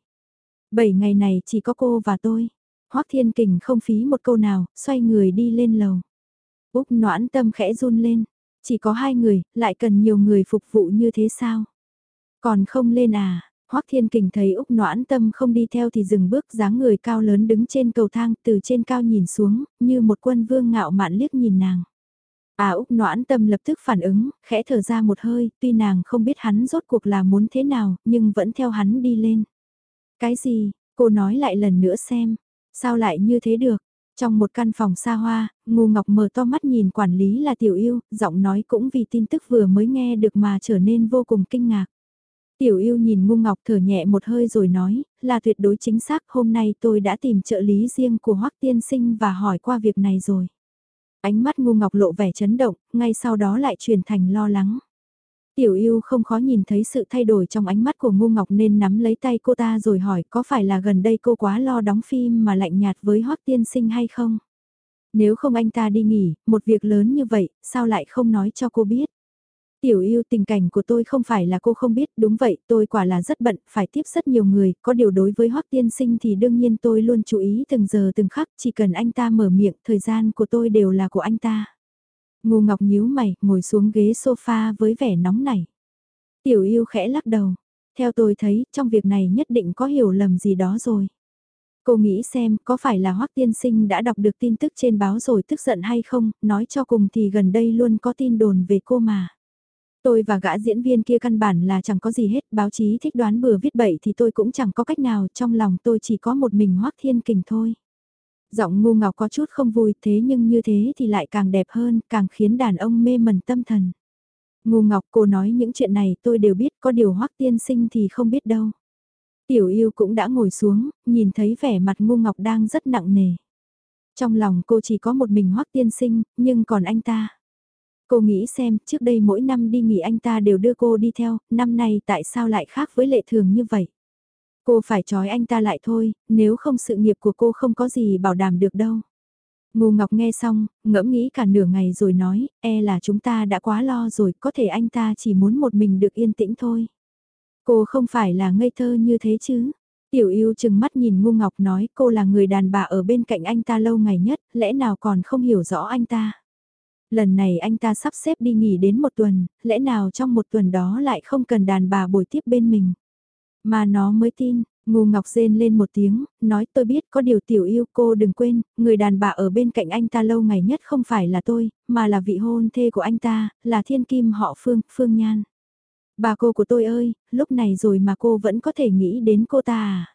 Bảy ngày này chỉ có cô và tôi. Hoắc Thiên Kình không phí một câu nào, xoay người đi lên lầu. Úc noãn tâm khẽ run lên. Chỉ có hai người, lại cần nhiều người phục vụ như thế sao? Còn không lên à? Hoắc Thiên Kình thấy Úc Noãn Tâm không đi theo thì dừng bước dáng người cao lớn đứng trên cầu thang từ trên cao nhìn xuống, như một quân vương ngạo mạn liếc nhìn nàng. À Úc Noãn Tâm lập tức phản ứng, khẽ thở ra một hơi, tuy nàng không biết hắn rốt cuộc là muốn thế nào, nhưng vẫn theo hắn đi lên. Cái gì, cô nói lại lần nữa xem, sao lại như thế được? Trong một căn phòng xa hoa, ngu Ngọc mở to mắt nhìn quản lý là Tiểu Yêu, giọng nói cũng vì tin tức vừa mới nghe được mà trở nên vô cùng kinh ngạc. Tiểu yêu nhìn ngu ngọc thở nhẹ một hơi rồi nói, là tuyệt đối chính xác hôm nay tôi đã tìm trợ lý riêng của Hoắc Tiên Sinh và hỏi qua việc này rồi. Ánh mắt ngu ngọc lộ vẻ chấn động, ngay sau đó lại chuyển thành lo lắng. Tiểu yêu không khó nhìn thấy sự thay đổi trong ánh mắt của ngu ngọc nên nắm lấy tay cô ta rồi hỏi có phải là gần đây cô quá lo đóng phim mà lạnh nhạt với Hoắc Tiên Sinh hay không? Nếu không anh ta đi nghỉ, một việc lớn như vậy, sao lại không nói cho cô biết? Tiểu yêu tình cảnh của tôi không phải là cô không biết, đúng vậy, tôi quả là rất bận, phải tiếp rất nhiều người, có điều đối với Hoắc tiên sinh thì đương nhiên tôi luôn chú ý từng giờ từng khắc, chỉ cần anh ta mở miệng, thời gian của tôi đều là của anh ta. Ngô Ngọc nhíu mày, ngồi xuống ghế sofa với vẻ nóng nảy. Tiểu yêu khẽ lắc đầu, theo tôi thấy, trong việc này nhất định có hiểu lầm gì đó rồi. Cô nghĩ xem có phải là Hoắc Tiên Sinh đã đọc được tin tức trên báo rồi tức giận hay không, nói cho cùng thì gần đây luôn có tin đồn về cô mà. Tôi và gã diễn viên kia căn bản là chẳng có gì hết, báo chí thích đoán bừa viết bậy thì tôi cũng chẳng có cách nào, trong lòng tôi chỉ có một mình Hoác Thiên Kình thôi. Giọng ngu ngọc có chút không vui thế nhưng như thế thì lại càng đẹp hơn, càng khiến đàn ông mê mẩn tâm thần. Ngu ngọc cô nói những chuyện này tôi đều biết, có điều hoắc Tiên Sinh thì không biết đâu. Tiểu yêu cũng đã ngồi xuống, nhìn thấy vẻ mặt ngu ngọc đang rất nặng nề. Trong lòng cô chỉ có một mình hoắc Tiên Sinh, nhưng còn anh ta. Cô nghĩ xem, trước đây mỗi năm đi nghỉ anh ta đều đưa cô đi theo, năm nay tại sao lại khác với lệ thường như vậy? Cô phải trói anh ta lại thôi, nếu không sự nghiệp của cô không có gì bảo đảm được đâu. Ngô Ngọc nghe xong, ngẫm nghĩ cả nửa ngày rồi nói, e là chúng ta đã quá lo rồi, có thể anh ta chỉ muốn một mình được yên tĩnh thôi. Cô không phải là ngây thơ như thế chứ. Tiểu yêu chừng mắt nhìn Ngô Ngọc nói cô là người đàn bà ở bên cạnh anh ta lâu ngày nhất, lẽ nào còn không hiểu rõ anh ta. Lần này anh ta sắp xếp đi nghỉ đến một tuần, lẽ nào trong một tuần đó lại không cần đàn bà bồi tiếp bên mình. Mà nó mới tin, Ngu Ngọc rên lên một tiếng, nói tôi biết có điều tiểu yêu cô đừng quên, người đàn bà ở bên cạnh anh ta lâu ngày nhất không phải là tôi, mà là vị hôn thê của anh ta, là thiên kim họ Phương, Phương Nhan. Bà cô của tôi ơi, lúc này rồi mà cô vẫn có thể nghĩ đến cô ta à?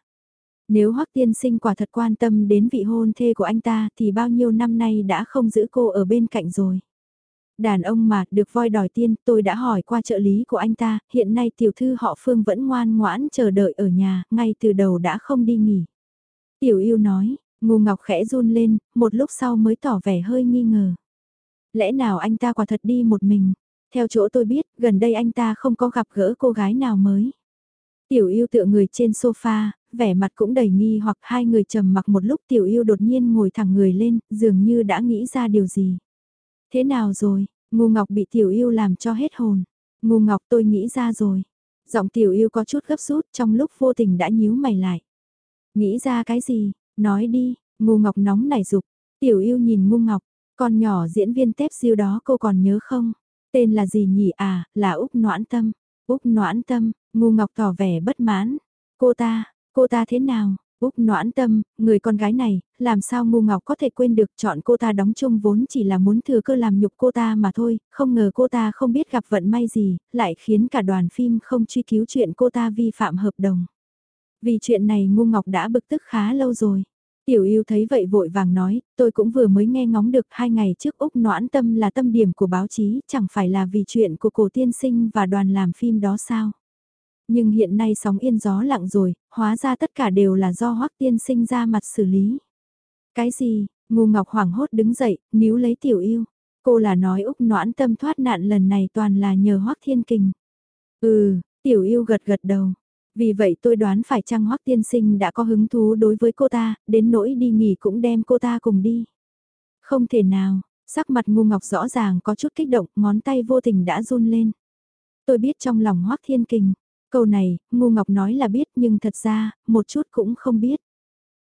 Nếu Hoắc Tiên Sinh quả thật quan tâm đến vị hôn thê của anh ta thì bao nhiêu năm nay đã không giữ cô ở bên cạnh rồi. Đàn ông mà được voi đòi tiên tôi đã hỏi qua trợ lý của anh ta, hiện nay tiểu thư họ Phương vẫn ngoan ngoãn chờ đợi ở nhà, ngay từ đầu đã không đi nghỉ. Tiểu yêu nói, ngu ngọc khẽ run lên, một lúc sau mới tỏ vẻ hơi nghi ngờ. Lẽ nào anh ta quả thật đi một mình? Theo chỗ tôi biết, gần đây anh ta không có gặp gỡ cô gái nào mới. Tiểu yêu tựa người trên sofa, vẻ mặt cũng đầy nghi hoặc hai người trầm mặc một lúc tiểu yêu đột nhiên ngồi thẳng người lên, dường như đã nghĩ ra điều gì. Thế nào rồi, ngu ngọc bị tiểu yêu làm cho hết hồn. Ngu ngọc tôi nghĩ ra rồi. Giọng tiểu yêu có chút gấp rút trong lúc vô tình đã nhíu mày lại. Nghĩ ra cái gì, nói đi, ngu ngọc nóng nảy dục. Tiểu yêu nhìn ngu ngọc, con nhỏ diễn viên tép siêu đó cô còn nhớ không? Tên là gì nhỉ à, là Úc Noãn Tâm. Úc Noãn Tâm, ngu ngọc tỏ vẻ bất mãn. Cô ta, Cô ta thế nào? Úc noãn tâm, người con gái này, làm sao ngu ngọc có thể quên được chọn cô ta đóng chung vốn chỉ là muốn thừa cơ làm nhục cô ta mà thôi, không ngờ cô ta không biết gặp vận may gì, lại khiến cả đoàn phim không truy cứu chuyện cô ta vi phạm hợp đồng. Vì chuyện này ngu ngọc đã bực tức khá lâu rồi. Tiểu yêu thấy vậy vội vàng nói, tôi cũng vừa mới nghe ngóng được hai ngày trước Úc noãn tâm là tâm điểm của báo chí, chẳng phải là vì chuyện của cổ tiên sinh và đoàn làm phim đó sao? Nhưng hiện nay sóng yên gió lặng rồi, hóa ra tất cả đều là do hoắc tiên sinh ra mặt xử lý. Cái gì, ngu ngọc hoảng hốt đứng dậy, níu lấy tiểu yêu. Cô là nói Úc noãn tâm thoát nạn lần này toàn là nhờ hoắc thiên kình. Ừ, tiểu yêu gật gật đầu. Vì vậy tôi đoán phải chăng Hoắc tiên sinh đã có hứng thú đối với cô ta, đến nỗi đi nghỉ cũng đem cô ta cùng đi. Không thể nào, sắc mặt ngu ngọc rõ ràng có chút kích động, ngón tay vô tình đã run lên. Tôi biết trong lòng Hoắc Thiên Kình, câu này, ngu ngọc nói là biết nhưng thật ra, một chút cũng không biết.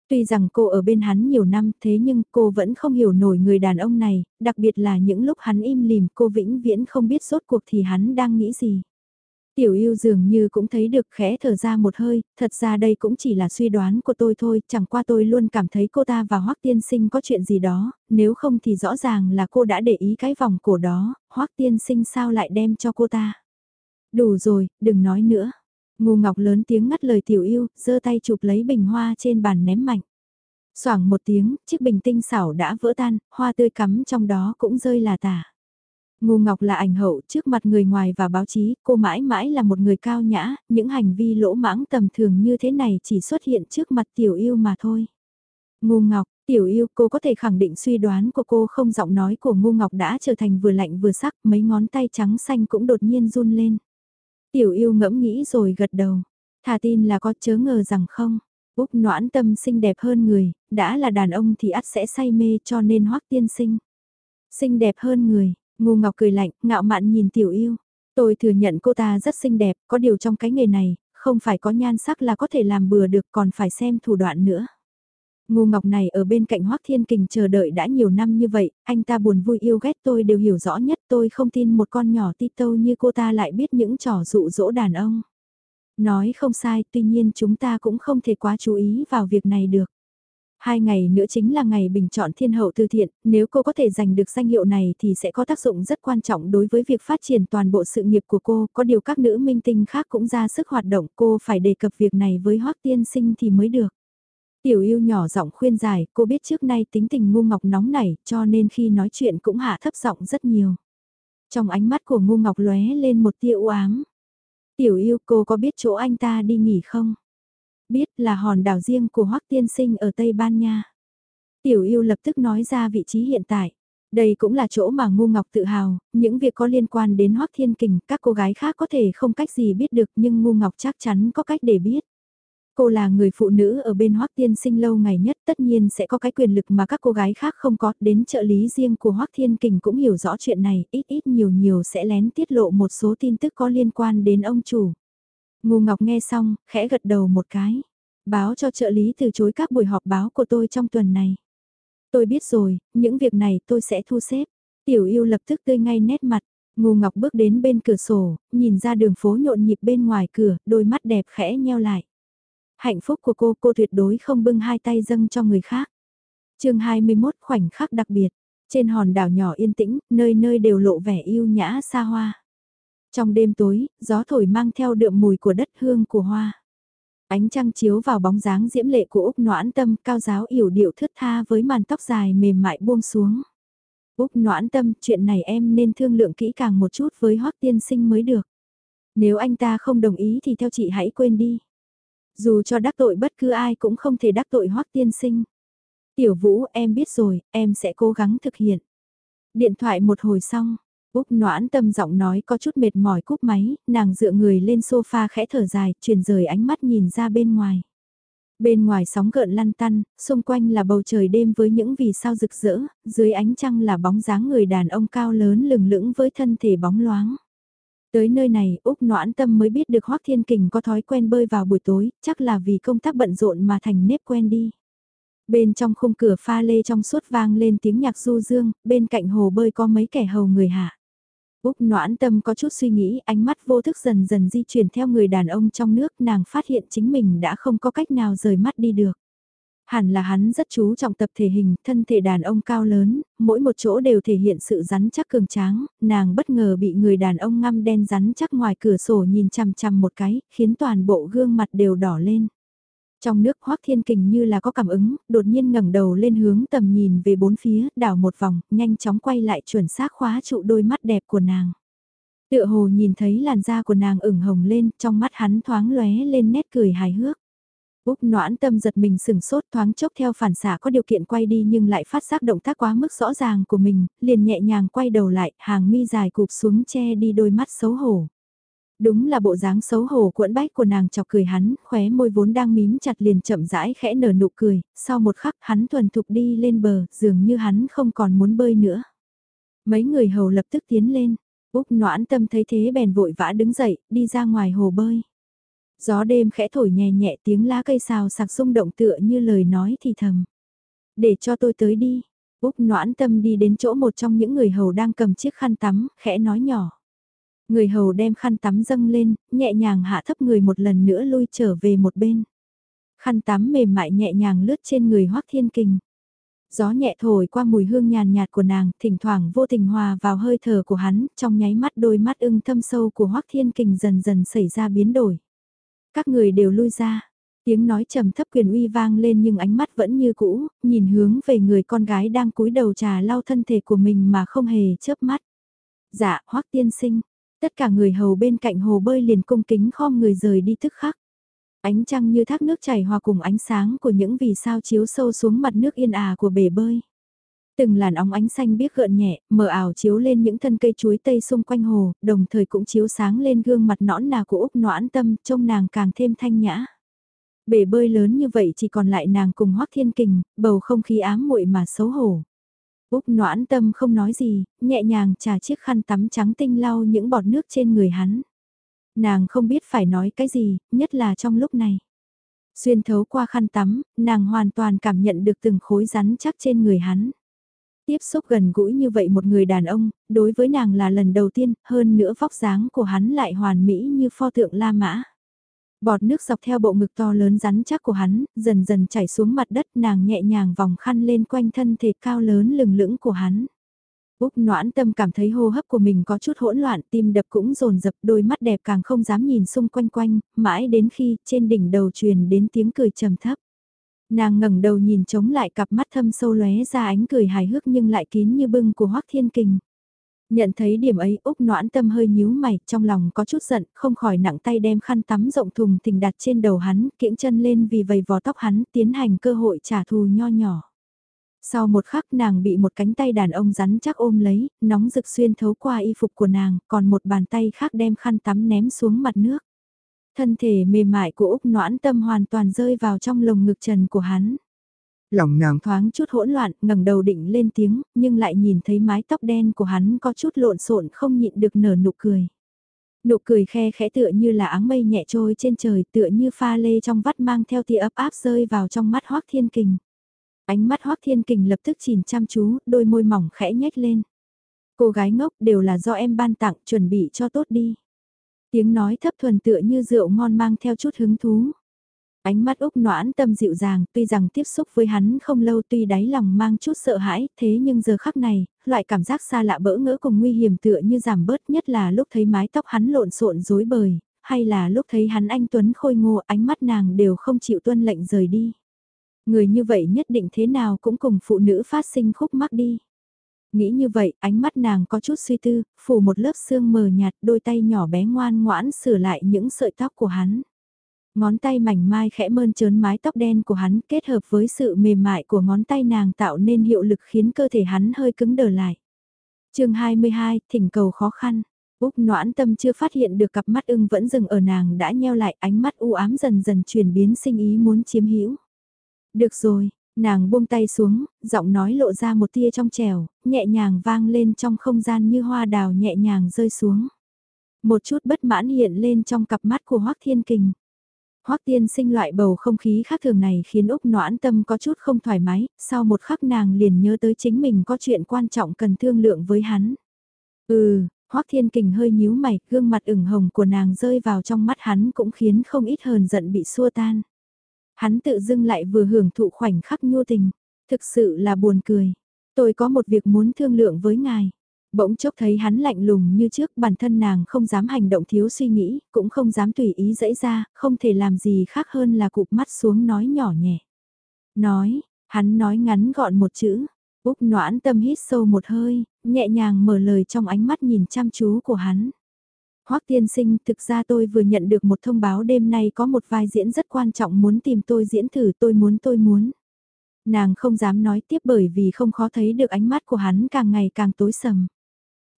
Tuy rằng cô ở bên hắn nhiều năm thế nhưng cô vẫn không hiểu nổi người đàn ông này, đặc biệt là những lúc hắn im lìm cô vĩnh viễn không biết rốt cuộc thì hắn đang nghĩ gì. Tiểu yêu dường như cũng thấy được khẽ thở ra một hơi, thật ra đây cũng chỉ là suy đoán của tôi thôi, chẳng qua tôi luôn cảm thấy cô ta và Hoắc Tiên Sinh có chuyện gì đó, nếu không thì rõ ràng là cô đã để ý cái vòng cổ đó, Hoắc Tiên Sinh sao lại đem cho cô ta. Đủ rồi, đừng nói nữa. Ngô Ngọc lớn tiếng ngắt lời tiểu yêu, giơ tay chụp lấy bình hoa trên bàn ném mạnh. Xoảng một tiếng, chiếc bình tinh xảo đã vỡ tan, hoa tươi cắm trong đó cũng rơi là tả. Ngô Ngọc là ảnh hậu trước mặt người ngoài và báo chí, cô mãi mãi là một người cao nhã, những hành vi lỗ mãng tầm thường như thế này chỉ xuất hiện trước mặt tiểu yêu mà thôi. Ngô Ngọc, tiểu yêu cô có thể khẳng định suy đoán của cô không giọng nói của Ngô Ngọc đã trở thành vừa lạnh vừa sắc, mấy ngón tay trắng xanh cũng đột nhiên run lên. Tiểu yêu ngẫm nghĩ rồi gật đầu, thà tin là có chớ ngờ rằng không. Úc noãn tâm xinh đẹp hơn người, đã là đàn ông thì ắt sẽ say mê cho nên hoắc tiên sinh. Xinh đẹp hơn người, Ngô Ngọc cười lạnh, ngạo mạn nhìn tiểu yêu. Tôi thừa nhận cô ta rất xinh đẹp, có điều trong cái nghề này, không phải có nhan sắc là có thể làm bừa được còn phải xem thủ đoạn nữa. Ngô Ngọc này ở bên cạnh Hoắc Thiên Kình chờ đợi đã nhiều năm như vậy, anh ta buồn vui yêu ghét tôi đều hiểu rõ nhất tôi không tin một con nhỏ ti tâu như cô ta lại biết những trò dụ dỗ đàn ông. Nói không sai, tuy nhiên chúng ta cũng không thể quá chú ý vào việc này được. Hai ngày nữa chính là ngày bình chọn thiên hậu từ thiện, nếu cô có thể giành được danh hiệu này thì sẽ có tác dụng rất quan trọng đối với việc phát triển toàn bộ sự nghiệp của cô, có điều các nữ minh tinh khác cũng ra sức hoạt động cô phải đề cập việc này với Hoắc Tiên Sinh thì mới được. Tiểu yêu nhỏ giọng khuyên giải, cô biết trước nay tính tình ngu ngọc nóng nảy cho nên khi nói chuyện cũng hạ thấp giọng rất nhiều. Trong ánh mắt của ngu ngọc lóe lên một tia u ám. Tiểu yêu cô có biết chỗ anh ta đi nghỉ không? Biết là hòn đảo riêng của Hoắc Tiên Sinh ở Tây Ban Nha. Tiểu yêu lập tức nói ra vị trí hiện tại. Đây cũng là chỗ mà Ngu Ngọc tự hào, những việc có liên quan đến Hoắc Thiên Kình, các cô gái khác có thể không cách gì biết được nhưng Ngu Ngọc chắc chắn có cách để biết. Cô là người phụ nữ ở bên Hoắc Tiên Sinh lâu ngày nhất tất nhiên sẽ có cái quyền lực mà các cô gái khác không có, đến trợ lý riêng của Hoắc Thiên Kình cũng hiểu rõ chuyện này, ít ít nhiều nhiều sẽ lén tiết lộ một số tin tức có liên quan đến ông chủ. Ngô Ngọc nghe xong, khẽ gật đầu một cái. Báo cho trợ lý từ chối các buổi họp báo của tôi trong tuần này. Tôi biết rồi, những việc này tôi sẽ thu xếp. Tiểu yêu lập tức tươi ngay nét mặt. Ngô Ngọc bước đến bên cửa sổ, nhìn ra đường phố nhộn nhịp bên ngoài cửa, đôi mắt đẹp khẽ nheo lại. Hạnh phúc của cô, cô tuyệt đối không bưng hai tay dâng cho người khác. chương 21 khoảnh khắc đặc biệt. Trên hòn đảo nhỏ yên tĩnh, nơi nơi đều lộ vẻ yêu nhã xa hoa. Trong đêm tối, gió thổi mang theo đượm mùi của đất hương của hoa. Ánh trăng chiếu vào bóng dáng diễm lệ của Úc Noãn Tâm cao giáo yểu điệu thướt tha với màn tóc dài mềm mại buông xuống. Úc Noãn Tâm, chuyện này em nên thương lượng kỹ càng một chút với Hoắc Tiên Sinh mới được. Nếu anh ta không đồng ý thì theo chị hãy quên đi. Dù cho đắc tội bất cứ ai cũng không thể đắc tội Hoắc Tiên Sinh. Tiểu Vũ, em biết rồi, em sẽ cố gắng thực hiện. Điện thoại một hồi xong, Úc noãn tâm giọng nói có chút mệt mỏi cúp máy, nàng dựa người lên sofa khẽ thở dài, chuyển rời ánh mắt nhìn ra bên ngoài. Bên ngoài sóng gợn lăn tăn, xung quanh là bầu trời đêm với những vì sao rực rỡ, dưới ánh trăng là bóng dáng người đàn ông cao lớn lừng lững với thân thể bóng loáng. Tới nơi này, Úc noãn tâm mới biết được Hoác Thiên Kình có thói quen bơi vào buổi tối, chắc là vì công tác bận rộn mà thành nếp quen đi. Bên trong khung cửa pha lê trong suốt vang lên tiếng nhạc du dương, bên cạnh hồ bơi có mấy kẻ hầu người hạ. Úc noãn tâm có chút suy nghĩ, ánh mắt vô thức dần dần di chuyển theo người đàn ông trong nước, nàng phát hiện chính mình đã không có cách nào rời mắt đi được. Hẳn là hắn rất chú trọng tập thể hình, thân thể đàn ông cao lớn, mỗi một chỗ đều thể hiện sự rắn chắc cường tráng, nàng bất ngờ bị người đàn ông ngăm đen rắn chắc ngoài cửa sổ nhìn chằm chằm một cái, khiến toàn bộ gương mặt đều đỏ lên. Trong nước Hoác Thiên Kình như là có cảm ứng, đột nhiên ngẩng đầu lên hướng tầm nhìn về bốn phía, đảo một vòng, nhanh chóng quay lại chuẩn xác khóa trụ đôi mắt đẹp của nàng. Tựa hồ nhìn thấy làn da của nàng ửng hồng lên, trong mắt hắn thoáng lóe lên nét cười hài hước. Úc noãn tâm giật mình sừng sốt thoáng chốc theo phản xạ có điều kiện quay đi nhưng lại phát giác động tác quá mức rõ ràng của mình, liền nhẹ nhàng quay đầu lại, hàng mi dài cụp xuống che đi đôi mắt xấu hổ. Đúng là bộ dáng xấu hổ cuộn bách của nàng chọc cười hắn, khóe môi vốn đang mím chặt liền chậm rãi khẽ nở nụ cười, sau một khắc hắn thuần thục đi lên bờ, dường như hắn không còn muốn bơi nữa. Mấy người hầu lập tức tiến lên, Úc noãn tâm thấy thế bèn vội vã đứng dậy, đi ra ngoài hồ bơi. Gió đêm khẽ thổi nhẹ nhẹ tiếng lá cây xào sạc rung động tựa như lời nói thì thầm. Để cho tôi tới đi. Úc noãn tâm đi đến chỗ một trong những người hầu đang cầm chiếc khăn tắm, khẽ nói nhỏ. Người hầu đem khăn tắm dâng lên, nhẹ nhàng hạ thấp người một lần nữa lui trở về một bên. Khăn tắm mềm mại nhẹ nhàng lướt trên người Hoắc Thiên Kình. Gió nhẹ thổi qua mùi hương nhàn nhạt của nàng, thỉnh thoảng vô tình hòa vào hơi thở của hắn, trong nháy mắt đôi mắt ưng thâm sâu của Hoắc Thiên Kình dần dần xảy ra biến đổi. Các người đều lui ra, tiếng nói trầm thấp quyền uy vang lên nhưng ánh mắt vẫn như cũ, nhìn hướng về người con gái đang cúi đầu trà lau thân thể của mình mà không hề chớp mắt. Dạ, Hoắc tiên sinh, tất cả người hầu bên cạnh hồ bơi liền cung kính khom người rời đi thức khắc. Ánh trăng như thác nước chảy hòa cùng ánh sáng của những vì sao chiếu sâu xuống mặt nước yên ả của bể bơi. Từng làn óng ánh xanh biếc gợn nhẹ, mờ ảo chiếu lên những thân cây chuối tây xung quanh hồ, đồng thời cũng chiếu sáng lên gương mặt nõn nà của Úc noãn tâm, trông nàng càng thêm thanh nhã. Bể bơi lớn như vậy chỉ còn lại nàng cùng Hoắc Thiên Kình, bầu không khí ám muội mà xấu hổ. Úc noãn tâm không nói gì, nhẹ nhàng trà chiếc khăn tắm trắng tinh lau những bọt nước trên người hắn. Nàng không biết phải nói cái gì, nhất là trong lúc này. Xuyên thấu qua khăn tắm, nàng hoàn toàn cảm nhận được từng khối rắn chắc trên người hắn. Tiếp xúc gần gũi như vậy một người đàn ông, đối với nàng là lần đầu tiên, hơn nữa vóc dáng của hắn lại hoàn mỹ như pho tượng La Mã. Bọt nước dọc theo bộ ngực to lớn rắn chắc của hắn, dần dần chảy xuống mặt đất nàng nhẹ nhàng vòng khăn lên quanh thân thể cao lớn lừng lững của hắn. Úc noãn tâm cảm thấy hô hấp của mình có chút hỗn loạn, tim đập cũng rồn rập, đôi mắt đẹp càng không dám nhìn xung quanh quanh, mãi đến khi trên đỉnh đầu truyền đến tiếng cười trầm thấp. Nàng ngẩng đầu nhìn chống lại cặp mắt thâm sâu lóe ra ánh cười hài hước nhưng lại kín như bưng của Hoắc Thiên Kình. Nhận thấy điểm ấy Úc noãn tâm hơi nhíu mày, trong lòng có chút giận, không khỏi nặng tay đem khăn tắm rộng thùng thình đặt trên đầu hắn, kiễng chân lên vì vầy vò tóc hắn, tiến hành cơ hội trả thù nho nhỏ. Sau một khắc nàng bị một cánh tay đàn ông rắn chắc ôm lấy, nóng rực xuyên thấu qua y phục của nàng, còn một bàn tay khác đem khăn tắm ném xuống mặt nước. Thân thể mềm mại của Úc noãn tâm hoàn toàn rơi vào trong lồng ngực trần của hắn. Lòng nàng thoáng chút hỗn loạn, ngẩng đầu định lên tiếng, nhưng lại nhìn thấy mái tóc đen của hắn có chút lộn xộn không nhịn được nở nụ cười. Nụ cười khe khẽ tựa như là áng mây nhẹ trôi trên trời tựa như pha lê trong vắt mang theo tia ấp áp rơi vào trong mắt hoác thiên kình. Ánh mắt Hoác Thiên Kình lập tức chìm chăm chú, đôi môi mỏng khẽ nhếch lên. Cô gái ngốc đều là do em ban tặng, chuẩn bị cho tốt đi. Tiếng nói thấp thuần tựa như rượu ngon mang theo chút hứng thú. Ánh mắt Úc noãn tâm dịu dàng, tuy rằng tiếp xúc với hắn không lâu tuy đáy lòng mang chút sợ hãi, thế nhưng giờ khắc này, loại cảm giác xa lạ bỡ ngỡ cùng nguy hiểm tựa như giảm bớt nhất là lúc thấy mái tóc hắn lộn xộn rối bời, hay là lúc thấy hắn anh Tuấn khôi ngô ánh mắt nàng đều không chịu tuân lệnh rời đi. Người như vậy nhất định thế nào cũng cùng phụ nữ phát sinh khúc mắc đi. Nghĩ như vậy, ánh mắt nàng có chút suy tư, phủ một lớp xương mờ nhạt, đôi tay nhỏ bé ngoan ngoãn sửa lại những sợi tóc của hắn. Ngón tay mảnh mai khẽ mơn trớn mái tóc đen của hắn kết hợp với sự mềm mại của ngón tay nàng tạo nên hiệu lực khiến cơ thể hắn hơi cứng đờ lại. chương 22, thỉnh cầu khó khăn. Úc noãn tâm chưa phát hiện được cặp mắt ưng vẫn dừng ở nàng đã nheo lại ánh mắt u ám dần dần chuyển biến sinh ý muốn chiếm hữu được rồi, nàng buông tay xuống, giọng nói lộ ra một tia trong trèo, nhẹ nhàng vang lên trong không gian như hoa đào nhẹ nhàng rơi xuống. Một chút bất mãn hiện lên trong cặp mắt của Hoắc Thiên Kình. Hoắc Tiên sinh loại bầu không khí khác thường này khiến Úc noãn tâm có chút không thoải mái, sau một khắc nàng liền nhớ tới chính mình có chuyện quan trọng cần thương lượng với hắn. Ừ, Hoắc Thiên Kình hơi nhíu mày, gương mặt ửng hồng của nàng rơi vào trong mắt hắn cũng khiến không ít hờn giận bị xua tan. Hắn tự dưng lại vừa hưởng thụ khoảnh khắc nhô tình. Thực sự là buồn cười. Tôi có một việc muốn thương lượng với ngài. Bỗng chốc thấy hắn lạnh lùng như trước bản thân nàng không dám hành động thiếu suy nghĩ, cũng không dám tùy ý dẫy ra, không thể làm gì khác hơn là cụp mắt xuống nói nhỏ nhẹ. Nói, hắn nói ngắn gọn một chữ, Úc noãn tâm hít sâu một hơi, nhẹ nhàng mở lời trong ánh mắt nhìn chăm chú của hắn. Hoắc tiên sinh, thực ra tôi vừa nhận được một thông báo đêm nay có một vai diễn rất quan trọng muốn tìm tôi diễn thử tôi muốn tôi muốn. Nàng không dám nói tiếp bởi vì không khó thấy được ánh mắt của hắn càng ngày càng tối sầm.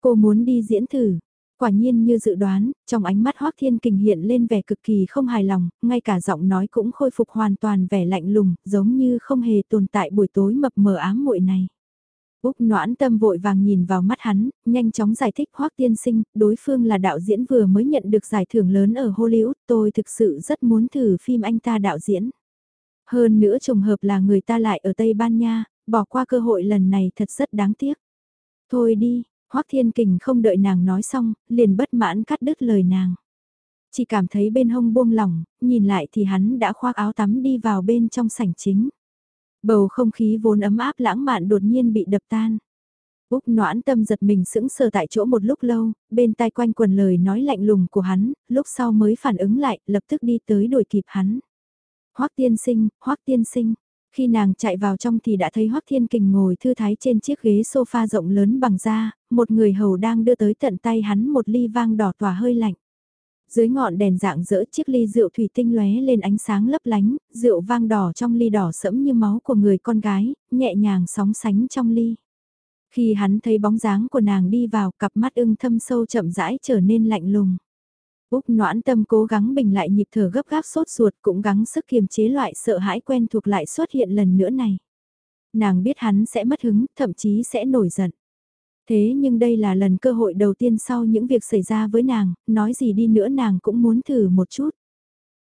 Cô muốn đi diễn thử. Quả nhiên như dự đoán, trong ánh mắt Hoác Thiên Kình hiện lên vẻ cực kỳ không hài lòng, ngay cả giọng nói cũng khôi phục hoàn toàn vẻ lạnh lùng, giống như không hề tồn tại buổi tối mập mờ ám muội này. Úc noãn tâm vội vàng nhìn vào mắt hắn, nhanh chóng giải thích Hoác Tiên Sinh, đối phương là đạo diễn vừa mới nhận được giải thưởng lớn ở Hollywood, tôi thực sự rất muốn thử phim anh ta đạo diễn. Hơn nữa trùng hợp là người ta lại ở Tây Ban Nha, bỏ qua cơ hội lần này thật rất đáng tiếc. Thôi đi, Hoắc Thiên Kình không đợi nàng nói xong, liền bất mãn cắt đứt lời nàng. Chỉ cảm thấy bên hông buông lỏng, nhìn lại thì hắn đã khoác áo tắm đi vào bên trong sảnh chính. Bầu không khí vốn ấm áp lãng mạn đột nhiên bị đập tan. Úc noãn tâm giật mình sững sờ tại chỗ một lúc lâu, bên tai quanh quần lời nói lạnh lùng của hắn, lúc sau mới phản ứng lại, lập tức đi tới đuổi kịp hắn. Hoắc tiên sinh, Hoắc tiên sinh, khi nàng chạy vào trong thì đã thấy Hoắc Thiên Kình ngồi thư thái trên chiếc ghế sofa rộng lớn bằng da, một người hầu đang đưa tới tận tay hắn một ly vang đỏ tỏa hơi lạnh. Dưới ngọn đèn dạng dỡ chiếc ly rượu thủy tinh lóe lên ánh sáng lấp lánh, rượu vang đỏ trong ly đỏ sẫm như máu của người con gái, nhẹ nhàng sóng sánh trong ly. Khi hắn thấy bóng dáng của nàng đi vào, cặp mắt ưng thâm sâu chậm rãi trở nên lạnh lùng. Úc noãn tâm cố gắng bình lại nhịp thở gấp gáp sốt ruột cũng gắng sức kiềm chế loại sợ hãi quen thuộc lại xuất hiện lần nữa này. Nàng biết hắn sẽ mất hứng, thậm chí sẽ nổi giận. Thế nhưng đây là lần cơ hội đầu tiên sau những việc xảy ra với nàng, nói gì đi nữa nàng cũng muốn thử một chút.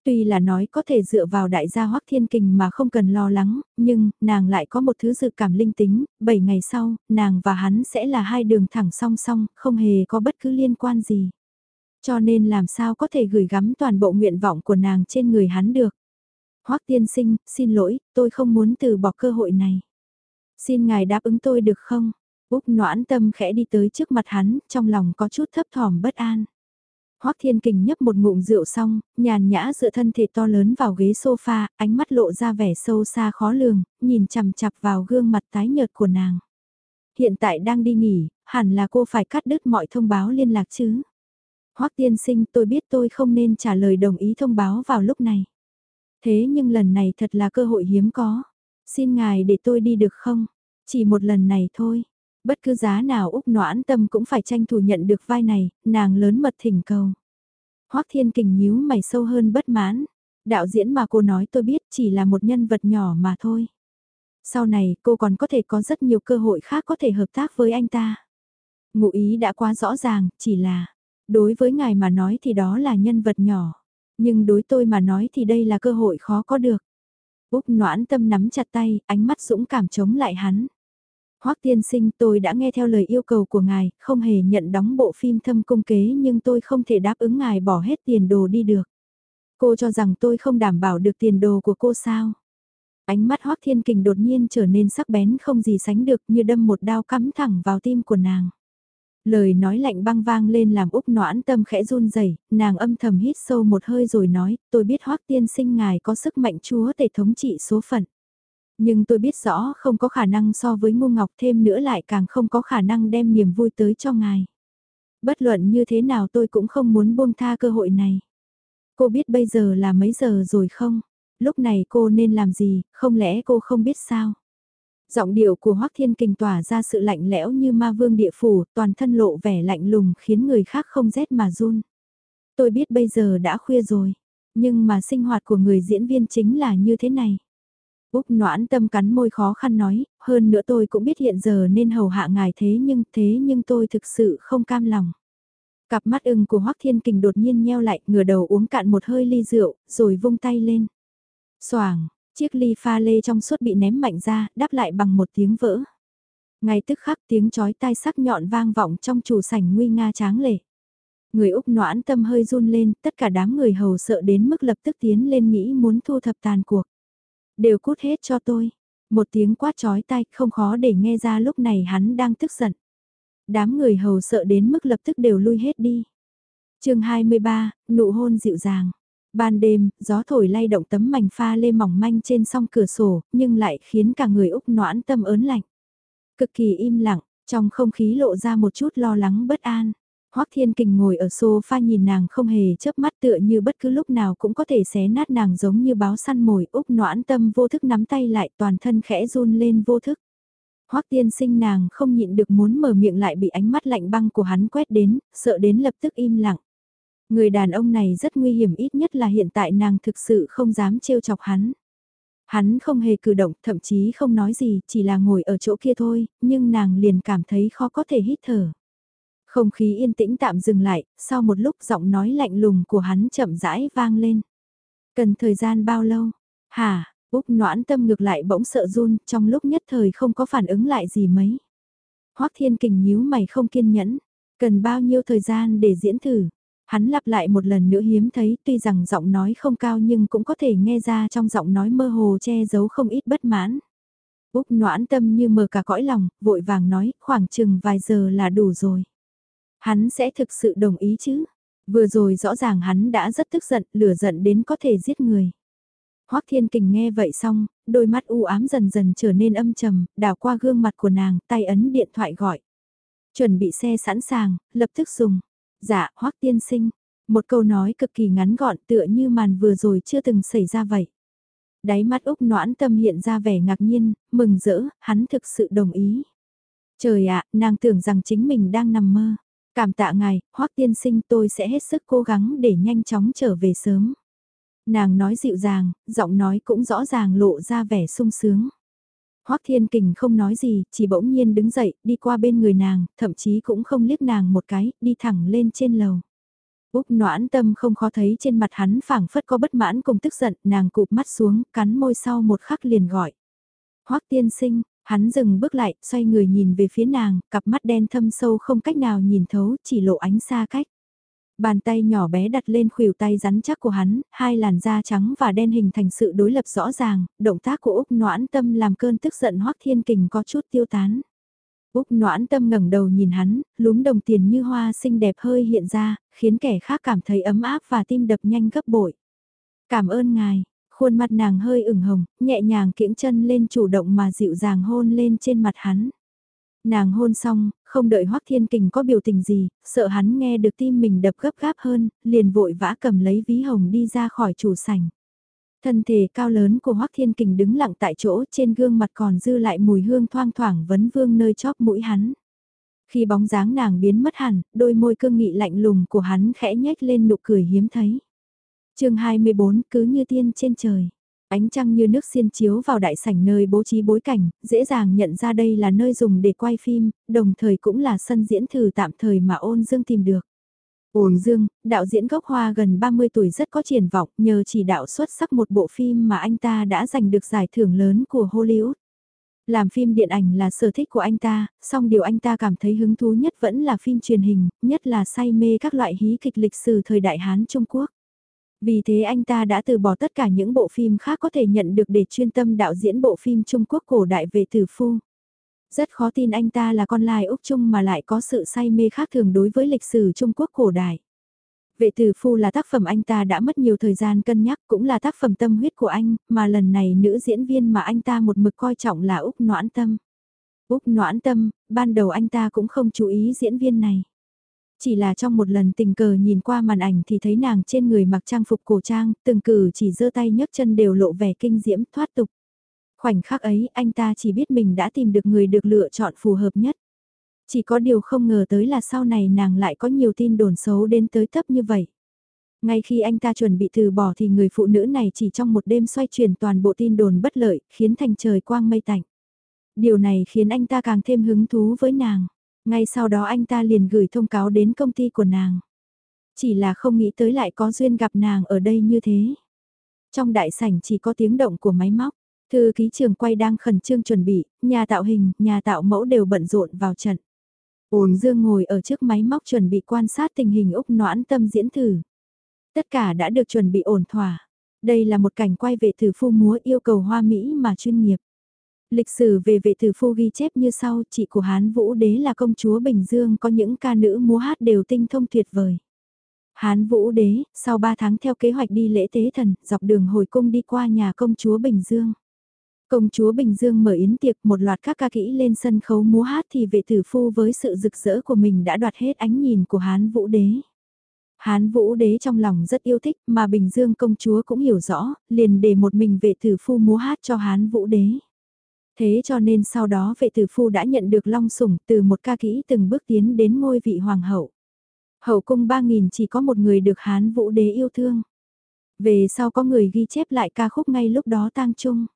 Tuy là nói có thể dựa vào đại gia Hoắc Thiên Kình mà không cần lo lắng, nhưng nàng lại có một thứ dự cảm linh tính, 7 ngày sau, nàng và hắn sẽ là hai đường thẳng song song, không hề có bất cứ liên quan gì. Cho nên làm sao có thể gửi gắm toàn bộ nguyện vọng của nàng trên người hắn được. Hoắc tiên sinh, xin lỗi, tôi không muốn từ bỏ cơ hội này. Xin ngài đáp ứng tôi được không? Úc noãn tâm khẽ đi tới trước mặt hắn, trong lòng có chút thấp thỏm bất an. Hoắc Thiên Kình nhấp một ngụm rượu xong, nhàn nhã dựa thân thể to lớn vào ghế sofa, ánh mắt lộ ra vẻ sâu xa khó lường, nhìn chằm chặp vào gương mặt tái nhợt của nàng. Hiện tại đang đi nghỉ, hẳn là cô phải cắt đứt mọi thông báo liên lạc chứ. Hoắc tiên sinh tôi biết tôi không nên trả lời đồng ý thông báo vào lúc này. Thế nhưng lần này thật là cơ hội hiếm có. Xin ngài để tôi đi được không? Chỉ một lần này thôi. Bất cứ giá nào Úc noãn tâm cũng phải tranh thủ nhận được vai này, nàng lớn mật thỉnh cầu. Hoắc Thiên Kình nhíu mày sâu hơn bất mãn. Đạo diễn mà cô nói tôi biết chỉ là một nhân vật nhỏ mà thôi. Sau này cô còn có thể có rất nhiều cơ hội khác có thể hợp tác với anh ta. Ngụ ý đã quá rõ ràng, chỉ là Đối với ngài mà nói thì đó là nhân vật nhỏ, nhưng đối tôi mà nói thì đây là cơ hội khó có được. Úc noãn tâm nắm chặt tay, ánh mắt dũng cảm chống lại hắn. Hoắc tiên sinh tôi đã nghe theo lời yêu cầu của ngài, không hề nhận đóng bộ phim thâm cung kế nhưng tôi không thể đáp ứng ngài bỏ hết tiền đồ đi được. Cô cho rằng tôi không đảm bảo được tiền đồ của cô sao? Ánh mắt Hoắc Thiên Kình đột nhiên trở nên sắc bén không gì sánh được như đâm một đao cắm thẳng vào tim của nàng. Lời nói lạnh băng vang lên làm Úc noãn tâm khẽ run rẩy nàng âm thầm hít sâu một hơi rồi nói, tôi biết hoắc tiên sinh ngài có sức mạnh chúa tể thống trị số phận. Nhưng tôi biết rõ không có khả năng so với ngu ngọc thêm nữa lại càng không có khả năng đem niềm vui tới cho ngài. Bất luận như thế nào tôi cũng không muốn buông tha cơ hội này. Cô biết bây giờ là mấy giờ rồi không? Lúc này cô nên làm gì, không lẽ cô không biết sao? Giọng điệu của Hoắc Thiên Kình tỏa ra sự lạnh lẽo như ma vương địa phủ, toàn thân lộ vẻ lạnh lùng khiến người khác không rét mà run. Tôi biết bây giờ đã khuya rồi, nhưng mà sinh hoạt của người diễn viên chính là như thế này. Úc noãn tâm cắn môi khó khăn nói, hơn nữa tôi cũng biết hiện giờ nên hầu hạ ngài thế nhưng thế nhưng tôi thực sự không cam lòng. Cặp mắt ưng của Hoắc Thiên Kình đột nhiên nheo lại, ngửa đầu uống cạn một hơi ly rượu, rồi vung tay lên. Soảng, Chiếc ly pha lê trong suốt bị ném mạnh ra, đáp lại bằng một tiếng vỡ. Ngay tức khắc tiếng chói tai sắc nhọn vang vọng trong chủ sảnh nguy nga tráng lệ. Người Úc noãn tâm hơi run lên, tất cả đám người hầu sợ đến mức lập tức tiến lên nghĩ muốn thu thập tàn cuộc. Đều cút hết cho tôi. Một tiếng quát chói tai không khó để nghe ra lúc này hắn đang tức giận. Đám người hầu sợ đến mức lập tức đều lui hết đi. chương 23, nụ hôn dịu dàng. Ban đêm, gió thổi lay động tấm mảnh pha lê mỏng manh trên song cửa sổ, nhưng lại khiến cả người Úc noãn tâm ớn lạnh. Cực kỳ im lặng, trong không khí lộ ra một chút lo lắng bất an. Hoắc Thiên Kình ngồi ở sofa nhìn nàng không hề chớp mắt tựa như bất cứ lúc nào cũng có thể xé nát nàng giống như báo săn mồi Úc noãn tâm vô thức nắm tay lại toàn thân khẽ run lên vô thức. Hoắc Thiên sinh nàng không nhịn được muốn mở miệng lại bị ánh mắt lạnh băng của hắn quét đến, sợ đến lập tức im lặng. Người đàn ông này rất nguy hiểm ít nhất là hiện tại nàng thực sự không dám trêu chọc hắn. Hắn không hề cử động, thậm chí không nói gì, chỉ là ngồi ở chỗ kia thôi, nhưng nàng liền cảm thấy khó có thể hít thở. Không khí yên tĩnh tạm dừng lại, sau một lúc giọng nói lạnh lùng của hắn chậm rãi vang lên. Cần thời gian bao lâu? Hả, Úc noãn tâm ngược lại bỗng sợ run, trong lúc nhất thời không có phản ứng lại gì mấy. Hoắc Thiên Kình nhíu mày không kiên nhẫn, cần bao nhiêu thời gian để diễn thử. Hắn lặp lại một lần nữa hiếm thấy tuy rằng giọng nói không cao nhưng cũng có thể nghe ra trong giọng nói mơ hồ che giấu không ít bất mãn. Úc noãn tâm như mờ cả cõi lòng, vội vàng nói khoảng chừng vài giờ là đủ rồi. Hắn sẽ thực sự đồng ý chứ? Vừa rồi rõ ràng hắn đã rất tức giận, lửa giận đến có thể giết người. Hoắc Thiên Kình nghe vậy xong, đôi mắt u ám dần dần trở nên âm trầm, đảo qua gương mặt của nàng, tay ấn điện thoại gọi. Chuẩn bị xe sẵn sàng, lập tức dùng. Dạ, Hoắc tiên sinh. Một câu nói cực kỳ ngắn gọn tựa như màn vừa rồi chưa từng xảy ra vậy. Đáy mắt Úc noãn tâm hiện ra vẻ ngạc nhiên, mừng rỡ, hắn thực sự đồng ý. Trời ạ, nàng tưởng rằng chính mình đang nằm mơ. Cảm tạ ngài, Hoắc tiên sinh tôi sẽ hết sức cố gắng để nhanh chóng trở về sớm. Nàng nói dịu dàng, giọng nói cũng rõ ràng lộ ra vẻ sung sướng. Hoắc Thiên Kình không nói gì, chỉ bỗng nhiên đứng dậy, đi qua bên người nàng, thậm chí cũng không liếc nàng một cái, đi thẳng lên trên lầu. Úc noãn tâm không khó thấy trên mặt hắn phảng phất có bất mãn cùng tức giận, nàng cụp mắt xuống, cắn môi sau một khắc liền gọi. Hoắc tiên sinh, hắn dừng bước lại, xoay người nhìn về phía nàng, cặp mắt đen thâm sâu không cách nào nhìn thấu, chỉ lộ ánh xa cách. Bàn tay nhỏ bé đặt lên khuỷu tay rắn chắc của hắn, hai làn da trắng và đen hình thành sự đối lập rõ ràng, động tác của Úc Noãn Tâm làm cơn tức giận Hoắc Thiên Kình có chút tiêu tán. Úc Noãn Tâm ngẩng đầu nhìn hắn, lúm đồng tiền như hoa xinh đẹp hơi hiện ra, khiến kẻ khác cảm thấy ấm áp và tim đập nhanh gấp bội. Cảm ơn ngài, khuôn mặt nàng hơi ửng hồng, nhẹ nhàng kiễng chân lên chủ động mà dịu dàng hôn lên trên mặt hắn. Nàng hôn xong, không đợi Hoắc Thiên Kình có biểu tình gì, sợ hắn nghe được tim mình đập gấp gáp hơn, liền vội vã cầm lấy ví hồng đi ra khỏi chủ sảnh. Thân thể cao lớn của Hoắc Thiên Kình đứng lặng tại chỗ trên gương mặt còn dư lại mùi hương thoang thoảng vấn vương nơi chóp mũi hắn. Khi bóng dáng nàng biến mất hẳn, đôi môi cương nghị lạnh lùng của hắn khẽ nhếch lên nụ cười hiếm thấy chương 24 cứ như tiên trên trời. Ánh trăng như nước xiên chiếu vào đại sảnh nơi bố trí bối cảnh, dễ dàng nhận ra đây là nơi dùng để quay phim, đồng thời cũng là sân diễn thử tạm thời mà ôn dương tìm được. Ôn Dương, đạo diễn gốc hoa gần 30 tuổi rất có triển vọng nhờ chỉ đạo xuất sắc một bộ phim mà anh ta đã giành được giải thưởng lớn của Hollywood. Làm phim điện ảnh là sở thích của anh ta, song điều anh ta cảm thấy hứng thú nhất vẫn là phim truyền hình, nhất là say mê các loại hí kịch lịch sử thời đại Hán Trung Quốc. Vì thế anh ta đã từ bỏ tất cả những bộ phim khác có thể nhận được để chuyên tâm đạo diễn bộ phim Trung Quốc cổ đại về tử phu. Rất khó tin anh ta là con lai Úc Trung mà lại có sự say mê khác thường đối với lịch sử Trung Quốc cổ đại. Vệ tử phu là tác phẩm anh ta đã mất nhiều thời gian cân nhắc cũng là tác phẩm tâm huyết của anh, mà lần này nữ diễn viên mà anh ta một mực coi trọng là Úc Noãn Tâm. Úc Noãn Tâm, ban đầu anh ta cũng không chú ý diễn viên này. Chỉ là trong một lần tình cờ nhìn qua màn ảnh thì thấy nàng trên người mặc trang phục cổ trang, từng cử chỉ giơ tay nhấc chân đều lộ vẻ kinh diễm thoát tục. Khoảnh khắc ấy anh ta chỉ biết mình đã tìm được người được lựa chọn phù hợp nhất. Chỉ có điều không ngờ tới là sau này nàng lại có nhiều tin đồn xấu đến tới thấp như vậy. Ngay khi anh ta chuẩn bị từ bỏ thì người phụ nữ này chỉ trong một đêm xoay chuyển toàn bộ tin đồn bất lợi, khiến thành trời quang mây tạnh. Điều này khiến anh ta càng thêm hứng thú với nàng. Ngay sau đó anh ta liền gửi thông cáo đến công ty của nàng. Chỉ là không nghĩ tới lại có duyên gặp nàng ở đây như thế. Trong đại sảnh chỉ có tiếng động của máy móc. Thư ký trường quay đang khẩn trương chuẩn bị, nhà tạo hình, nhà tạo mẫu đều bận rộn vào trận. Ôn Dương ngồi ở trước máy móc chuẩn bị quan sát tình hình Úc noãn tâm diễn thử. Tất cả đã được chuẩn bị ổn thỏa. Đây là một cảnh quay về thử phu múa yêu cầu hoa mỹ mà chuyên nghiệp. Lịch sử về vệ tử phu ghi chép như sau, chị của Hán Vũ Đế là công chúa Bình Dương có những ca nữ múa hát đều tinh thông tuyệt vời. Hán Vũ Đế, sau 3 tháng theo kế hoạch đi lễ tế thần, dọc đường hồi cung đi qua nhà công chúa Bình Dương. Công chúa Bình Dương mở yến tiệc một loạt các ca kỹ lên sân khấu múa hát thì vệ tử phu với sự rực rỡ của mình đã đoạt hết ánh nhìn của Hán Vũ Đế. Hán Vũ Đế trong lòng rất yêu thích mà Bình Dương công chúa cũng hiểu rõ, liền để một mình vệ tử phu múa hát cho Hán Vũ Đế. Thế cho nên sau đó vệ tử phu đã nhận được long sủng từ một ca kỹ từng bước tiến đến ngôi vị hoàng hậu. Hậu cung 3.000 chỉ có một người được Hán Vũ Đế yêu thương. Về sau có người ghi chép lại ca khúc ngay lúc đó tang trung.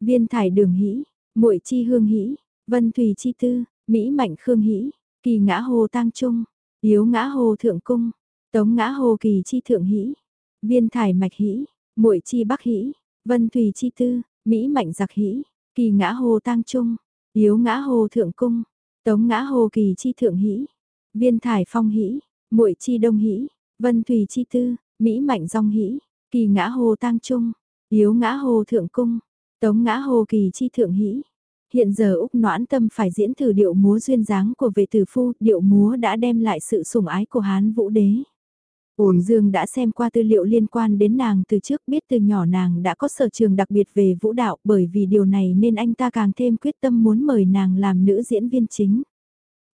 Viên thải đường hĩ, muội chi hương hĩ, vân thùy chi tư, mỹ mạnh khương hĩ, kỳ ngã hồ tang trung, yếu ngã hồ thượng cung, tống ngã hồ kỳ chi thượng hĩ, viên thải mạch hĩ, muội chi bắc hĩ, vân thùy chi tư, mỹ mạnh giặc hĩ, kỳ ngã hồ tang trung, yếu ngã hồ thượng cung, tống ngã hồ kỳ chi thượng hĩ, viên thải phong hĩ, muội chi đông hĩ, vân thủy chi tư, mỹ mạnh dòng hĩ, kỳ ngã hồ tang trung, yếu ngã hồ thượng cung, tống ngã hồ kỳ chi thượng hĩ. Hiện giờ Úc Noãn Tâm phải diễn thử điệu múa duyên dáng của vệ tử phu, điệu múa đã đem lại sự sủng ái của Hán Vũ Đế. Uồn Dương đã xem qua tư liệu liên quan đến nàng từ trước biết từ nhỏ nàng đã có sở trường đặc biệt về vũ đạo bởi vì điều này nên anh ta càng thêm quyết tâm muốn mời nàng làm nữ diễn viên chính.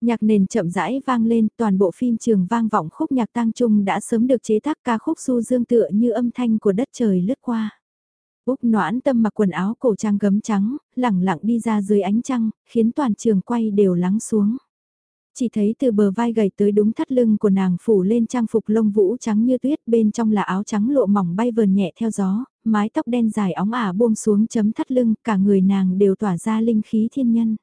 Nhạc nền chậm rãi vang lên, toàn bộ phim trường vang vọng khúc nhạc tang trung đã sớm được chế tác ca khúc du dương tựa như âm thanh của đất trời lướt qua. Úc noãn tâm mặc quần áo cổ trang gấm trắng, lẳng lặng đi ra dưới ánh trăng, khiến toàn trường quay đều lắng xuống. Chỉ thấy từ bờ vai gầy tới đúng thắt lưng của nàng phủ lên trang phục lông vũ trắng như tuyết bên trong là áo trắng lộ mỏng bay vờn nhẹ theo gió, mái tóc đen dài óng ả buông xuống chấm thắt lưng, cả người nàng đều tỏa ra linh khí thiên nhân.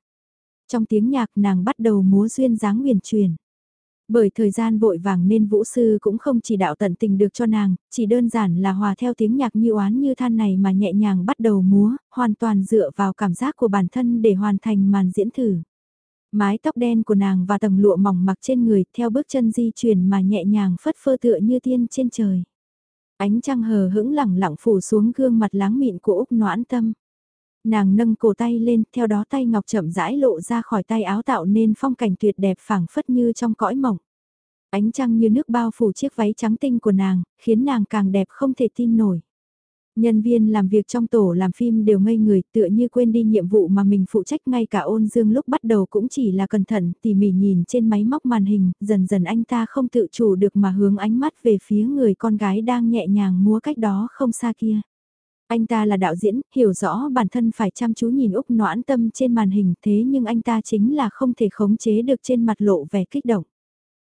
Trong tiếng nhạc nàng bắt đầu múa duyên dáng huyền truyền. Bởi thời gian vội vàng nên vũ sư cũng không chỉ đạo tận tình được cho nàng, chỉ đơn giản là hòa theo tiếng nhạc như oán như than này mà nhẹ nhàng bắt đầu múa, hoàn toàn dựa vào cảm giác của bản thân để hoàn thành màn diễn thử. Mái tóc đen của nàng và tầng lụa mỏng mặc trên người theo bước chân di chuyển mà nhẹ nhàng phất phơ tựa như tiên trên trời. Ánh trăng hờ hững lẳng lặng phủ xuống gương mặt láng mịn của Úc noãn tâm. Nàng nâng cổ tay lên, theo đó tay ngọc chậm rãi lộ ra khỏi tay áo tạo nên phong cảnh tuyệt đẹp phảng phất như trong cõi mộng. Ánh trăng như nước bao phủ chiếc váy trắng tinh của nàng, khiến nàng càng đẹp không thể tin nổi. Nhân viên làm việc trong tổ làm phim đều ngây người tựa như quên đi nhiệm vụ mà mình phụ trách ngay cả ôn dương lúc bắt đầu cũng chỉ là cẩn thận tỉ mỉ nhìn trên máy móc màn hình, dần dần anh ta không tự chủ được mà hướng ánh mắt về phía người con gái đang nhẹ nhàng múa cách đó không xa kia. Anh ta là đạo diễn, hiểu rõ bản thân phải chăm chú nhìn Úc noãn tâm trên màn hình thế nhưng anh ta chính là không thể khống chế được trên mặt lộ vẻ kích động.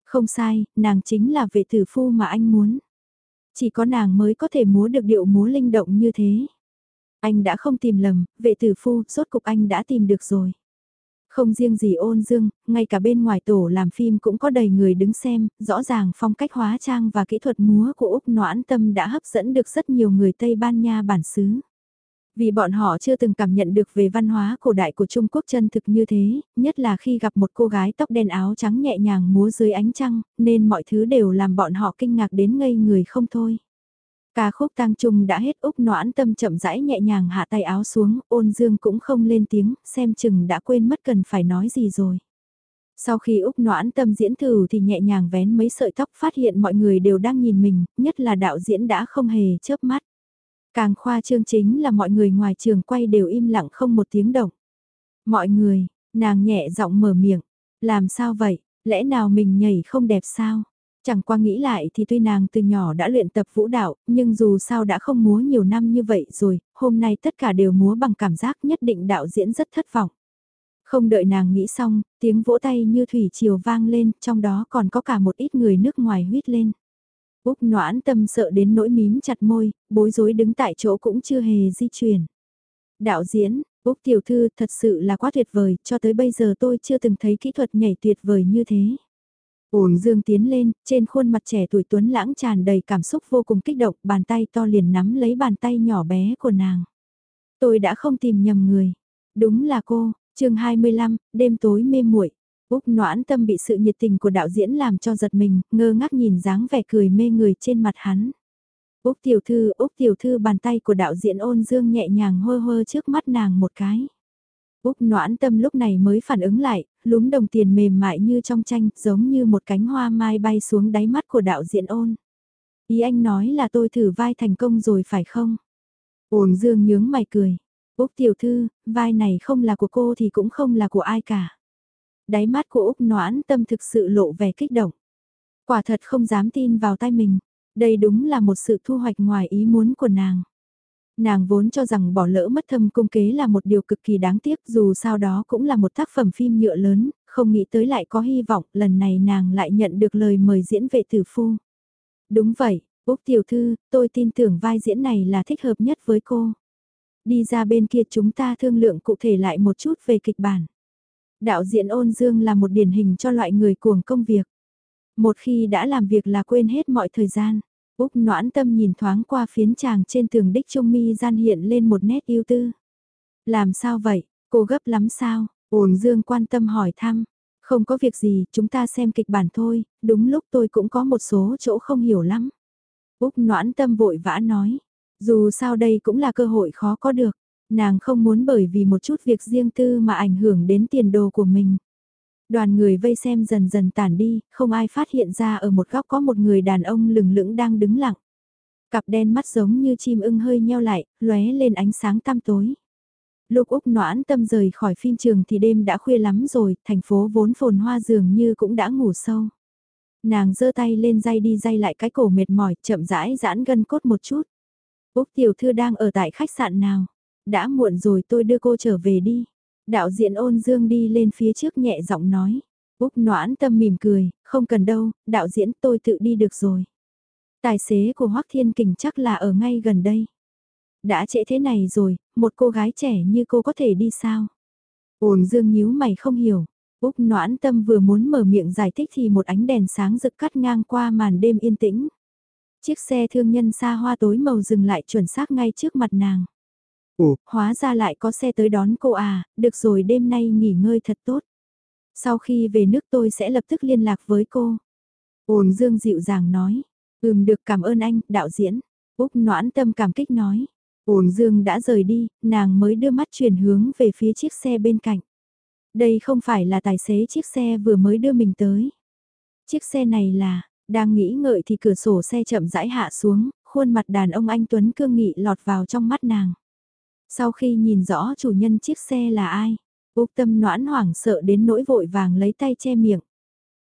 Không sai, nàng chính là vệ tử phu mà anh muốn. Chỉ có nàng mới có thể múa được điệu múa linh động như thế. Anh đã không tìm lầm, vệ tử phu, rốt cục anh đã tìm được rồi. Không riêng gì ôn dương, ngay cả bên ngoài tổ làm phim cũng có đầy người đứng xem, rõ ràng phong cách hóa trang và kỹ thuật múa của Úc Noãn Tâm đã hấp dẫn được rất nhiều người Tây Ban Nha bản xứ. Vì bọn họ chưa từng cảm nhận được về văn hóa cổ đại của Trung Quốc chân thực như thế, nhất là khi gặp một cô gái tóc đen áo trắng nhẹ nhàng múa dưới ánh trăng, nên mọi thứ đều làm bọn họ kinh ngạc đến ngây người không thôi. Ca khúc tang trung đã hết Úc noãn tâm chậm rãi nhẹ nhàng hạ tay áo xuống, ôn dương cũng không lên tiếng, xem chừng đã quên mất cần phải nói gì rồi. Sau khi Úc noãn tâm diễn thử thì nhẹ nhàng vén mấy sợi tóc phát hiện mọi người đều đang nhìn mình, nhất là đạo diễn đã không hề chớp mắt. Càng khoa trương chính là mọi người ngoài trường quay đều im lặng không một tiếng động. Mọi người, nàng nhẹ giọng mở miệng, làm sao vậy, lẽ nào mình nhảy không đẹp sao? Chẳng qua nghĩ lại thì tuy nàng từ nhỏ đã luyện tập vũ đạo, nhưng dù sao đã không múa nhiều năm như vậy rồi, hôm nay tất cả đều múa bằng cảm giác nhất định đạo diễn rất thất vọng. Không đợi nàng nghĩ xong, tiếng vỗ tay như thủy chiều vang lên, trong đó còn có cả một ít người nước ngoài huyết lên. Úc noãn tâm sợ đến nỗi mím chặt môi, bối rối đứng tại chỗ cũng chưa hề di chuyển. Đạo diễn, Úc tiểu thư thật sự là quá tuyệt vời, cho tới bây giờ tôi chưa từng thấy kỹ thuật nhảy tuyệt vời như thế. Ổn dương tiến lên, trên khuôn mặt trẻ tuổi tuấn lãng tràn đầy cảm xúc vô cùng kích động, bàn tay to liền nắm lấy bàn tay nhỏ bé của nàng. Tôi đã không tìm nhầm người. Đúng là cô, chương 25, đêm tối mê muội Úc noãn tâm bị sự nhiệt tình của đạo diễn làm cho giật mình, ngơ ngác nhìn dáng vẻ cười mê người trên mặt hắn. Úc tiểu thư, Úc tiểu thư bàn tay của đạo diễn ôn dương nhẹ nhàng hơ hơ trước mắt nàng một cái. Úc noãn tâm lúc này mới phản ứng lại, lúm đồng tiền mềm mại như trong tranh, giống như một cánh hoa mai bay xuống đáy mắt của đạo diễn ôn. Ý anh nói là tôi thử vai thành công rồi phải không? Ôn dương nhướng mày cười. Úc tiểu thư, vai này không là của cô thì cũng không là của ai cả. Đáy mắt của Úc noãn tâm thực sự lộ vẻ kích động. Quả thật không dám tin vào tay mình. Đây đúng là một sự thu hoạch ngoài ý muốn của nàng. Nàng vốn cho rằng bỏ lỡ mất thâm cung kế là một điều cực kỳ đáng tiếc dù sao đó cũng là một tác phẩm phim nhựa lớn, không nghĩ tới lại có hy vọng lần này nàng lại nhận được lời mời diễn vệ tử phu. Đúng vậy, Úc Tiểu Thư, tôi tin tưởng vai diễn này là thích hợp nhất với cô. Đi ra bên kia chúng ta thương lượng cụ thể lại một chút về kịch bản. Đạo diễn ôn dương là một điển hình cho loại người cuồng công việc. Một khi đã làm việc là quên hết mọi thời gian. Úc noãn tâm nhìn thoáng qua phiến tràng trên tường đích trung mi gian hiện lên một nét yêu tư. Làm sao vậy, cô gấp lắm sao? Ôn dương quan tâm hỏi thăm. Không có việc gì, chúng ta xem kịch bản thôi, đúng lúc tôi cũng có một số chỗ không hiểu lắm. Úc noãn tâm vội vã nói. Dù sao đây cũng là cơ hội khó có được. Nàng không muốn bởi vì một chút việc riêng tư mà ảnh hưởng đến tiền đồ của mình. Đoàn người vây xem dần dần tản đi, không ai phát hiện ra ở một góc có một người đàn ông lừng lững đang đứng lặng. Cặp đen mắt giống như chim ưng hơi nheo lại, lóe lên ánh sáng tăm tối. Lúc Úc noãn tâm rời khỏi phim trường thì đêm đã khuya lắm rồi, thành phố vốn phồn hoa dường như cũng đã ngủ sâu. Nàng giơ tay lên dây đi dây lại cái cổ mệt mỏi, chậm rãi giãn gân cốt một chút. Úc tiểu thư đang ở tại khách sạn nào? Đã muộn rồi tôi đưa cô trở về đi. Đạo diễn ôn dương đi lên phía trước nhẹ giọng nói. Úc noãn tâm mỉm cười, không cần đâu, đạo diễn tôi tự đi được rồi. Tài xế của Hoác Thiên Kình chắc là ở ngay gần đây. Đã trễ thế này rồi, một cô gái trẻ như cô có thể đi sao? Ôn dương nhíu mày không hiểu. Úc noãn tâm vừa muốn mở miệng giải thích thì một ánh đèn sáng rực cắt ngang qua màn đêm yên tĩnh. Chiếc xe thương nhân xa hoa tối màu dừng lại chuẩn xác ngay trước mặt nàng. Ủa, hóa ra lại có xe tới đón cô à, được rồi đêm nay nghỉ ngơi thật tốt. Sau khi về nước tôi sẽ lập tức liên lạc với cô. Ôn Dương dịu dàng nói. Ừm được cảm ơn anh, đạo diễn. Úc noãn tâm cảm kích nói. Ôn Dương đã rời đi, nàng mới đưa mắt chuyển hướng về phía chiếc xe bên cạnh. Đây không phải là tài xế chiếc xe vừa mới đưa mình tới. Chiếc xe này là, đang nghĩ ngợi thì cửa sổ xe chậm rãi hạ xuống, khuôn mặt đàn ông anh Tuấn cương nghị lọt vào trong mắt nàng. Sau khi nhìn rõ chủ nhân chiếc xe là ai, Úc tâm noãn hoảng sợ đến nỗi vội vàng lấy tay che miệng.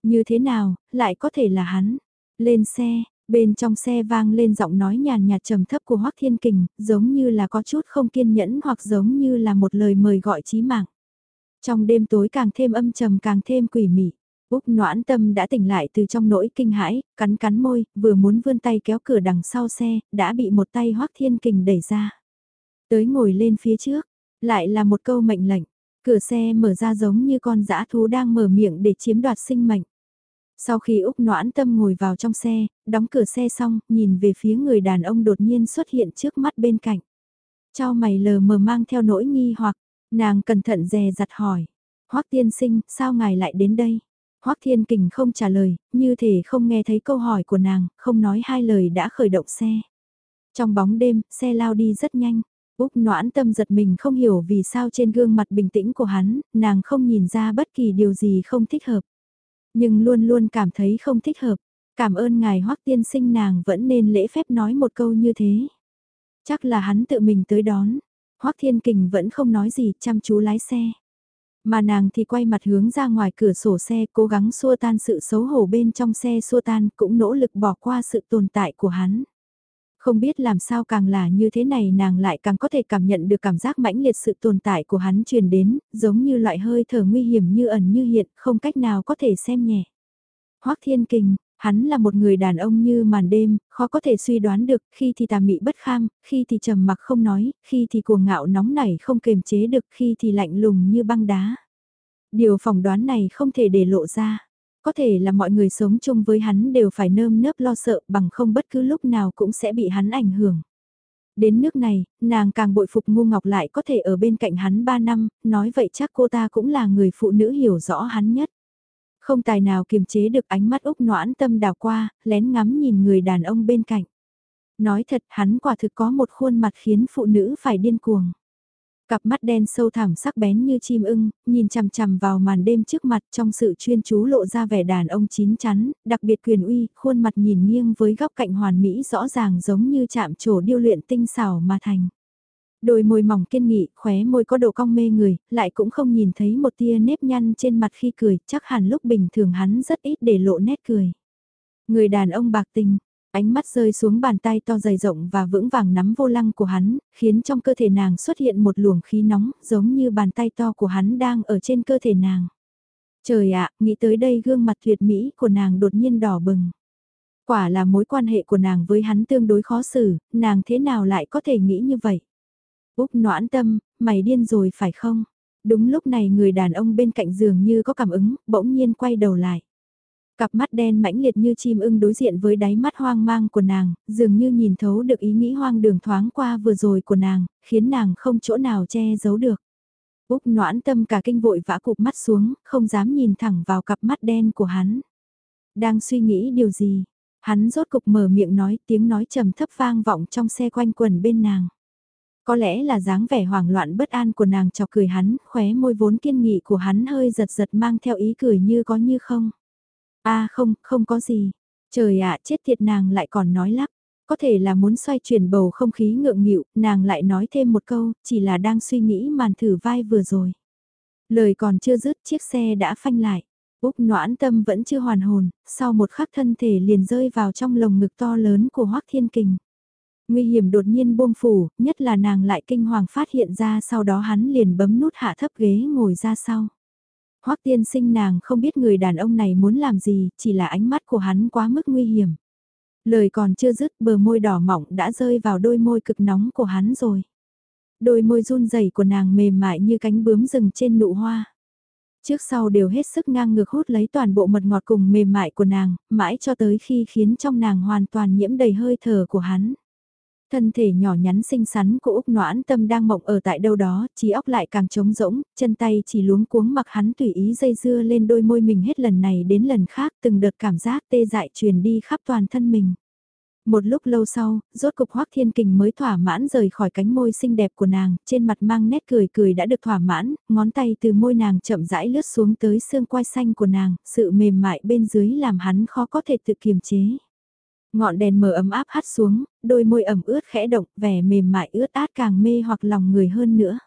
Như thế nào, lại có thể là hắn. Lên xe, bên trong xe vang lên giọng nói nhàn nhạt trầm thấp của Hoắc Thiên Kình, giống như là có chút không kiên nhẫn hoặc giống như là một lời mời gọi chí mạng. Trong đêm tối càng thêm âm trầm càng thêm quỷ mị. Úc noãn tâm đã tỉnh lại từ trong nỗi kinh hãi, cắn cắn môi, vừa muốn vươn tay kéo cửa đằng sau xe, đã bị một tay Hoắc Thiên Kình đẩy ra. Tới ngồi lên phía trước, lại là một câu mệnh lệnh, cửa xe mở ra giống như con dã thú đang mở miệng để chiếm đoạt sinh mệnh. Sau khi Úc noãn tâm ngồi vào trong xe, đóng cửa xe xong, nhìn về phía người đàn ông đột nhiên xuất hiện trước mắt bên cạnh. Cho mày lờ mờ mang theo nỗi nghi hoặc, nàng cẩn thận dè dặt hỏi. Hoắc tiên sinh, sao ngài lại đến đây? Hoắc Thiên Kình không trả lời, như thể không nghe thấy câu hỏi của nàng, không nói hai lời đã khởi động xe. Trong bóng đêm, xe lao đi rất nhanh. Úc noãn tâm giật mình không hiểu vì sao trên gương mặt bình tĩnh của hắn, nàng không nhìn ra bất kỳ điều gì không thích hợp. Nhưng luôn luôn cảm thấy không thích hợp. Cảm ơn ngài hoắc tiên sinh nàng vẫn nên lễ phép nói một câu như thế. Chắc là hắn tự mình tới đón. hoắc thiên kình vẫn không nói gì chăm chú lái xe. Mà nàng thì quay mặt hướng ra ngoài cửa sổ xe cố gắng xua tan sự xấu hổ bên trong xe xua tan cũng nỗ lực bỏ qua sự tồn tại của hắn. Không biết làm sao càng là như thế này nàng lại càng có thể cảm nhận được cảm giác mãnh liệt sự tồn tại của hắn truyền đến, giống như loại hơi thở nguy hiểm như ẩn như hiện, không cách nào có thể xem nhẹ. Hoắc Thiên Kình, hắn là một người đàn ông như màn đêm, khó có thể suy đoán được, khi thì tà mị bất kham, khi thì trầm mặc không nói, khi thì cuồng ngạo nóng nảy không kềm chế được, khi thì lạnh lùng như băng đá. Điều phỏng đoán này không thể để lộ ra. Có thể là mọi người sống chung với hắn đều phải nơm nớp lo sợ bằng không bất cứ lúc nào cũng sẽ bị hắn ảnh hưởng. Đến nước này, nàng càng bội phục ngu ngọc lại có thể ở bên cạnh hắn 3 năm, nói vậy chắc cô ta cũng là người phụ nữ hiểu rõ hắn nhất. Không tài nào kiềm chế được ánh mắt Úc noãn tâm đào qua, lén ngắm nhìn người đàn ông bên cạnh. Nói thật hắn quả thực có một khuôn mặt khiến phụ nữ phải điên cuồng. Cặp mắt đen sâu thẳm sắc bén như chim ưng, nhìn chằm chằm vào màn đêm trước mặt trong sự chuyên chú lộ ra vẻ đàn ông chín chắn, đặc biệt quyền uy, khuôn mặt nhìn nghiêng với góc cạnh hoàn mỹ rõ ràng giống như chạm trổ điêu luyện tinh xảo mà thành. Đôi môi mỏng kiên nghị, khóe môi có độ cong mê người, lại cũng không nhìn thấy một tia nếp nhăn trên mặt khi cười, chắc hẳn lúc bình thường hắn rất ít để lộ nét cười. Người đàn ông bạc tình, Ánh mắt rơi xuống bàn tay to dày rộng và vững vàng nắm vô lăng của hắn, khiến trong cơ thể nàng xuất hiện một luồng khí nóng, giống như bàn tay to của hắn đang ở trên cơ thể nàng. Trời ạ, nghĩ tới đây gương mặt tuyệt mỹ của nàng đột nhiên đỏ bừng. Quả là mối quan hệ của nàng với hắn tương đối khó xử, nàng thế nào lại có thể nghĩ như vậy? Úc noãn tâm, mày điên rồi phải không? Đúng lúc này người đàn ông bên cạnh giường như có cảm ứng, bỗng nhiên quay đầu lại. Cặp mắt đen mãnh liệt như chim ưng đối diện với đáy mắt hoang mang của nàng, dường như nhìn thấu được ý nghĩ hoang đường thoáng qua vừa rồi của nàng, khiến nàng không chỗ nào che giấu được. Úc noãn tâm cả kinh vội vã cụp mắt xuống, không dám nhìn thẳng vào cặp mắt đen của hắn. Đang suy nghĩ điều gì? Hắn rốt cục mở miệng nói tiếng nói trầm thấp vang vọng trong xe quanh quần bên nàng. Có lẽ là dáng vẻ hoảng loạn bất an của nàng chọc cười hắn, khóe môi vốn kiên nghị của hắn hơi giật giật mang theo ý cười như có như không a không, không có gì. Trời ạ, chết thiệt nàng lại còn nói lắp. Có thể là muốn xoay chuyển bầu không khí ngượng nghịu, nàng lại nói thêm một câu, chỉ là đang suy nghĩ màn thử vai vừa rồi. Lời còn chưa dứt chiếc xe đã phanh lại. Úc noãn tâm vẫn chưa hoàn hồn, sau một khắc thân thể liền rơi vào trong lồng ngực to lớn của Hoác Thiên Kình. Nguy hiểm đột nhiên buông phủ, nhất là nàng lại kinh hoàng phát hiện ra sau đó hắn liền bấm nút hạ thấp ghế ngồi ra sau. Hoắc tiên sinh nàng không biết người đàn ông này muốn làm gì, chỉ là ánh mắt của hắn quá mức nguy hiểm. Lời còn chưa dứt bờ môi đỏ mỏng đã rơi vào đôi môi cực nóng của hắn rồi. Đôi môi run rẩy của nàng mềm mại như cánh bướm rừng trên nụ hoa. Trước sau đều hết sức ngang ngược hút lấy toàn bộ mật ngọt cùng mềm mại của nàng, mãi cho tới khi khiến trong nàng hoàn toàn nhiễm đầy hơi thở của hắn. Thân thể nhỏ nhắn xinh xắn của Úc Noãn Tâm đang mộng ở tại đâu đó, trí óc lại càng trống rỗng, chân tay chỉ luống cuống mặc hắn tùy ý dây dưa lên đôi môi mình hết lần này đến lần khác từng đợt cảm giác tê dại truyền đi khắp toàn thân mình. Một lúc lâu sau, rốt cục Hoác Thiên Kình mới thỏa mãn rời khỏi cánh môi xinh đẹp của nàng, trên mặt mang nét cười cười đã được thỏa mãn, ngón tay từ môi nàng chậm rãi lướt xuống tới xương quai xanh của nàng, sự mềm mại bên dưới làm hắn khó có thể tự kiềm chế. Ngọn đèn mờ ấm áp hắt xuống, đôi môi ẩm ướt khẽ động, vẻ mềm mại ướt át càng mê hoặc lòng người hơn nữa.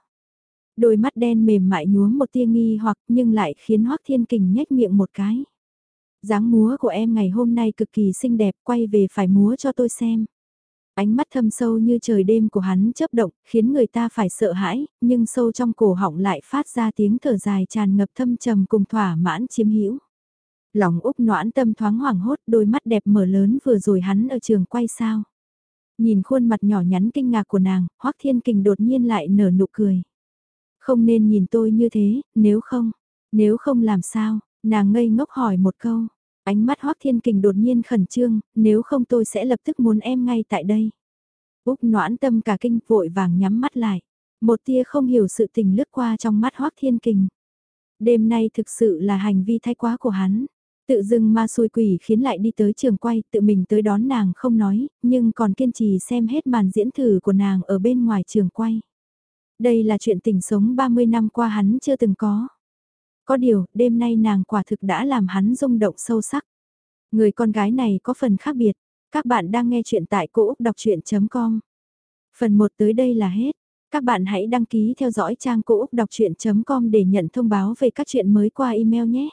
Đôi mắt đen mềm mại nhuốm một tia nghi hoặc nhưng lại khiến Hoắc Thiên Kình nhếch miệng một cái. dáng múa của em ngày hôm nay cực kỳ xinh đẹp, quay về phải múa cho tôi xem. Ánh mắt thâm sâu như trời đêm của hắn chớp động, khiến người ta phải sợ hãi, nhưng sâu trong cổ họng lại phát ra tiếng thở dài tràn ngập thâm trầm cùng thỏa mãn chiếm hữu. Lòng Úc noãn tâm thoáng hoảng hốt đôi mắt đẹp mở lớn vừa rồi hắn ở trường quay sao. Nhìn khuôn mặt nhỏ nhắn kinh ngạc của nàng, Hoắc Thiên Kình đột nhiên lại nở nụ cười. Không nên nhìn tôi như thế, nếu không, nếu không làm sao, nàng ngây ngốc hỏi một câu. Ánh mắt Hoắc Thiên Kình đột nhiên khẩn trương, nếu không tôi sẽ lập tức muốn em ngay tại đây. Úc noãn tâm cả kinh vội vàng nhắm mắt lại. Một tia không hiểu sự tình lướt qua trong mắt Hoắc Thiên Kình. Đêm nay thực sự là hành vi thay quá của hắn. Tự dưng ma xui quỷ khiến lại đi tới trường quay, tự mình tới đón nàng không nói, nhưng còn kiên trì xem hết màn diễn thử của nàng ở bên ngoài trường quay. Đây là chuyện tình sống 30 năm qua hắn chưa từng có. Có điều, đêm nay nàng quả thực đã làm hắn rung động sâu sắc. Người con gái này có phần khác biệt. Các bạn đang nghe chuyện tại cỗ đọc chuyện.com. Phần 1 tới đây là hết. Các bạn hãy đăng ký theo dõi trang cỗ đọc chuyện.com để nhận thông báo về các chuyện mới qua email nhé.